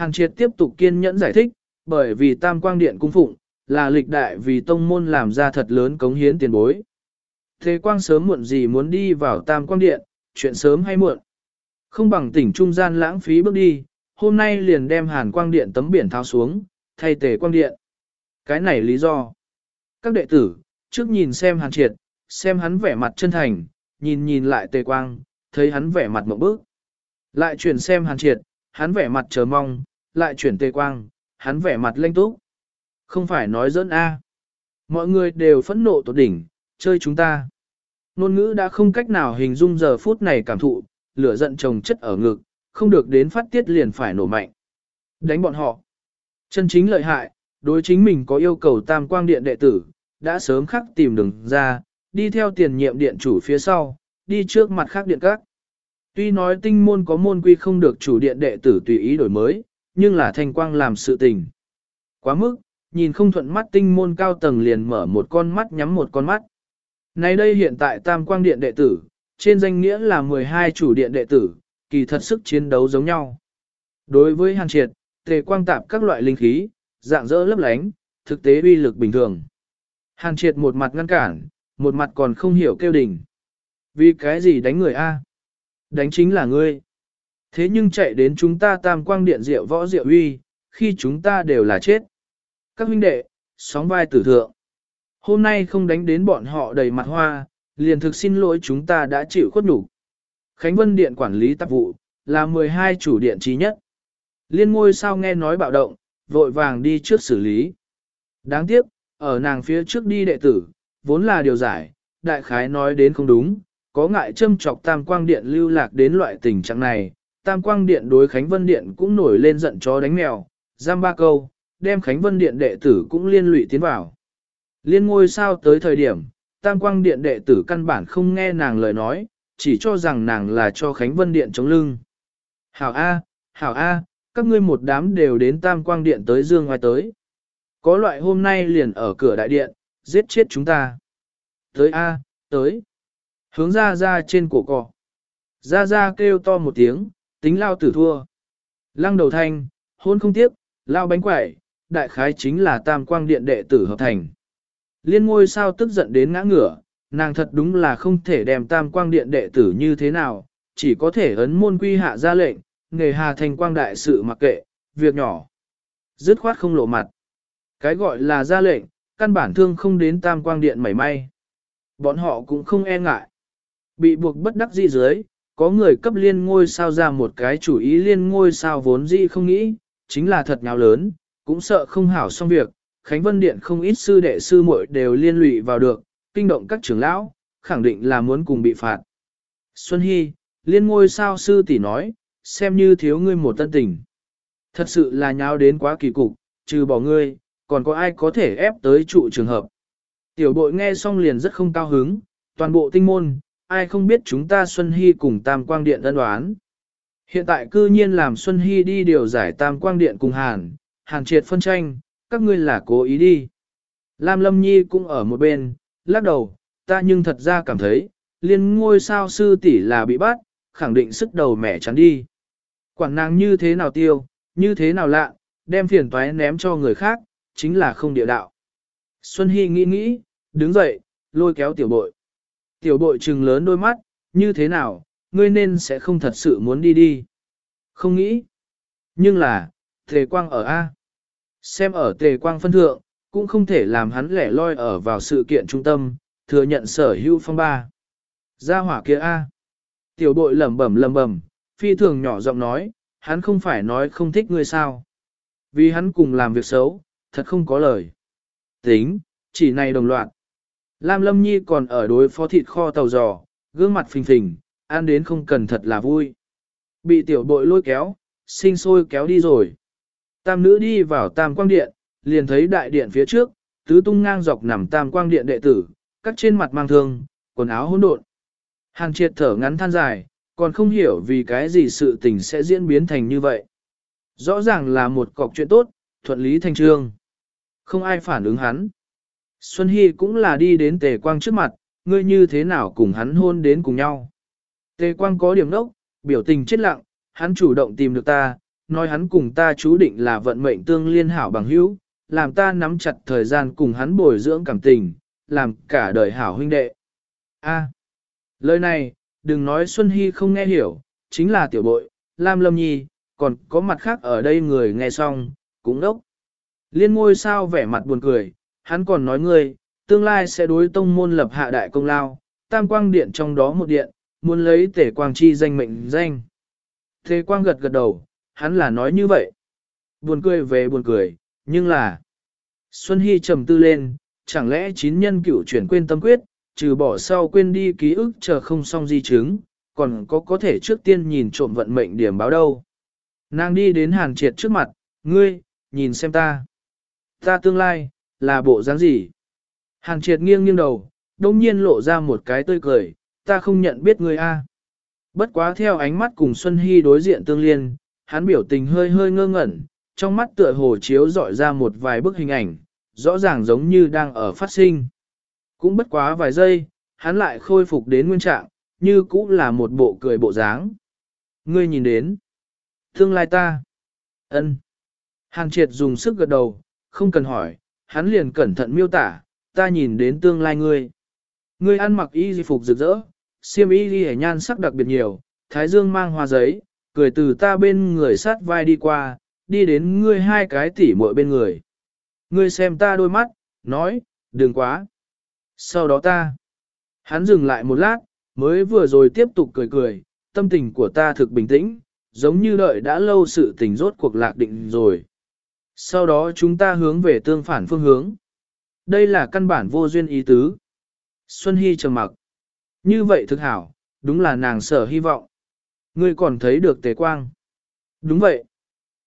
Hàn triệt tiếp tục kiên nhẫn giải thích, bởi vì tam quang điện cung phụng, là lịch đại vì tông môn làm ra thật lớn cống hiến tiền bối. Thế quang sớm muộn gì muốn đi vào tam quang điện, chuyện sớm hay muộn. Không bằng tỉnh trung gian lãng phí bước đi, hôm nay liền đem hàn quang điện tấm biển tháo xuống, thay tề quang điện. Cái này lý do. Các đệ tử, trước nhìn xem hàn triệt, xem hắn vẻ mặt chân thành, nhìn nhìn lại tề quang, thấy hắn vẻ mặt mộng bức. Lại chuyển xem hàn triệt, hắn vẻ mặt chờ mong, lại chuyển tề quang, hắn vẻ mặt lênh túc. Không phải nói dẫn A. Mọi người đều phẫn nộ tột đỉnh, chơi chúng ta. Nôn ngữ đã không cách nào hình dung giờ phút này cảm thụ, lửa giận chồng chất ở ngực, không được đến phát tiết liền phải nổ mạnh. Đánh bọn họ. Chân chính lợi hại, đối chính mình có yêu cầu tam quang điện đệ tử, đã sớm khắc tìm đường ra, đi theo tiền nhiệm điện chủ phía sau, đi trước mặt khác điện các. Tuy nói tinh môn có môn quy không được chủ điện đệ tử tùy ý đổi mới, nhưng là thanh quang làm sự tình. Quá mức, nhìn không thuận mắt tinh môn cao tầng liền mở một con mắt nhắm một con mắt. Nay đây hiện tại tam quang điện đệ tử, trên danh nghĩa là 12 chủ điện đệ tử, kỳ thật sức chiến đấu giống nhau. Đối với hàn triệt, tề quang tạp các loại linh khí, dạng dỡ lấp lánh, thực tế uy lực bình thường. Hàn triệt một mặt ngăn cản, một mặt còn không hiểu kêu đỉnh. Vì cái gì đánh người A? Đánh chính là ngươi. Thế nhưng chạy đến chúng ta tam quang điện diệu võ diệu uy, khi chúng ta đều là chết. Các huynh đệ, sóng vai tử thượng. Hôm nay không đánh đến bọn họ đầy mặt hoa, liền thực xin lỗi chúng ta đã chịu khuất nhục. Khánh Vân Điện quản lý tạp vụ, là 12 chủ điện trí nhất. Liên ngôi sao nghe nói bạo động, vội vàng đi trước xử lý. Đáng tiếc, ở nàng phía trước đi đệ tử, vốn là điều giải, đại khái nói đến không đúng, có ngại châm chọc tam quang điện lưu lạc đến loại tình trạng này, tam quang điện đối Khánh Vân Điện cũng nổi lên giận chó đánh mèo, giam ba câu, đem Khánh Vân Điện đệ tử cũng liên lụy tiến vào. Liên ngôi sao tới thời điểm, tam quang điện đệ tử căn bản không nghe nàng lời nói, chỉ cho rằng nàng là cho Khánh Vân Điện chống lưng. Hảo A, Hảo A, các ngươi một đám đều đến tam quang điện tới dương ngoài tới. Có loại hôm nay liền ở cửa đại điện, giết chết chúng ta. Tới A, tới. Hướng ra ra trên cổ cỏ. Ra ra kêu to một tiếng, tính lao tử thua. Lăng đầu thanh, hôn không tiếp, lao bánh quẩy, đại khái chính là tam quang điện đệ tử hợp thành. Liên ngôi sao tức giận đến ngã ngửa, nàng thật đúng là không thể đem tam quang điện đệ tử như thế nào, chỉ có thể ấn môn quy hạ ra lệnh, nghề hà thành quang đại sự mặc kệ, việc nhỏ. Dứt khoát không lộ mặt. Cái gọi là ra lệnh, căn bản thương không đến tam quang điện mảy may. Bọn họ cũng không e ngại. Bị buộc bất đắc dĩ dưới, có người cấp liên ngôi sao ra một cái chủ ý liên ngôi sao vốn dĩ không nghĩ, chính là thật nhào lớn, cũng sợ không hảo xong việc, Khánh Vân Điện không ít sư đệ sư muội đều liên lụy vào được, kinh động các trưởng lão, khẳng định là muốn cùng bị phạt. Xuân Hy, liên ngôi sao sư tỷ nói, xem như thiếu ngươi một tân tình. Thật sự là nháo đến quá kỳ cục, trừ bỏ ngươi, còn có ai có thể ép tới trụ trường hợp. Tiểu bội nghe xong liền rất không cao hứng, toàn bộ tinh môn, ai không biết chúng ta Xuân Hy cùng Tam Quang Điện ân đoán. Hiện tại cư nhiên làm Xuân Hy đi điều giải Tam Quang Điện cùng Hàn, Hàn triệt phân tranh, các ngươi là cố ý đi. Lam Lâm Nhi cũng ở một bên, lắc đầu, ta nhưng thật ra cảm thấy, liên ngôi sao sư tỷ là bị bắt, khẳng định sức đầu mẹ chắn đi. Quản nàng như thế nào tiêu, như thế nào lạ, đem phiền toái ném cho người khác, chính là không địa đạo. Xuân Hy nghĩ nghĩ, đứng dậy, lôi kéo tiểu bội. Tiểu bội trừng lớn đôi mắt, như thế nào, ngươi nên sẽ không thật sự muốn đi đi. Không nghĩ. Nhưng là, Tề quang ở A. Xem ở tề quang phân thượng, cũng không thể làm hắn lẻ loi ở vào sự kiện trung tâm, thừa nhận sở hữu phong ba. Gia hỏa kia A. Tiểu bội lẩm bẩm lẩm bẩm, phi thường nhỏ giọng nói, hắn không phải nói không thích ngươi sao. Vì hắn cùng làm việc xấu, thật không có lời. Tính, chỉ này đồng loạt. Lam Lâm Nhi còn ở đối phó thịt kho tàu giò, gương mặt phình phình, ăn đến không cần thật là vui. Bị tiểu bội lôi kéo, sinh sôi kéo đi rồi. Tam nữ đi vào tam quang điện, liền thấy đại điện phía trước, tứ tung ngang dọc nằm tam quang điện đệ tử, cắt trên mặt mang thương, quần áo hỗn độn. hàng triệt thở ngắn than dài, còn không hiểu vì cái gì sự tình sẽ diễn biến thành như vậy. Rõ ràng là một cọc chuyện tốt, thuận lý thành trương. Không ai phản ứng hắn. Xuân Hy cũng là đi đến tề quang trước mặt, ngươi như thế nào cùng hắn hôn đến cùng nhau. Tề quang có điểm đốc, biểu tình chết lặng, hắn chủ động tìm được ta, nói hắn cùng ta chú định là vận mệnh tương liên hảo bằng hữu, làm ta nắm chặt thời gian cùng hắn bồi dưỡng cảm tình, làm cả đời hảo huynh đệ. A. lời này, đừng nói Xuân Hy không nghe hiểu, chính là tiểu bội, Lam Lâm Nhi, còn có mặt khác ở đây người nghe xong, cũng đốc. Liên ngôi sao vẻ mặt buồn cười, hắn còn nói ngươi, tương lai sẽ đối tông môn lập hạ đại công lao, tam quang điện trong đó một điện, muốn lấy tể quang chi danh mệnh danh. Thế quang gật gật đầu, hắn là nói như vậy. Buồn cười về buồn cười, nhưng là... Xuân Hy trầm tư lên, chẳng lẽ chín nhân cựu chuyển quên tâm quyết, trừ bỏ sau quên đi ký ức chờ không xong di chứng, còn có có thể trước tiên nhìn trộm vận mệnh điểm báo đâu. Nàng đi đến hàn triệt trước mặt, ngươi, nhìn xem ta. Ta tương lai, là bộ dáng gì? Hàn triệt nghiêng nghiêng đầu, đông nhiên lộ ra một cái tươi cười, ta không nhận biết ngươi a. Bất quá theo ánh mắt cùng Xuân Hy đối diện tương liên, hắn biểu tình hơi hơi ngơ ngẩn, trong mắt tựa hồ chiếu dọi ra một vài bức hình ảnh, rõ ràng giống như đang ở phát sinh. Cũng bất quá vài giây, hắn lại khôi phục đến nguyên trạng, như cũ là một bộ cười bộ dáng. Ngươi nhìn đến. Tương lai ta. ân. Hàng triệt dùng sức gật đầu, không cần hỏi, hắn liền cẩn thận miêu tả, ta nhìn đến tương lai ngươi. Ngươi ăn mặc y di phục rực rỡ, xiêm y di nhan sắc đặc biệt nhiều, thái dương mang hoa giấy, cười từ ta bên người sát vai đi qua, đi đến ngươi hai cái tỉ muội bên người. Ngươi xem ta đôi mắt, nói, đừng quá. Sau đó ta, hắn dừng lại một lát, mới vừa rồi tiếp tục cười cười, tâm tình của ta thực bình tĩnh, giống như đợi đã lâu sự tình rốt cuộc lạc định rồi. Sau đó chúng ta hướng về tương phản phương hướng. Đây là căn bản vô duyên ý tứ. Xuân Hy trầm mặc. Như vậy thực hảo, đúng là nàng sở hy vọng. Ngươi còn thấy được tề quang. Đúng vậy.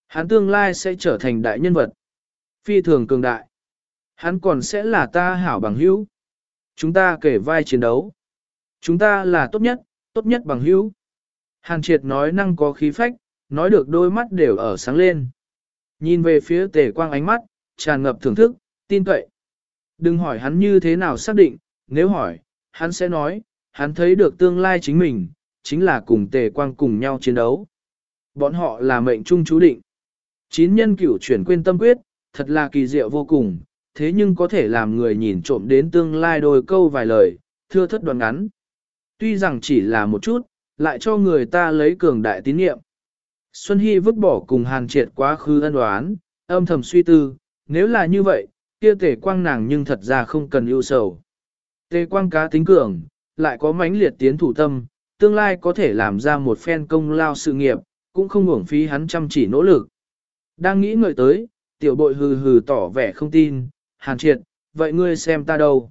Hắn tương lai sẽ trở thành đại nhân vật. Phi thường cường đại. Hắn còn sẽ là ta hảo bằng hữu. Chúng ta kể vai chiến đấu. Chúng ta là tốt nhất, tốt nhất bằng hữu. Hàn triệt nói năng có khí phách, nói được đôi mắt đều ở sáng lên. Nhìn về phía tề quang ánh mắt, tràn ngập thưởng thức, tin tuệ, Đừng hỏi hắn như thế nào xác định, nếu hỏi, hắn sẽ nói, hắn thấy được tương lai chính mình, chính là cùng tề quang cùng nhau chiến đấu. Bọn họ là mệnh trung chú định. Chín nhân cửu chuyển quên tâm quyết, thật là kỳ diệu vô cùng, thế nhưng có thể làm người nhìn trộm đến tương lai đôi câu vài lời, thưa thất đoạn ngắn. Tuy rằng chỉ là một chút, lại cho người ta lấy cường đại tín nhiệm. Xuân Hy vứt bỏ cùng hàn triệt quá khứ ân đoán, âm thầm suy tư, nếu là như vậy, kia tề quang nàng nhưng thật ra không cần ưu sầu. Tề quang cá tính cường, lại có mãnh liệt tiến thủ tâm, tương lai có thể làm ra một phen công lao sự nghiệp, cũng không uổng phí hắn chăm chỉ nỗ lực. Đang nghĩ ngợi tới, tiểu bội hừ hừ tỏ vẻ không tin, hàn triệt, vậy ngươi xem ta đâu?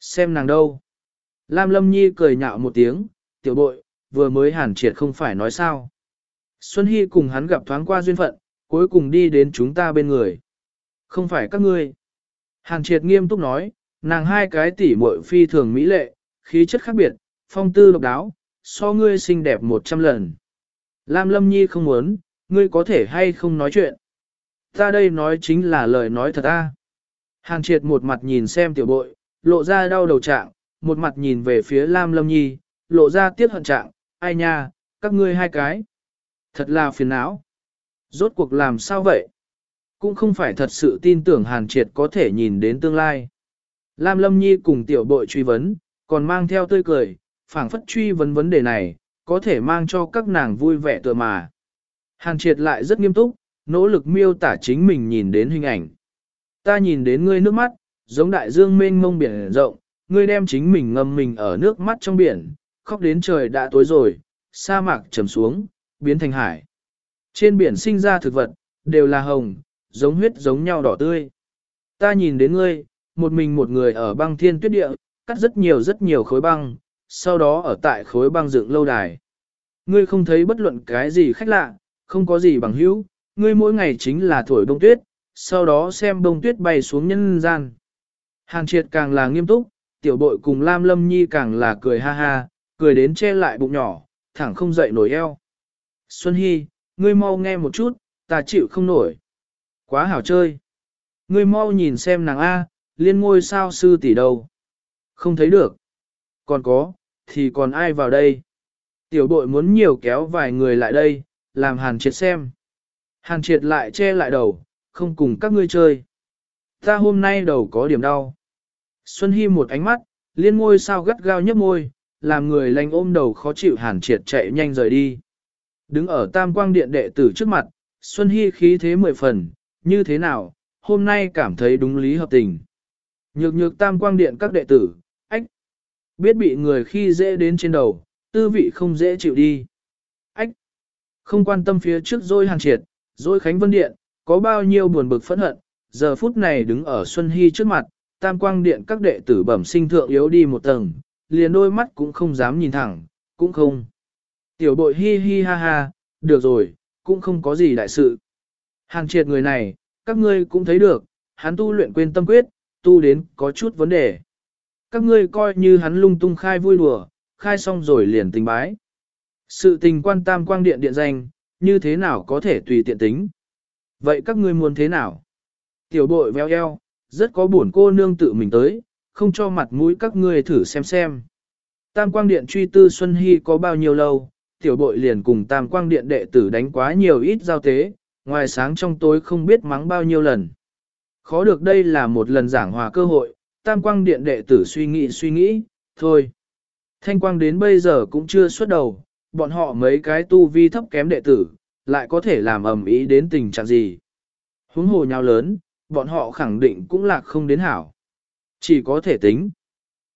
Xem nàng đâu? Lam Lâm Nhi cười nhạo một tiếng, tiểu bội, vừa mới hàn triệt không phải nói sao. Xuân Hy cùng hắn gặp thoáng qua duyên phận, cuối cùng đi đến chúng ta bên người. Không phải các ngươi. Hàn triệt nghiêm túc nói, nàng hai cái tỷ muội phi thường mỹ lệ, khí chất khác biệt, phong tư độc đáo, so ngươi xinh đẹp một trăm lần. Lam Lâm Nhi không muốn, ngươi có thể hay không nói chuyện. Ta đây nói chính là lời nói thật ta. Hàn triệt một mặt nhìn xem tiểu bội, lộ ra đau đầu trạng, một mặt nhìn về phía Lam Lâm Nhi, lộ ra tiếc hận trạng, ai nha, các ngươi hai cái. Thật là phiền não. Rốt cuộc làm sao vậy? Cũng không phải thật sự tin tưởng Hàn Triệt có thể nhìn đến tương lai. Lam Lâm Nhi cùng tiểu bội truy vấn, còn mang theo tươi cười, phảng phất truy vấn vấn đề này, có thể mang cho các nàng vui vẻ tựa mà. Hàn Triệt lại rất nghiêm túc, nỗ lực miêu tả chính mình nhìn đến hình ảnh. Ta nhìn đến ngươi nước mắt, giống đại dương mênh mông biển rộng, ngươi đem chính mình ngâm mình ở nước mắt trong biển, khóc đến trời đã tối rồi, sa mạc trầm xuống, biến thành hải. Trên biển sinh ra thực vật, đều là hồng, giống huyết giống nhau đỏ tươi. Ta nhìn đến ngươi, một mình một người ở băng thiên tuyết địa, cắt rất nhiều rất nhiều khối băng, sau đó ở tại khối băng dựng lâu đài. Ngươi không thấy bất luận cái gì khách lạ, không có gì bằng hữu, ngươi mỗi ngày chính là thổi bông tuyết, sau đó xem bông tuyết bay xuống nhân gian. hàng triệt càng là nghiêm túc, tiểu bội cùng Lam Lâm Nhi càng là cười ha ha, cười đến che lại bụng nhỏ, thẳng không dậy nổi eo. Xuân Hy, ngươi mau nghe một chút, ta chịu không nổi. Quá hảo chơi. Ngươi mau nhìn xem nàng A, liên ngôi sao sư tỷ đâu. Không thấy được. Còn có, thì còn ai vào đây? Tiểu đội muốn nhiều kéo vài người lại đây, làm hàn triệt xem. Hàn triệt lại che lại đầu, không cùng các ngươi chơi. Ta hôm nay đầu có điểm đau. Xuân Hy một ánh mắt, liên ngôi sao gắt gao nhấp môi, làm người lành ôm đầu khó chịu hàn triệt chạy nhanh rời đi. Đứng ở tam quang điện đệ tử trước mặt, Xuân Hy khí thế mười phần, như thế nào, hôm nay cảm thấy đúng lý hợp tình. Nhược nhược tam quang điện các đệ tử, ách, biết bị người khi dễ đến trên đầu, tư vị không dễ chịu đi. Ách, không quan tâm phía trước dôi hàn triệt, dôi khánh vân điện, có bao nhiêu buồn bực phẫn hận, giờ phút này đứng ở Xuân Hy trước mặt, tam quang điện các đệ tử bẩm sinh thượng yếu đi một tầng, liền đôi mắt cũng không dám nhìn thẳng, cũng không. Tiểu bội hi hi ha ha, được rồi, cũng không có gì đại sự. Hàng triệt người này, các ngươi cũng thấy được, hắn tu luyện quên tâm quyết, tu đến có chút vấn đề. Các ngươi coi như hắn lung tung khai vui đùa, khai xong rồi liền tình bái. Sự tình quan tam quang điện điện danh, như thế nào có thể tùy tiện tính. Vậy các ngươi muốn thế nào? Tiểu bội veo eo, rất có buồn cô nương tự mình tới, không cho mặt mũi các ngươi thử xem xem. Tam quang điện truy tư Xuân Hy có bao nhiêu lâu, tiểu bội liền cùng tam quang điện đệ tử đánh quá nhiều ít giao tế, ngoài sáng trong tối không biết mắng bao nhiêu lần. Khó được đây là một lần giảng hòa cơ hội, tam quang điện đệ tử suy nghĩ suy nghĩ, thôi. Thanh quang đến bây giờ cũng chưa xuất đầu, bọn họ mấy cái tu vi thấp kém đệ tử, lại có thể làm ầm ý đến tình trạng gì. Huống hồ nhau lớn, bọn họ khẳng định cũng là không đến hảo. Chỉ có thể tính.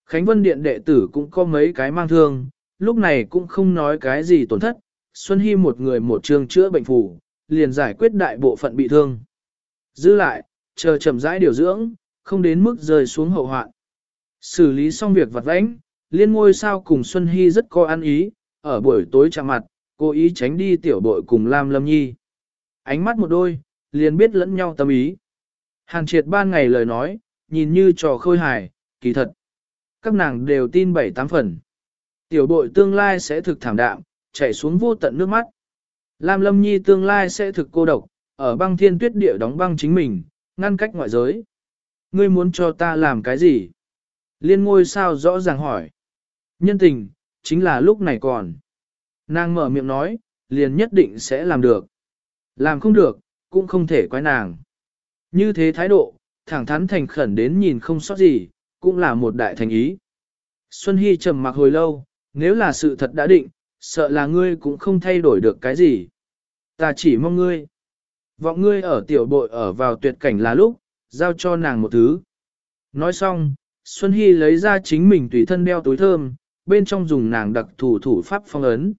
Khánh Vân Điện đệ tử cũng có mấy cái mang thương, lúc này cũng không nói cái gì tổn thất. Xuân Hy một người một trường chữa bệnh phủ, liền giải quyết đại bộ phận bị thương. Giữ lại, chờ chậm rãi điều dưỡng, không đến mức rơi xuống hậu hoạn. Xử lý xong việc vặt vãnh, liên ngôi sao cùng Xuân Hy rất có ăn ý, ở buổi tối chạm mặt, cố ý tránh đi tiểu bội cùng Lam Lâm Nhi. Ánh mắt một đôi, liền biết lẫn nhau tâm ý. Hàn triệt ban ngày lời nói, nhìn như trò khôi hài, kỳ thật. Các nàng đều tin bảy tám phần. Tiểu bội tương lai sẽ thực thảm đạm, chảy xuống vô tận nước mắt. Lam Lâm Nhi tương lai sẽ thực cô độc, ở băng thiên tuyết địa đóng băng chính mình, ngăn cách ngoại giới. Ngươi muốn cho ta làm cái gì? Liên ngôi sao rõ ràng hỏi. Nhân tình, chính là lúc này còn. Nàng mở miệng nói, liền nhất định sẽ làm được. Làm không được, cũng không thể quái nàng. Như thế thái độ, thẳng thắn thành khẩn đến nhìn không sót gì, cũng là một đại thành ý. Xuân Hy trầm mặc hồi lâu, nếu là sự thật đã định, sợ là ngươi cũng không thay đổi được cái gì. Ta chỉ mong ngươi. Vọng ngươi ở tiểu bội ở vào tuyệt cảnh là lúc, giao cho nàng một thứ. Nói xong, Xuân Hy lấy ra chính mình tùy thân đeo túi thơm, bên trong dùng nàng đặc thủ thủ pháp phong ấn.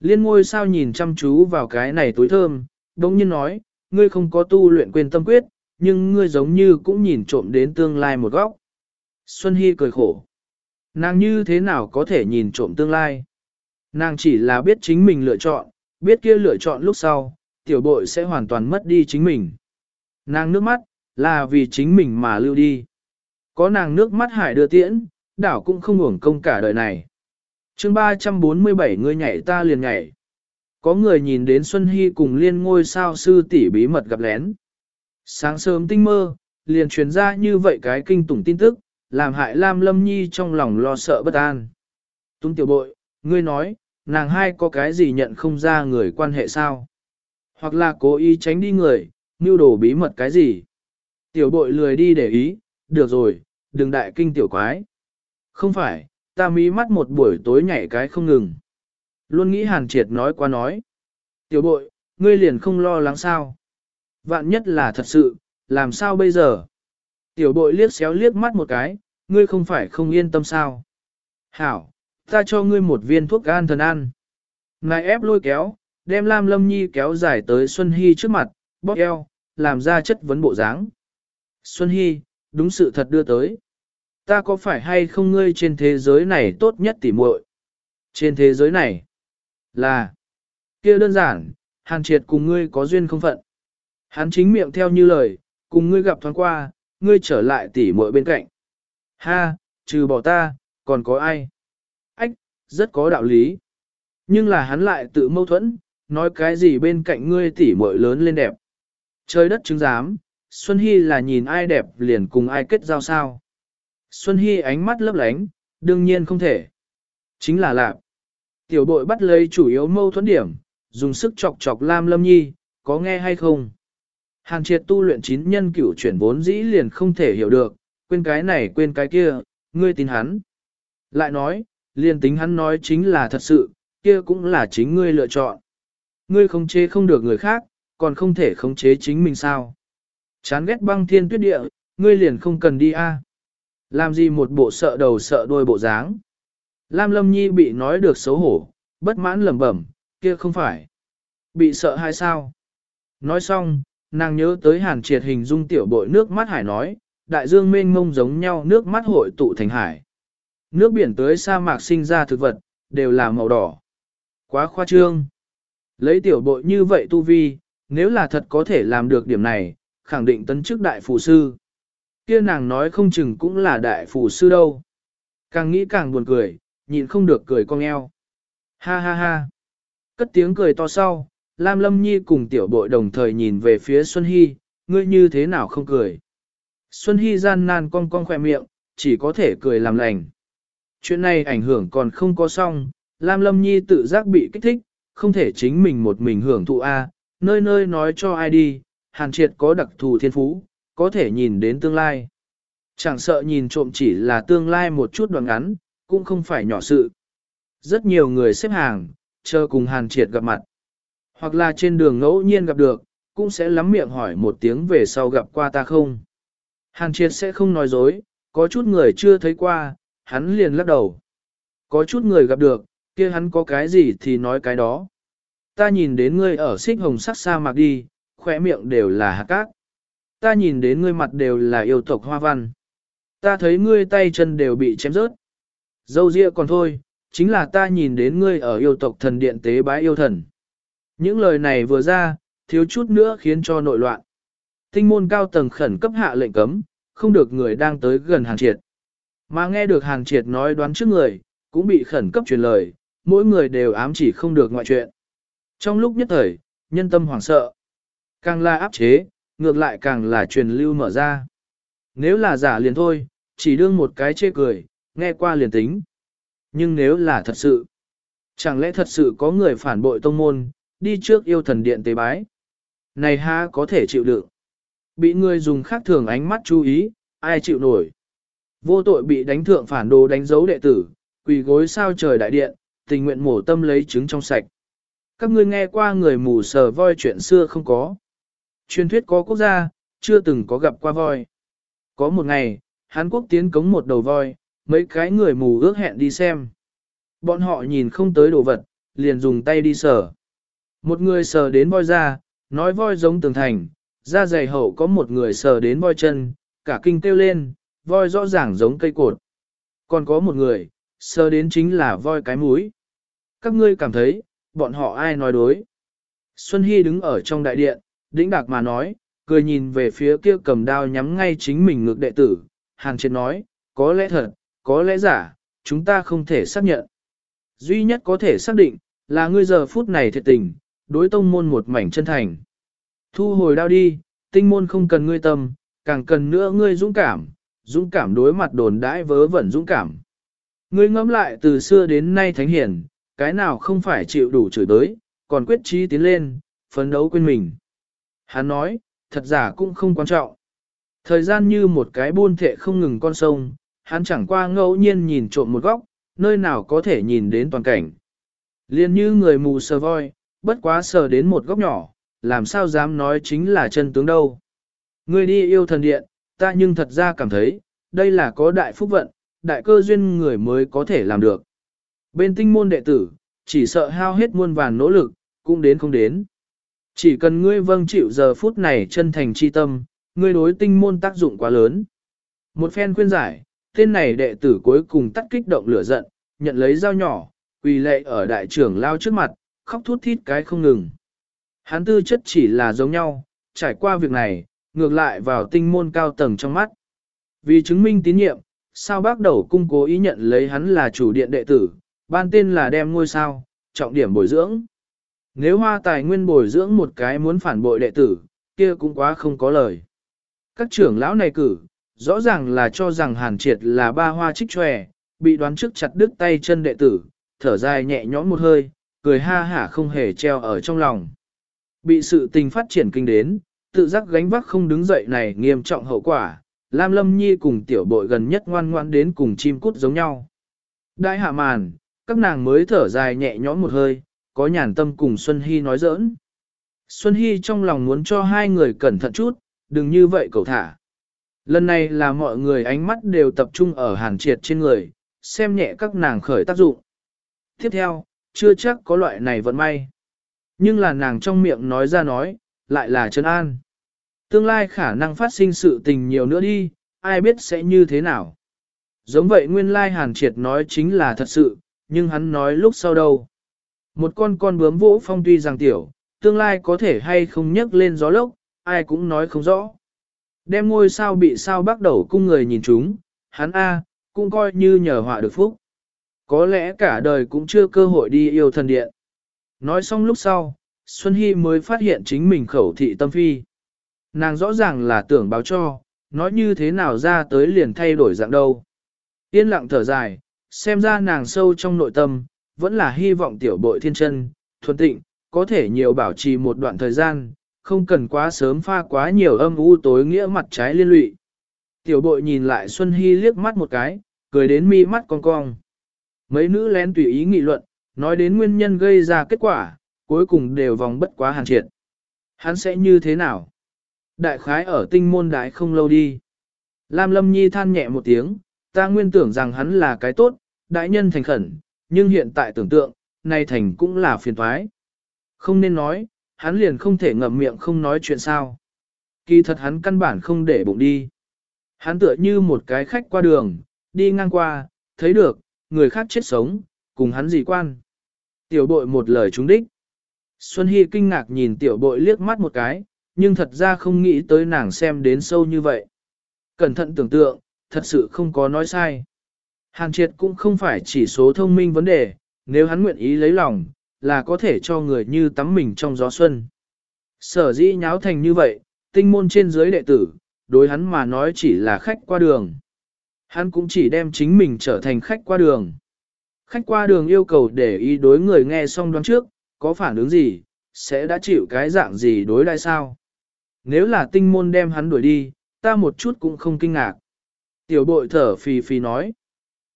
Liên ngôi sao nhìn chăm chú vào cái này túi thơm, đống nhiên nói, ngươi không có tu luyện quên tâm quyết, nhưng ngươi giống như cũng nhìn trộm đến tương lai một góc. Xuân Hy cười khổ. Nàng như thế nào có thể nhìn trộm tương lai? Nàng chỉ là biết chính mình lựa chọn, biết kia lựa chọn lúc sau, tiểu bội sẽ hoàn toàn mất đi chính mình. Nàng nước mắt, là vì chính mình mà lưu đi. Có nàng nước mắt hải đưa tiễn, đảo cũng không hưởng công cả đời này. chương 347 người nhảy ta liền nhảy. Có người nhìn đến Xuân Hy cùng liên ngôi sao sư tỷ bí mật gặp lén. Sáng sớm tinh mơ, liền truyền ra như vậy cái kinh tủng tin tức, làm hại Lam Lâm Nhi trong lòng lo sợ bất an. Tung tiểu bội, ngươi nói, nàng hai có cái gì nhận không ra người quan hệ sao? Hoặc là cố ý tránh đi người, mưu đồ bí mật cái gì? Tiểu bội lười đi để ý, được rồi, đừng đại kinh tiểu quái. Không phải, ta mí mắt một buổi tối nhảy cái không ngừng. Luôn nghĩ hàn triệt nói qua nói. Tiểu bội, ngươi liền không lo lắng sao? Vạn nhất là thật sự, làm sao bây giờ? Tiểu bội liếc xéo liếc mắt một cái, ngươi không phải không yên tâm sao? Hảo, ta cho ngươi một viên thuốc gan thần ăn. Ngài ép lôi kéo, đem Lam Lâm Nhi kéo dài tới Xuân Hy trước mặt, bóp eo, làm ra chất vấn bộ dáng. Xuân Hy, đúng sự thật đưa tới. Ta có phải hay không ngươi trên thế giới này tốt nhất tỉ muội? Trên thế giới này, là, kia đơn giản, hàn triệt cùng ngươi có duyên không phận. Hắn chính miệng theo như lời, cùng ngươi gặp thoáng qua, ngươi trở lại tỉ muội bên cạnh. Ha, trừ bỏ ta, còn có ai? Ách, rất có đạo lý. Nhưng là hắn lại tự mâu thuẫn, nói cái gì bên cạnh ngươi tỉ muội lớn lên đẹp. Trời đất chứng giám, Xuân Hy là nhìn ai đẹp liền cùng ai kết giao sao. Xuân Hy ánh mắt lấp lánh, đương nhiên không thể. Chính là lạc. Tiểu bội bắt lấy chủ yếu mâu thuẫn điểm, dùng sức chọc chọc Lam Lâm Nhi, có nghe hay không? Hàn triệt tu luyện chín nhân cửu chuyển vốn dĩ liền không thể hiểu được, quên cái này quên cái kia, ngươi tin hắn. Lại nói, liền tính hắn nói chính là thật sự, kia cũng là chính ngươi lựa chọn. Ngươi không chế không được người khác, còn không thể khống chế chính mình sao. Chán ghét băng thiên tuyết địa, ngươi liền không cần đi a. À? Làm gì một bộ sợ đầu sợ đuôi bộ dáng. Lam Lâm Nhi bị nói được xấu hổ, bất mãn lẩm bẩm, kia không phải. Bị sợ hay sao? Nói xong, nàng nhớ tới hàn triệt hình dung tiểu bội nước mắt hải nói, đại dương mênh mông giống nhau nước mắt hội tụ thành hải. Nước biển tới sa mạc sinh ra thực vật, đều là màu đỏ. Quá khoa trương. Lấy tiểu bội như vậy tu vi, nếu là thật có thể làm được điểm này, khẳng định tấn chức đại phù sư. Kia nàng nói không chừng cũng là đại phù sư đâu. Càng nghĩ càng buồn cười, nhịn không được cười cong eo. Ha ha ha. Cất tiếng cười to sau, Lam Lâm Nhi cùng tiểu bội đồng thời nhìn về phía Xuân Hy, ngươi như thế nào không cười. Xuân Hy gian nan cong cong khỏe miệng, chỉ có thể cười làm lành. Chuyện này ảnh hưởng còn không có xong, Lam Lâm Nhi tự giác bị kích thích, không thể chính mình một mình hưởng thụ A, nơi nơi nói cho ai đi, Hàn Triệt có đặc thù thiên phú, có thể nhìn đến tương lai. Chẳng sợ nhìn trộm chỉ là tương lai một chút đoạn ngắn, cũng không phải nhỏ sự. Rất nhiều người xếp hàng, chờ cùng Hàn Triệt gặp mặt. Hoặc là trên đường ngẫu nhiên gặp được, cũng sẽ lắm miệng hỏi một tiếng về sau gặp qua ta không. Hàn Triệt sẽ không nói dối, có chút người chưa thấy qua, hắn liền lắc đầu. Có chút người gặp được, kia hắn có cái gì thì nói cái đó. Ta nhìn đến ngươi ở xích hồng sắc sa mạc đi, khỏe miệng đều là hạt cát. Ta nhìn đến ngươi mặt đều là yêu tộc hoa văn. Ta thấy ngươi tay chân đều bị chém rớt. Dâu ria còn thôi, chính là ta nhìn đến ngươi ở yêu tộc thần điện tế bái yêu thần. Những lời này vừa ra, thiếu chút nữa khiến cho nội loạn. Tinh môn cao tầng khẩn cấp hạ lệnh cấm, không được người đang tới gần Hàn Triệt. Mà nghe được Hàn Triệt nói đoán trước người, cũng bị khẩn cấp truyền lời, mỗi người đều ám chỉ không được ngoại chuyện. Trong lúc nhất thời, nhân tâm hoảng sợ. Càng là áp chế, ngược lại càng là truyền lưu mở ra. Nếu là giả liền thôi, chỉ đương một cái chê cười, nghe qua liền tính. Nhưng nếu là thật sự, chẳng lẽ thật sự có người phản bội tông môn, đi trước yêu thần điện tế bái. Này ha có thể chịu đựng. Bị người dùng khác thường ánh mắt chú ý, ai chịu nổi. Vô tội bị đánh thượng phản đồ đánh dấu đệ tử, quỳ gối sao trời đại điện, tình nguyện mổ tâm lấy trứng trong sạch. Các ngươi nghe qua người mù sờ voi chuyện xưa không có. Truyền thuyết có quốc gia, chưa từng có gặp qua voi. Có một ngày, hán Quốc tiến cống một đầu voi, mấy cái người mù ước hẹn đi xem. Bọn họ nhìn không tới đồ vật, liền dùng tay đi sờ. Một người sờ đến voi ra, nói voi giống tường thành, ra dày hậu có một người sờ đến voi chân, cả kinh kêu lên, voi rõ ràng giống cây cột. Còn có một người, sờ đến chính là voi cái mũi. Các ngươi cảm thấy, bọn họ ai nói đối. Xuân Hy đứng ở trong đại điện, đĩnh đạc mà nói, cười nhìn về phía kia cầm đao nhắm ngay chính mình ngược đệ tử. Hàn Triệt nói, có lẽ thật, có lẽ giả, chúng ta không thể xác nhận. Duy nhất có thể xác định, là ngươi giờ phút này thiệt tình, đối tông môn một mảnh chân thành. Thu hồi đao đi, tinh môn không cần ngươi tâm, càng cần nữa ngươi dũng cảm, dũng cảm đối mặt đồn đãi vớ vẩn dũng cảm. Ngươi ngẫm lại từ xưa đến nay thánh hiển, cái nào không phải chịu đủ chửi tới, còn quyết trí tiến lên, phấn đấu quên mình. Hắn nói, thật giả cũng không quan trọng. Thời gian như một cái buôn thệ không ngừng con sông, hắn chẳng qua ngẫu nhiên nhìn trộm một góc, nơi nào có thể nhìn đến toàn cảnh. Liên như người mù sờ voi, bất quá sờ đến một góc nhỏ, làm sao dám nói chính là chân tướng đâu. ngươi đi yêu thần điện, ta nhưng thật ra cảm thấy, đây là có đại phúc vận, đại cơ duyên người mới có thể làm được. Bên tinh môn đệ tử, chỉ sợ hao hết muôn vàn nỗ lực, cũng đến không đến. Chỉ cần ngươi vâng chịu giờ phút này chân thành chi tâm, ngươi đối tinh môn tác dụng quá lớn. Một phen khuyên giải, tên này đệ tử cuối cùng tắt kích động lửa giận, nhận lấy dao nhỏ, quỳ lệ ở đại trưởng lao trước mặt, khóc thút thít cái không ngừng. Hắn tư chất chỉ là giống nhau, trải qua việc này, ngược lại vào tinh môn cao tầng trong mắt. Vì chứng minh tín nhiệm, sao bác đầu cung cố ý nhận lấy hắn là chủ điện đệ tử, ban tên là đem ngôi sao, trọng điểm bồi dưỡng. Nếu hoa tài nguyên bồi dưỡng một cái muốn phản bội đệ tử, kia cũng quá không có lời. Các trưởng lão này cử, rõ ràng là cho rằng hàn triệt là ba hoa trích tròe, bị đoán trước chặt đứt tay chân đệ tử, thở dài nhẹ nhõm một hơi, cười ha hả không hề treo ở trong lòng. Bị sự tình phát triển kinh đến, tự giác gánh vác không đứng dậy này nghiêm trọng hậu quả, Lam Lâm Nhi cùng tiểu bội gần nhất ngoan ngoan đến cùng chim cút giống nhau. Đại hạ màn, các nàng mới thở dài nhẹ nhõm một hơi, có nhàn tâm cùng Xuân Hy nói giỡn. Xuân Hy trong lòng muốn cho hai người cẩn thận chút, đừng như vậy cầu thả. Lần này là mọi người ánh mắt đều tập trung ở hàn triệt trên người, xem nhẹ các nàng khởi tác dụng. Tiếp theo, chưa chắc có loại này vận may. Nhưng là nàng trong miệng nói ra nói, lại là chân an. Tương lai khả năng phát sinh sự tình nhiều nữa đi, ai biết sẽ như thế nào. Giống vậy nguyên lai hàn triệt nói chính là thật sự, nhưng hắn nói lúc sau đâu. Một con con bướm vỗ phong tuy rằng tiểu, tương lai có thể hay không nhấc lên gió lốc, ai cũng nói không rõ. Đem ngôi sao bị sao bắt đầu cung người nhìn chúng, hắn A, cũng coi như nhờ họa được phúc. Có lẽ cả đời cũng chưa cơ hội đi yêu thần điện. Nói xong lúc sau, Xuân Hy mới phát hiện chính mình khẩu thị tâm phi. Nàng rõ ràng là tưởng báo cho, nói như thế nào ra tới liền thay đổi dạng đâu. Yên lặng thở dài, xem ra nàng sâu trong nội tâm, vẫn là hy vọng tiểu bội thiên chân, thuần tịnh, có thể nhiều bảo trì một đoạn thời gian, không cần quá sớm pha quá nhiều âm u tối nghĩa mặt trái liên lụy. Tiểu bội nhìn lại Xuân Hy liếc mắt một cái, cười đến mi mắt cong cong. Mấy nữ lén tùy ý nghị luận, nói đến nguyên nhân gây ra kết quả, cuối cùng đều vòng bất quá hàn triệt. Hắn sẽ như thế nào? Đại khái ở tinh môn đại không lâu đi. Lam Lâm Nhi than nhẹ một tiếng, ta nguyên tưởng rằng hắn là cái tốt, đại nhân thành khẩn, nhưng hiện tại tưởng tượng, này thành cũng là phiền toái. Không nên nói, hắn liền không thể ngậm miệng không nói chuyện sao. Kỳ thật hắn căn bản không để bụng đi. Hắn tựa như một cái khách qua đường, đi ngang qua, thấy được, người khác chết sống, cùng hắn gì quan. Tiểu bội một lời trúng đích. Xuân Hy kinh ngạc nhìn tiểu bội liếc mắt một cái, nhưng thật ra không nghĩ tới nàng xem đến sâu như vậy. Cẩn thận tưởng tượng, thật sự không có nói sai. Hàn triệt cũng không phải chỉ số thông minh vấn đề, nếu hắn nguyện ý lấy lòng, là có thể cho người như tắm mình trong gió xuân. Sở dĩ nháo thành như vậy, tinh môn trên dưới đệ tử, đối hắn mà nói chỉ là khách qua đường. Hắn cũng chỉ đem chính mình trở thành khách qua đường. Khách qua đường yêu cầu để ý đối người nghe xong đoán trước, có phản ứng gì, sẽ đã chịu cái dạng gì đối lại sao. Nếu là tinh môn đem hắn đuổi đi, ta một chút cũng không kinh ngạc. Tiểu bội thở phì phì nói.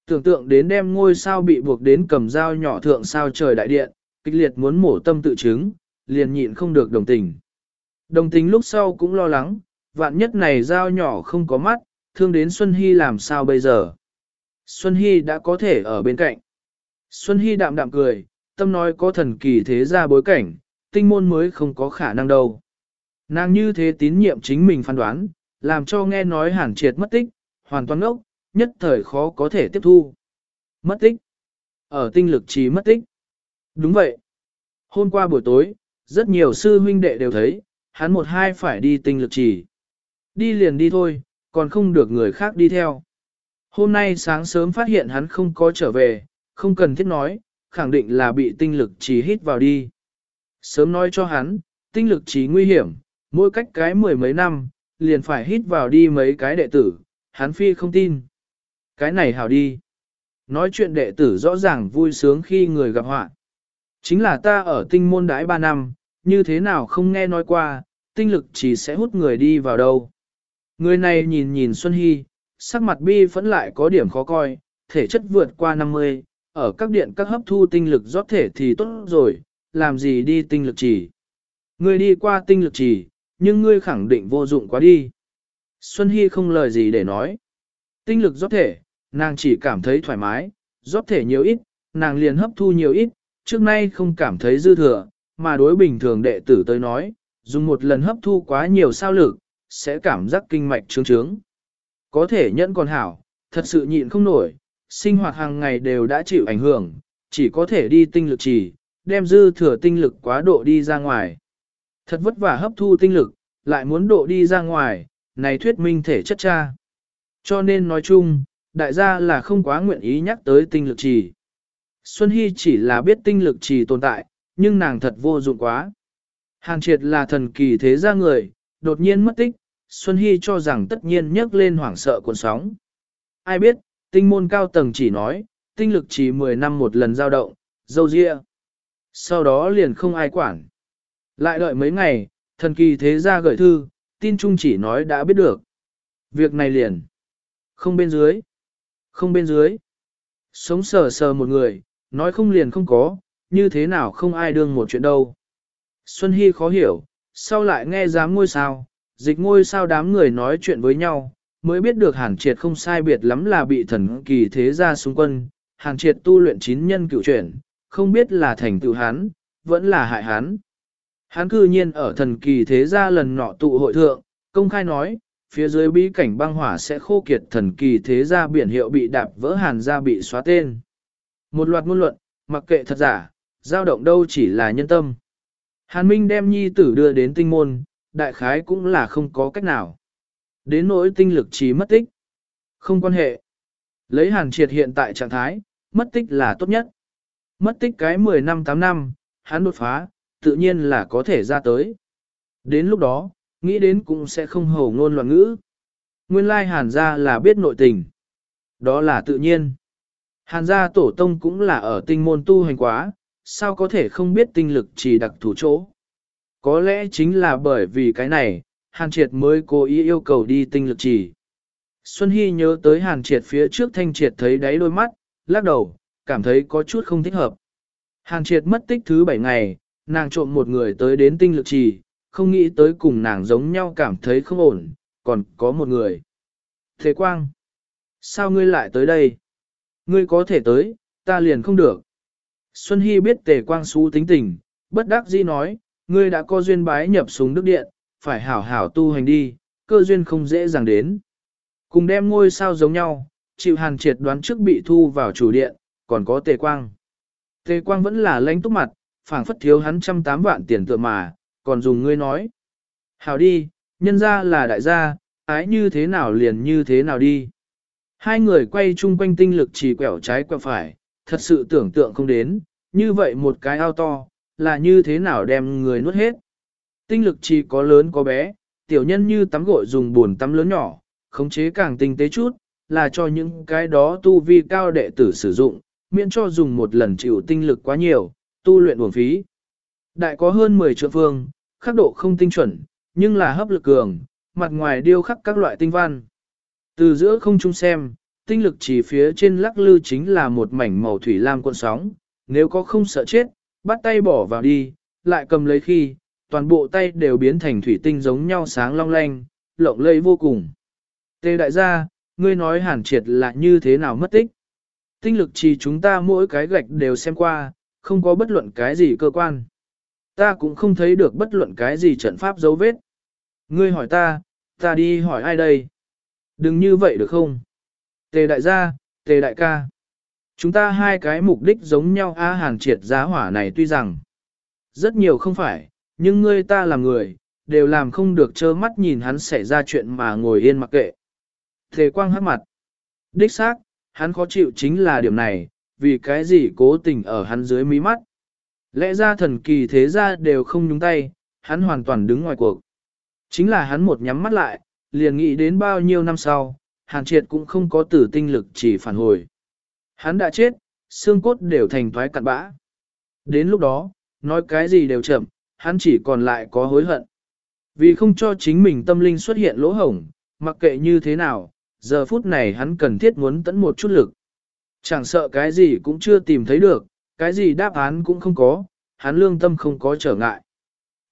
Tưởng tượng đến đem ngôi sao bị buộc đến cầm dao nhỏ thượng sao trời đại điện, kịch liệt muốn mổ tâm tự chứng, liền nhịn không được đồng tình. Đồng tình lúc sau cũng lo lắng, vạn nhất này dao nhỏ không có mắt, thương đến Xuân Hy làm sao bây giờ. Xuân Hy đã có thể ở bên cạnh. Xuân Hy đạm đạm cười, tâm nói có thần kỳ thế ra bối cảnh, tinh môn mới không có khả năng đâu. Nàng như thế tín nhiệm chính mình phán đoán, làm cho nghe nói hàn triệt mất tích, hoàn toàn ngốc, nhất thời khó có thể tiếp thu. Mất tích. Ở tinh lực trí mất tích. Đúng vậy. Hôm qua buổi tối, rất nhiều sư huynh đệ đều thấy, hắn một hai phải đi tinh lực trì. Đi liền đi thôi, còn không được người khác đi theo. Hôm nay sáng sớm phát hiện hắn không có trở về, không cần thiết nói, khẳng định là bị tinh lực trì hít vào đi. Sớm nói cho hắn, tinh lực trì nguy hiểm, mỗi cách cái mười mấy năm, liền phải hít vào đi mấy cái đệ tử, hắn phi không tin. Cái này hào đi. Nói chuyện đệ tử rõ ràng vui sướng khi người gặp họa. Chính là ta ở tinh môn đãi ba năm, như thế nào không nghe nói qua, tinh lực chỉ sẽ hút người đi vào đâu. Người này nhìn nhìn Xuân Hy, sắc mặt bi vẫn lại có điểm khó coi, thể chất vượt qua 50, ở các điện các hấp thu tinh lực rót thể thì tốt rồi, làm gì đi tinh lực chỉ. Ngươi đi qua tinh lực chỉ, nhưng ngươi khẳng định vô dụng quá đi. Xuân Hy không lời gì để nói. Tinh lực rót thể, nàng chỉ cảm thấy thoải mái, rót thể nhiều ít, nàng liền hấp thu nhiều ít, trước nay không cảm thấy dư thừa, mà đối bình thường đệ tử tới nói, dùng một lần hấp thu quá nhiều sao lực, sẽ cảm giác kinh mạch trướng trướng. Có thể nhẫn còn hảo, thật sự nhịn không nổi, sinh hoạt hàng ngày đều đã chịu ảnh hưởng, chỉ có thể đi tinh lực trì, đem dư thừa tinh lực quá độ đi ra ngoài. Thật vất vả hấp thu tinh lực, lại muốn độ đi ra ngoài, này thuyết minh thể chất cha. Cho nên nói chung, đại gia là không quá nguyện ý nhắc tới tinh lực trì. Xuân Hy chỉ là biết tinh lực trì tồn tại, nhưng nàng thật vô dụng quá. hàng triệt là thần kỳ thế gia người, đột nhiên mất tích, Xuân Hy cho rằng tất nhiên nhấc lên hoảng sợ cuộn sóng. Ai biết, tinh môn cao tầng chỉ nói, tinh lực chỉ 10 năm một lần dao động, dâu ria. Sau đó liền không ai quản. Lại đợi mấy ngày, thần kỳ thế gia gửi thư, tin trung chỉ nói đã biết được. Việc này liền. Không bên dưới. Không bên dưới. Sống sờ sờ một người, nói không liền không có, như thế nào không ai đương một chuyện đâu. Xuân Hy khó hiểu, sau lại nghe dám ngôi sao, dịch ngôi sao đám người nói chuyện với nhau, mới biết được hàn triệt không sai biệt lắm là bị thần kỳ thế gia xung quân, hàn triệt tu luyện chín nhân cựu chuyển, không biết là thành tựu hắn, vẫn là hại hắn. Hắn cư nhiên ở thần kỳ thế gia lần nọ tụ hội thượng, công khai nói, phía dưới bí cảnh băng hỏa sẽ khô kiệt thần kỳ thế gia biển hiệu bị đạp vỡ hàn gia bị xóa tên. Một loạt ngôn luận, mặc kệ thật giả, dao động đâu chỉ là nhân tâm. Hàn Minh đem nhi tử đưa đến tinh môn, đại khái cũng là không có cách nào. Đến nỗi tinh lực trí mất tích. Không quan hệ. Lấy hàn triệt hiện tại trạng thái, mất tích là tốt nhất. Mất tích cái 10 năm 8 năm, hắn đột phá, tự nhiên là có thể ra tới. Đến lúc đó, nghĩ đến cũng sẽ không hầu ngôn loạn ngữ. Nguyên lai hàn gia là biết nội tình. Đó là tự nhiên. Hàn gia tổ tông cũng là ở tinh môn tu hành quá, sao có thể không biết tinh lực chỉ đặc thủ chỗ. Có lẽ chính là bởi vì cái này, Hàn Triệt mới cố ý yêu cầu đi tinh lực chỉ. Xuân Hy nhớ tới Hàn Triệt phía trước Thanh Triệt thấy đáy đôi mắt, lắc đầu, cảm thấy có chút không thích hợp. Hàn Triệt mất tích thứ bảy ngày, nàng trộm một người tới đến tinh lực trì, không nghĩ tới cùng nàng giống nhau cảm thấy không ổn, còn có một người. Thế Quang, sao ngươi lại tới đây? Ngươi có thể tới, ta liền không được. Xuân Hy biết Tề Quang Xú tính tình, bất đắc dĩ nói, ngươi đã có duyên bái nhập xuống đức điện, phải hảo hảo tu hành đi, cơ duyên không dễ dàng đến. Cùng đem ngôi sao giống nhau, chịu hàn triệt đoán trước bị thu vào chủ điện, còn có Tề Quang. Tề Quang vẫn là lãnh túc mặt, phảng phất thiếu hắn trăm tám vạn tiền tựa mà, còn dùng ngươi nói. Hảo đi, nhân ra là đại gia, ái như thế nào liền như thế nào đi. Hai người quay chung quanh tinh lực chỉ quẹo trái quẹo phải, thật sự tưởng tượng không đến, như vậy một cái ao to, là như thế nào đem người nuốt hết. Tinh lực chỉ có lớn có bé, tiểu nhân như tắm gội dùng buồn tắm lớn nhỏ, khống chế càng tinh tế chút, là cho những cái đó tu vi cao đệ tử sử dụng, miễn cho dùng một lần chịu tinh lực quá nhiều, tu luyện uổng phí. Đại có hơn 10 triệu phương, khắc độ không tinh chuẩn, nhưng là hấp lực cường, mặt ngoài điêu khắc các loại tinh văn. Từ giữa không trung xem, tinh lực chỉ phía trên lắc lư chính là một mảnh màu thủy lam cuộn sóng, nếu có không sợ chết, bắt tay bỏ vào đi, lại cầm lấy khi, toàn bộ tay đều biến thành thủy tinh giống nhau sáng long lanh, lộng lẫy vô cùng. Tê đại gia, ngươi nói hàn triệt là như thế nào mất tích? Tinh lực chỉ chúng ta mỗi cái gạch đều xem qua, không có bất luận cái gì cơ quan. Ta cũng không thấy được bất luận cái gì trận pháp dấu vết. Ngươi hỏi ta, ta đi hỏi ai đây? Đừng như vậy được không? Tề đại gia, tề đại ca. Chúng ta hai cái mục đích giống nhau A hàn triệt giá hỏa này tuy rằng rất nhiều không phải, nhưng ngươi ta làm người, đều làm không được trơ mắt nhìn hắn xảy ra chuyện mà ngồi yên mặc kệ. thế quang hát mặt. Đích xác, hắn khó chịu chính là điểm này, vì cái gì cố tình ở hắn dưới mí mắt. Lẽ ra thần kỳ thế ra đều không nhúng tay, hắn hoàn toàn đứng ngoài cuộc. Chính là hắn một nhắm mắt lại, liền nghĩ đến bao nhiêu năm sau, hàn triệt cũng không có tử tinh lực chỉ phản hồi. Hắn đã chết, xương cốt đều thành thoái cặn bã. Đến lúc đó, nói cái gì đều chậm, hắn chỉ còn lại có hối hận. Vì không cho chính mình tâm linh xuất hiện lỗ hổng, mặc kệ như thế nào, giờ phút này hắn cần thiết muốn tẫn một chút lực. Chẳng sợ cái gì cũng chưa tìm thấy được, cái gì đáp án cũng không có, hắn lương tâm không có trở ngại.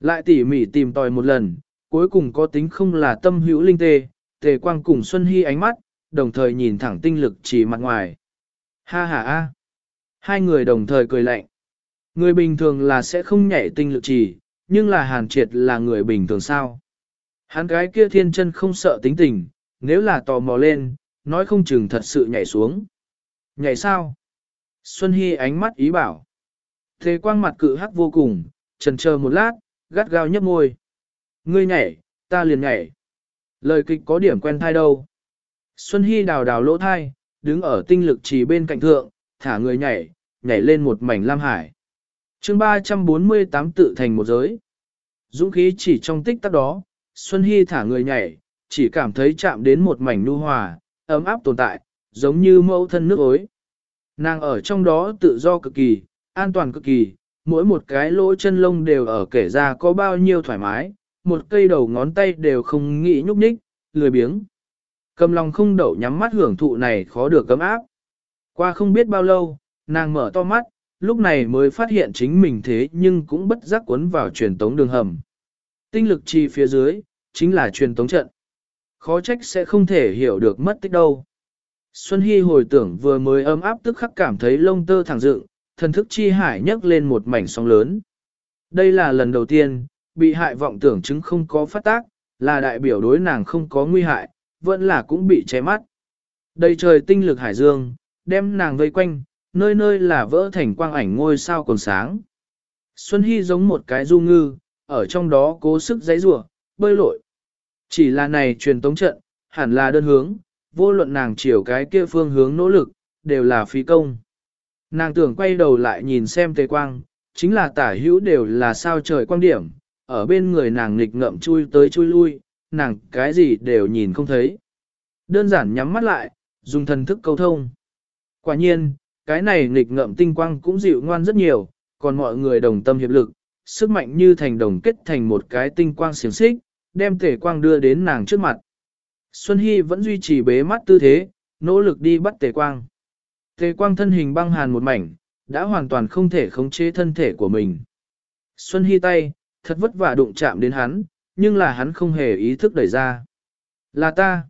Lại tỉ mỉ tìm tòi một lần, cuối cùng có tính không là tâm hữu linh tê, tề quang cùng Xuân Hy ánh mắt, đồng thời nhìn thẳng tinh lực chỉ mặt ngoài. Ha ha ha. Hai người đồng thời cười lạnh. Người bình thường là sẽ không nhảy tinh lực chỉ, nhưng là hàn triệt là người bình thường sao. Hắn cái kia thiên chân không sợ tính tình, nếu là tò mò lên, nói không chừng thật sự nhảy xuống. Nhảy sao? Xuân Hy ánh mắt ý bảo. Thế quang mặt cự hắc vô cùng, trần chờ một lát, gắt gao nhấp môi. Ngươi nhảy, ta liền nhảy. Lời kịch có điểm quen thai đâu. Xuân Hy đào đào lỗ thai, đứng ở tinh lực chỉ bên cạnh thượng, thả người nhảy, nhảy lên một mảnh lam hải. chương 348 tự thành một giới. Dũng khí chỉ trong tích tắc đó, Xuân Hy thả người nhảy, chỉ cảm thấy chạm đến một mảnh nu hòa, ấm áp tồn tại, giống như mẫu thân nước ối. Nàng ở trong đó tự do cực kỳ, an toàn cực kỳ, mỗi một cái lỗ chân lông đều ở kể ra có bao nhiêu thoải mái, một cây đầu ngón tay đều không nghĩ nhúc nhích, lười biếng. Cầm lòng không đậu nhắm mắt hưởng thụ này khó được cấm áp. Qua không biết bao lâu, nàng mở to mắt, lúc này mới phát hiện chính mình thế nhưng cũng bất giác cuốn vào truyền tống đường hầm. Tinh lực chi phía dưới, chính là truyền tống trận. Khó trách sẽ không thể hiểu được mất tích đâu. Xuân Hy hồi tưởng vừa mới ấm áp tức khắc cảm thấy lông tơ thẳng dựng, thần thức chi hải nhấc lên một mảnh sóng lớn. Đây là lần đầu tiên, bị hại vọng tưởng chứng không có phát tác, là đại biểu đối nàng không có nguy hại, vẫn là cũng bị che mắt. Đầy trời tinh lực hải dương, đem nàng vây quanh, nơi nơi là vỡ thành quang ảnh ngôi sao còn sáng. Xuân Hy giống một cái du ngư, ở trong đó cố sức giấy rủa bơi lội. Chỉ là này truyền tống trận, hẳn là đơn hướng, vô luận nàng chiều cái kia phương hướng nỗ lực, đều là phí công. Nàng tưởng quay đầu lại nhìn xem tề quang, chính là tả hữu đều là sao trời quang điểm, ở bên người nàng nghịch ngậm chui tới chui lui, nàng cái gì đều nhìn không thấy. Đơn giản nhắm mắt lại, dùng thần thức câu thông. Quả nhiên, cái này nghịch ngậm tinh quang cũng dịu ngoan rất nhiều, còn mọi người đồng tâm hiệp lực, sức mạnh như thành đồng kết thành một cái tinh quang xiềng xích, đem tể quang đưa đến nàng trước mặt. Xuân Hy vẫn duy trì bế mắt tư thế, nỗ lực đi bắt tề quang. Tề quang thân hình băng hàn một mảnh, đã hoàn toàn không thể khống chế thân thể của mình. Xuân Hy tay, thật vất vả đụng chạm đến hắn, nhưng là hắn không hề ý thức đẩy ra. Là ta.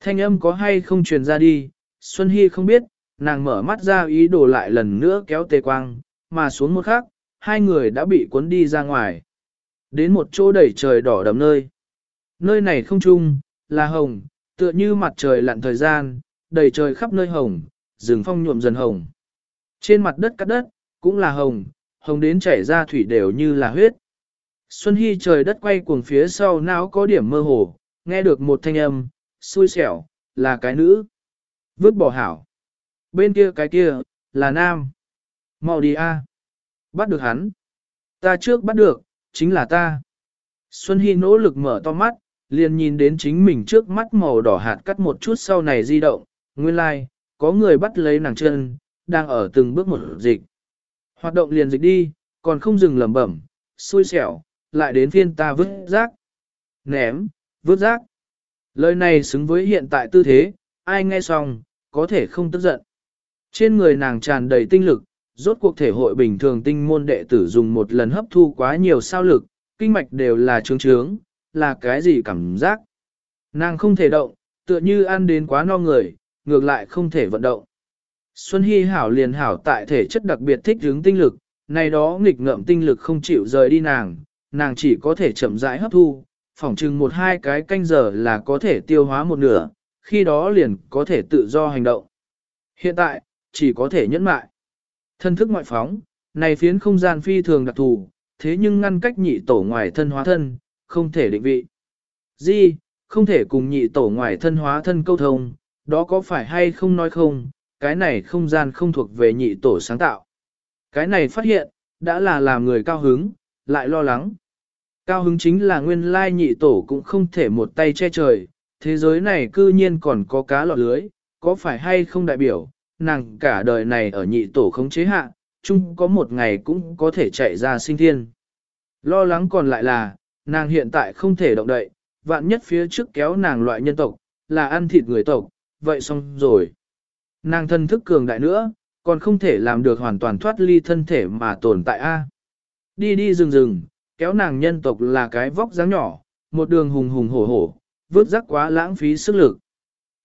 Thanh âm có hay không truyền ra đi, Xuân Hy không biết, nàng mở mắt ra ý đồ lại lần nữa kéo tề quang, mà xuống một khắc, hai người đã bị cuốn đi ra ngoài. Đến một chỗ đầy trời đỏ đầm nơi. Nơi này không chung, là hồng, tựa như mặt trời lặn thời gian, đầy trời khắp nơi hồng, rừng phong nhuộm dần hồng. Trên mặt đất cắt đất, cũng là hồng, hồng đến chảy ra thủy đều như là huyết. Xuân Hy trời đất quay cuồng phía sau não có điểm mơ hồ, nghe được một thanh âm, xui xẻo, là cái nữ. Vứt bỏ hảo. Bên kia cái kia, là nam. Mau đi a. Bắt được hắn. Ta trước bắt được, chính là ta. Xuân Hy nỗ lực mở to mắt, liền nhìn đến chính mình trước mắt màu đỏ hạt cắt một chút sau này di động, nguyên lai, like, có người bắt lấy nàng chân, đang ở từng bước một dịch. Hoạt động liền dịch đi, còn không dừng lẩm bẩm, xui xẻo, lại đến phiên ta vứt rác. Ném, vứt rác. Lời này xứng với hiện tại tư thế, ai nghe xong, có thể không tức giận. Trên người nàng tràn đầy tinh lực, rốt cuộc thể hội bình thường tinh môn đệ tử dùng một lần hấp thu quá nhiều sao lực, kinh mạch đều là trướng trướng, là cái gì cảm giác. Nàng không thể động, tựa như ăn đến quá no người, ngược lại không thể vận động. Xuân Hy hảo liền hảo tại thể chất đặc biệt thích hướng tinh lực, này đó nghịch ngợm tinh lực không chịu rời đi nàng, nàng chỉ có thể chậm rãi hấp thu, phỏng chừng một hai cái canh giờ là có thể tiêu hóa một nửa, khi đó liền có thể tự do hành động. Hiện tại, chỉ có thể nhẫn mại. Thân thức ngoại phóng, này phiến không gian phi thường đặc thù, thế nhưng ngăn cách nhị tổ ngoài thân hóa thân, không thể định vị. Di, không thể cùng nhị tổ ngoài thân hóa thân câu thông, đó có phải hay không nói không, cái này không gian không thuộc về nhị tổ sáng tạo. Cái này phát hiện, đã là làm người cao hứng, lại lo lắng. Cao hứng chính là nguyên lai nhị tổ cũng không thể một tay che trời, thế giới này cư nhiên còn có cá lọt lưới, có phải hay không đại biểu, nàng cả đời này ở nhị tổ không chế hạ, chung có một ngày cũng có thể chạy ra sinh thiên. Lo lắng còn lại là, nàng hiện tại không thể động đậy, vạn nhất phía trước kéo nàng loại nhân tộc, là ăn thịt người tộc, vậy xong rồi. Nàng thân thức cường đại nữa, còn không thể làm được hoàn toàn thoát ly thân thể mà tồn tại A. Đi đi rừng rừng, kéo nàng nhân tộc là cái vóc dáng nhỏ, một đường hùng hùng hổ hổ, vớt rắc quá lãng phí sức lực.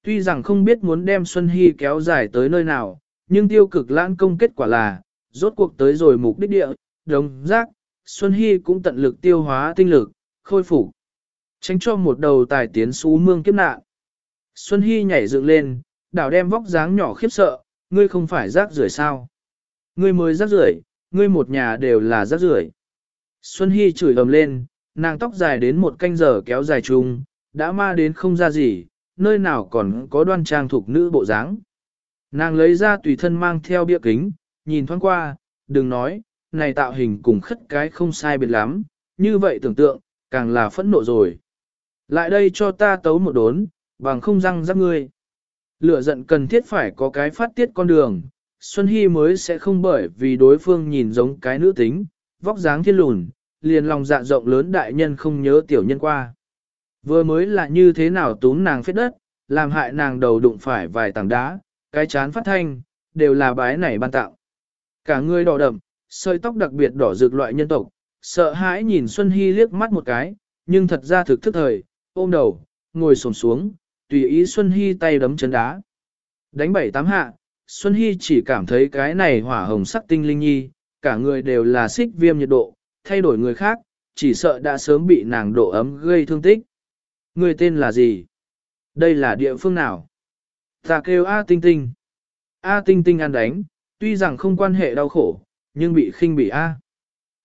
Tuy rằng không biết muốn đem Xuân Hy kéo dài tới nơi nào, nhưng tiêu cực lãng công kết quả là, rốt cuộc tới rồi mục đích địa, đồng giác, Xuân Hy cũng tận lực tiêu hóa tinh lực, khôi phục tránh cho một đầu tài tiến xú mương kiếp nạn. Xuân Hy nhảy dựng lên, đảo đem vóc dáng nhỏ khiếp sợ, ngươi không phải rác rưởi sao? Ngươi mới rác rưởi, ngươi một nhà đều là rác rưởi. Xuân Hy chửi ầm lên, nàng tóc dài đến một canh giờ kéo dài chung, đã ma đến không ra gì, nơi nào còn có đoan trang thuộc nữ bộ dáng. Nàng lấy ra tùy thân mang theo bia kính, nhìn thoáng qua, đừng nói, này tạo hình cùng khất cái không sai biệt lắm, như vậy tưởng tượng, càng là phẫn nộ rồi. Lại đây cho ta tấu một đốn, bằng không răng rắc ngươi. Lửa giận cần thiết phải có cái phát tiết con đường, Xuân Hy mới sẽ không bởi vì đối phương nhìn giống cái nữ tính, vóc dáng thiên lùn, liền lòng dạ rộng lớn đại nhân không nhớ tiểu nhân qua. Vừa mới là như thế nào túm nàng phết đất, làm hại nàng đầu đụng phải vài tảng đá, cái chán phát thanh, đều là bái này ban tạo. Cả người đỏ đậm, sợi tóc đặc biệt đỏ rực loại nhân tộc, sợ hãi nhìn Xuân Hy liếc mắt một cái, nhưng thật ra thực thức thời, ôm đầu, ngồi sồn xuống, tùy ý Xuân Hy tay đấm chân đá. Đánh bảy tám hạ, Xuân Hy chỉ cảm thấy cái này hỏa hồng sắc tinh linh nhi, cả người đều là xích viêm nhiệt độ, thay đổi người khác, chỉ sợ đã sớm bị nàng độ ấm gây thương tích. Người tên là gì? Đây là địa phương nào? Ta kêu A Tinh Tinh. A Tinh Tinh ăn đánh, tuy rằng không quan hệ đau khổ, nhưng bị khinh bị A.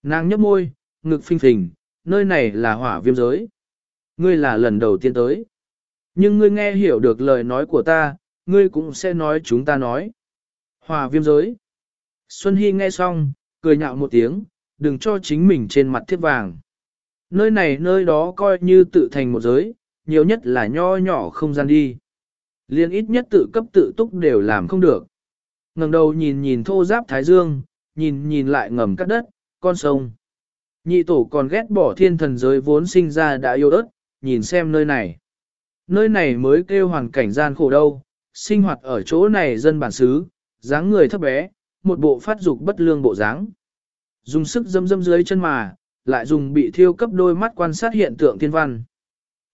Nàng nhấp môi, ngực phinh phình, nơi này là hỏa viêm giới. Ngươi là lần đầu tiên tới. Nhưng ngươi nghe hiểu được lời nói của ta, ngươi cũng sẽ nói chúng ta nói. hòa viêm giới. Xuân Hy nghe xong, cười nhạo một tiếng, đừng cho chính mình trên mặt thiết vàng. Nơi này nơi đó coi như tự thành một giới, nhiều nhất là nho nhỏ không gian đi. Liên ít nhất tự cấp tự túc đều làm không được. ngẩng đầu nhìn nhìn thô giáp thái dương, nhìn nhìn lại ngầm cắt đất, con sông. Nhị tổ còn ghét bỏ thiên thần giới vốn sinh ra đã yêu ớt, nhìn xem nơi này. Nơi này mới kêu hoàn cảnh gian khổ đâu, sinh hoạt ở chỗ này dân bản xứ, dáng người thấp bé, một bộ phát dục bất lương bộ dáng. Dùng sức dâm dâm dưới chân mà, lại dùng bị thiêu cấp đôi mắt quan sát hiện tượng thiên văn.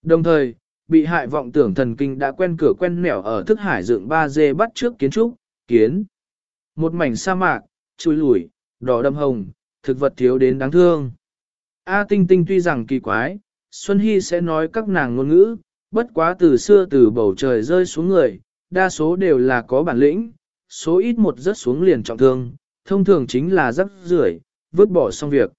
Đồng thời, bị hại vọng tưởng thần kinh đã quen cửa quen nẻo ở thức hải dựng 3D bắt trước kiến trúc, kiến. Một mảnh sa mạc, chui lủi, đỏ đâm hồng, thực vật thiếu đến đáng thương. A Tinh Tinh tuy rằng kỳ quái, Xuân Hy sẽ nói các nàng ngôn ngữ, bất quá từ xưa từ bầu trời rơi xuống người, đa số đều là có bản lĩnh, số ít một rớt xuống liền trọng thương, thông thường chính là rắc rưởi, vứt bỏ xong việc.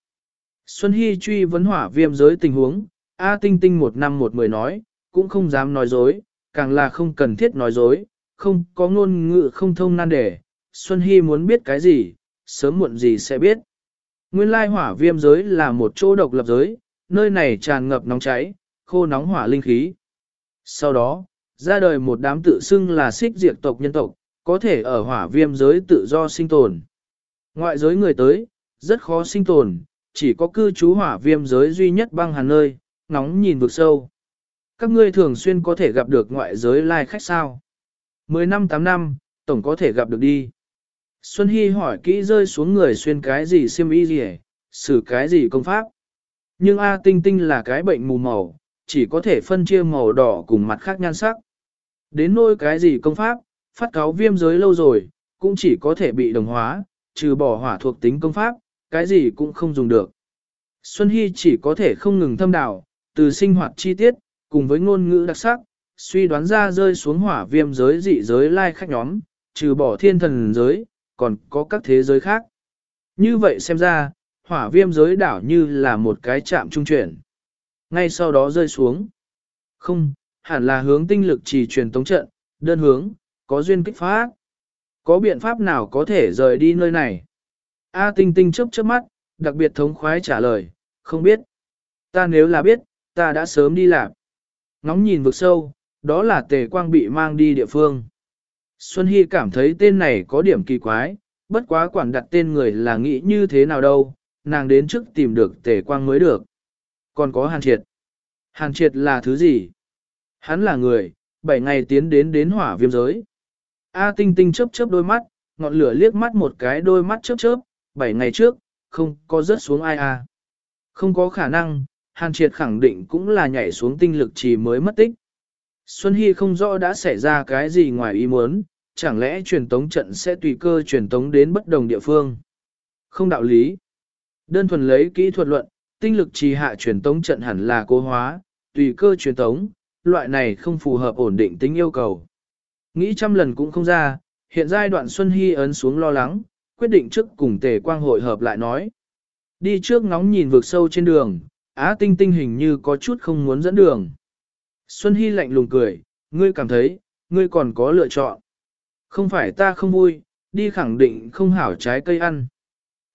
Xuân Hy truy vấn hỏa viêm giới tình huống, A Tinh Tinh một năm một mười nói, cũng không dám nói dối, càng là không cần thiết nói dối, không có ngôn ngữ không thông nan đề. Xuân Hy muốn biết cái gì, sớm muộn gì sẽ biết. Nguyên lai hỏa viêm giới là một chỗ độc lập giới, nơi này tràn ngập nóng cháy, khô nóng hỏa linh khí. Sau đó, ra đời một đám tự xưng là xích diệt tộc nhân tộc, có thể ở hỏa viêm giới tự do sinh tồn. Ngoại giới người tới, rất khó sinh tồn, chỉ có cư trú hỏa viêm giới duy nhất băng hàn nơi, nóng nhìn vực sâu. Các ngươi thường xuyên có thể gặp được ngoại giới lai khách sao? 10 năm 8 năm, tổng có thể gặp được đi. Xuân Hy hỏi kỹ rơi xuống người xuyên cái gì xiêm y gì xử cái gì công pháp. Nhưng A Tinh Tinh là cái bệnh mù màu, chỉ có thể phân chia màu đỏ cùng mặt khác nhan sắc. Đến nôi cái gì công pháp, phát cáo viêm giới lâu rồi, cũng chỉ có thể bị đồng hóa, trừ bỏ hỏa thuộc tính công pháp, cái gì cũng không dùng được. Xuân Hy chỉ có thể không ngừng thâm đảo, từ sinh hoạt chi tiết, cùng với ngôn ngữ đặc sắc, suy đoán ra rơi xuống hỏa viêm giới dị giới lai khách nhóm, trừ bỏ thiên thần giới, còn có các thế giới khác. Như vậy xem ra, hỏa viêm giới đảo như là một cái chạm trung chuyển. Ngay sau đó rơi xuống. Không, hẳn là hướng tinh lực chỉ truyền tống trận, đơn hướng, có duyên kích phát. Có biện pháp nào có thể rời đi nơi này? A tinh tinh chớp chớp mắt, đặc biệt thống khoái trả lời, không biết. Ta nếu là biết, ta đã sớm đi làm. Ngóng nhìn vực sâu, đó là tề quang bị mang đi địa phương. Xuân Hy cảm thấy tên này có điểm kỳ quái, bất quá quản đặt tên người là nghĩ như thế nào đâu, nàng đến trước tìm được tề quang mới được. Còn có hàn triệt. Hàn triệt là thứ gì? Hắn là người, bảy ngày tiến đến đến hỏa viêm giới. A tinh tinh chớp chớp đôi mắt, ngọn lửa liếc mắt một cái đôi mắt chớp chớp, bảy ngày trước, không có rớt xuống ai à. Không có khả năng, Hàn Triệt khẳng định cũng là nhảy xuống tinh lực chỉ mới mất tích. Xuân Hy không rõ đã xảy ra cái gì ngoài ý muốn, chẳng lẽ truyền tống trận sẽ tùy cơ truyền tống đến bất đồng địa phương. Không đạo lý. Đơn thuần lấy kỹ thuật luận, tinh lực trì hạ truyền tống trận hẳn là cố hóa, tùy cơ truyền tống, loại này không phù hợp ổn định tính yêu cầu. Nghĩ trăm lần cũng không ra, hiện giai đoạn Xuân Hy ấn xuống lo lắng, quyết định trước cùng tề quang hội hợp lại nói. Đi trước ngóng nhìn vực sâu trên đường, Á Tinh Tinh hình như có chút không muốn dẫn đường. Xuân Hy lạnh lùng cười, ngươi cảm thấy, ngươi còn có lựa chọn. Không phải ta không vui, đi khẳng định không hảo trái cây ăn.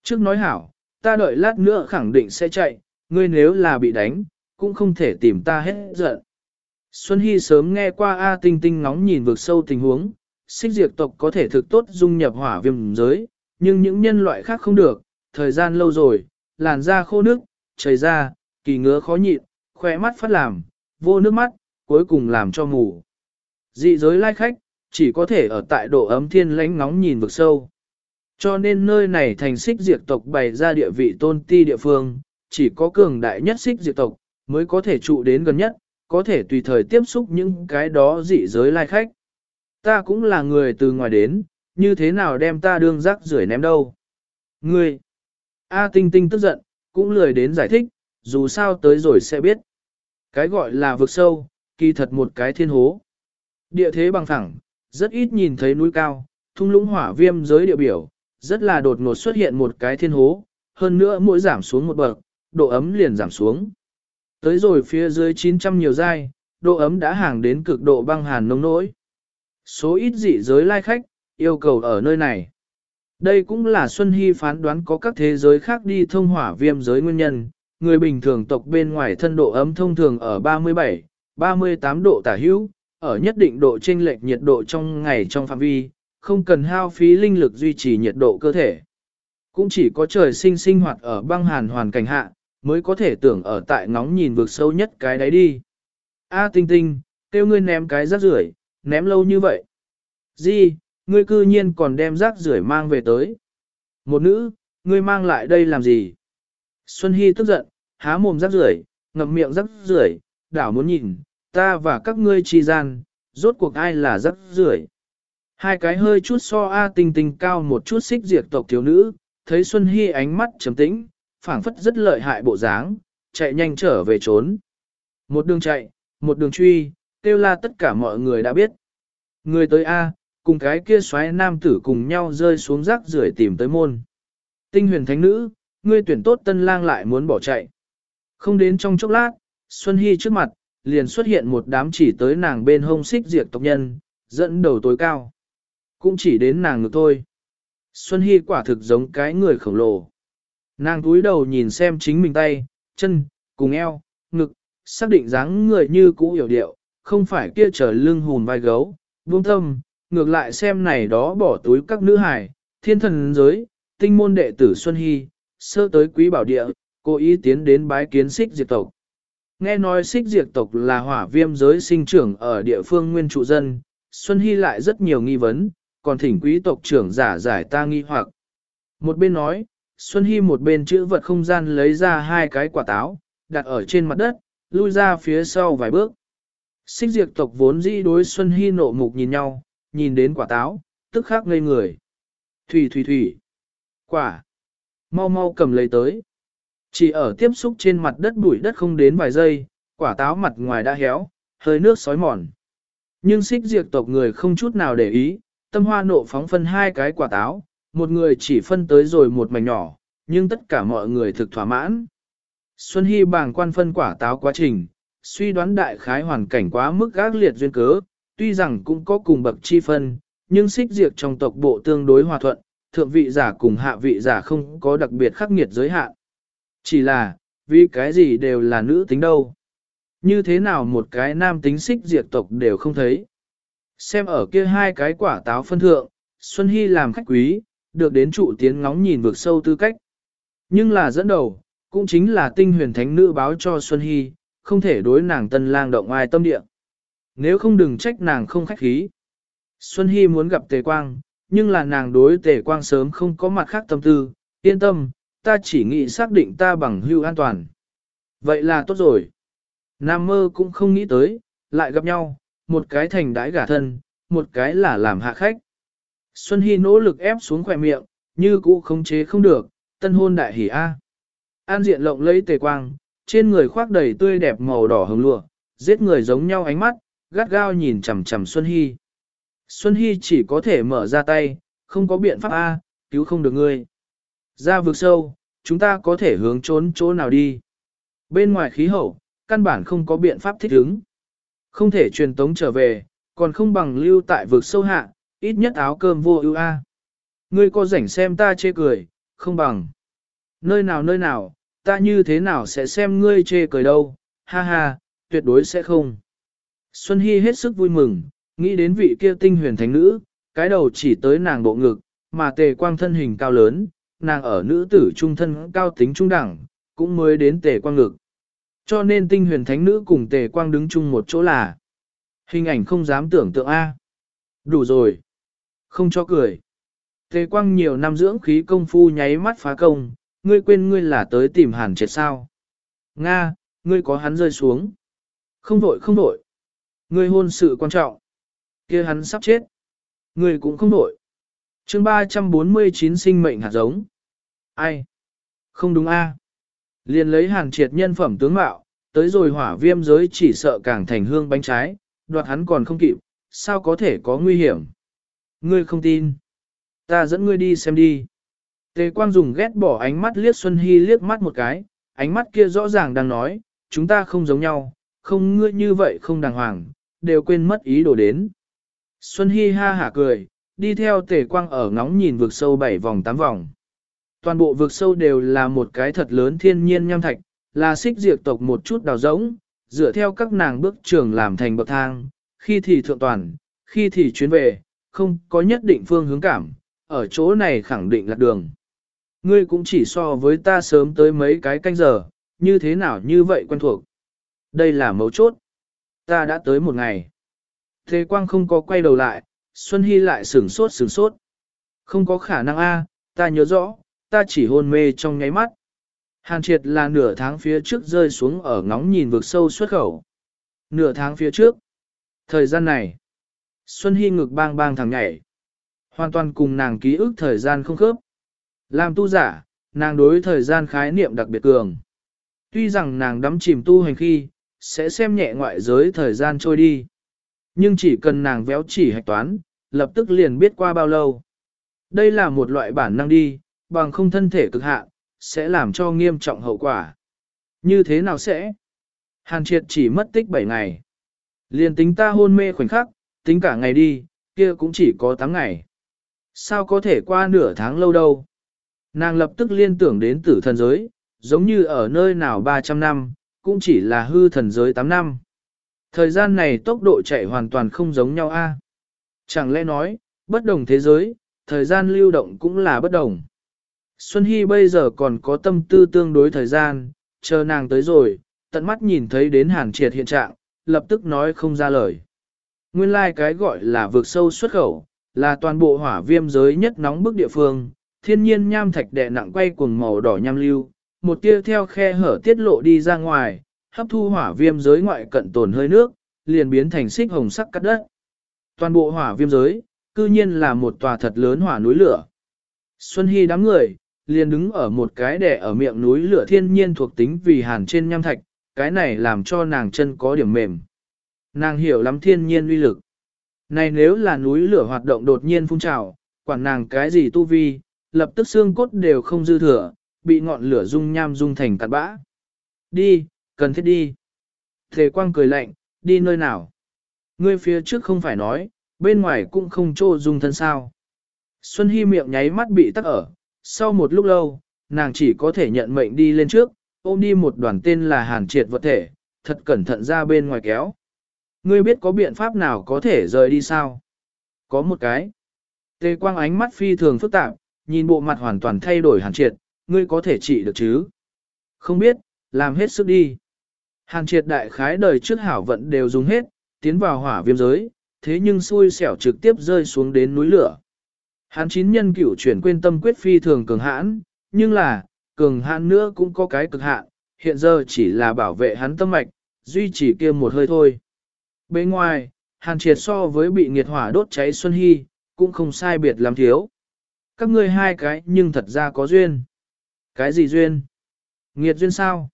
Trước nói hảo, ta đợi lát nữa khẳng định sẽ chạy, ngươi nếu là bị đánh, cũng không thể tìm ta hết giận. Xuân Hy sớm nghe qua A Tinh Tinh ngóng nhìn vực sâu tình huống, xích diệt tộc có thể thực tốt dung nhập hỏa viêm giới, nhưng những nhân loại khác không được, thời gian lâu rồi, làn da khô nước, chảy ra, kỳ ngứa khó nhịn, khỏe mắt phát làm, vô nước mắt, cuối cùng làm cho mù. Dị giới lai khách, chỉ có thể ở tại độ ấm thiên lãnh ngóng nhìn vực sâu. Cho nên nơi này thành xích diệt tộc bày ra địa vị tôn ti địa phương, chỉ có cường đại nhất xích diệt tộc, mới có thể trụ đến gần nhất, có thể tùy thời tiếp xúc những cái đó dị giới lai khách. Ta cũng là người từ ngoài đến, như thế nào đem ta đương rác rưởi ném đâu. Ngươi! A Tinh Tinh tức giận, cũng lười đến giải thích, dù sao tới rồi sẽ biết. Cái gọi là vực sâu, kỳ thật một cái thiên hố. Địa thế bằng phẳng, rất ít nhìn thấy núi cao, thung lũng hỏa viêm giới địa biểu, rất là đột ngột xuất hiện một cái thiên hố, hơn nữa mỗi giảm xuống một bậc, độ ấm liền giảm xuống. Tới rồi phía dưới 900 nhiều giai, độ ấm đã hàng đến cực độ băng hàn nông nỗi. Số ít dị giới lai khách, yêu cầu ở nơi này. Đây cũng là Xuân Hy phán đoán có các thế giới khác đi thông hỏa viêm giới nguyên nhân. Người bình thường tộc bên ngoài thân độ ấm thông thường ở 37, 38 độ tả hữu, ở nhất định độ chênh lệch nhiệt độ trong ngày trong phạm vi, không cần hao phí linh lực duy trì nhiệt độ cơ thể. Cũng chỉ có trời sinh sinh hoạt ở băng hàn hoàn cảnh hạ, mới có thể tưởng ở tại ngóng nhìn vực sâu nhất cái đấy đi. A tinh tinh, kêu ngươi ném cái rác rưởi, ném lâu như vậy. Di, ngươi cư nhiên còn đem rác rưởi mang về tới. Một nữ, ngươi mang lại đây làm gì? Xuân Hy tức giận, há mồm rác rưởi, ngậm miệng rác rưởi, đảo muốn nhìn, ta và các ngươi chi gian, rốt cuộc ai là rác rưởi? Hai cái hơi chút so A tinh tinh cao một chút xích diệt tộc thiếu nữ, thấy Xuân Hy ánh mắt trầm tĩnh, phảng phất rất lợi hại bộ dáng, chạy nhanh trở về trốn. Một đường chạy, một đường truy, kêu la tất cả mọi người đã biết. Người tới A, cùng cái kia xoáy nam tử cùng nhau rơi xuống rác rưởi tìm tới môn. Tinh huyền thánh nữ, ngươi tuyển tốt tân lang lại muốn bỏ chạy. Không đến trong chốc lát, Xuân Hy trước mặt, liền xuất hiện một đám chỉ tới nàng bên hông xích diệt tộc nhân, dẫn đầu tối cao. Cũng chỉ đến nàng ngược thôi. Xuân Hy quả thực giống cái người khổng lồ. Nàng túi đầu nhìn xem chính mình tay, chân, cùng eo, ngực, xác định dáng người như cũ hiểu điệu, không phải kia trở lưng hùn vai gấu, buông tâm, ngược lại xem này đó bỏ túi các nữ hải, thiên thần giới, tinh môn đệ tử Xuân Hy, sơ tới quý bảo địa, cố ý tiến đến bái kiến xích diệt tộc. Nghe nói xích diệt tộc là hỏa viêm giới sinh trưởng ở địa phương nguyên trụ dân, Xuân Hy lại rất nhiều nghi vấn, còn thỉnh quý tộc trưởng giả giải ta nghi hoặc. Một bên nói, Xuân Hy một bên chữ vật không gian lấy ra hai cái quả táo, đặt ở trên mặt đất, lui ra phía sau vài bước. Xích diệt tộc vốn dĩ đối Xuân Hy nộ mục nhìn nhau, nhìn đến quả táo, tức khắc ngây người. Thủy thủy thủy. Quả. Mau mau cầm lấy tới. Chỉ ở tiếp xúc trên mặt đất bụi đất không đến vài giây, quả táo mặt ngoài đã héo, hơi nước sói mòn. Nhưng xích diệt tộc người không chút nào để ý, tâm hoa nộ phóng phân hai cái quả táo, một người chỉ phân tới rồi một mảnh nhỏ, nhưng tất cả mọi người thực thỏa mãn. Xuân Hy bàng quan phân quả táo quá trình, suy đoán đại khái hoàn cảnh quá mức gác liệt duyên cớ, tuy rằng cũng có cùng bậc chi phân, nhưng xích diệt trong tộc bộ tương đối hòa thuận, thượng vị giả cùng hạ vị giả không có đặc biệt khắc nghiệt giới hạn. Chỉ là, vì cái gì đều là nữ tính đâu. Như thế nào một cái nam tính xích diệt tộc đều không thấy. Xem ở kia hai cái quả táo phân thượng, Xuân Hy làm khách quý, được đến trụ tiến ngóng nhìn vượt sâu tư cách. Nhưng là dẫn đầu, cũng chính là tinh huyền thánh nữ báo cho Xuân Hy, không thể đối nàng tân lang động ai tâm địa. Nếu không đừng trách nàng không khách khí. Xuân Hy muốn gặp Tề Quang, nhưng là nàng đối Tề Quang sớm không có mặt khác tâm tư, yên tâm, ta chỉ nghĩ xác định ta bằng hưu an toàn. Vậy là tốt rồi. Nam mơ cũng không nghĩ tới, lại gặp nhau, một cái thành đái gả thân, một cái là làm hạ khách. Xuân Hy nỗ lực ép xuống khỏe miệng, như cũ không chế không được, tân hôn đại hỉ A. An diện lộng lấy tề quang, trên người khoác đầy tươi đẹp màu đỏ hồng lụa, giết người giống nhau ánh mắt, gắt gao nhìn chằm chằm Xuân Hy. Xuân Hy chỉ có thể mở ra tay, không có biện pháp A, cứu không được ngươi. Ra vực sâu, chúng ta có thể hướng trốn chỗ nào đi. Bên ngoài khí hậu, căn bản không có biện pháp thích ứng. Không thể truyền tống trở về, còn không bằng lưu tại vực sâu hạ, ít nhất áo cơm vô ưu a. Ngươi có rảnh xem ta chê cười, không bằng. Nơi nào nơi nào, ta như thế nào sẽ xem ngươi chê cười đâu, ha ha, tuyệt đối sẽ không. Xuân Hy hết sức vui mừng, nghĩ đến vị kia tinh huyền thánh nữ, cái đầu chỉ tới nàng bộ ngực, mà tề quang thân hình cao lớn, nàng ở nữ tử trung thân cao tính trung đẳng, cũng mới đến tề quang ngực. Cho nên tinh huyền thánh nữ cùng tề quang đứng chung một chỗ là hình ảnh không dám tưởng tượng A. Đủ rồi. Không cho cười. Tề quang nhiều năm dưỡng khí công phu nháy mắt phá công, ngươi quên ngươi là tới tìm hàn triệt sao. Nga, ngươi có hắn rơi xuống. Không vội không vội. Ngươi hôn sự quan trọng. kia hắn sắp chết. Ngươi cũng không vội. chương 349 sinh mệnh hạt giống. Ai? Không đúng a Liền lấy hàn triệt nhân phẩm tướng mạo, tới rồi hỏa viêm giới chỉ sợ càng thành hương bánh trái, đoạt hắn còn không kịp, sao có thể có nguy hiểm. Ngươi không tin. Ta dẫn ngươi đi xem đi. Tề Quang dùng ghét bỏ ánh mắt liếc Xuân Hy liếc mắt một cái, ánh mắt kia rõ ràng đang nói, chúng ta không giống nhau, không ngươi như vậy không đàng hoàng, đều quên mất ý đồ đến. Xuân Hy ha hả cười, đi theo Tề Quang ở ngóng nhìn vực sâu bảy vòng tám vòng. Toàn bộ vực sâu đều là một cái thật lớn thiên nhiên nham thạch, là xích diệt tộc một chút đào rỗng, dựa theo các nàng bước trường làm thành bậc thang, khi thì thượng toàn, khi thì chuyến về, không có nhất định phương hướng cảm, ở chỗ này khẳng định là đường. Ngươi cũng chỉ so với ta sớm tới mấy cái canh giờ, như thế nào như vậy quen thuộc. Đây là mấu chốt. Ta đã tới một ngày. Thế quang không có quay đầu lại, Xuân Hy lại sửng sốt sửng sốt. Không có khả năng a, ta nhớ rõ, ta chỉ hôn mê trong nháy mắt. Hàn triệt là nửa tháng phía trước rơi xuống ở ngóng nhìn vực sâu xuất khẩu. Nửa tháng phía trước. Thời gian này, Xuân Hy ngực bang bang thẳng nhảy. Hoàn toàn cùng nàng ký ức thời gian không khớp. Làm tu giả, nàng đối thời gian khái niệm đặc biệt cường. Tuy rằng nàng đắm chìm tu hành khi, sẽ xem nhẹ ngoại giới thời gian trôi đi. Nhưng chỉ cần nàng véo chỉ hạch toán, lập tức liền biết qua bao lâu. Đây là một loại bản năng đi, bằng không thân thể cực hạn, sẽ làm cho nghiêm trọng hậu quả. Như thế nào sẽ? Hàn triệt chỉ mất tích 7 ngày. Liền tính ta hôn mê khoảnh khắc, tính cả ngày đi, kia cũng chỉ có 8 ngày. Sao có thể qua nửa tháng lâu đâu? Nàng lập tức liên tưởng đến tử thần giới, giống như ở nơi nào 300 năm, cũng chỉ là hư thần giới 8 năm. Thời gian này tốc độ chạy hoàn toàn không giống nhau a. Chẳng lẽ nói, bất đồng thế giới, thời gian lưu động cũng là bất đồng. Xuân Hy bây giờ còn có tâm tư tương đối thời gian, chờ nàng tới rồi, tận mắt nhìn thấy đến hàn triệt hiện trạng, lập tức nói không ra lời. Nguyên lai like cái gọi là vượt sâu xuất khẩu, là toàn bộ hỏa viêm giới nhất nóng bức địa phương, thiên nhiên nham thạch đè nặng quay cuồng màu đỏ nham lưu, một tia theo khe hở tiết lộ đi ra ngoài, hấp thu hỏa viêm giới ngoại cận tồn hơi nước, liền biến thành xích hồng sắc cắt đất. Toàn bộ hỏa viêm giới, cư nhiên là một tòa thật lớn hỏa núi lửa. Xuân Hy đám người, liền đứng ở một cái đẻ ở miệng núi lửa thiên nhiên thuộc tính vì hàn trên nham thạch, cái này làm cho nàng chân có điểm mềm. Nàng hiểu lắm thiên nhiên uy lực. Này nếu là núi lửa hoạt động đột nhiên phun trào, quản nàng cái gì tu vi, lập tức xương cốt đều không dư thừa, bị ngọn lửa dung nham dung thành cát bã. Đi, cần thiết đi. Thề quang cười lạnh, đi nơi nào? Ngươi phía trước không phải nói, bên ngoài cũng không trô dung thân sao. Xuân Hy miệng nháy mắt bị tắc ở, sau một lúc lâu, nàng chỉ có thể nhận mệnh đi lên trước, ôm đi một đoàn tên là hàn triệt vật thể, thật cẩn thận ra bên ngoài kéo. Ngươi biết có biện pháp nào có thể rời đi sao? Có một cái. Tề quang ánh mắt phi thường phức tạp, nhìn bộ mặt hoàn toàn thay đổi hàn triệt, ngươi có thể trị được chứ? Không biết, làm hết sức đi. Hàn triệt đại khái đời trước hảo vận đều dùng hết, tiến vào hỏa viêm giới, thế nhưng xui xẻo trực tiếp rơi xuống đến núi lửa. Hàn chín nhân cửu chuyển quên tâm quyết phi thường cường hãn, nhưng là, cường hãn nữa cũng có cái cực hạn, hiện giờ chỉ là bảo vệ hắn tâm mạch, duy trì kia một hơi thôi bế ngoài, hàn triệt so với bị nghiệt hỏa đốt cháy Xuân Hy, cũng không sai biệt lắm thiếu. Các ngươi hai cái nhưng thật ra có duyên. Cái gì duyên? Nghiệt duyên sao?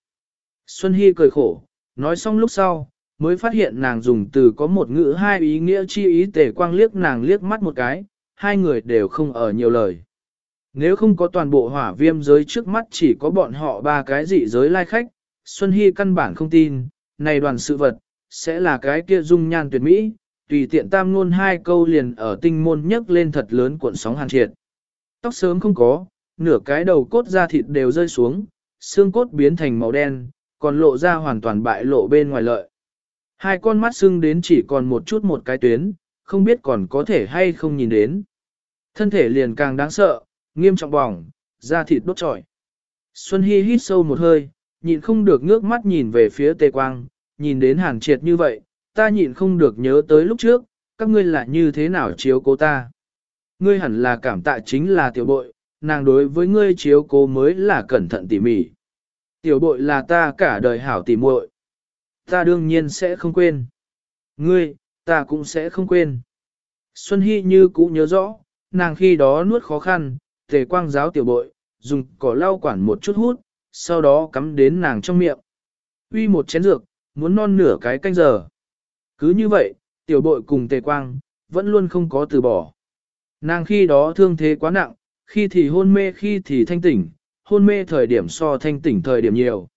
Xuân Hy cười khổ, nói xong lúc sau, mới phát hiện nàng dùng từ có một ngữ hai ý nghĩa chi ý tề quang liếc nàng liếc mắt một cái, hai người đều không ở nhiều lời. Nếu không có toàn bộ hỏa viêm giới trước mắt chỉ có bọn họ ba cái dị giới lai khách, Xuân Hy căn bản không tin, này đoàn sự vật, sẽ là cái kia dung nhan tuyệt mỹ, tùy tiện tam ngôn hai câu liền ở tinh môn nhấc lên thật lớn cuộn sóng hàn triệt. Tóc sớm không có, nửa cái đầu cốt da thịt đều rơi xuống, xương cốt biến thành màu đen, còn lộ ra hoàn toàn bại lộ bên ngoài lợi. Hai con mắt sưng đến chỉ còn một chút một cái tuyến, không biết còn có thể hay không nhìn đến. Thân thể liền càng đáng sợ, nghiêm trọng bỏng, da thịt đốt trọi. Xuân Hy hít sâu một hơi, nhịn không được ngước mắt nhìn về phía tề quang, nhìn đến hàn triệt như vậy, ta nhịn không được nhớ tới lúc trước, các ngươi là như thế nào chiếu cố ta. Ngươi hẳn là cảm tạ chính là tiểu bội, nàng đối với ngươi chiếu cố mới là cẩn thận tỉ mỉ. Tiểu bội là ta cả đời hảo tỉ muội, ta đương nhiên sẽ không quên. Ngươi, ta cũng sẽ không quên. Xuân Hy như cũ nhớ rõ, nàng khi đó nuốt khó khăn, tề quang giáo tiểu bội, dùng cỏ lau quản một chút hút, sau đó cắm đến nàng trong miệng. Uy một chén dược, muốn non nửa cái canh giờ. Cứ như vậy, tiểu bội cùng tề quang, vẫn luôn không có từ bỏ. Nàng khi đó thương thế quá nặng, khi thì hôn mê khi thì thanh tỉnh, hôn mê thời điểm so thanh tỉnh thời điểm nhiều.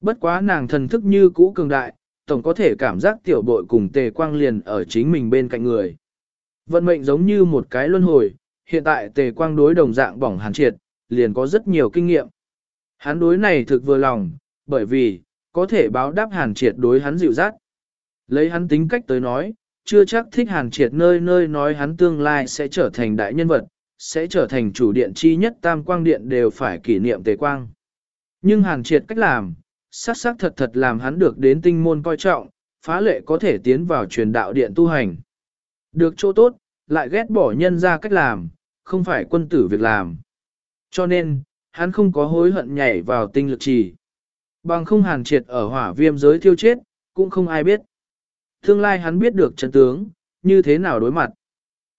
Bất quá nàng thần thức như cũ cường đại, tổng có thể cảm giác tiểu bội cùng tề quang liền ở chính mình bên cạnh người. Vận mệnh giống như một cái luân hồi, hiện tại tề quang đối đồng dạng bỏng hàn triệt, liền có rất nhiều kinh nghiệm. Hắn đối này thực vừa lòng, bởi vì, có thể báo đáp hàn triệt đối hắn dịu dắt. Lấy hắn tính cách tới nói, chưa chắc thích hàn triệt nơi nơi nói hắn tương lai sẽ trở thành đại nhân vật, sẽ trở thành chủ điện chi nhất tam quang điện đều phải kỷ niệm tề quang. Nhưng hàn triệt cách làm, sắc sắc thật thật làm hắn được đến tinh môn coi trọng, phá lệ có thể tiến vào truyền đạo điện tu hành. Được chỗ tốt, lại ghét bỏ nhân ra cách làm, không phải quân tử việc làm. Cho nên, hắn không có hối hận nhảy vào tinh lực trì. Bằng không hàn triệt ở hỏa viêm giới thiêu chết, cũng không ai biết. Tương lai hắn biết được chân tướng, như thế nào đối mặt.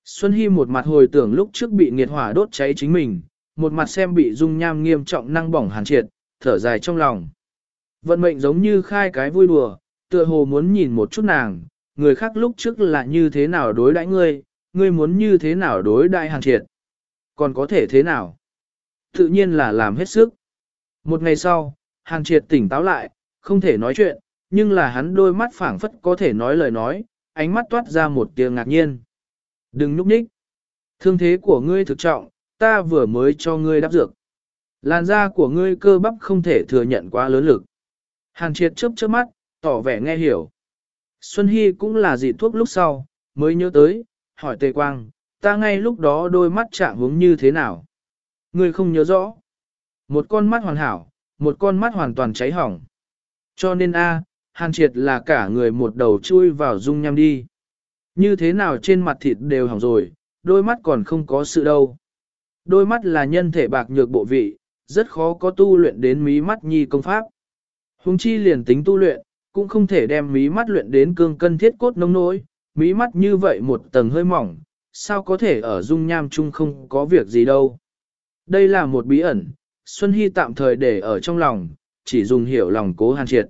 Xuân Hy một mặt hồi tưởng lúc trước bị nghiệt hỏa đốt cháy chính mình, một mặt xem bị dung nham nghiêm trọng năng bỏng hàn triệt, thở dài trong lòng. Vận mệnh giống như khai cái vui đùa, tựa hồ muốn nhìn một chút nàng, người khác lúc trước là như thế nào đối đãi ngươi, ngươi muốn như thế nào đối đãi hàn triệt. Còn có thể thế nào? Tự nhiên là làm hết sức. Một ngày sau, hàn triệt tỉnh táo lại, không thể nói chuyện, nhưng là hắn đôi mắt phảng phất có thể nói lời nói, ánh mắt toát ra một tia ngạc nhiên. Đừng núp nhích. Thương thế của ngươi thực trọng, ta vừa mới cho ngươi đắp dược. Làn da của ngươi cơ bắp không thể thừa nhận quá lớn lực. Hàn triệt chớp chớp mắt, tỏ vẻ nghe hiểu. Xuân Hy cũng là dị thuốc lúc sau, mới nhớ tới, hỏi Tề Quang, ta ngay lúc đó đôi mắt chạm hướng như thế nào? Ngươi không nhớ rõ. Một con mắt hoàn hảo, một con mắt hoàn toàn cháy hỏng. Cho nên a, Hàn Triệt là cả người một đầu chui vào dung nham đi. Như thế nào trên mặt thịt đều hỏng rồi, đôi mắt còn không có sự đâu. Đôi mắt là nhân thể bạc nhược bộ vị, rất khó có tu luyện đến mí mắt nhi công pháp. Hùng chi liền tính tu luyện, cũng không thể đem mí mắt luyện đến cương cân thiết cốt nông nỗi, mí mắt như vậy một tầng hơi mỏng, sao có thể ở dung nham chung không có việc gì đâu. Đây là một bí ẩn, Xuân Hy tạm thời để ở trong lòng, chỉ dùng hiểu lòng cố hàn triệt.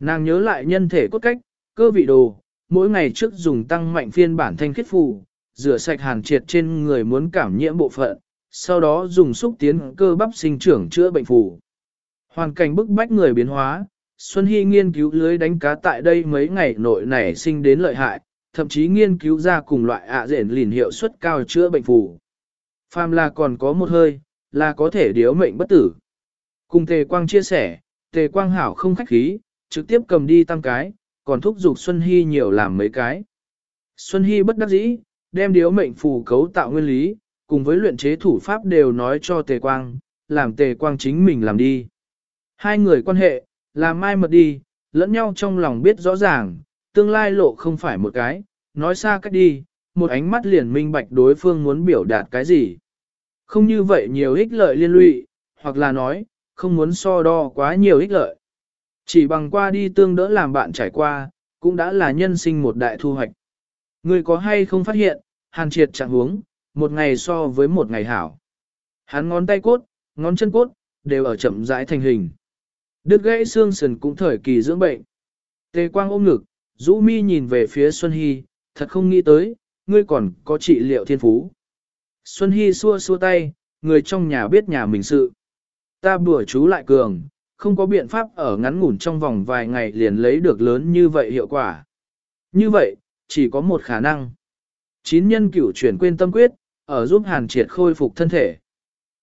Nàng nhớ lại nhân thể cốt cách, cơ vị đồ, mỗi ngày trước dùng tăng mạnh phiên bản thanh khiết phù, rửa sạch hàn triệt trên người muốn cảm nhiễm bộ phận, sau đó dùng xúc tiến cơ bắp sinh trưởng chữa bệnh phù. Hoàn cảnh bức bách người biến hóa, Xuân Hy nghiên cứu lưới đánh cá tại đây mấy ngày nội nảy sinh đến lợi hại, thậm chí nghiên cứu ra cùng loại ạ à rển lìn hiệu suất cao chữa bệnh phù. Phàm là còn có một hơi, là có thể điếu mệnh bất tử. Cùng Tề Quang chia sẻ, Tề Quang hảo không khách khí, trực tiếp cầm đi tăng cái, còn thúc giục Xuân Hy nhiều làm mấy cái. Xuân Hy bất đắc dĩ, đem điếu mệnh phù cấu tạo nguyên lý, cùng với luyện chế thủ pháp đều nói cho Tề Quang, làm Tề Quang chính mình làm đi. Hai người quan hệ, làm mai mật đi, lẫn nhau trong lòng biết rõ ràng, tương lai lộ không phải một cái, nói xa cách đi, một ánh mắt liền minh bạch đối phương muốn biểu đạt cái gì. Không như vậy nhiều ích lợi liên lụy, hoặc là nói, không muốn so đo quá nhiều ích lợi. Chỉ bằng qua đi tương đỡ làm bạn trải qua, cũng đã là nhân sinh một đại thu hoạch. Người có hay không phát hiện, hàn triệt chẳng uống, một ngày so với một ngày hảo. Hắn ngón tay cốt, ngón chân cốt, đều ở chậm rãi thành hình. Đứt gãy xương sườn cũng thời kỳ dưỡng bệnh. Tề quang ôm ngực, rũ mi nhìn về phía Xuân Hy, thật không nghĩ tới, ngươi còn có trị liệu thiên phú. Xuân Hy xua xua tay, người trong nhà biết nhà mình sự. Ta bùa chú lại cường, không có biện pháp ở ngắn ngủn trong vòng vài ngày liền lấy được lớn như vậy hiệu quả. Như vậy, chỉ có một khả năng. Chín nhân cửu chuyển quên tâm quyết, ở giúp hàn triệt khôi phục thân thể.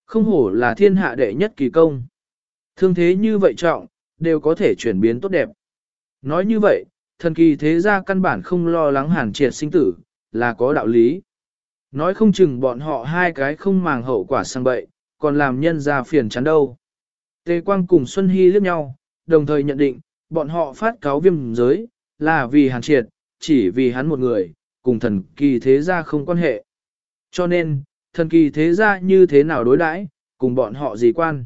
Không hổ là thiên hạ đệ nhất kỳ công. Thương thế như vậy trọng, đều có thể chuyển biến tốt đẹp. Nói như vậy, thần kỳ thế gia căn bản không lo lắng hàn triệt sinh tử, là có đạo lý. Nói không chừng bọn họ hai cái không màng hậu quả sang bậy, còn làm nhân ra phiền chán đâu. Tề Quang cùng Xuân Hy liếc nhau, đồng thời nhận định, bọn họ phát cáo viêm giới, là vì hàn triệt, chỉ vì hắn một người, cùng thần kỳ thế gia không quan hệ. Cho nên, thần kỳ thế gia như thế nào đối đãi, cùng bọn họ gì quan.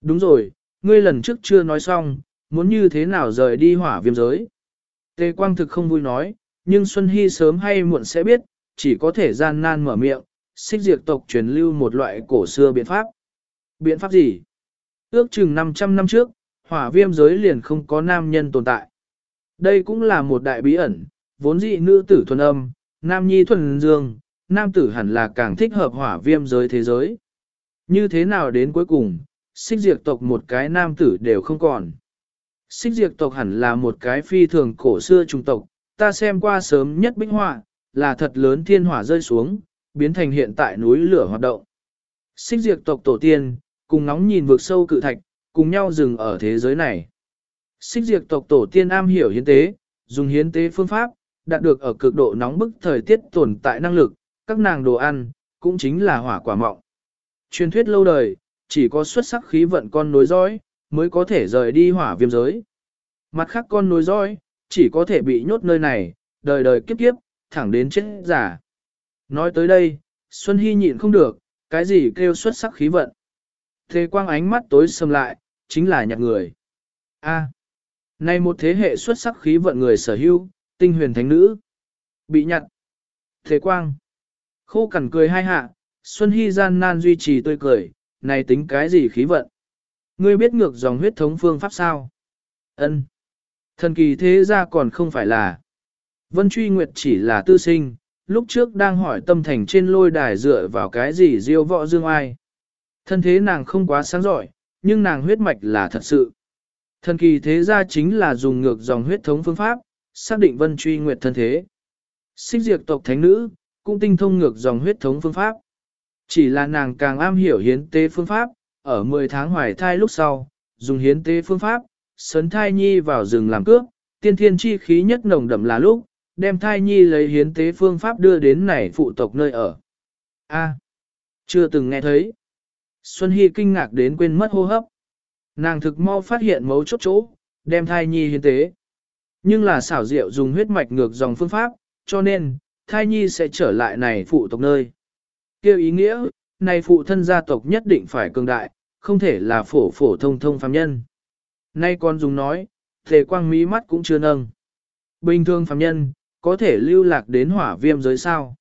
Đúng rồi, ngươi lần trước chưa nói xong, muốn như thế nào rời đi hỏa viêm giới. Tề Quang thực không vui nói, nhưng Xuân Hy sớm hay muộn sẽ biết, chỉ có thể gian nan mở miệng, xích diệt tộc truyền lưu một loại cổ xưa biện pháp. Biện pháp gì? Ước chừng 500 năm trước, hỏa viêm giới liền không có nam nhân tồn tại. Đây cũng là một đại bí ẩn, vốn dị nữ tử thuần âm, nam nhi thuần dương, nam tử hẳn là càng thích hợp hỏa viêm giới thế giới. Như thế nào đến cuối cùng, xích diệt tộc một cái nam tử đều không còn. Xích diệt tộc hẳn là một cái phi thường cổ xưa trung tộc, ta xem qua sớm nhất bích họa, là thật lớn thiên hỏa rơi xuống, biến thành hiện tại núi lửa hoạt động. Xích diệt tộc tổ tiên, cùng ngóng nhìn vực sâu cự thạch, cùng nhau dừng ở thế giới này. Xích diệt tộc tổ tiên am hiểu hiến tế, dùng hiến tế phương pháp, đạt được ở cực độ nóng bức thời tiết tồn tại năng lực, các nàng đồ ăn, cũng chính là hỏa quả mọng. Truyền thuyết lâu đời, chỉ có xuất sắc khí vận con nối dõi, mới có thể rời đi hỏa viêm giới. Mặt khác con nối dõi, chỉ có thể bị nhốt nơi này, đời đời kiếp kiếp, thẳng đến chết giả. Nói tới đây, Xuân Hy nhịn không được, cái gì kêu xuất sắc khí vận. Thế quang ánh mắt tối sầm lại, chính là nhạc người. A. nay một thế hệ xuất sắc khí vận người sở hữu, tinh huyền thánh nữ. Bị nhặt. Thế quang. Khô cằn cười hai hạ, Xuân Hy gian nan duy trì tươi cười, này tính cái gì khí vận. Ngươi biết ngược dòng huyết thống phương pháp sao? Ân. Thần kỳ thế ra còn không phải là. Vân Truy Nguyệt chỉ là tư sinh, lúc trước đang hỏi tâm thành trên lôi đài dựa vào cái gì diêu võ dương ai. Thân thế nàng không quá sáng giỏi, nhưng nàng huyết mạch là thật sự. Thần kỳ thế ra chính là dùng ngược dòng huyết thống phương pháp, xác định Vân Truy Nguyệt thân thế. Xích diệt tộc thánh nữ, cũng tinh thông ngược dòng huyết thống phương pháp. Chỉ là nàng càng am hiểu hiến tế phương pháp, ở 10 tháng hoài thai lúc sau, dùng hiến tế phương pháp, sấn thai nhi vào rừng làm cướp, tiên thiên chi khí nhất nồng đậm là lúc, đem thai nhi lấy hiến tế phương pháp đưa đến này phụ tộc nơi ở. A, chưa từng nghe thấy. Xuân Hy kinh ngạc đến quên mất hô hấp. Nàng thực mau phát hiện mấu chốt chỗ, đem thai nhi hiến tế. Nhưng là xảo diệu dùng huyết mạch ngược dòng phương pháp, cho nên, thai nhi sẽ trở lại này phụ tộc nơi. Kêu ý nghĩa, này phụ thân gia tộc nhất định phải cường đại, không thể là phổ phổ thông thông phàm nhân. Nay con dùng nói, thể quang mỹ mắt cũng chưa nâng. Bình thường phàm nhân, có thể lưu lạc đến hỏa viêm giới sao.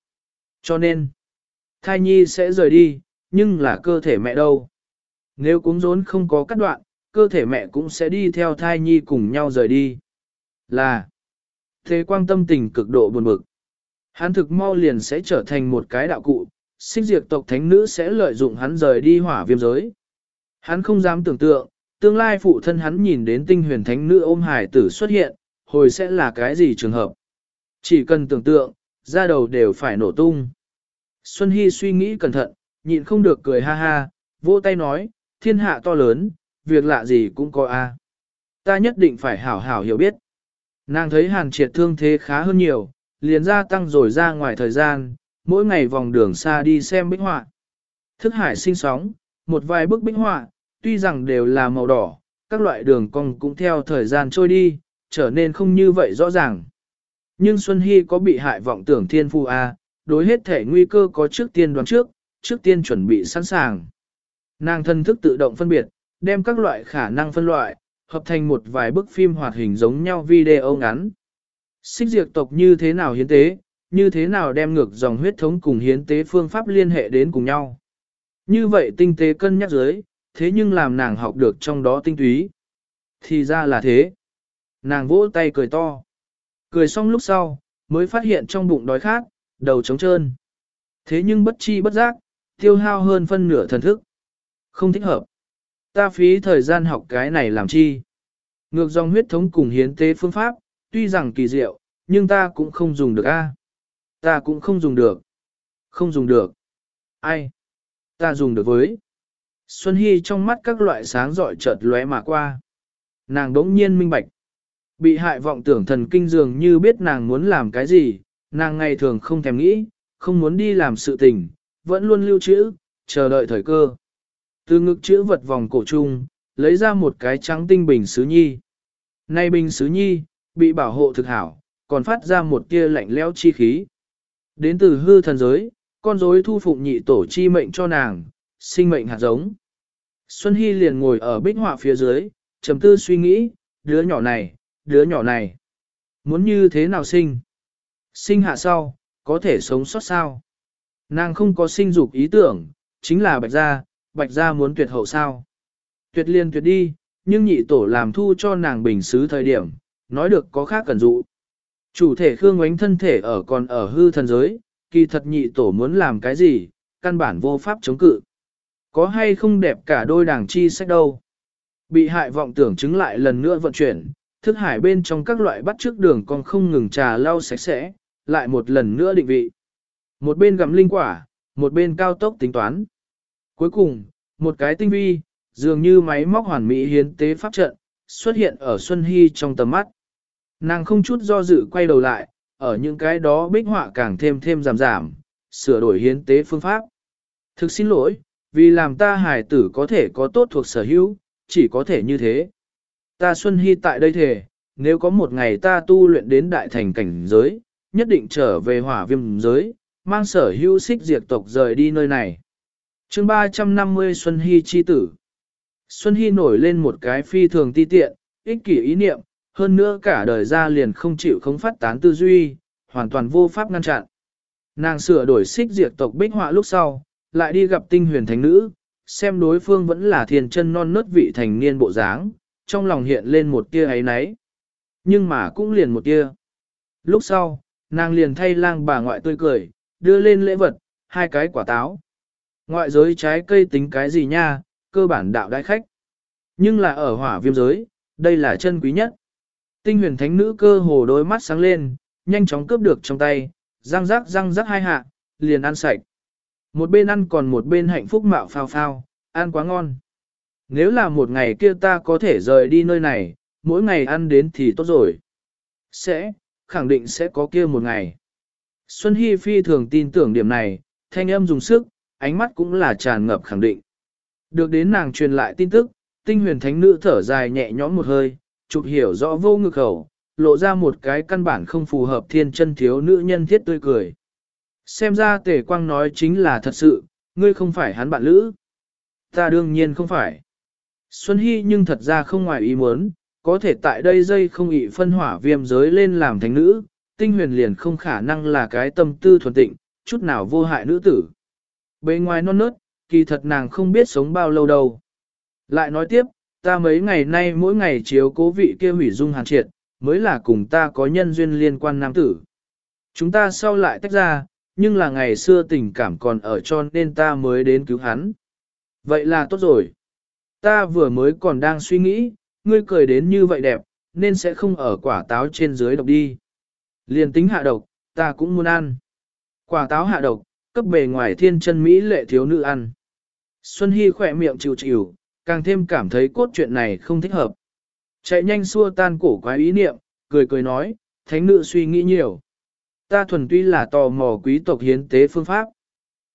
Cho nên, thai nhi sẽ rời đi, nhưng là cơ thể mẹ đâu. Nếu cúng rốn không có cắt đoạn, cơ thể mẹ cũng sẽ đi theo thai nhi cùng nhau rời đi. Là, thế quang tâm tình cực độ buồn bực. Hắn thực mau liền sẽ trở thành một cái đạo cụ, xích diệt tộc thánh nữ sẽ lợi dụng hắn rời đi hỏa viêm giới. Hắn không dám tưởng tượng, tương lai phụ thân hắn nhìn đến tinh huyền thánh nữ ôm hải tử xuất hiện, hồi sẽ là cái gì trường hợp. Chỉ cần tưởng tượng, da đầu đều phải nổ tung. Xuân Hy suy nghĩ cẩn thận, nhịn không được cười ha ha, vỗ tay nói, thiên hạ to lớn, việc lạ gì cũng có a. Ta nhất định phải hảo hảo hiểu biết. Nàng thấy hàn triệt thương thế khá hơn nhiều, liền gia tăng rồi ra ngoài thời gian, mỗi ngày vòng đường xa đi xem bích họa. Thức hải sinh sóng, một vài bức bích họa, tuy rằng đều là màu đỏ, các loại đường cong cũng theo thời gian trôi đi, trở nên không như vậy rõ ràng. Nhưng Xuân Hy có bị hại vọng tưởng thiên phu A, đối hết thể nguy cơ có trước tiên đoán trước, trước tiên chuẩn bị sẵn sàng. Nàng thân thức tự động phân biệt, đem các loại khả năng phân loại, hợp thành một vài bức phim hoạt hình giống nhau video ngắn. Xích diệt tộc như thế nào hiến tế, như thế nào đem ngược dòng huyết thống cùng hiến tế phương pháp liên hệ đến cùng nhau. Như vậy tinh tế cân nhắc dưới, thế nhưng làm nàng học được trong đó tinh túy. Thì ra là thế. Nàng vỗ tay cười to. Cười xong lúc sau, mới phát hiện trong bụng đói khát, đầu trống trơn. Thế nhưng bất chi bất giác, tiêu hao hơn phân nửa thần thức. Không thích hợp. Ta phí thời gian học cái này làm chi. Ngược dòng huyết thống cùng hiến tế phương pháp, tuy rằng kỳ diệu, nhưng ta cũng không dùng được a. Ta cũng không dùng được. Không dùng được. Ai? Ta dùng được với. Xuân Hy trong mắt các loại sáng giỏi chợt lóe mà qua. Nàng đống nhiên minh bạch. Bị hại vọng tưởng thần kinh dường như biết nàng muốn làm cái gì, nàng ngày thường không thèm nghĩ, không muốn đi làm sự tình, vẫn luôn lưu trữ, chờ đợi thời cơ. Từ ngực chữ vật vòng cổ trung, lấy ra một cái trắng tinh bình sứ nhi. Nay bình sứ nhi, bị bảo hộ thực hảo, còn phát ra một tia lạnh lẽo chi khí. Đến từ hư thần giới, con rối thu phụng nhị tổ chi mệnh cho nàng, sinh mệnh hạt giống. Xuân Hy liền ngồi ở bích họa phía dưới, trầm tư suy nghĩ, đứa nhỏ này, đứa nhỏ này, muốn như thế nào sinh? Sinh hạ sau, có thể sống sót sao? Nàng không có sinh dục ý tưởng, chính là bạch gia, bạch gia muốn tuyệt hậu sao? Tuyệt liên tuyệt đi, nhưng nhị tổ làm thu cho nàng bình xứ thời điểm, nói được có khác cần dụ. Chủ thể Khương Ngoánh thân thể ở còn ở hư thần giới, kỳ thật nhị tổ muốn làm cái gì, căn bản vô pháp chống cự. Có hay không đẹp cả đôi đảng chi sách đâu. Bị hại vọng tưởng chứng lại lần nữa vận chuyển, thức hải bên trong các loại bắt trước đường còn không ngừng trà lau sạch sẽ, lại một lần nữa định vị. Một bên gặm linh quả, một bên cao tốc tính toán. Cuối cùng, một cái tinh vi, dường như máy móc hoàn mỹ hiến tế pháp trận, xuất hiện ở Xuân Hy trong tầm mắt. Nàng không chút do dự quay đầu lại, ở những cái đó bích họa càng thêm thêm giảm giảm, sửa đổi hiến tế phương pháp. Thực xin lỗi, vì làm ta hài tử có thể có tốt thuộc sở hữu, chỉ có thể như thế. Ta Xuân Hy tại đây thể, nếu có một ngày ta tu luyện đến đại thành cảnh giới, nhất định trở về hỏa viêm giới, mang sở hữu xích diệt tộc rời đi nơi này. chương 350 Xuân Hy chi tử Xuân Hy nổi lên một cái phi thường ti tiện, ích kỷ ý niệm, hơn nữa cả đời ra liền không chịu không phát tán tư duy, hoàn toàn vô pháp ngăn chặn. Nàng sửa đổi xích diệt tộc bích họa lúc sau, lại đi gặp tinh huyền thánh nữ, xem đối phương vẫn là thiền chân non nớt vị thành niên bộ dáng, trong lòng hiện lên một tia ấy nấy. Nhưng mà cũng liền một tia. Lúc sau, nàng liền thay lang bà ngoại tươi cười, đưa lên lễ vật, hai cái quả táo. Ngoại giới trái cây tính cái gì nha, cơ bản đạo đại khách. Nhưng là ở hỏa viêm giới, đây là chân quý nhất. Tinh huyền thánh nữ cơ hồ đôi mắt sáng lên, nhanh chóng cướp được trong tay, răng rắc răng rắc hai hạ, liền ăn sạch. Một bên ăn còn một bên hạnh phúc mạo phao phao, ăn quá ngon. Nếu là một ngày kia ta có thể rời đi nơi này, mỗi ngày ăn đến thì tốt rồi. Sẽ, khẳng định sẽ có kia một ngày. Xuân Hy phi thường tin tưởng điểm này, thanh âm dùng sức, ánh mắt cũng là tràn ngập khẳng định. Được đến nàng truyền lại tin tức, tinh huyền thánh nữ thở dài nhẹ nhõm một hơi, chụp hiểu rõ vô ngực khẩu, lộ ra một cái căn bản không phù hợp thiên chân thiếu nữ nhân thiết tươi cười. Xem ra tề quang nói chính là thật sự, ngươi không phải hắn bạn lữ. Ta đương nhiên không phải. Xuân Hy nhưng thật ra không ngoài ý muốn, có thể tại đây dây không ị phân hỏa viêm giới lên làm thánh nữ, tinh huyền liền không khả năng là cái tâm tư thuần tịnh, chút nào vô hại nữ tử. Bề ngoài non nớt, kỳ thật nàng không biết sống bao lâu đâu. Lại nói tiếp, ta mấy ngày nay mỗi ngày chiếu cố vị kia hủy dung hàn triệt, mới là cùng ta có nhân duyên liên quan nam tử. Chúng ta sau lại tách ra, nhưng là ngày xưa tình cảm còn ở cho nên ta mới đến cứu hắn. Vậy là tốt rồi. Ta vừa mới còn đang suy nghĩ, ngươi cười đến như vậy đẹp, nên sẽ không ở quả táo trên dưới độc đi. Liền tính hạ độc, ta cũng muốn ăn. Quả táo hạ độc, cấp bề ngoài thiên chân Mỹ lệ thiếu nữ ăn. Xuân Hy khỏe miệng chịu chịu, càng thêm cảm thấy cốt chuyện này không thích hợp. Chạy nhanh xua tan cổ quái ý niệm, cười cười nói, thánh nữ suy nghĩ nhiều. Ta thuần tuy là tò mò quý tộc hiến tế phương pháp.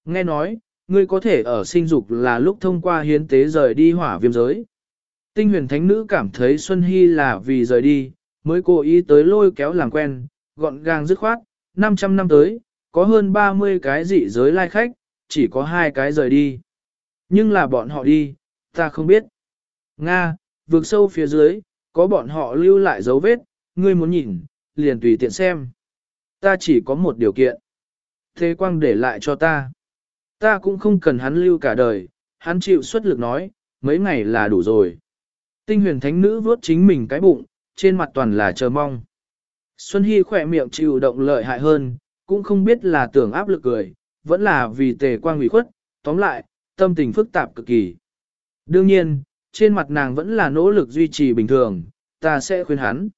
Nghe nói, ngươi có thể ở sinh dục là lúc thông qua hiến tế rời đi hỏa viêm giới. Tinh huyền thánh nữ cảm thấy Xuân Hy là vì rời đi, mới cố ý tới lôi kéo làm quen, gọn gàng dứt khoát, 500 năm tới, có hơn 30 cái dị giới lai khách, chỉ có hai cái rời đi. Nhưng là bọn họ đi, ta không biết. Nga, vượt sâu phía dưới, có bọn họ lưu lại dấu vết, ngươi muốn nhìn, liền tùy tiện xem. Ta chỉ có một điều kiện. Thế quang để lại cho ta. Ta cũng không cần hắn lưu cả đời, hắn chịu xuất lực nói, mấy ngày là đủ rồi. Tinh huyền thánh nữ vuốt chính mình cái bụng, trên mặt toàn là chờ mong. Xuân Hy khỏe miệng chịu động lợi hại hơn, cũng không biết là tưởng áp lực cười, vẫn là vì tề quang ủy khuất, tóm lại, tâm tình phức tạp cực kỳ. Đương nhiên, trên mặt nàng vẫn là nỗ lực duy trì bình thường, ta sẽ khuyên hắn.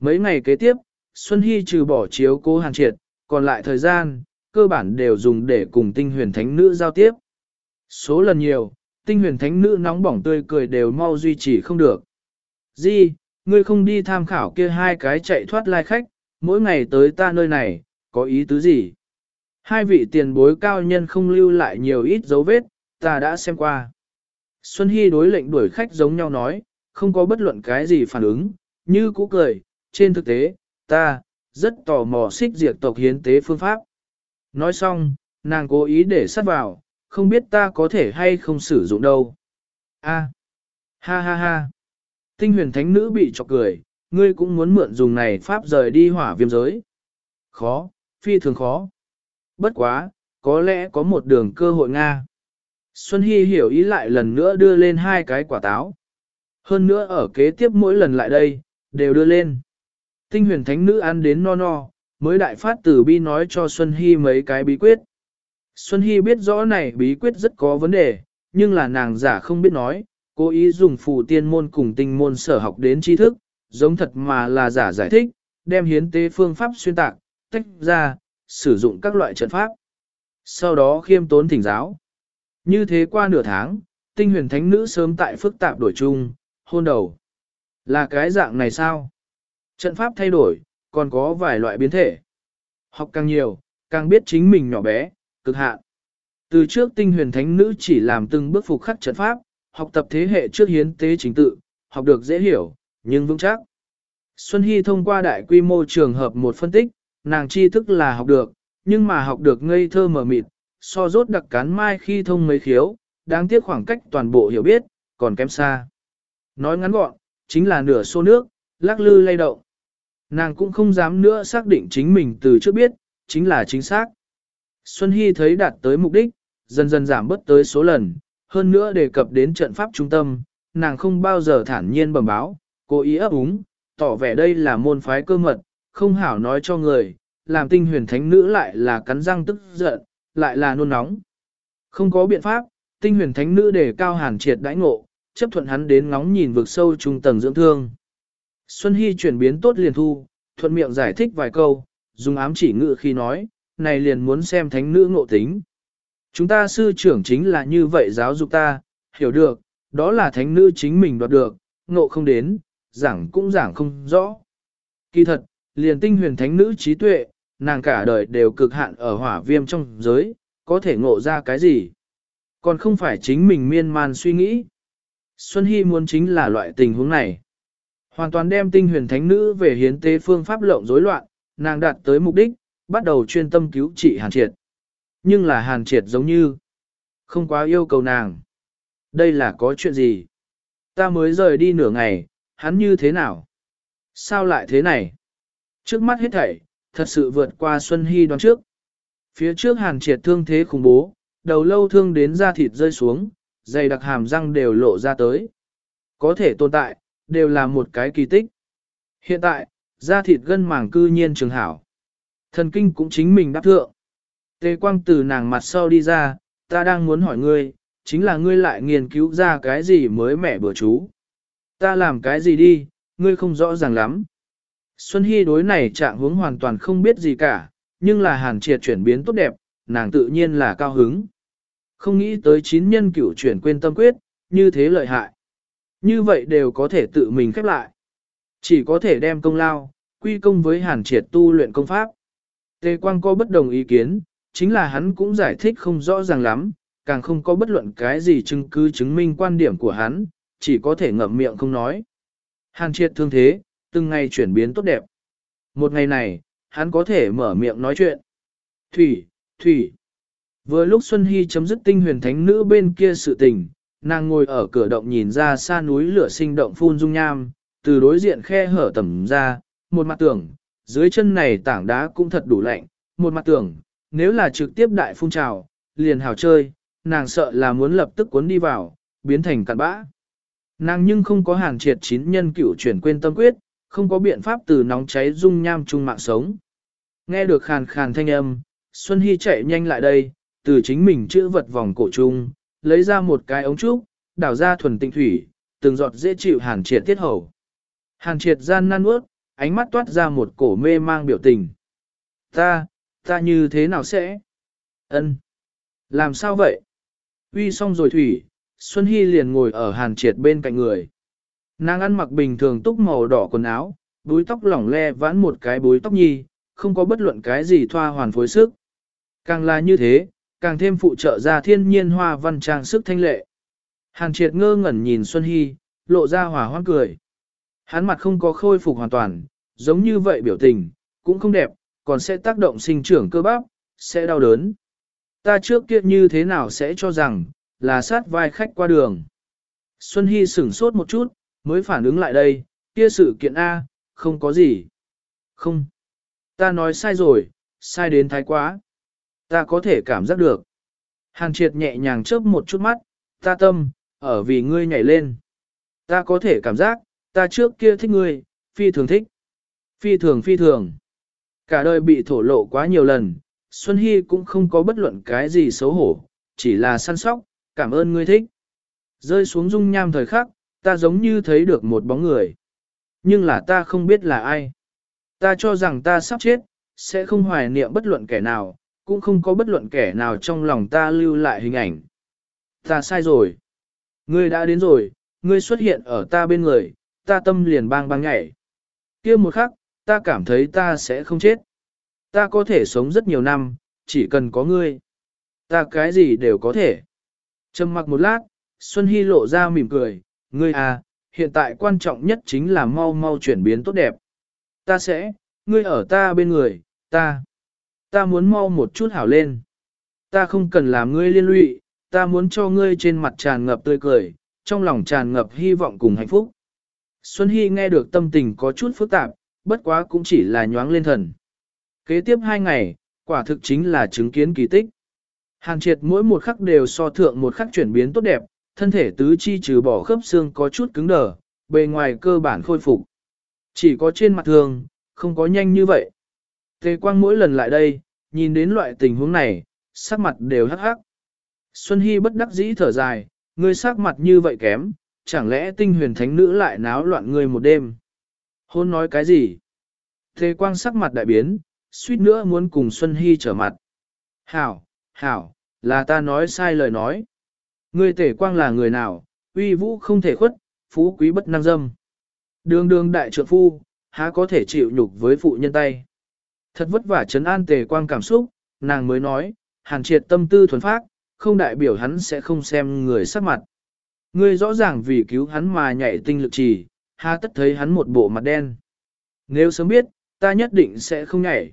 Mấy ngày kế tiếp, Xuân Hy trừ bỏ chiếu cố hàn triệt, còn lại thời gian, cơ bản đều dùng để cùng tinh huyền thánh nữ giao tiếp. Số lần nhiều, tinh huyền thánh nữ nóng bỏng tươi cười đều mau duy trì không được. Di, ngươi không đi tham khảo kia hai cái chạy thoát lai khách, mỗi ngày tới ta nơi này, có ý tứ gì? Hai vị tiền bối cao nhân không lưu lại nhiều ít dấu vết, ta đã xem qua. Xuân Hy đối lệnh đuổi khách giống nhau nói, không có bất luận cái gì phản ứng, như cũ cười, trên thực tế, ta, rất tò mò xích diệt tộc hiến tế phương pháp. Nói xong, nàng cố ý để sắt vào, không biết ta có thể hay không sử dụng đâu. A, ha ha ha. Tinh huyền thánh nữ bị chọc cười, ngươi cũng muốn mượn dùng này pháp rời đi hỏa viêm giới. Khó, phi thường khó. Bất quá, có lẽ có một đường cơ hội Nga. Xuân Hy hiểu ý lại lần nữa đưa lên hai cái quả táo. Hơn nữa ở kế tiếp mỗi lần lại đây, đều đưa lên. Tinh huyền thánh nữ ăn đến no no, mới đại phát tử bi nói cho Xuân Hy mấy cái bí quyết. Xuân Hy biết rõ này bí quyết rất có vấn đề, nhưng là nàng giả không biết nói, cố ý dùng phù tiên môn cùng tinh môn sở học đến tri thức, giống thật mà là giả giải thích, đem hiến tế phương pháp xuyên tạc, tách ra, sử dụng các loại trận pháp. Sau đó khiêm tốn thỉnh giáo. Như thế qua nửa tháng, tinh huyền thánh nữ sớm tại phức tạp đổi chung, hôn đầu. Là cái dạng này sao? Trận pháp thay đổi, còn có vài loại biến thể. Học càng nhiều, càng biết chính mình nhỏ bé, cực hạn. Từ trước tinh huyền thánh nữ chỉ làm từng bước phục khắc trận pháp, học tập thế hệ trước hiến tế chính tự, học được dễ hiểu, nhưng vững chắc. Xuân Hy thông qua đại quy mô trường hợp một phân tích, nàng tri thức là học được, nhưng mà học được ngây thơ mở mịt, so rốt đặc cán mai khi thông mấy khiếu, đáng tiếc khoảng cách toàn bộ hiểu biết, còn kém xa. Nói ngắn gọn, chính là nửa xô nước, lắc lư lay động. Nàng cũng không dám nữa xác định chính mình từ trước biết, chính là chính xác. Xuân Hy thấy đạt tới mục đích, dần dần giảm bớt tới số lần, hơn nữa đề cập đến trận pháp trung tâm, nàng không bao giờ thản nhiên bẩm báo, cố ý ấp úng, tỏ vẻ đây là môn phái cơ mật, không hảo nói cho người, làm tinh huyền thánh nữ lại là cắn răng tức giận, lại là nôn nóng. Không có biện pháp, tinh huyền thánh nữ đề cao hàn triệt đãi ngộ, chấp thuận hắn đến ngóng nhìn vực sâu trung tầng dưỡng thương. Xuân Hy chuyển biến tốt liền thu, thuận miệng giải thích vài câu, dùng ám chỉ ngự khi nói, này liền muốn xem thánh nữ ngộ tính. Chúng ta sư trưởng chính là như vậy giáo dục ta, hiểu được, đó là thánh nữ chính mình đoạt được, ngộ không đến, giảng cũng giảng không rõ. Kỳ thật, liền tinh huyền thánh nữ trí tuệ, nàng cả đời đều cực hạn ở hỏa viêm trong giới, có thể ngộ ra cái gì. Còn không phải chính mình miên man suy nghĩ. Xuân Hy muốn chính là loại tình huống này. Hoàn toàn đem tinh huyền thánh nữ về hiến tế phương pháp lộng rối loạn, nàng đạt tới mục đích, bắt đầu chuyên tâm cứu trị hàn triệt. Nhưng là hàn triệt giống như không quá yêu cầu nàng. Đây là có chuyện gì? Ta mới rời đi nửa ngày, hắn như thế nào? Sao lại thế này? Trước mắt hết thảy, thật sự vượt qua Xuân Hy đoán trước. Phía trước hàn triệt thương thế khủng bố, đầu lâu thương đến da thịt rơi xuống, dày đặc hàm răng đều lộ ra tới. Có thể tồn tại, đều là một cái kỳ tích. Hiện tại, da thịt gân màng cư nhiên trường hảo. Thần kinh cũng chính mình đáp thượng. Tề quang từ nàng mặt sau đi ra, ta đang muốn hỏi ngươi, chính là ngươi lại nghiên cứu ra cái gì mới mẻ bữa chú. Ta làm cái gì đi, ngươi không rõ ràng lắm. Xuân Hy đối này trạng hướng hoàn toàn không biết gì cả, nhưng là hàn triệt chuyển biến tốt đẹp, nàng tự nhiên là cao hứng. Không nghĩ tới chín nhân cửu chuyển quên tâm quyết, như thế lợi hại. Như vậy đều có thể tự mình khép lại. Chỉ có thể đem công lao, quy công với hàn triệt tu luyện công pháp. Tề Quang có bất đồng ý kiến, chính là hắn cũng giải thích không rõ ràng lắm, càng không có bất luận cái gì chứng cứ chứng minh quan điểm của hắn, chỉ có thể ngậm miệng không nói. Hàn triệt thương thế, từng ngày chuyển biến tốt đẹp. Một ngày này, hắn có thể mở miệng nói chuyện. Thủy, Thủy. Vừa lúc Xuân Hy chấm dứt tinh huyền thánh nữ bên kia sự tình, nàng ngồi ở cửa động nhìn ra xa núi lửa sinh động phun dung nham, từ đối diện khe hở tầm ra, một mặt tưởng, dưới chân này tảng đá cũng thật đủ lạnh, một mặt tưởng, nếu là trực tiếp đại phun trào, liền hào chơi, nàng sợ là muốn lập tức cuốn đi vào, biến thành cặn bã. Nàng nhưng không có hàng triệt chín nhân cửu chuyển quên tâm quyết, không có biện pháp từ nóng cháy dung nham chung mạng sống. Nghe được khàn khàn thanh âm, Xuân Hy chạy nhanh lại đây, từ chính mình chữ vật vòng cổ chung, lấy ra một cái ống trúc, đảo ra thuần tinh thủy, từng giọt dễ chịu hàn triệt tiết hầu. Hàn triệt gian nan ướt, ánh mắt toát ra một cổ mê mang biểu tình. Ta, ta như thế nào sẽ? Ân, Làm sao vậy? Uy xong rồi thủy, Xuân Hy liền ngồi ở hàn triệt bên cạnh người. Nàng ăn mặc bình thường túc màu đỏ quần áo, búi tóc lỏng le vãn một cái búi tóc nhi, không có bất luận cái gì thoa hoàn phối sức. Càng là như thế, càng thêm phụ trợ ra thiên nhiên hoa văn trang sức thanh lệ. Hàn triệt ngơ ngẩn nhìn Xuân Hy, lộ ra hòa hoang cười. Hắn mặt không có khôi phục hoàn toàn, giống như vậy biểu tình, cũng không đẹp, còn sẽ tác động sinh trưởng cơ bắp, sẽ đau đớn. Ta trước kia như thế nào sẽ cho rằng, là sát vai khách qua đường. Xuân Hy sửng sốt một chút, mới phản ứng lại đây, kia sự kiện A, không có gì. Không. Ta nói sai rồi, sai đến thái quá. Ta có thể cảm giác được. Hàn triệt nhẹ nhàng chớp một chút mắt, ta tâm, ở vì ngươi nhảy lên. Ta có thể cảm giác, ta trước kia thích ngươi, phi thường thích. Phi thường phi thường. Cả đời bị thổ lộ quá nhiều lần, Xuân Hy cũng không có bất luận cái gì xấu hổ, chỉ là săn sóc, cảm ơn ngươi thích. Rơi xuống dung nham thời khắc, ta giống như thấy được một bóng người. Nhưng là ta không biết là ai. Ta cho rằng ta sắp chết, sẽ không hoài niệm bất luận kẻ nào, cũng không có bất luận kẻ nào trong lòng ta lưu lại hình ảnh. Ta sai rồi. Ngươi đã đến rồi, ngươi xuất hiện ở ta bên người, ta tâm liền bang bang nhảy. kia một khắc, ta cảm thấy ta sẽ không chết. Ta có thể sống rất nhiều năm, chỉ cần có ngươi. Ta cái gì đều có thể. Trầm mặc một lát, Xuân Hy lộ ra mỉm cười, ngươi à, hiện tại quan trọng nhất chính là mau mau chuyển biến tốt đẹp. Ta sẽ, ngươi ở ta bên người, ta, ta muốn mau một chút hảo lên. Ta không cần làm ngươi liên lụy, ta muốn cho ngươi trên mặt tràn ngập tươi cười, trong lòng tràn ngập hy vọng cùng hạnh phúc. Xuân Hy nghe được tâm tình có chút phức tạp, bất quá cũng chỉ là nhoáng lên thần. Kế tiếp hai ngày, quả thực chính là chứng kiến kỳ tích. Hàn triệt mỗi một khắc đều so thượng một khắc chuyển biến tốt đẹp, thân thể tứ chi trừ bỏ khớp xương có chút cứng đờ, bề ngoài cơ bản khôi phục. Chỉ có trên mặt thường, không có nhanh như vậy. Tề quang mỗi lần lại đây, nhìn đến loại tình huống này, sắc mặt đều hắc hắc. Xuân Hy bất đắc dĩ thở dài, ngươi sắc mặt như vậy kém, chẳng lẽ tinh huyền thánh nữ lại náo loạn ngươi một đêm. Hôn nói cái gì? Tề quang sắc mặt đại biến, suýt nữa muốn cùng Xuân Hy trở mặt. Hảo, hảo, là ta nói sai lời nói. Ngươi tể quang là người nào, uy vũ không thể khuất, phú quý bất năng dâm. Đường đường đại trượng phu, há có thể chịu nhục với phụ nhân tay. Thật vất vả chấn an tề quang cảm xúc, nàng mới nói, hàn triệt tâm tư thuần phác, không đại biểu hắn sẽ không xem người sắc mặt. Ngươi rõ ràng vì cứu hắn mà nhảy tinh lực trì, ha tất thấy hắn một bộ mặt đen. Nếu sớm biết, ta nhất định sẽ không nhảy.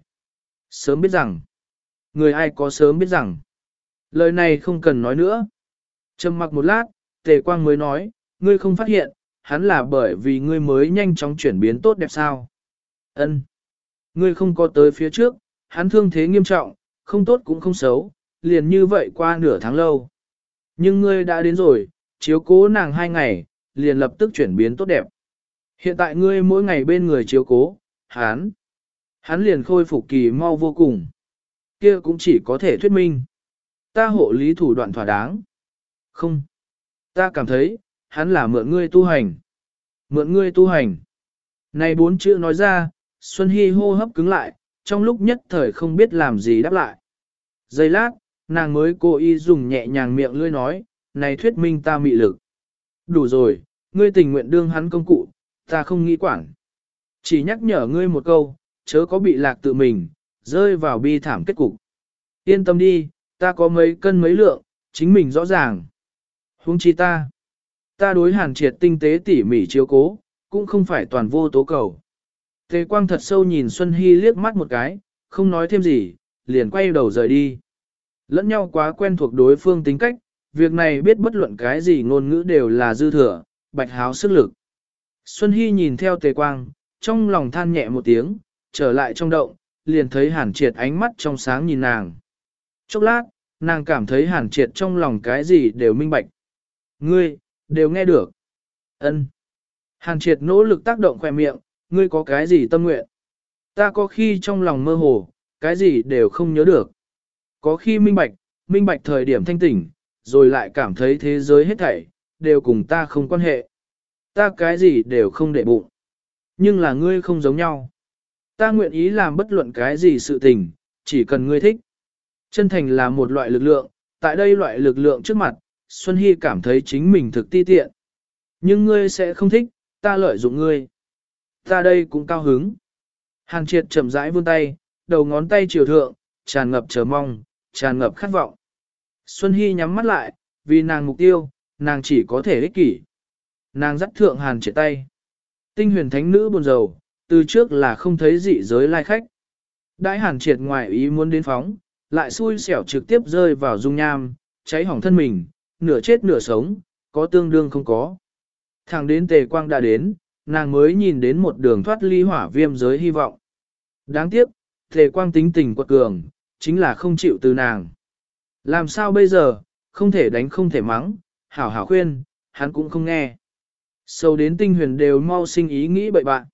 Sớm biết rằng, người ai có sớm biết rằng, lời này không cần nói nữa. Trầm mặc một lát, tề quang mới nói, ngươi không phát hiện, hắn là bởi vì ngươi mới nhanh chóng chuyển biến tốt đẹp sao. Ân, Ngươi không có tới phía trước, hắn thương thế nghiêm trọng, không tốt cũng không xấu, liền như vậy qua nửa tháng lâu. Nhưng ngươi đã đến rồi, chiếu cố nàng hai ngày, liền lập tức chuyển biến tốt đẹp. Hiện tại ngươi mỗi ngày bên người chiếu cố, hắn, hắn liền khôi phục kỳ mau vô cùng. Kia cũng chỉ có thể thuyết minh. Ta hộ lý thủ đoạn thỏa đáng. Không. Ta cảm thấy, hắn là mượn ngươi tu hành. Mượn ngươi tu hành. Này bốn chữ nói ra, Xuân Hy hô hấp cứng lại, trong lúc nhất thời không biết làm gì đáp lại. Giây lát, nàng mới cố ý dùng nhẹ nhàng miệng lươi nói, này thuyết minh ta mị lực. Đủ rồi, ngươi tình nguyện đương hắn công cụ, ta không nghĩ quản. Chỉ nhắc nhở ngươi một câu, chớ có bị lạc tự mình, rơi vào bi thảm kết cục. Yên tâm đi, ta có mấy cân mấy lượng, chính mình rõ ràng. Huống chi ta. Ta đối hàn triệt tinh tế tỉ mỉ chiếu cố, cũng không phải toàn vô tố cầu. Tề quang thật sâu nhìn Xuân Hy liếc mắt một cái, không nói thêm gì, liền quay đầu rời đi. Lẫn nhau quá quen thuộc đối phương tính cách, việc này biết bất luận cái gì ngôn ngữ đều là dư thừa, bạch háo sức lực. Xuân Hy nhìn theo tề quang, trong lòng than nhẹ một tiếng, trở lại trong động, liền thấy hàn triệt ánh mắt trong sáng nhìn nàng. Chốc lát, nàng cảm thấy hàn triệt trong lòng cái gì đều minh bạch. Ngươi, đều nghe được. ân Hàn triệt nỗ lực tác động khỏe miệng, ngươi có cái gì tâm nguyện? Ta có khi trong lòng mơ hồ, cái gì đều không nhớ được. Có khi minh bạch, minh bạch thời điểm thanh tỉnh, rồi lại cảm thấy thế giới hết thảy, đều cùng ta không quan hệ. Ta cái gì đều không để bụng. Nhưng là ngươi không giống nhau. Ta nguyện ý làm bất luận cái gì sự tình, chỉ cần ngươi thích. Chân thành là một loại lực lượng, tại đây loại lực lượng trước mặt, Xuân Hy cảm thấy chính mình thực ti tiện. Nhưng ngươi sẽ không thích, ta lợi dụng ngươi. Ta đây cũng cao hứng. Hàn triệt chậm rãi vươn tay, đầu ngón tay chiều thượng, tràn ngập chờ mong, tràn ngập khát vọng. Xuân Hy nhắm mắt lại, vì nàng mục tiêu, nàng chỉ có thể ích kỷ. Nàng dắt thượng hàn triệt tay. Tinh huyền thánh nữ buồn rầu, từ trước là không thấy dị giới lai khách. Đại hàn triệt ngoài ý muốn đến phóng, lại xui xẻo trực tiếp rơi vào dung nham, cháy hỏng thân mình, nửa chết nửa sống, có tương đương không có. Thẳng đến tề quang đã đến, nàng mới nhìn đến một đường thoát ly hỏa viêm giới hy vọng. Đáng tiếc, tề quang tính tình quật cường, chính là không chịu từ nàng. Làm sao bây giờ, không thể đánh không thể mắng, hảo hảo khuyên, hắn cũng không nghe. Sâu đến tinh huyền đều mau sinh ý nghĩ bậy bạn.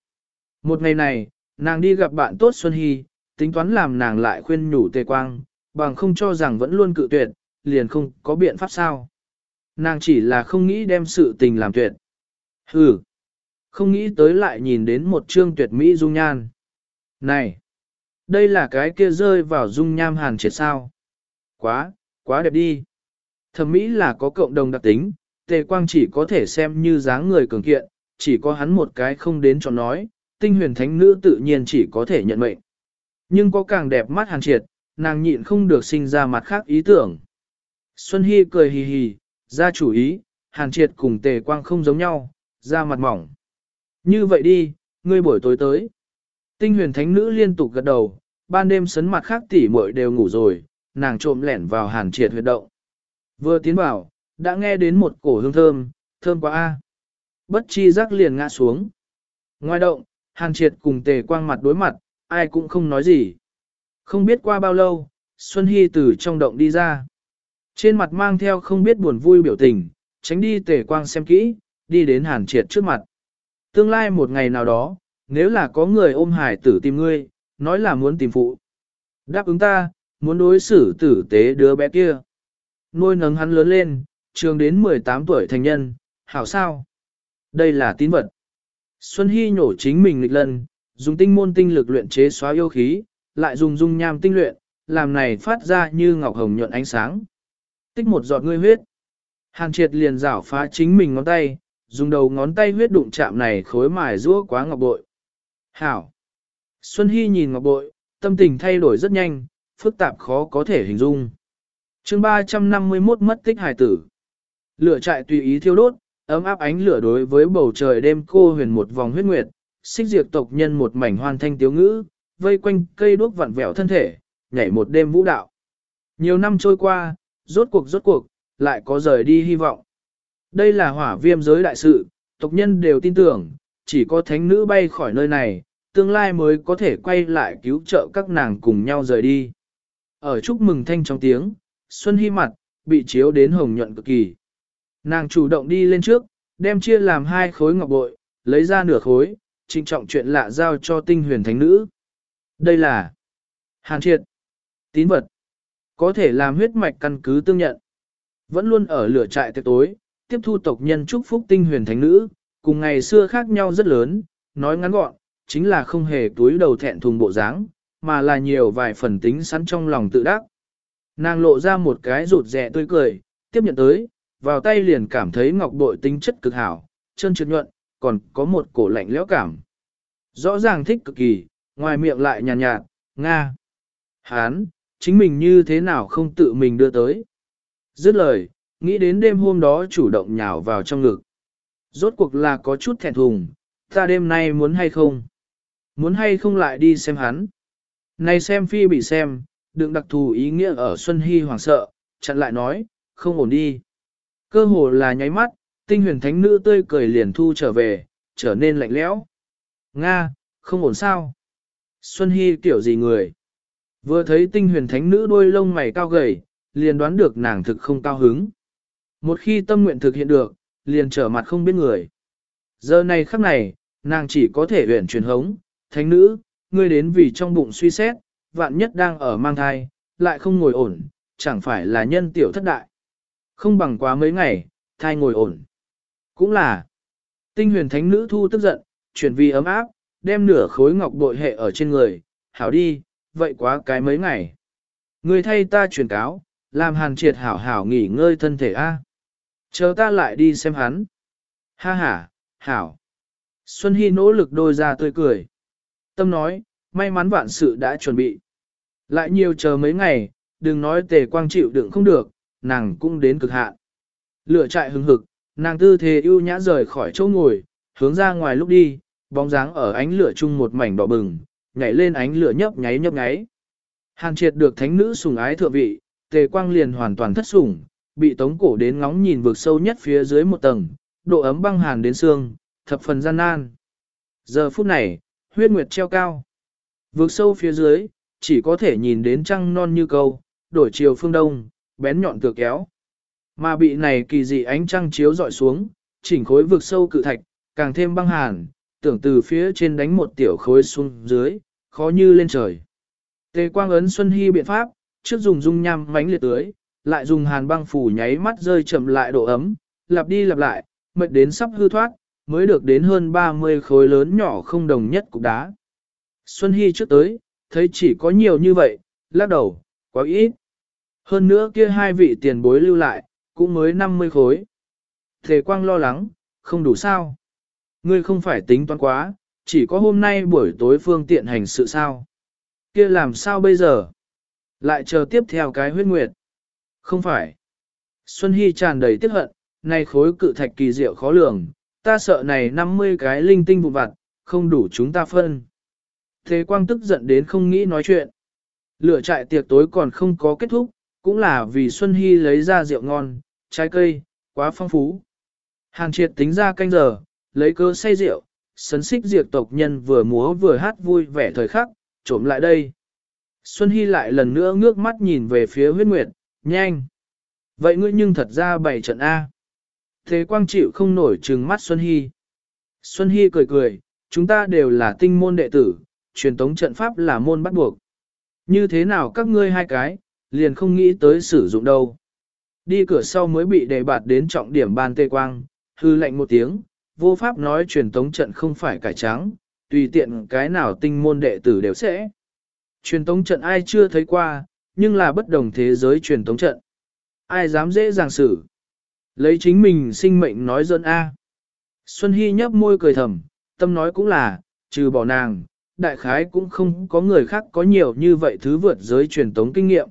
Một ngày này, nàng đi gặp bạn tốt Xuân Hy, tính toán làm nàng lại khuyên nhủ tề quang, bằng không cho rằng vẫn luôn cự tuyệt, liền không có biện pháp sao. Nàng chỉ là không nghĩ đem sự tình làm tuyệt. Hừ, không nghĩ tới lại nhìn đến một chương tuyệt mỹ dung nhan. Này, đây là cái kia rơi vào dung nham hàn triệt sao. Quá, quá đẹp đi. Thẩm mỹ là có cộng đồng đặc tính, tề quang chỉ có thể xem như dáng người cường kiện, chỉ có hắn một cái không đến cho nói, tinh huyền thánh nữ tự nhiên chỉ có thể nhận mệnh. Nhưng có càng đẹp mắt hàn triệt, nàng nhịn không được sinh ra mặt khác ý tưởng. Xuân Hy cười hì hì, ra chủ ý, hàn triệt cùng tề quang không giống nhau, ra mặt mỏng. Như vậy đi, ngươi buổi tối tới. Tinh huyền thánh nữ liên tục gật đầu, ban đêm sấn mặt khác tỉ muội đều ngủ rồi, nàng trộm lẻn vào hàn triệt huyệt động. Vừa tiến vào, đã nghe đến một cổ hương thơm, thơm quá a. Bất chi giác liền ngã xuống. Ngoài động, hàn triệt cùng tề quang mặt đối mặt, ai cũng không nói gì. Không biết qua bao lâu, Xuân Hy từ trong động đi ra. Trên mặt mang theo không biết buồn vui biểu tình, tránh đi tề quang xem kỹ, đi đến hàn triệt trước mặt. Tương lai một ngày nào đó, nếu là có người ôm hải tử tìm ngươi, nói là muốn tìm phụ. Đáp ứng ta, muốn đối xử tử tế đứa bé kia. Nuôi nấng hắn lớn lên, trường đến 18 tuổi thành nhân, hảo sao? Đây là tín vật. Xuân Hy nhổ chính mình lịch lần, dùng tinh môn tinh lực luyện chế xóa yêu khí, lại dùng dung nham tinh luyện, làm này phát ra như ngọc hồng nhuận ánh sáng. Tích một giọt ngươi huyết. Hàn triệt liền rảo phá chính mình ngón tay, dùng đầu ngón tay huyết đụng chạm này khối mài rũa quá ngọc bội. Hảo. Xuân Hy nhìn ngọc bội, tâm tình thay đổi rất nhanh, phức tạp khó có thể hình dung. chương 351 mất tích hài tử. Lửa trại tùy ý thiêu đốt, ấm áp ánh lửa đối với bầu trời đêm cô huyền một vòng huyết nguyệt, xích diệt tộc nhân một mảnh hoàn thanh tiếu ngữ, vây quanh cây đuốc vặn vẹo thân thể, nhảy một đêm vũ đạo. Nhiều năm trôi qua, rốt cuộc rốt cuộc, lại có rời đi hy vọng. Đây là hỏa viêm giới đại sự, tộc nhân đều tin tưởng, chỉ có thánh nữ bay khỏi nơi này, tương lai mới có thể quay lại cứu trợ các nàng cùng nhau rời đi. Ở chúc mừng thanh trong tiếng, Xuân Hy mặt, bị chiếu đến hồng nhuận cực kỳ. Nàng chủ động đi lên trước, đem chia làm hai khối ngọc bội, lấy ra nửa khối, trinh trọng chuyện lạ giao cho tinh huyền thánh nữ. Đây là hàn triệt, tín vật, có thể làm huyết mạch căn cứ tương nhận. Vẫn luôn ở lửa trại tiệc tối, tiếp thu tộc nhân chúc phúc tinh huyền thánh nữ, cùng ngày xưa khác nhau rất lớn, nói ngắn gọn, chính là không hề túi đầu thẹn thùng bộ dáng, mà là nhiều vài phần tính sẵn trong lòng tự đắc. Nàng lộ ra một cái rụt rẻ tươi cười, tiếp nhận tới, vào tay liền cảm thấy ngọc bội tính chất cực hảo, chân trượt nhuận, còn có một cổ lạnh lẽo cảm. Rõ ràng thích cực kỳ, ngoài miệng lại nhàn nhạt, nhạt, Nga. Hán, chính mình như thế nào không tự mình đưa tới. Dứt lời, nghĩ đến đêm hôm đó chủ động nhào vào trong ngực. Rốt cuộc là có chút thẹn thùng, ta đêm nay muốn hay không? Muốn hay không lại đi xem hắn? Này xem phi bị xem, đừng đặc thù ý nghĩa ở Xuân Hy hoảng sợ, chặn lại nói, không ổn đi. Cơ hồ là nháy mắt, tinh huyền thánh nữ tươi cười liền thu trở về, trở nên lạnh lẽo. Nga, không ổn sao? Xuân Hy kiểu gì người? Vừa thấy tinh huyền thánh nữ đôi lông mày cao gầy, liền đoán được nàng thực không cao hứng. Một khi tâm nguyện thực hiện được, liền trở mặt không biết người. Giờ này khắc này, nàng chỉ có thể huyển truyền hống, thánh nữ, ngươi đến vì trong bụng suy xét, vạn nhất đang ở mang thai, lại không ngồi ổn, chẳng phải là nhân tiểu thất đại. Không bằng quá mấy ngày, thai ngồi ổn. Cũng là, tinh huyền thánh nữ thu tức giận, chuyển vì ấm áp, đem nửa khối ngọc bội hệ ở trên người, hảo đi, vậy quá cái mấy ngày. Người thay ta truyền cáo, làm hàn triệt hảo hảo nghỉ ngơi thân thể a. Chờ ta lại đi xem hắn. Ha ha, hảo. Xuân Hy nỗ lực đôi ra tươi cười. Tâm nói, may mắn vạn sự đã chuẩn bị. Lại nhiều chờ mấy ngày, đừng nói tề quang chịu đựng không được, nàng cũng đến cực hạn. Lửa trại hứng hực, nàng tư thế ưu nhã rời khỏi chỗ ngồi, hướng ra ngoài lúc đi, bóng dáng ở ánh lửa chung một mảnh đỏ bừng, nhảy lên ánh lửa nhấp nháy nhấp nháy. Hàn triệt được thánh nữ sủng ái thượng vị, tề quang liền hoàn toàn thất sủng, bị tống cổ đến ngóng nhìn vực sâu nhất phía dưới một tầng, độ ấm băng hàn đến xương, thập phần gian nan. Giờ phút này, huyết nguyệt treo cao. Vực sâu phía dưới, chỉ có thể nhìn đến trăng non như câu, đổi chiều phương đông, bén nhọn tựa kéo. Mà bị này kỳ dị ánh trăng chiếu dọi xuống, chỉnh khối vực sâu cự thạch, càng thêm băng hàn, tưởng từ phía trên đánh một tiểu khối xuống dưới, khó như lên trời. Tề quang ấn Xuân Hy biện pháp, trước dùng dung nham mánh liệt tưới, lại dùng hàn băng phủ nháy mắt rơi chậm lại độ ấm, lặp đi lặp lại, mệt đến sắp hư thoát, mới được đến hơn 30 khối lớn nhỏ không đồng nhất cục đá. Xuân Hy trước tới, thấy chỉ có nhiều như vậy, lắc đầu, quá ít. Hơn nữa kia hai vị tiền bối lưu lại, cũng mới 50 khối. Thế quang lo lắng, không đủ sao. Ngươi không phải tính toán quá, chỉ có hôm nay buổi tối phương tiện hành sự sao. Kia làm sao bây giờ? Lại chờ tiếp theo cái huyết nguyệt. Không phải. Xuân Hy tràn đầy tiếc hận, này khối cự thạch kỳ diệu khó lường, ta sợ này 50 cái linh tinh vụn vặt, không đủ chúng ta phân. Thế quang tức giận đến không nghĩ nói chuyện. Lửa trại tiệc tối còn không có kết thúc, cũng là vì Xuân Hy lấy ra rượu ngon, trái cây, quá phong phú. Hàn triệt tính ra canh giờ, lấy cơ say rượu, sấn xích diệt tộc nhân vừa múa vừa hát vui vẻ thời khắc, trộm lại đây. Xuân Hy lại lần nữa ngước mắt nhìn về phía huyết nguyệt, nhanh. Vậy ngươi nhưng thật ra bảy trận A. Thế quang chịu không nổi trừng mắt Xuân Hy. Xuân Hy cười cười, chúng ta đều là tinh môn đệ tử, truyền tống trận pháp là môn bắt buộc. Như thế nào các ngươi hai cái, liền không nghĩ tới sử dụng đâu. Đi cửa sau mới bị đề bạt đến trọng điểm ban tê quang, hư lệnh một tiếng, vô pháp nói truyền tống trận không phải cải trắng, tùy tiện cái nào tinh môn đệ tử đều sẽ. Truyền tống trận ai chưa thấy qua, nhưng là bất đồng thế giới truyền tống trận. Ai dám dễ dàng xử. Lấy chính mình sinh mệnh nói dân A. Xuân Hy nhấp môi cười thầm, tâm nói cũng là, trừ bỏ nàng, đại khái cũng không có người khác có nhiều như vậy thứ vượt giới truyền tống kinh nghiệm.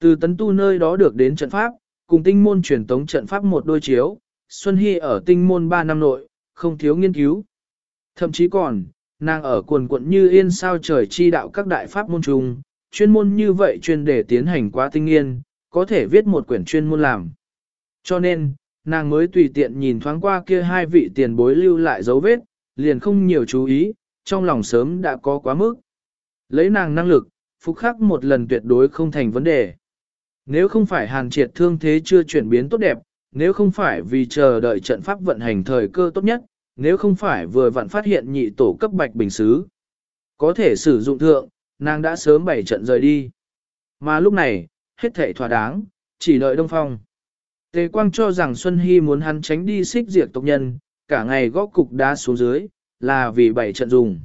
Từ tấn tu nơi đó được đến trận pháp, cùng tinh môn truyền tống trận pháp một đôi chiếu, Xuân Hy ở tinh môn 3 năm nội, không thiếu nghiên cứu. Thậm chí còn, nàng ở quần quận như yên sao trời chi đạo các đại pháp môn trùng, chuyên môn như vậy chuyên để tiến hành quá tinh nghiên, có thể viết một quyển chuyên môn làm. Cho nên, nàng mới tùy tiện nhìn thoáng qua kia hai vị tiền bối lưu lại dấu vết, liền không nhiều chú ý, trong lòng sớm đã có quá mức. Lấy nàng năng lực, phục khắc một lần tuyệt đối không thành vấn đề. Nếu không phải hàn triệt thương thế chưa chuyển biến tốt đẹp, nếu không phải vì chờ đợi trận pháp vận hành thời cơ tốt nhất, nếu không phải vừa vặn phát hiện nhị tổ cấp bạch bình xứ. Có thể sử dụng thượng, nàng đã sớm bảy trận rời đi. Mà lúc này, hết thảy thỏa đáng, chỉ đợi Đông Phong. Tề Quang cho rằng Xuân Hy muốn hắn tránh đi xích diệt tộc nhân, cả ngày gõ cục đá xuống dưới, là vì bảy trận dùng.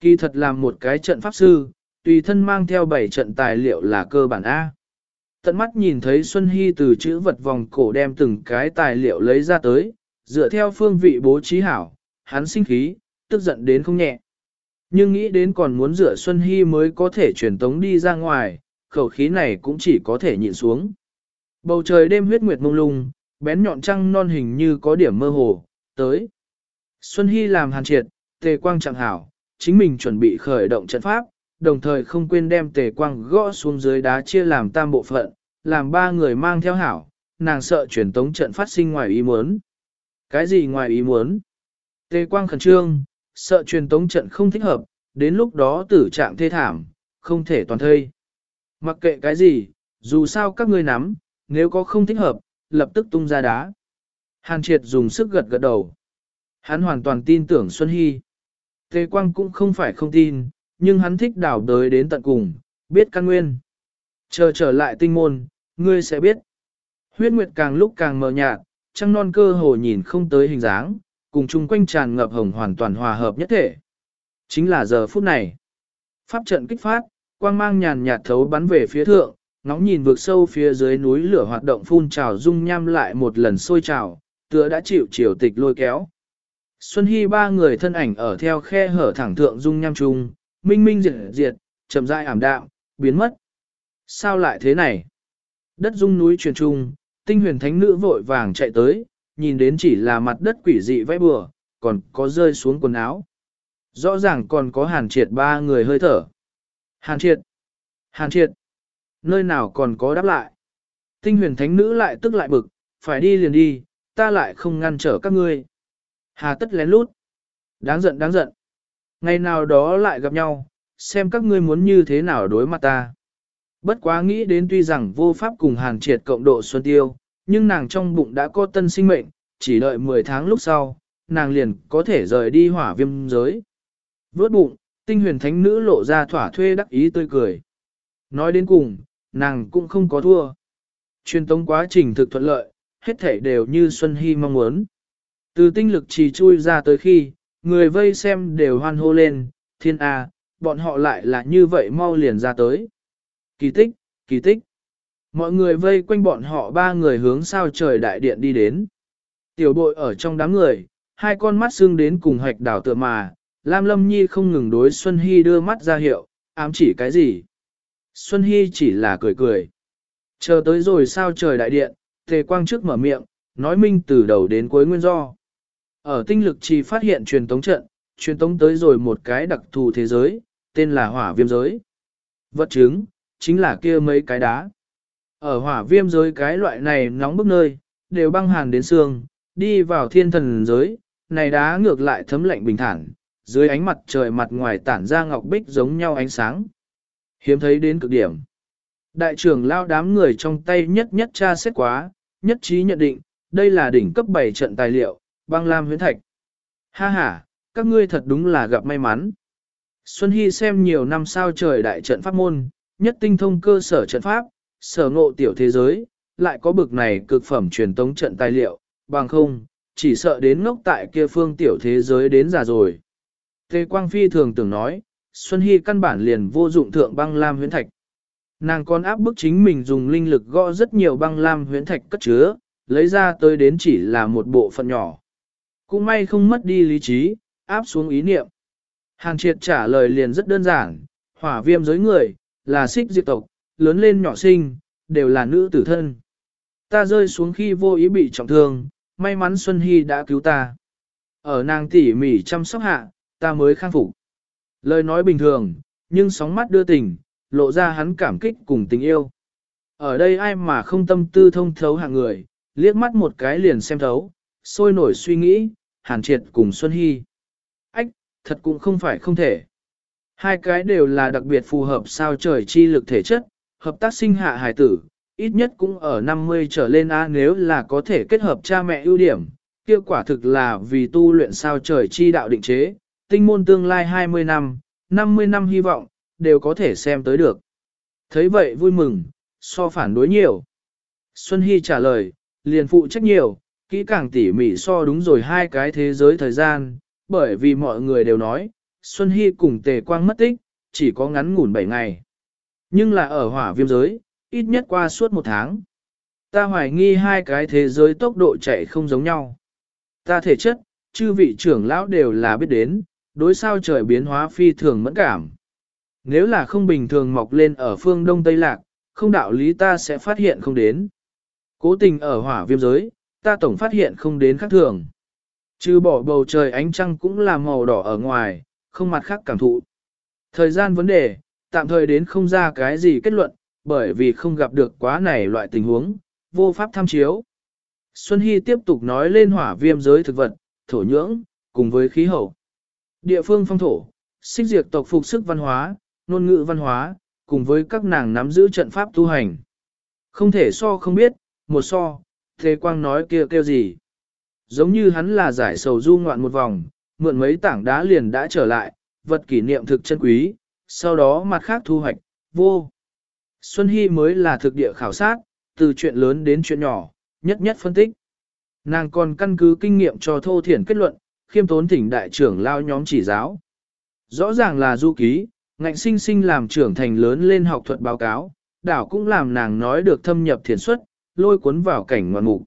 Kỳ thật làm một cái trận pháp sư, tùy thân mang theo bảy trận tài liệu là cơ bản A. Tận mắt nhìn thấy Xuân Hy từ chữ vật vòng cổ đem từng cái tài liệu lấy ra tới, dựa theo phương vị bố trí hảo, hắn sinh khí, tức giận đến không nhẹ. Nhưng nghĩ đến còn muốn rửa Xuân Hy mới có thể truyền tống đi ra ngoài, khẩu khí này cũng chỉ có thể nhịn xuống. Bầu trời đêm huyết nguyệt mông lung, bén nhọn trăng non hình như có điểm mơ hồ, tới. Xuân Hy làm hàn triệt, tề quang chẳng hảo, chính mình chuẩn bị khởi động trận pháp, đồng thời không quên đem tề quang gõ xuống dưới đá chia làm tam bộ phận, làm ba người mang theo hảo, nàng sợ truyền tống trận phát sinh ngoài ý muốn. Cái gì ngoài ý muốn? Tề quang khẩn trương, sợ truyền tống trận không thích hợp, đến lúc đó tử trạng thê thảm, không thể toàn thây. Mặc kệ cái gì, dù sao các ngươi nắm, nếu có không thích hợp, lập tức tung ra đá. Hàn triệt dùng sức gật gật đầu. Hắn hoàn toàn tin tưởng Xuân Hy. Tề quang cũng không phải không tin, nhưng hắn thích đảo đới đến tận cùng, biết căn nguyên. Chờ trở lại tinh môn, ngươi sẽ biết. Huyết nguyệt càng lúc càng mờ nhạt, trăng non cơ hồ nhìn không tới hình dáng, cùng chung quanh tràn ngập hồng hoàn toàn hòa hợp nhất thể. Chính là giờ phút này. Pháp trận kích phát, quang mang nhàn nhạt thấu bắn về phía thượng, ngóng nhìn vượt sâu phía dưới núi lửa hoạt động phun trào dung nham lại một lần sôi trào, tựa đã chịu chiều tịch lôi kéo. Xuân Hy ba người thân ảnh ở theo khe hở thẳng thượng dung nham trung, minh minh diệt diệt, chậm rãi ảm đạm, biến mất. Sao lại thế này? Đất rung núi truyền trung, tinh huyền thánh nữ vội vàng chạy tới, nhìn đến chỉ là mặt đất quỷ dị vẽ bừa, còn có rơi xuống quần áo. Rõ ràng còn có hàn triệt ba người hơi thở. Hàn triệt! Hàn triệt! Nơi nào còn có đáp lại? Tinh huyền thánh nữ lại tức lại bực, phải đi liền đi, ta lại không ngăn trở các ngươi. Hà tất lén lút. Đáng giận đáng giận. Ngày nào đó lại gặp nhau, xem các ngươi muốn như thế nào đối mặt ta. Bất quá nghĩ đến tuy rằng vô pháp cùng hàn triệt cộng độ xuân tiêu, nhưng nàng trong bụng đã có tân sinh mệnh, chỉ đợi 10 tháng lúc sau, nàng liền có thể rời đi hỏa viêm giới. Vớt bụng, tinh huyền thánh nữ lộ ra thỏa thuê đắc ý tươi cười. Nói đến cùng, nàng cũng không có thua. Truyền tống quá trình thực thuận lợi, hết thể đều như Xuân Hy mong muốn. Từ tinh lực trì chui ra tới khi, người vây xem đều hoan hô lên, thiên A, bọn họ lại là như vậy mau liền ra tới. Kỳ tích, kỳ tích. Mọi người vây quanh bọn họ ba người hướng sao trời đại điện đi đến. Tiểu bội ở trong đám người, hai con mắt xương đến cùng hạch đảo tựa mà, Lam Lâm Nhi không ngừng đối Xuân Hy đưa mắt ra hiệu, ám chỉ cái gì. Xuân Hy chỉ là cười cười. Chờ tới rồi sao trời đại điện, Tề Quang trước mở miệng, nói minh từ đầu đến cuối nguyên do. Ở tinh lực chỉ phát hiện truyền tống trận, truyền tống tới rồi một cái đặc thù thế giới, tên là hỏa viêm giới. Vật chứng, chính là kia mấy cái đá. Ở hỏa viêm giới cái loại này nóng bức nơi, đều băng hàn đến xương, đi vào thiên thần giới, này đá ngược lại thấm lạnh bình thản, dưới ánh mặt trời mặt ngoài tản ra ngọc bích giống nhau ánh sáng. Hiếm thấy đến cực điểm. Đại trưởng lao đám người trong tay nhất nhất tra xét quá, nhất trí nhận định, đây là đỉnh cấp 7 trận tài liệu, băng lam huyến thạch. Ha ha, các ngươi thật đúng là gặp may mắn. Xuân Hy xem nhiều năm sao trời đại trận pháp môn, nhất tinh thông cơ sở trận pháp, sở ngộ tiểu thế giới, lại có bực này cực phẩm truyền tống trận tài liệu, bằng không, chỉ sợ đến ngốc tại kia phương tiểu thế giới đến già rồi. Tề Quang Phi thường tưởng nói, Xuân Hy căn bản liền vô dụng thượng băng lam huyễn thạch. Nàng còn áp bức chính mình dùng linh lực gõ rất nhiều băng lam huyễn thạch cất chứa, lấy ra tới đến chỉ là một bộ phận nhỏ. Cũng may không mất đi lý trí, áp xuống ý niệm. Hàn triệt trả lời liền rất đơn giản, hỏa viêm giới người, là xích diệt tộc, lớn lên nhỏ sinh, đều là nữ tử thân. Ta rơi xuống khi vô ý bị trọng thương, may mắn Xuân Hy đã cứu ta. Ở nàng tỉ mỉ chăm sóc hạ, ta mới khang phục. Lời nói bình thường, nhưng sóng mắt đưa tình, lộ ra hắn cảm kích cùng tình yêu. Ở đây ai mà không tâm tư thông thấu hạng người, liếc mắt một cái liền xem thấu, sôi nổi suy nghĩ, hàn triệt cùng Xuân Hy. Ách, thật cũng không phải không thể. Hai cái đều là đặc biệt phù hợp sao trời chi lực thể chất, hợp tác sinh hạ hài tử, ít nhất cũng ở 50 trở lên A nếu là có thể kết hợp cha mẹ ưu điểm, kia quả thực là vì tu luyện sao trời chi đạo định chế, tinh môn tương lai 20 năm, 50 năm hy vọng, đều có thể xem tới được. Thấy vậy vui mừng, so phản đối nhiều. Xuân Hy trả lời, liền phụ trách nhiều, kỹ càng tỉ mỉ so đúng rồi hai cái thế giới thời gian, bởi vì mọi người đều nói, Xuân Hy cùng Tề Quang mất tích, chỉ có ngắn ngủn 7 ngày. Nhưng là ở hỏa viêm giới, ít nhất qua suốt một tháng. Ta hoài nghi hai cái thế giới tốc độ chạy không giống nhau. Ta thể chất, chư vị trưởng lão đều là biết đến, đối sao trời biến hóa phi thường mẫn cảm. Nếu là không bình thường mọc lên ở phương Đông Tây Lạc, không đạo lý ta sẽ phát hiện không đến. Cố tình ở hỏa viêm giới, ta tổng phát hiện không đến khác thường. Trừ bỏ bầu trời ánh trăng cũng là màu đỏ ở ngoài, không mặt khác cảm thụ. Thời gian vấn đề, tạm thời đến không ra cái gì kết luận, bởi vì không gặp được quá này loại tình huống, vô pháp tham chiếu. Xuân Hy tiếp tục nói lên hỏa viêm giới thực vật, thổ nhưỡng, cùng với khí hậu. Địa phương phong thổ, xích diệt tộc phục sức văn hóa, ngôn ngữ văn hóa, cùng với các nàng nắm giữ trận pháp tu hành. Không thể so không biết, một so, thế quang nói kia kêu gì. Giống như hắn là giải sầu du ngoạn một vòng, mượn mấy tảng đá liền đã trở lại, vật kỷ niệm thực chân quý, sau đó mặt khác thu hoạch, vô. Xuân Hy mới là thực địa khảo sát, từ chuyện lớn đến chuyện nhỏ, nhất nhất phân tích. Nàng còn căn cứ kinh nghiệm cho thô thiển kết luận, khiêm tốn thỉnh đại trưởng lao nhóm chỉ giáo. Rõ ràng là du ký, ngạnh sinh sinh làm trưởng thành lớn lên học thuật báo cáo, đảo cũng làm nàng nói được thâm nhập thiền xuất, lôi cuốn vào cảnh ngoạn mục.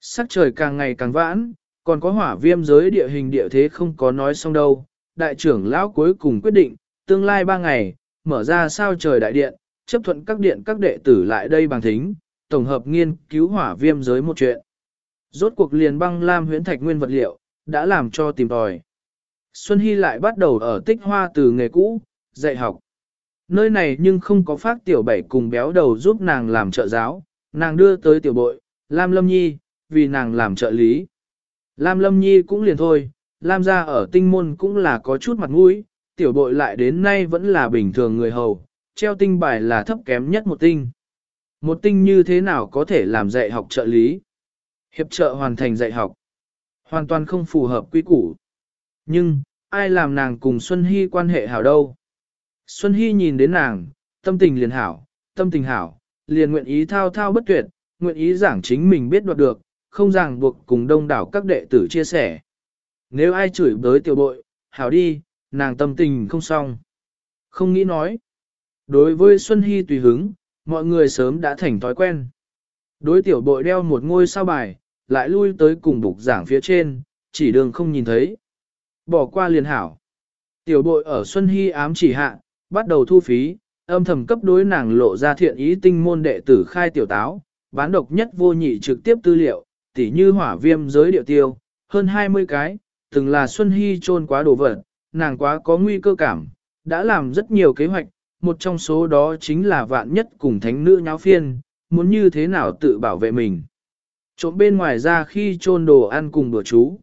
Sắc trời càng ngày càng vãn, còn có hỏa viêm giới địa hình địa thế không có nói xong đâu, đại trưởng lão cuối cùng quyết định, tương lai ba ngày, mở ra sao trời đại điện, chấp thuận các điện các đệ tử lại đây bằng thính, tổng hợp nghiên cứu hỏa viêm giới một chuyện. Rốt cuộc liền băng lam huyễn thạch nguyên vật liệu, đã làm cho tìm tòi. Xuân Hy lại bắt đầu ở tích hoa từ nghề cũ, dạy học. Nơi này nhưng không có phát tiểu bảy cùng béo đầu giúp nàng làm trợ giáo, nàng đưa tới tiểu bội, Lam Lâm Nhi, vì nàng làm trợ lý. Lam Lâm Nhi cũng liền thôi, Lam gia ở tinh môn cũng là có chút mặt mũi, tiểu bội lại đến nay vẫn là bình thường người hầu, treo tinh bài là thấp kém nhất một tinh. Một tinh như thế nào có thể làm dạy học trợ lý? Hiệp trợ hoàn thành dạy học. Hoàn toàn không phù hợp quy củ. Nhưng, ai làm nàng cùng Xuân Hy quan hệ hảo đâu? Xuân Hy nhìn đến nàng, tâm tình liền hảo, tâm tình hảo, liền nguyện ý thao thao bất tuyệt, nguyện ý giảng chính mình biết đoạt được, không ràng buộc cùng đông đảo các đệ tử chia sẻ. Nếu ai chửi bới tiểu bội, hảo đi, nàng tâm tình không xong. Không nghĩ nói. Đối với Xuân Hy tùy hứng, mọi người sớm đã thành thói quen. Đối tiểu bội đeo một ngôi sao bài, lại lui tới cùng bục giảng phía trên, chỉ đường không nhìn thấy. Bỏ qua liền hảo. Tiểu bội ở Xuân Hy ám chỉ hạ, bắt đầu thu phí, âm thầm cấp đối nàng lộ ra thiện ý tinh môn đệ tử khai tiểu táo, bán độc nhất vô nhị trực tiếp tư liệu, tỉ như hỏa viêm giới điệu tiêu, hơn 20 cái, từng là Xuân Hy trôn quá đồ vật, nàng quá có nguy cơ cảm, đã làm rất nhiều kế hoạch, một trong số đó chính là vạn nhất cùng thánh nữ nháo phiên, muốn như thế nào tự bảo vệ mình. Trộm bên ngoài ra khi trôn đồ ăn cùng bữa chú.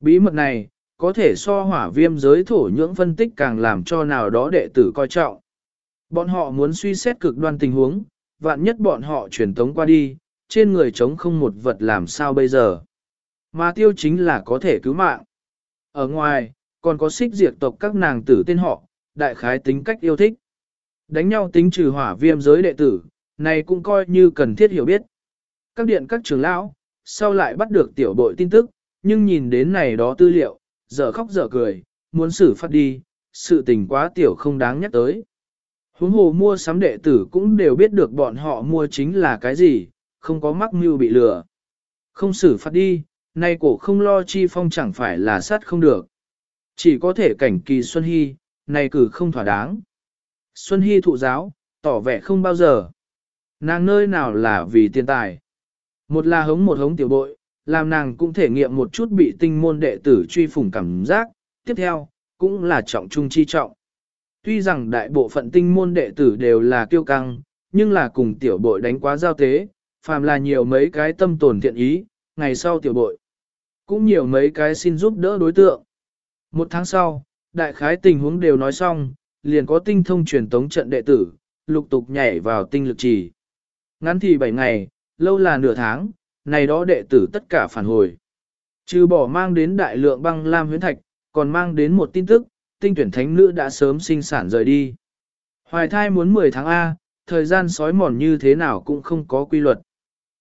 Bí mật này, có thể so hỏa viêm giới thổ nhưỡng phân tích càng làm cho nào đó đệ tử coi trọng. Bọn họ muốn suy xét cực đoan tình huống, vạn nhất bọn họ truyền tống qua đi, trên người trống không một vật làm sao bây giờ. Mà tiêu chính là có thể cứu mạng. Ở ngoài, còn có xích diệt tộc các nàng tử tên họ, đại khái tính cách yêu thích. Đánh nhau tính trừ hỏa viêm giới đệ tử, này cũng coi như cần thiết hiểu biết. Các điện các trưởng lão, sau lại bắt được tiểu bội tin tức, nhưng nhìn đến này đó tư liệu, giờ khóc giờ cười, muốn xử phát đi, sự tình quá tiểu không đáng nhắc tới. Huống hồ mua sắm đệ tử cũng đều biết được bọn họ mua chính là cái gì, không có mắc mưu bị lừa. Không xử phát đi, nay cổ không lo chi phong chẳng phải là sát không được. Chỉ có thể cảnh kỳ Xuân Hy, này cử không thỏa đáng. Xuân Hy thụ giáo, tỏ vẻ không bao giờ. Nàng nơi nào là vì tiền tài. Một là hống một hống tiểu bội, làm nàng cũng thể nghiệm một chút bị tinh môn đệ tử truy phủng cảm giác. Tiếp theo, cũng là trọng trung chi trọng. Tuy rằng đại bộ phận tinh môn đệ tử đều là kiêu căng, nhưng là cùng tiểu bội đánh quá giao tế, phàm là nhiều mấy cái tâm tồn thiện ý, ngày sau tiểu bội. Cũng nhiều mấy cái xin giúp đỡ đối tượng. Một tháng sau, đại khái tình huống đều nói xong, liền có tinh thông truyền tống trận đệ tử, lục tục nhảy vào tinh lực trì. Ngắn thì 7 ngày, lâu là nửa tháng, này đó đệ tử tất cả phản hồi. Trừ bỏ mang đến đại lượng băng lam huyến thạch, còn mang đến một tin tức, tinh tuyển thánh nữ đã sớm sinh sản rời đi. Hoài thai muốn 10 tháng A, thời gian sói mòn như thế nào cũng không có quy luật.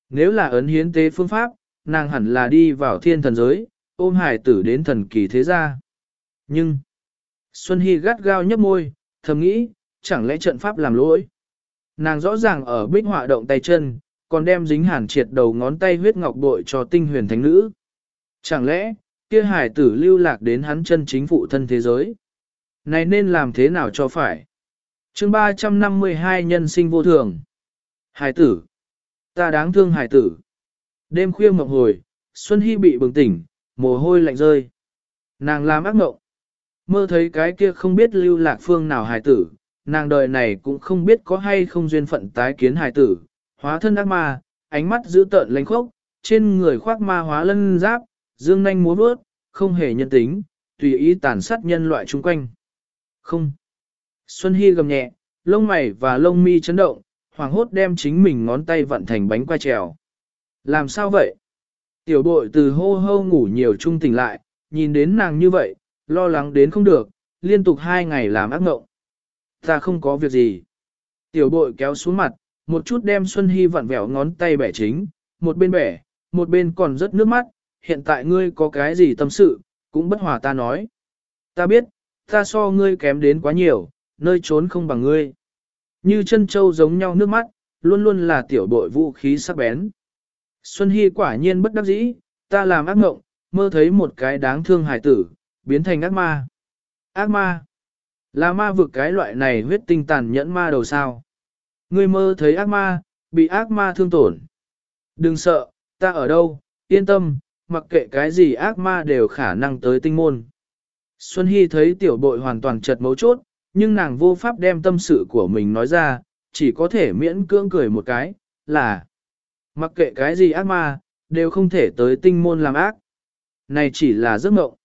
Nếu là ấn hiến tế phương pháp, nàng hẳn là đi vào thiên thần giới, ôm hải tử đến thần kỳ thế gia. Nhưng, Xuân Hy gắt gao nhấp môi, thầm nghĩ, chẳng lẽ trận pháp làm lỗi. Nàng rõ ràng ở bích họa động tay chân, còn đem dính hàn triệt đầu ngón tay huyết ngọc bội cho tinh huyền thánh nữ. Chẳng lẽ, kia hải tử lưu lạc đến hắn chân chính phụ thân thế giới? Này nên làm thế nào cho phải? chương 352 nhân sinh vô thường. Hải tử. Ta đáng thương hải tử. Đêm khuya mộng hồi, Xuân Hy bị bừng tỉnh, mồ hôi lạnh rơi. Nàng làm ác mộng. Mơ thấy cái kia không biết lưu lạc phương nào hài tử, nàng đời này cũng không biết có hay không duyên phận tái kiến hài tử, hóa thân ác ma, ánh mắt dữ tợn lánh khốc, trên người khoác ma hóa lân giáp, dương nanh múa bước, không hề nhân tính, tùy ý tàn sát nhân loại chung quanh. Không. Xuân Hy gầm nhẹ, lông mày và lông mi chấn động, hoàng hốt đem chính mình ngón tay vặn thành bánh quai trèo. Làm sao vậy? Tiểu bội từ hô hô ngủ nhiều trung tỉnh lại, nhìn đến nàng như vậy, lo lắng đến không được, liên tục hai ngày làm ác ngộng, Ta không có việc gì. Tiểu bội kéo xuống mặt, một chút đem Xuân Hy vặn vẹo ngón tay bẻ chính, một bên bẻ, một bên còn rất nước mắt, hiện tại ngươi có cái gì tâm sự, cũng bất hòa ta nói. Ta biết, ta so ngươi kém đến quá nhiều, nơi trốn không bằng ngươi. Như chân châu giống nhau nước mắt, luôn luôn là tiểu bội vũ khí sắc bén. Xuân Hy quả nhiên bất đắc dĩ, ta làm ác ngộng, mơ thấy một cái đáng thương hải tử, biến thành ác ma. Ác ma. Là ma vực cái loại này huyết tinh tàn nhẫn ma đầu sao. Ngươi mơ thấy ác ma, bị ác ma thương tổn. Đừng sợ, ta ở đâu, yên tâm, mặc kệ cái gì ác ma đều khả năng tới tinh môn. Xuân Hy thấy tiểu bội hoàn toàn chật mấu chốt, nhưng nàng vô pháp đem tâm sự của mình nói ra, chỉ có thể miễn cưỡng cười một cái, là mặc kệ cái gì ác ma, đều không thể tới tinh môn làm ác. Này chỉ là giấc mộng.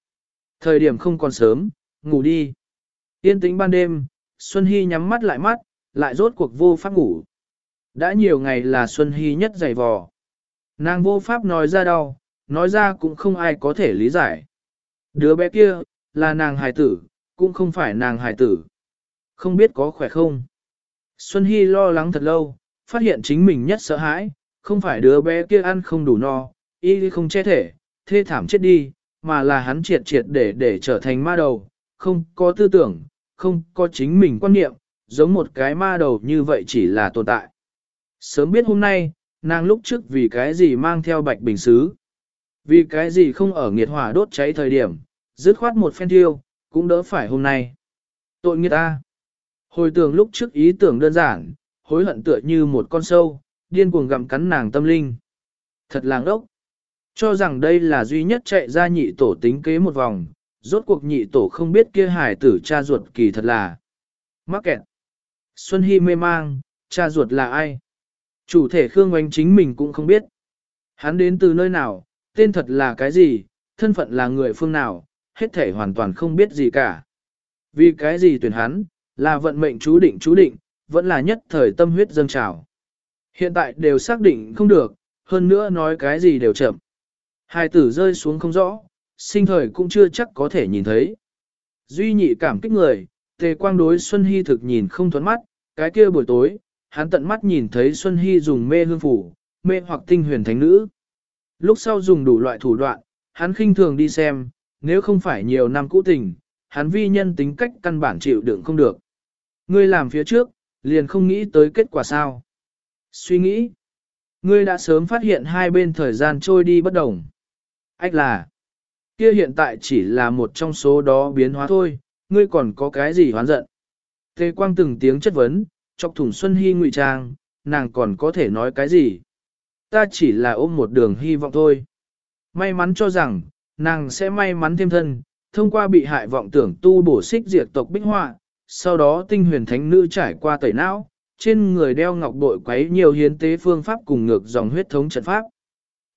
Thời điểm không còn sớm, ngủ đi. Yên tĩnh ban đêm, Xuân Hy nhắm mắt lại mắt, lại rốt cuộc vô pháp ngủ. Đã nhiều ngày là Xuân Hy nhất dày vò. Nàng vô pháp nói ra đau, nói ra cũng không ai có thể lý giải. Đứa bé kia, là nàng hài tử, cũng không phải nàng hài tử. Không biết có khỏe không? Xuân Hy lo lắng thật lâu, phát hiện chính mình nhất sợ hãi, không phải đứa bé kia ăn không đủ no, y không che thể, thê thảm chết đi, mà là hắn triệt triệt để để trở thành ma đầu, không có tư tưởng, không có chính mình quan niệm, giống một cái ma đầu như vậy chỉ là tồn tại. Sớm biết hôm nay, nàng lúc trước vì cái gì mang theo bạch bình xứ, vì cái gì không ở nghiệt hỏa đốt cháy thời điểm, dứt khoát một phen thiêu, cũng đỡ phải hôm nay. Tội nghiệt ta. Hồi tưởng lúc trước ý tưởng đơn giản, hối hận tựa như một con sâu, điên cuồng gặm cắn nàng tâm linh. Thật làng đốc. Cho rằng đây là duy nhất chạy ra nhị tổ tính kế một vòng, rốt cuộc nhị tổ không biết kia hải tử cha ruột kỳ thật là. Mắc kẹt. Xuân Hy mê mang, cha ruột là ai? Chủ thể Khương Oanh chính mình cũng không biết. Hắn đến từ nơi nào, tên thật là cái gì, thân phận là người phương nào, hết thể hoàn toàn không biết gì cả. Vì cái gì tuyển hắn, là vận mệnh chú định chú định, vẫn là nhất thời tâm huyết dâng trào. Hiện tại đều xác định không được, hơn nữa nói cái gì đều chậm. Hai tử rơi xuống không rõ, sinh thời cũng chưa chắc có thể nhìn thấy. Duy nhị cảm kích người, tề quang đối Xuân Hy thực nhìn không thoát mắt, cái kia buổi tối, hắn tận mắt nhìn thấy Xuân Hy dùng mê hương phủ, mê hoặc tinh huyền thánh nữ. Lúc sau dùng đủ loại thủ đoạn, hắn khinh thường đi xem, nếu không phải nhiều năm cũ tình, hắn vi nhân tính cách căn bản chịu đựng không được. Ngươi làm phía trước, liền không nghĩ tới kết quả sao. Suy nghĩ, ngươi đã sớm phát hiện hai bên thời gian trôi đi bất đồng. Ách là, kia hiện tại chỉ là một trong số đó biến hóa thôi, ngươi còn có cái gì hoán giận. Tề quang từng tiếng chất vấn, chọc thủng Xuân Hy ngụy trang, nàng còn có thể nói cái gì. Ta chỉ là ôm một đường hy vọng thôi. May mắn cho rằng, nàng sẽ may mắn thêm thân, thông qua bị hại vọng tưởng tu bổ xích diệt tộc bích họa, sau đó tinh huyền thánh nữ trải qua tẩy não, trên người đeo ngọc bội quấy nhiều hiến tế phương pháp cùng ngược dòng huyết thống trận pháp.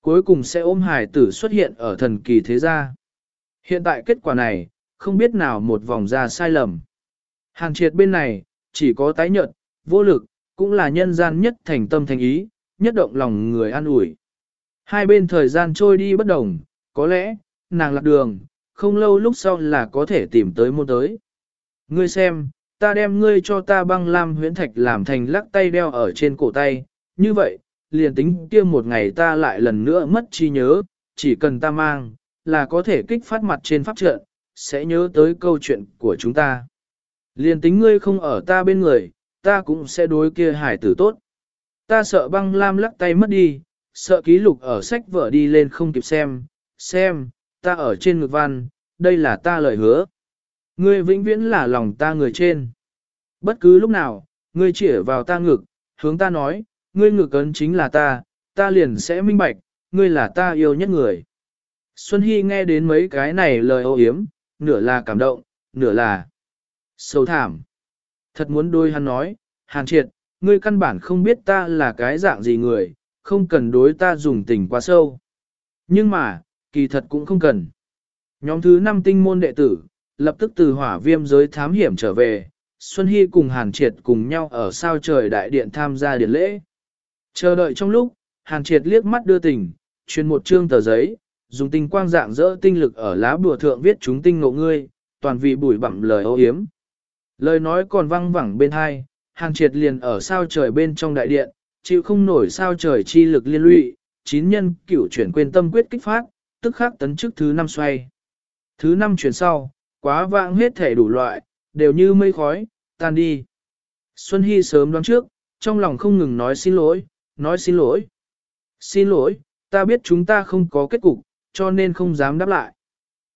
Cuối cùng sẽ ôm hài tử xuất hiện ở thần kỳ thế gia. Hiện tại kết quả này, không biết nào một vòng ra sai lầm. Hàn triệt bên này, chỉ có tái nhợt, vô lực, cũng là nhân gian nhất thành tâm thành ý, nhất động lòng người an ủi. Hai bên thời gian trôi đi bất đồng, có lẽ, nàng lạc đường, không lâu lúc sau là có thể tìm tới môn tới. Ngươi xem, ta đem ngươi cho ta băng lam huyễn thạch làm thành lắc tay đeo ở trên cổ tay, như vậy, liền tính kia một ngày ta lại lần nữa mất trí nhớ, chỉ cần ta mang, là có thể kích phát mặt trên pháp trận, sẽ nhớ tới câu chuyện của chúng ta. Liền tính ngươi không ở ta bên người, ta cũng sẽ đối kia hải tử tốt. Ta sợ băng lam lắc tay mất đi, sợ ký lục ở sách vở đi lên không kịp xem, xem, ta ở trên ngực văn, đây là ta lời hứa. Ngươi vĩnh viễn là lòng ta người trên. Bất cứ lúc nào, ngươi chỉ vào ta ngực, hướng ta nói, ngươi ngược ấn chính là ta, ta liền sẽ minh bạch, ngươi là ta yêu nhất người. Xuân Hy nghe đến mấy cái này lời ô hiếm, nửa là cảm động, nửa là sâu thảm. Thật muốn đôi hắn nói, hàn triệt, ngươi căn bản không biết ta là cái dạng gì người, không cần đối ta dùng tình quá sâu. Nhưng mà, kỳ thật cũng không cần. Nhóm thứ 5 tinh môn đệ tử, lập tức từ hỏa viêm giới thám hiểm trở về, Xuân Hy cùng Hàn Triệt cùng nhau ở sao trời đại điện tham gia điện lễ. Chờ đợi trong lúc, Hàn Triệt liếc mắt đưa tình, truyền một chương tờ giấy, dùng tinh quang dạng dỡ tinh lực ở lá bùa thượng viết chúng tinh ngộ ngươi, toàn vị bùi bặm lời ô hiếm. Lời nói còn văng vẳng bên hai, Hàn Triệt liền ở sao trời bên trong đại điện, chịu không nổi sao trời chi lực liên lụy, chín nhân cửu chuyển quên tâm quyết kích phát, tức khắc tấn chức thứ năm xoay. Thứ năm chuyển sau, quá vãng hết thể đủ loại, đều như mây khói, tan đi. Xuân Hy sớm đoán trước, trong lòng không ngừng nói xin lỗi, nói xin lỗi. Xin lỗi, ta biết chúng ta không có kết cục, cho nên không dám đáp lại.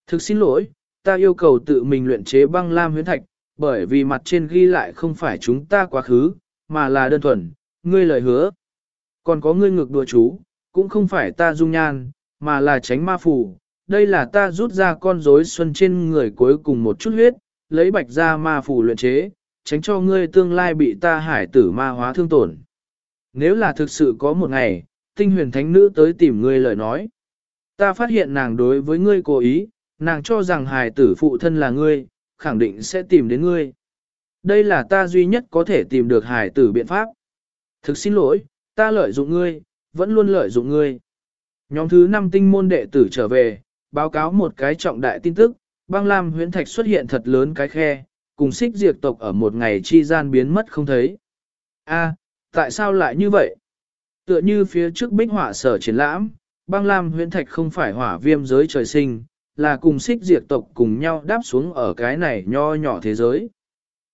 Thực xin lỗi, ta yêu cầu tự mình luyện chế băng lam huyến thạch, bởi vì mặt trên ghi lại không phải chúng ta quá khứ, mà là đơn thuần, ngươi lời hứa. Còn có ngươi ngược đùa chú, cũng không phải ta dung nhan, mà là tránh ma phù. Đây là ta rút ra con rối xuân trên người cuối cùng một chút huyết, lấy bạch ra ma phù luyện chế, tránh cho ngươi tương lai bị ta hải tử ma hóa thương tổn. Nếu là thực sự có một ngày, tinh huyền thánh nữ tới tìm ngươi lời nói. Ta phát hiện nàng đối với ngươi cố ý, nàng cho rằng hải tử phụ thân là ngươi, khẳng định sẽ tìm đến ngươi. Đây là ta duy nhất có thể tìm được hải tử biện pháp. Thực xin lỗi, ta lợi dụng ngươi, vẫn luôn lợi dụng ngươi. Nhóm thứ 5 tinh môn đệ tử trở về, báo cáo một cái trọng đại tin tức, băng lam huyễn thạch xuất hiện thật lớn cái khe, cùng xích diệt tộc ở một ngày chi gian biến mất không thấy. A, tại sao lại như vậy? Tựa như phía trước bích họa sở triển lãm, băng lam huyễn thạch không phải hỏa viêm giới trời sinh, là cùng xích diệt tộc cùng nhau đáp xuống ở cái này nho nhỏ thế giới.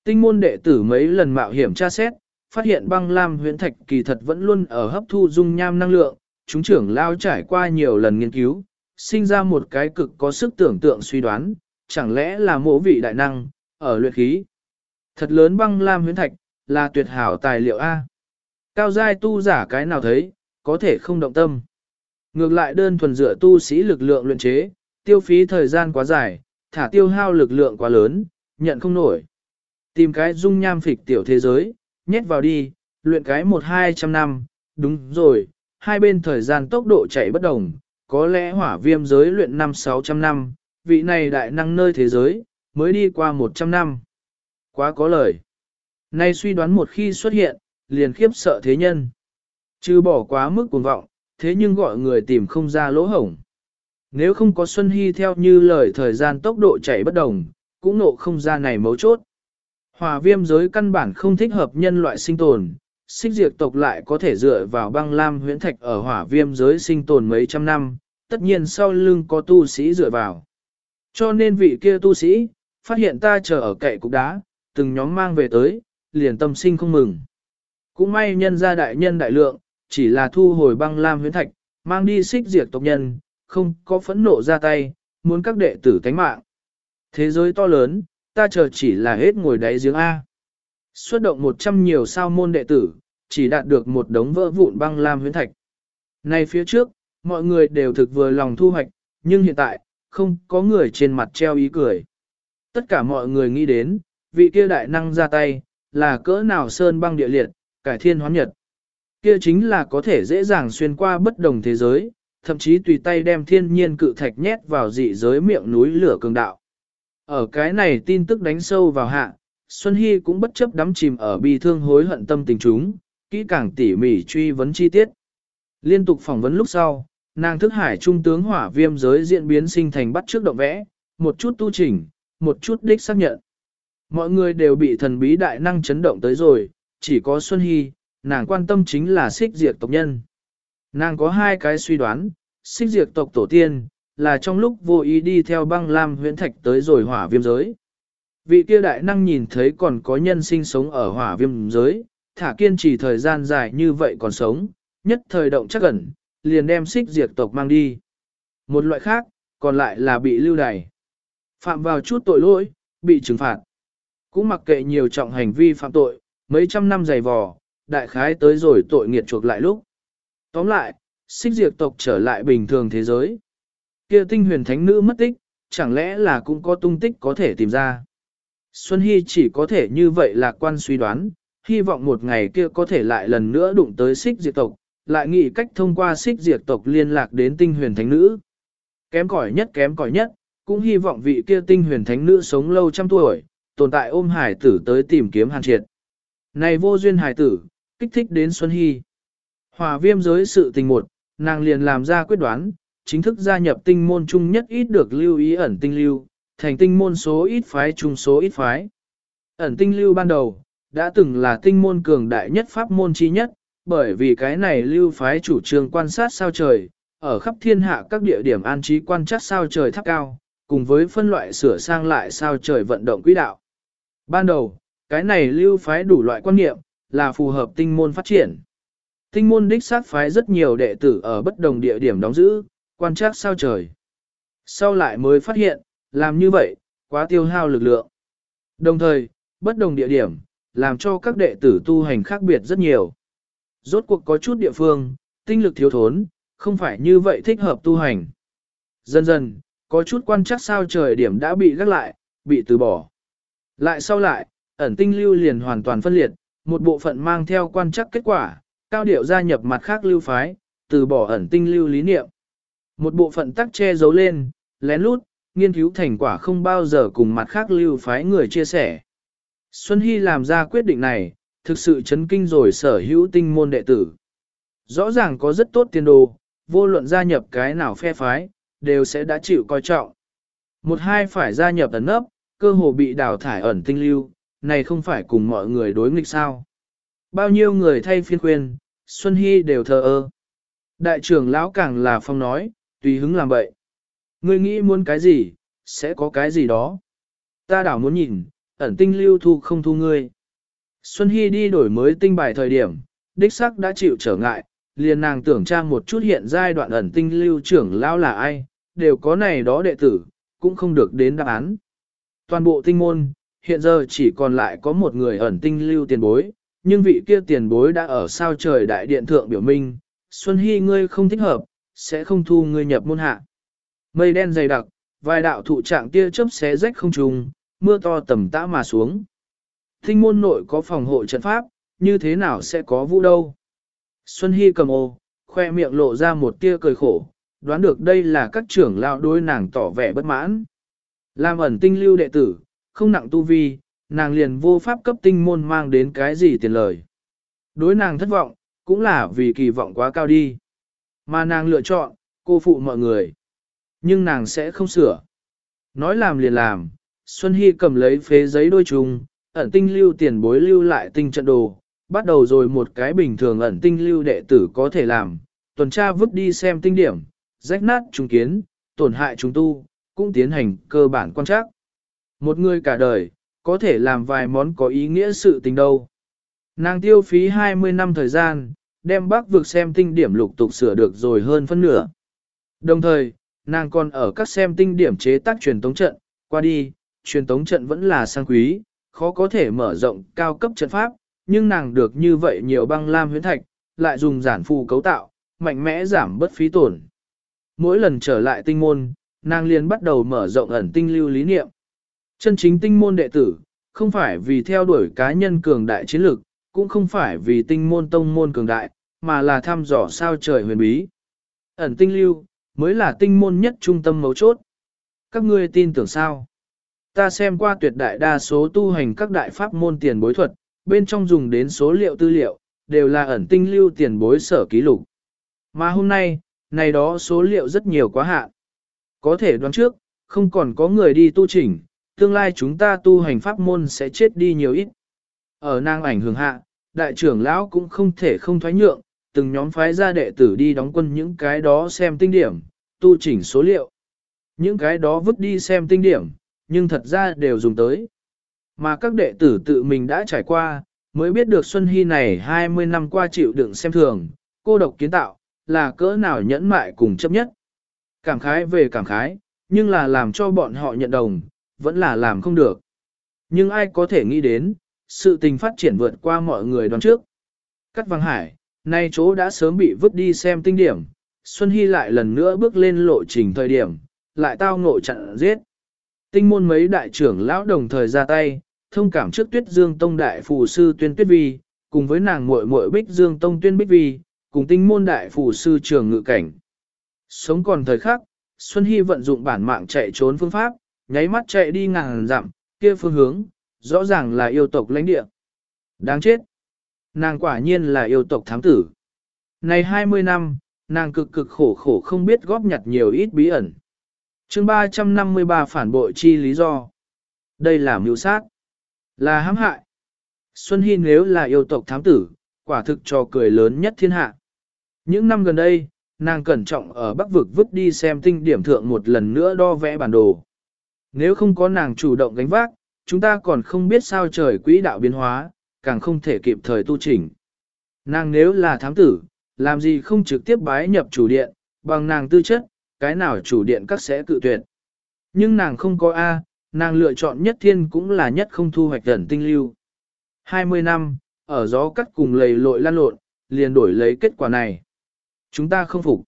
Tinh môn đệ tử mấy lần mạo hiểm tra xét, phát hiện băng lam huyễn thạch kỳ thật vẫn luôn ở hấp thu dung nham năng lượng, chúng trưởng lao trải qua nhiều lần nghiên cứu, sinh ra một cái cực có sức tưởng tượng suy đoán, chẳng lẽ là mộ vị đại năng, ở luyện khí. Thật lớn băng lam huyễn thạch, là tuyệt hảo tài liệu A. Cao giai tu giả cái nào thấy, có thể không động tâm. Ngược lại đơn thuần dựa tu sĩ lực lượng luyện chế, tiêu phí thời gian quá dài, thả tiêu hao lực lượng quá lớn, nhận không nổi. Tìm cái dung nham phịch tiểu thế giới, nhét vào đi, luyện cái một hai trăm năm, đúng rồi, hai bên thời gian tốc độ chạy bất đồng, có lẽ hỏa viêm giới luyện năm sáu trăm năm, vị này đại năng nơi thế giới, mới đi qua một trăm năm. Quá có lời. Nay suy đoán một khi xuất hiện, liền khiếp sợ thế nhân. Chứ bỏ quá mức cuồng vọng, thế nhưng gọi người tìm không ra lỗ hổng. Nếu không có Xuân Hy theo như lời thời gian tốc độ chảy bất đồng, cũng nộ không ra này mấu chốt. Hòa viêm giới căn bản không thích hợp nhân loại sinh tồn, xích diệt tộc lại có thể dựa vào băng lam huyễn thạch ở hỏa viêm giới sinh tồn mấy trăm năm, tất nhiên sau lưng có tu sĩ dựa vào. Cho nên vị kia tu sĩ, phát hiện ta chờ ở cậy cục đá, từng nhóm mang về tới, liền tâm sinh không mừng. Cũng may nhân ra đại nhân đại lượng, chỉ là thu hồi băng lam huyễn thạch, mang đi xích diệt tộc nhân, không có phẫn nộ ra tay, muốn các đệ tử tánh mạng. Thế giới to lớn, ta chờ chỉ là hết ngồi đáy giếng A. Xuất động một trăm nhiều sao môn đệ tử, chỉ đạt được một đống vỡ vụn băng lam huyễn thạch. Này phía trước, mọi người đều thực vừa lòng thu hoạch, nhưng hiện tại, không có người trên mặt treo ý cười. Tất cả mọi người nghĩ đến, vị kia đại năng ra tay, là cỡ nào sơn băng địa liệt, cải thiên hoán nhật. Kia chính là có thể dễ dàng xuyên qua bất đồng thế giới, thậm chí tùy tay đem thiên nhiên cự thạch nhét vào dị giới miệng núi lửa cường đạo. Ở cái này tin tức đánh sâu vào hạ, Xuân Hy cũng bất chấp đắm chìm ở bi thương hối hận tâm tình chúng, kỹ càng tỉ mỉ truy vấn chi tiết. Liên tục phỏng vấn lúc sau, nàng thức hải trung tướng hỏa viêm giới diễn biến sinh thành bắt trước động vẽ, một chút tu chỉnh, một chút đích xác nhận. Mọi người đều bị thần bí đại năng chấn động tới rồi, chỉ có Xuân Hy, nàng quan tâm chính là xích diệt tộc nhân. Nàng có hai cái suy đoán, xích diệt tộc tổ tiên, là trong lúc vô ý đi theo băng lam huyễn thạch tới rồi hỏa viêm giới. Vị kia đại năng nhìn thấy còn có nhân sinh sống ở hỏa viêm giới, thả kiên trì thời gian dài như vậy còn sống, nhất thời động chắc ẩn, liền đem xích diệt tộc mang đi. Một loại khác, còn lại là bị lưu đày. Phạm vào chút tội lỗi, bị trừng phạt. Cũng mặc kệ nhiều trọng hành vi phạm tội, mấy trăm năm dày vò, đại khái tới rồi tội nghiệt chuộc lại lúc. Tóm lại, xích diệt tộc trở lại bình thường thế giới. Kia tinh huyền thánh nữ mất tích, chẳng lẽ là cũng có tung tích có thể tìm ra. Xuân Hy chỉ có thể như vậy lạc quan suy đoán, hy vọng một ngày kia có thể lại lần nữa đụng tới xích diệt tộc, lại nghĩ cách thông qua xích diệt tộc liên lạc đến tinh huyền thánh nữ. Kém cỏi nhất kém cỏi nhất, cũng hy vọng vị kia tinh huyền thánh nữ sống lâu trăm tuổi, tồn tại ôm hải tử tới tìm kiếm hàn triệt. Này vô duyên hải tử, kích thích đến Xuân Hy. Hòa viêm giới sự tình một, nàng liền làm ra quyết đoán, chính thức gia nhập tinh môn chung nhất ít được lưu ý ẩn tinh lưu, thành tinh môn số ít phái chung số ít phái. Ẩn tinh lưu ban đầu, đã từng là tinh môn cường đại nhất pháp môn chi nhất, bởi vì cái này lưu phái chủ trương quan sát sao trời, ở khắp thiên hạ các địa điểm an trí quan sát sao trời tháp cao, cùng với phân loại sửa sang lại sao trời vận động quỹ đạo. Ban đầu, cái này lưu phái đủ loại quan niệm, là phù hợp tinh môn phát triển. Tinh môn đích sát phái rất nhiều đệ tử ở bất đồng địa điểm đóng giữ, quan trắc sao trời. Sau lại mới phát hiện, làm như vậy, quá tiêu hao lực lượng. Đồng thời, bất đồng địa điểm, làm cho các đệ tử tu hành khác biệt rất nhiều. Rốt cuộc có chút địa phương, tinh lực thiếu thốn, không phải như vậy thích hợp tu hành. Dần dần, có chút quan trắc sao trời điểm đã bị gác lại, bị từ bỏ. Lại sau lại, ẩn tinh lưu liền hoàn toàn phân liệt, một bộ phận mang theo quan chắc kết quả, cao điệu gia nhập mặt khác lưu phái, từ bỏ ẩn tinh lưu lý niệm. Một bộ phận tắc che giấu lên, lén lút, nghiên cứu thành quả không bao giờ cùng mặt khác lưu phái người chia sẻ. Xuân Hy làm ra quyết định này, thực sự chấn kinh rồi sở hữu tinh môn đệ tử. Rõ ràng có rất tốt tiền đồ, vô luận gia nhập cái nào phe phái, đều sẽ đã chịu coi trọng. Một hai phải gia nhập ẩn ấp, cơ hồ bị đào thải ẩn tinh lưu, này không phải cùng mọi người đối nghịch sao. Bao nhiêu người thay phiên khuyên, Xuân Hy đều thờ ơ. Đại trưởng lão càng là phong nói, tùy hứng làm vậy. Ngươi nghĩ muốn cái gì, sẽ có cái gì đó. Ta đảo muốn nhìn, ẩn tinh lưu thu không thu ngươi. Xuân Hy đi đổi mới tinh bài thời điểm, đích sắc đã chịu trở ngại, liền nàng tưởng trang một chút hiện giai đoạn ẩn tinh lưu trưởng lão là ai, đều có này đó đệ tử, cũng không được đến đáp án. Toàn bộ tinh môn, hiện giờ chỉ còn lại có một người ẩn tinh lưu tiền bối, nhưng vị kia tiền bối đã ở sao trời đại điện thượng biểu minh, Xuân Hy ngươi không thích hợp, sẽ không thu ngươi nhập môn hạ. Mây đen dày đặc, vài đạo thụ trạng tia chớp xé rách không trùng, mưa to tầm tã mà xuống. Thinh môn nội có phòng hộ trận pháp, như thế nào sẽ có vũ đâu. Xuân Hy cầm ô, khoe miệng lộ ra một tia cười khổ, đoán được đây là các trưởng lão đối nàng tỏ vẻ bất mãn. Làm ẩn tinh lưu đệ tử, không nặng tu vi, nàng liền vô pháp cấp tinh môn mang đến cái gì tiền lời. Đối nàng thất vọng, cũng là vì kỳ vọng quá cao đi. Mà nàng lựa chọn, cô phụ mọi người. Nhưng nàng sẽ không sửa. Nói làm liền làm, Xuân Hy cầm lấy phế giấy đôi trùng, ẩn tinh lưu tiền bối lưu lại tinh trận đồ, bắt đầu rồi một cái bình thường ẩn tinh lưu đệ tử có thể làm, tuần tra vứt đi xem tinh điểm, rách nát trùng kiến, tổn hại trùng tu, cũng tiến hành cơ bản quan trắc. Một người cả đời, có thể làm vài món có ý nghĩa sự tình đâu. Nàng tiêu phí 20 năm thời gian, đem bác vực xem tinh điểm lục tục sửa được rồi hơn phân nửa. Đồng thời, nàng còn ở các xem tinh điểm chế tác truyền tống trận, qua đi, truyền tống trận vẫn là sang quý, khó có thể mở rộng cao cấp trận pháp, nhưng nàng được như vậy nhiều băng lam huyễn thạch, lại dùng giản phù cấu tạo, mạnh mẽ giảm bất phí tổn. Mỗi lần trở lại tinh môn, nàng liền bắt đầu mở rộng ẩn tinh lưu lý niệm. Chân chính tinh môn đệ tử, không phải vì theo đuổi cá nhân cường đại chiến lực, cũng không phải vì tinh môn tông môn cường đại, mà là thăm dò sao trời huyền bí. Ẩn tinh lưu, mới là tinh môn nhất trung tâm mấu chốt. Các ngươi tin tưởng sao? Ta xem qua tuyệt đại đa số tu hành các đại pháp môn tiền bối thuật, bên trong dùng đến số liệu tư liệu, đều là ẩn tinh lưu tiền bối sở ký lục. Mà hôm nay, này đó số liệu rất nhiều quá hạn. Có thể đoán trước, không còn có người đi tu chỉnh, tương lai chúng ta tu hành pháp môn sẽ chết đi nhiều ít. Ở nang ảnh hưởng hạ, đại trưởng lão cũng không thể không thoái nhượng, từng nhóm phái ra đệ tử đi đóng quân những cái đó xem tinh điểm, tu chỉnh số liệu. Những cái đó vứt đi xem tinh điểm, nhưng thật ra đều dùng tới. Mà các đệ tử tự mình đã trải qua, mới biết được Xuân Hy này 20 năm qua chịu đựng xem thường, cô độc kiến tạo, là cỡ nào nhẫn mại cùng chấp nhất. Cảm khái về cảm khái, nhưng là làm cho bọn họ nhận đồng, vẫn là làm không được. Nhưng ai có thể nghĩ đến, sự tình phát triển vượt qua mọi người đoán trước. Cắt Văn Hải, nay chỗ đã sớm bị vứt đi xem tinh điểm, Xuân Hy lại lần nữa bước lên lộ trình thời điểm, lại tao ngộ chặn giết. Tinh môn mấy đại trưởng lão đồng thời ra tay, thông cảm trước tuyết dương tông đại phù sư tuyên tuyết vi, cùng với nàng muội muội bích dương tông tuyên bích vi, cùng tinh môn đại phù sư trường ngự cảnh. Sống còn thời khắc, Xuân Hy vận dụng bản mạng chạy trốn phương pháp, nháy mắt chạy đi ngàn dặm, kia phương hướng, rõ ràng là yêu tộc lãnh địa. Đáng chết! Nàng quả nhiên là yêu tộc thám tử. Này 20 năm, nàng cực cực khổ khổ không biết góp nhặt nhiều ít bí ẩn. chương 353 phản bội chi lý do. Đây là mưu sát. Là hãm hại. Xuân Hy nếu là yêu tộc thám tử, quả thực trò cười lớn nhất thiên hạ. Những năm gần đây, nàng cẩn trọng ở bắc vực vứt đi xem tinh điểm thượng một lần nữa đo vẽ bản đồ. Nếu không có nàng chủ động gánh vác, chúng ta còn không biết sao trời quỹ đạo biến hóa, càng không thể kịp thời tu chỉnh. Nàng nếu là thám tử, làm gì không trực tiếp bái nhập chủ điện, bằng nàng tư chất, cái nào chủ điện các sẽ cự tuyệt. Nhưng nàng không có A, nàng lựa chọn nhất thiên cũng là nhất không thu hoạch gần tinh lưu. 20 năm, ở gió cắt cùng lầy lội lan lộn, liền đổi lấy kết quả này. Chúng ta không phục.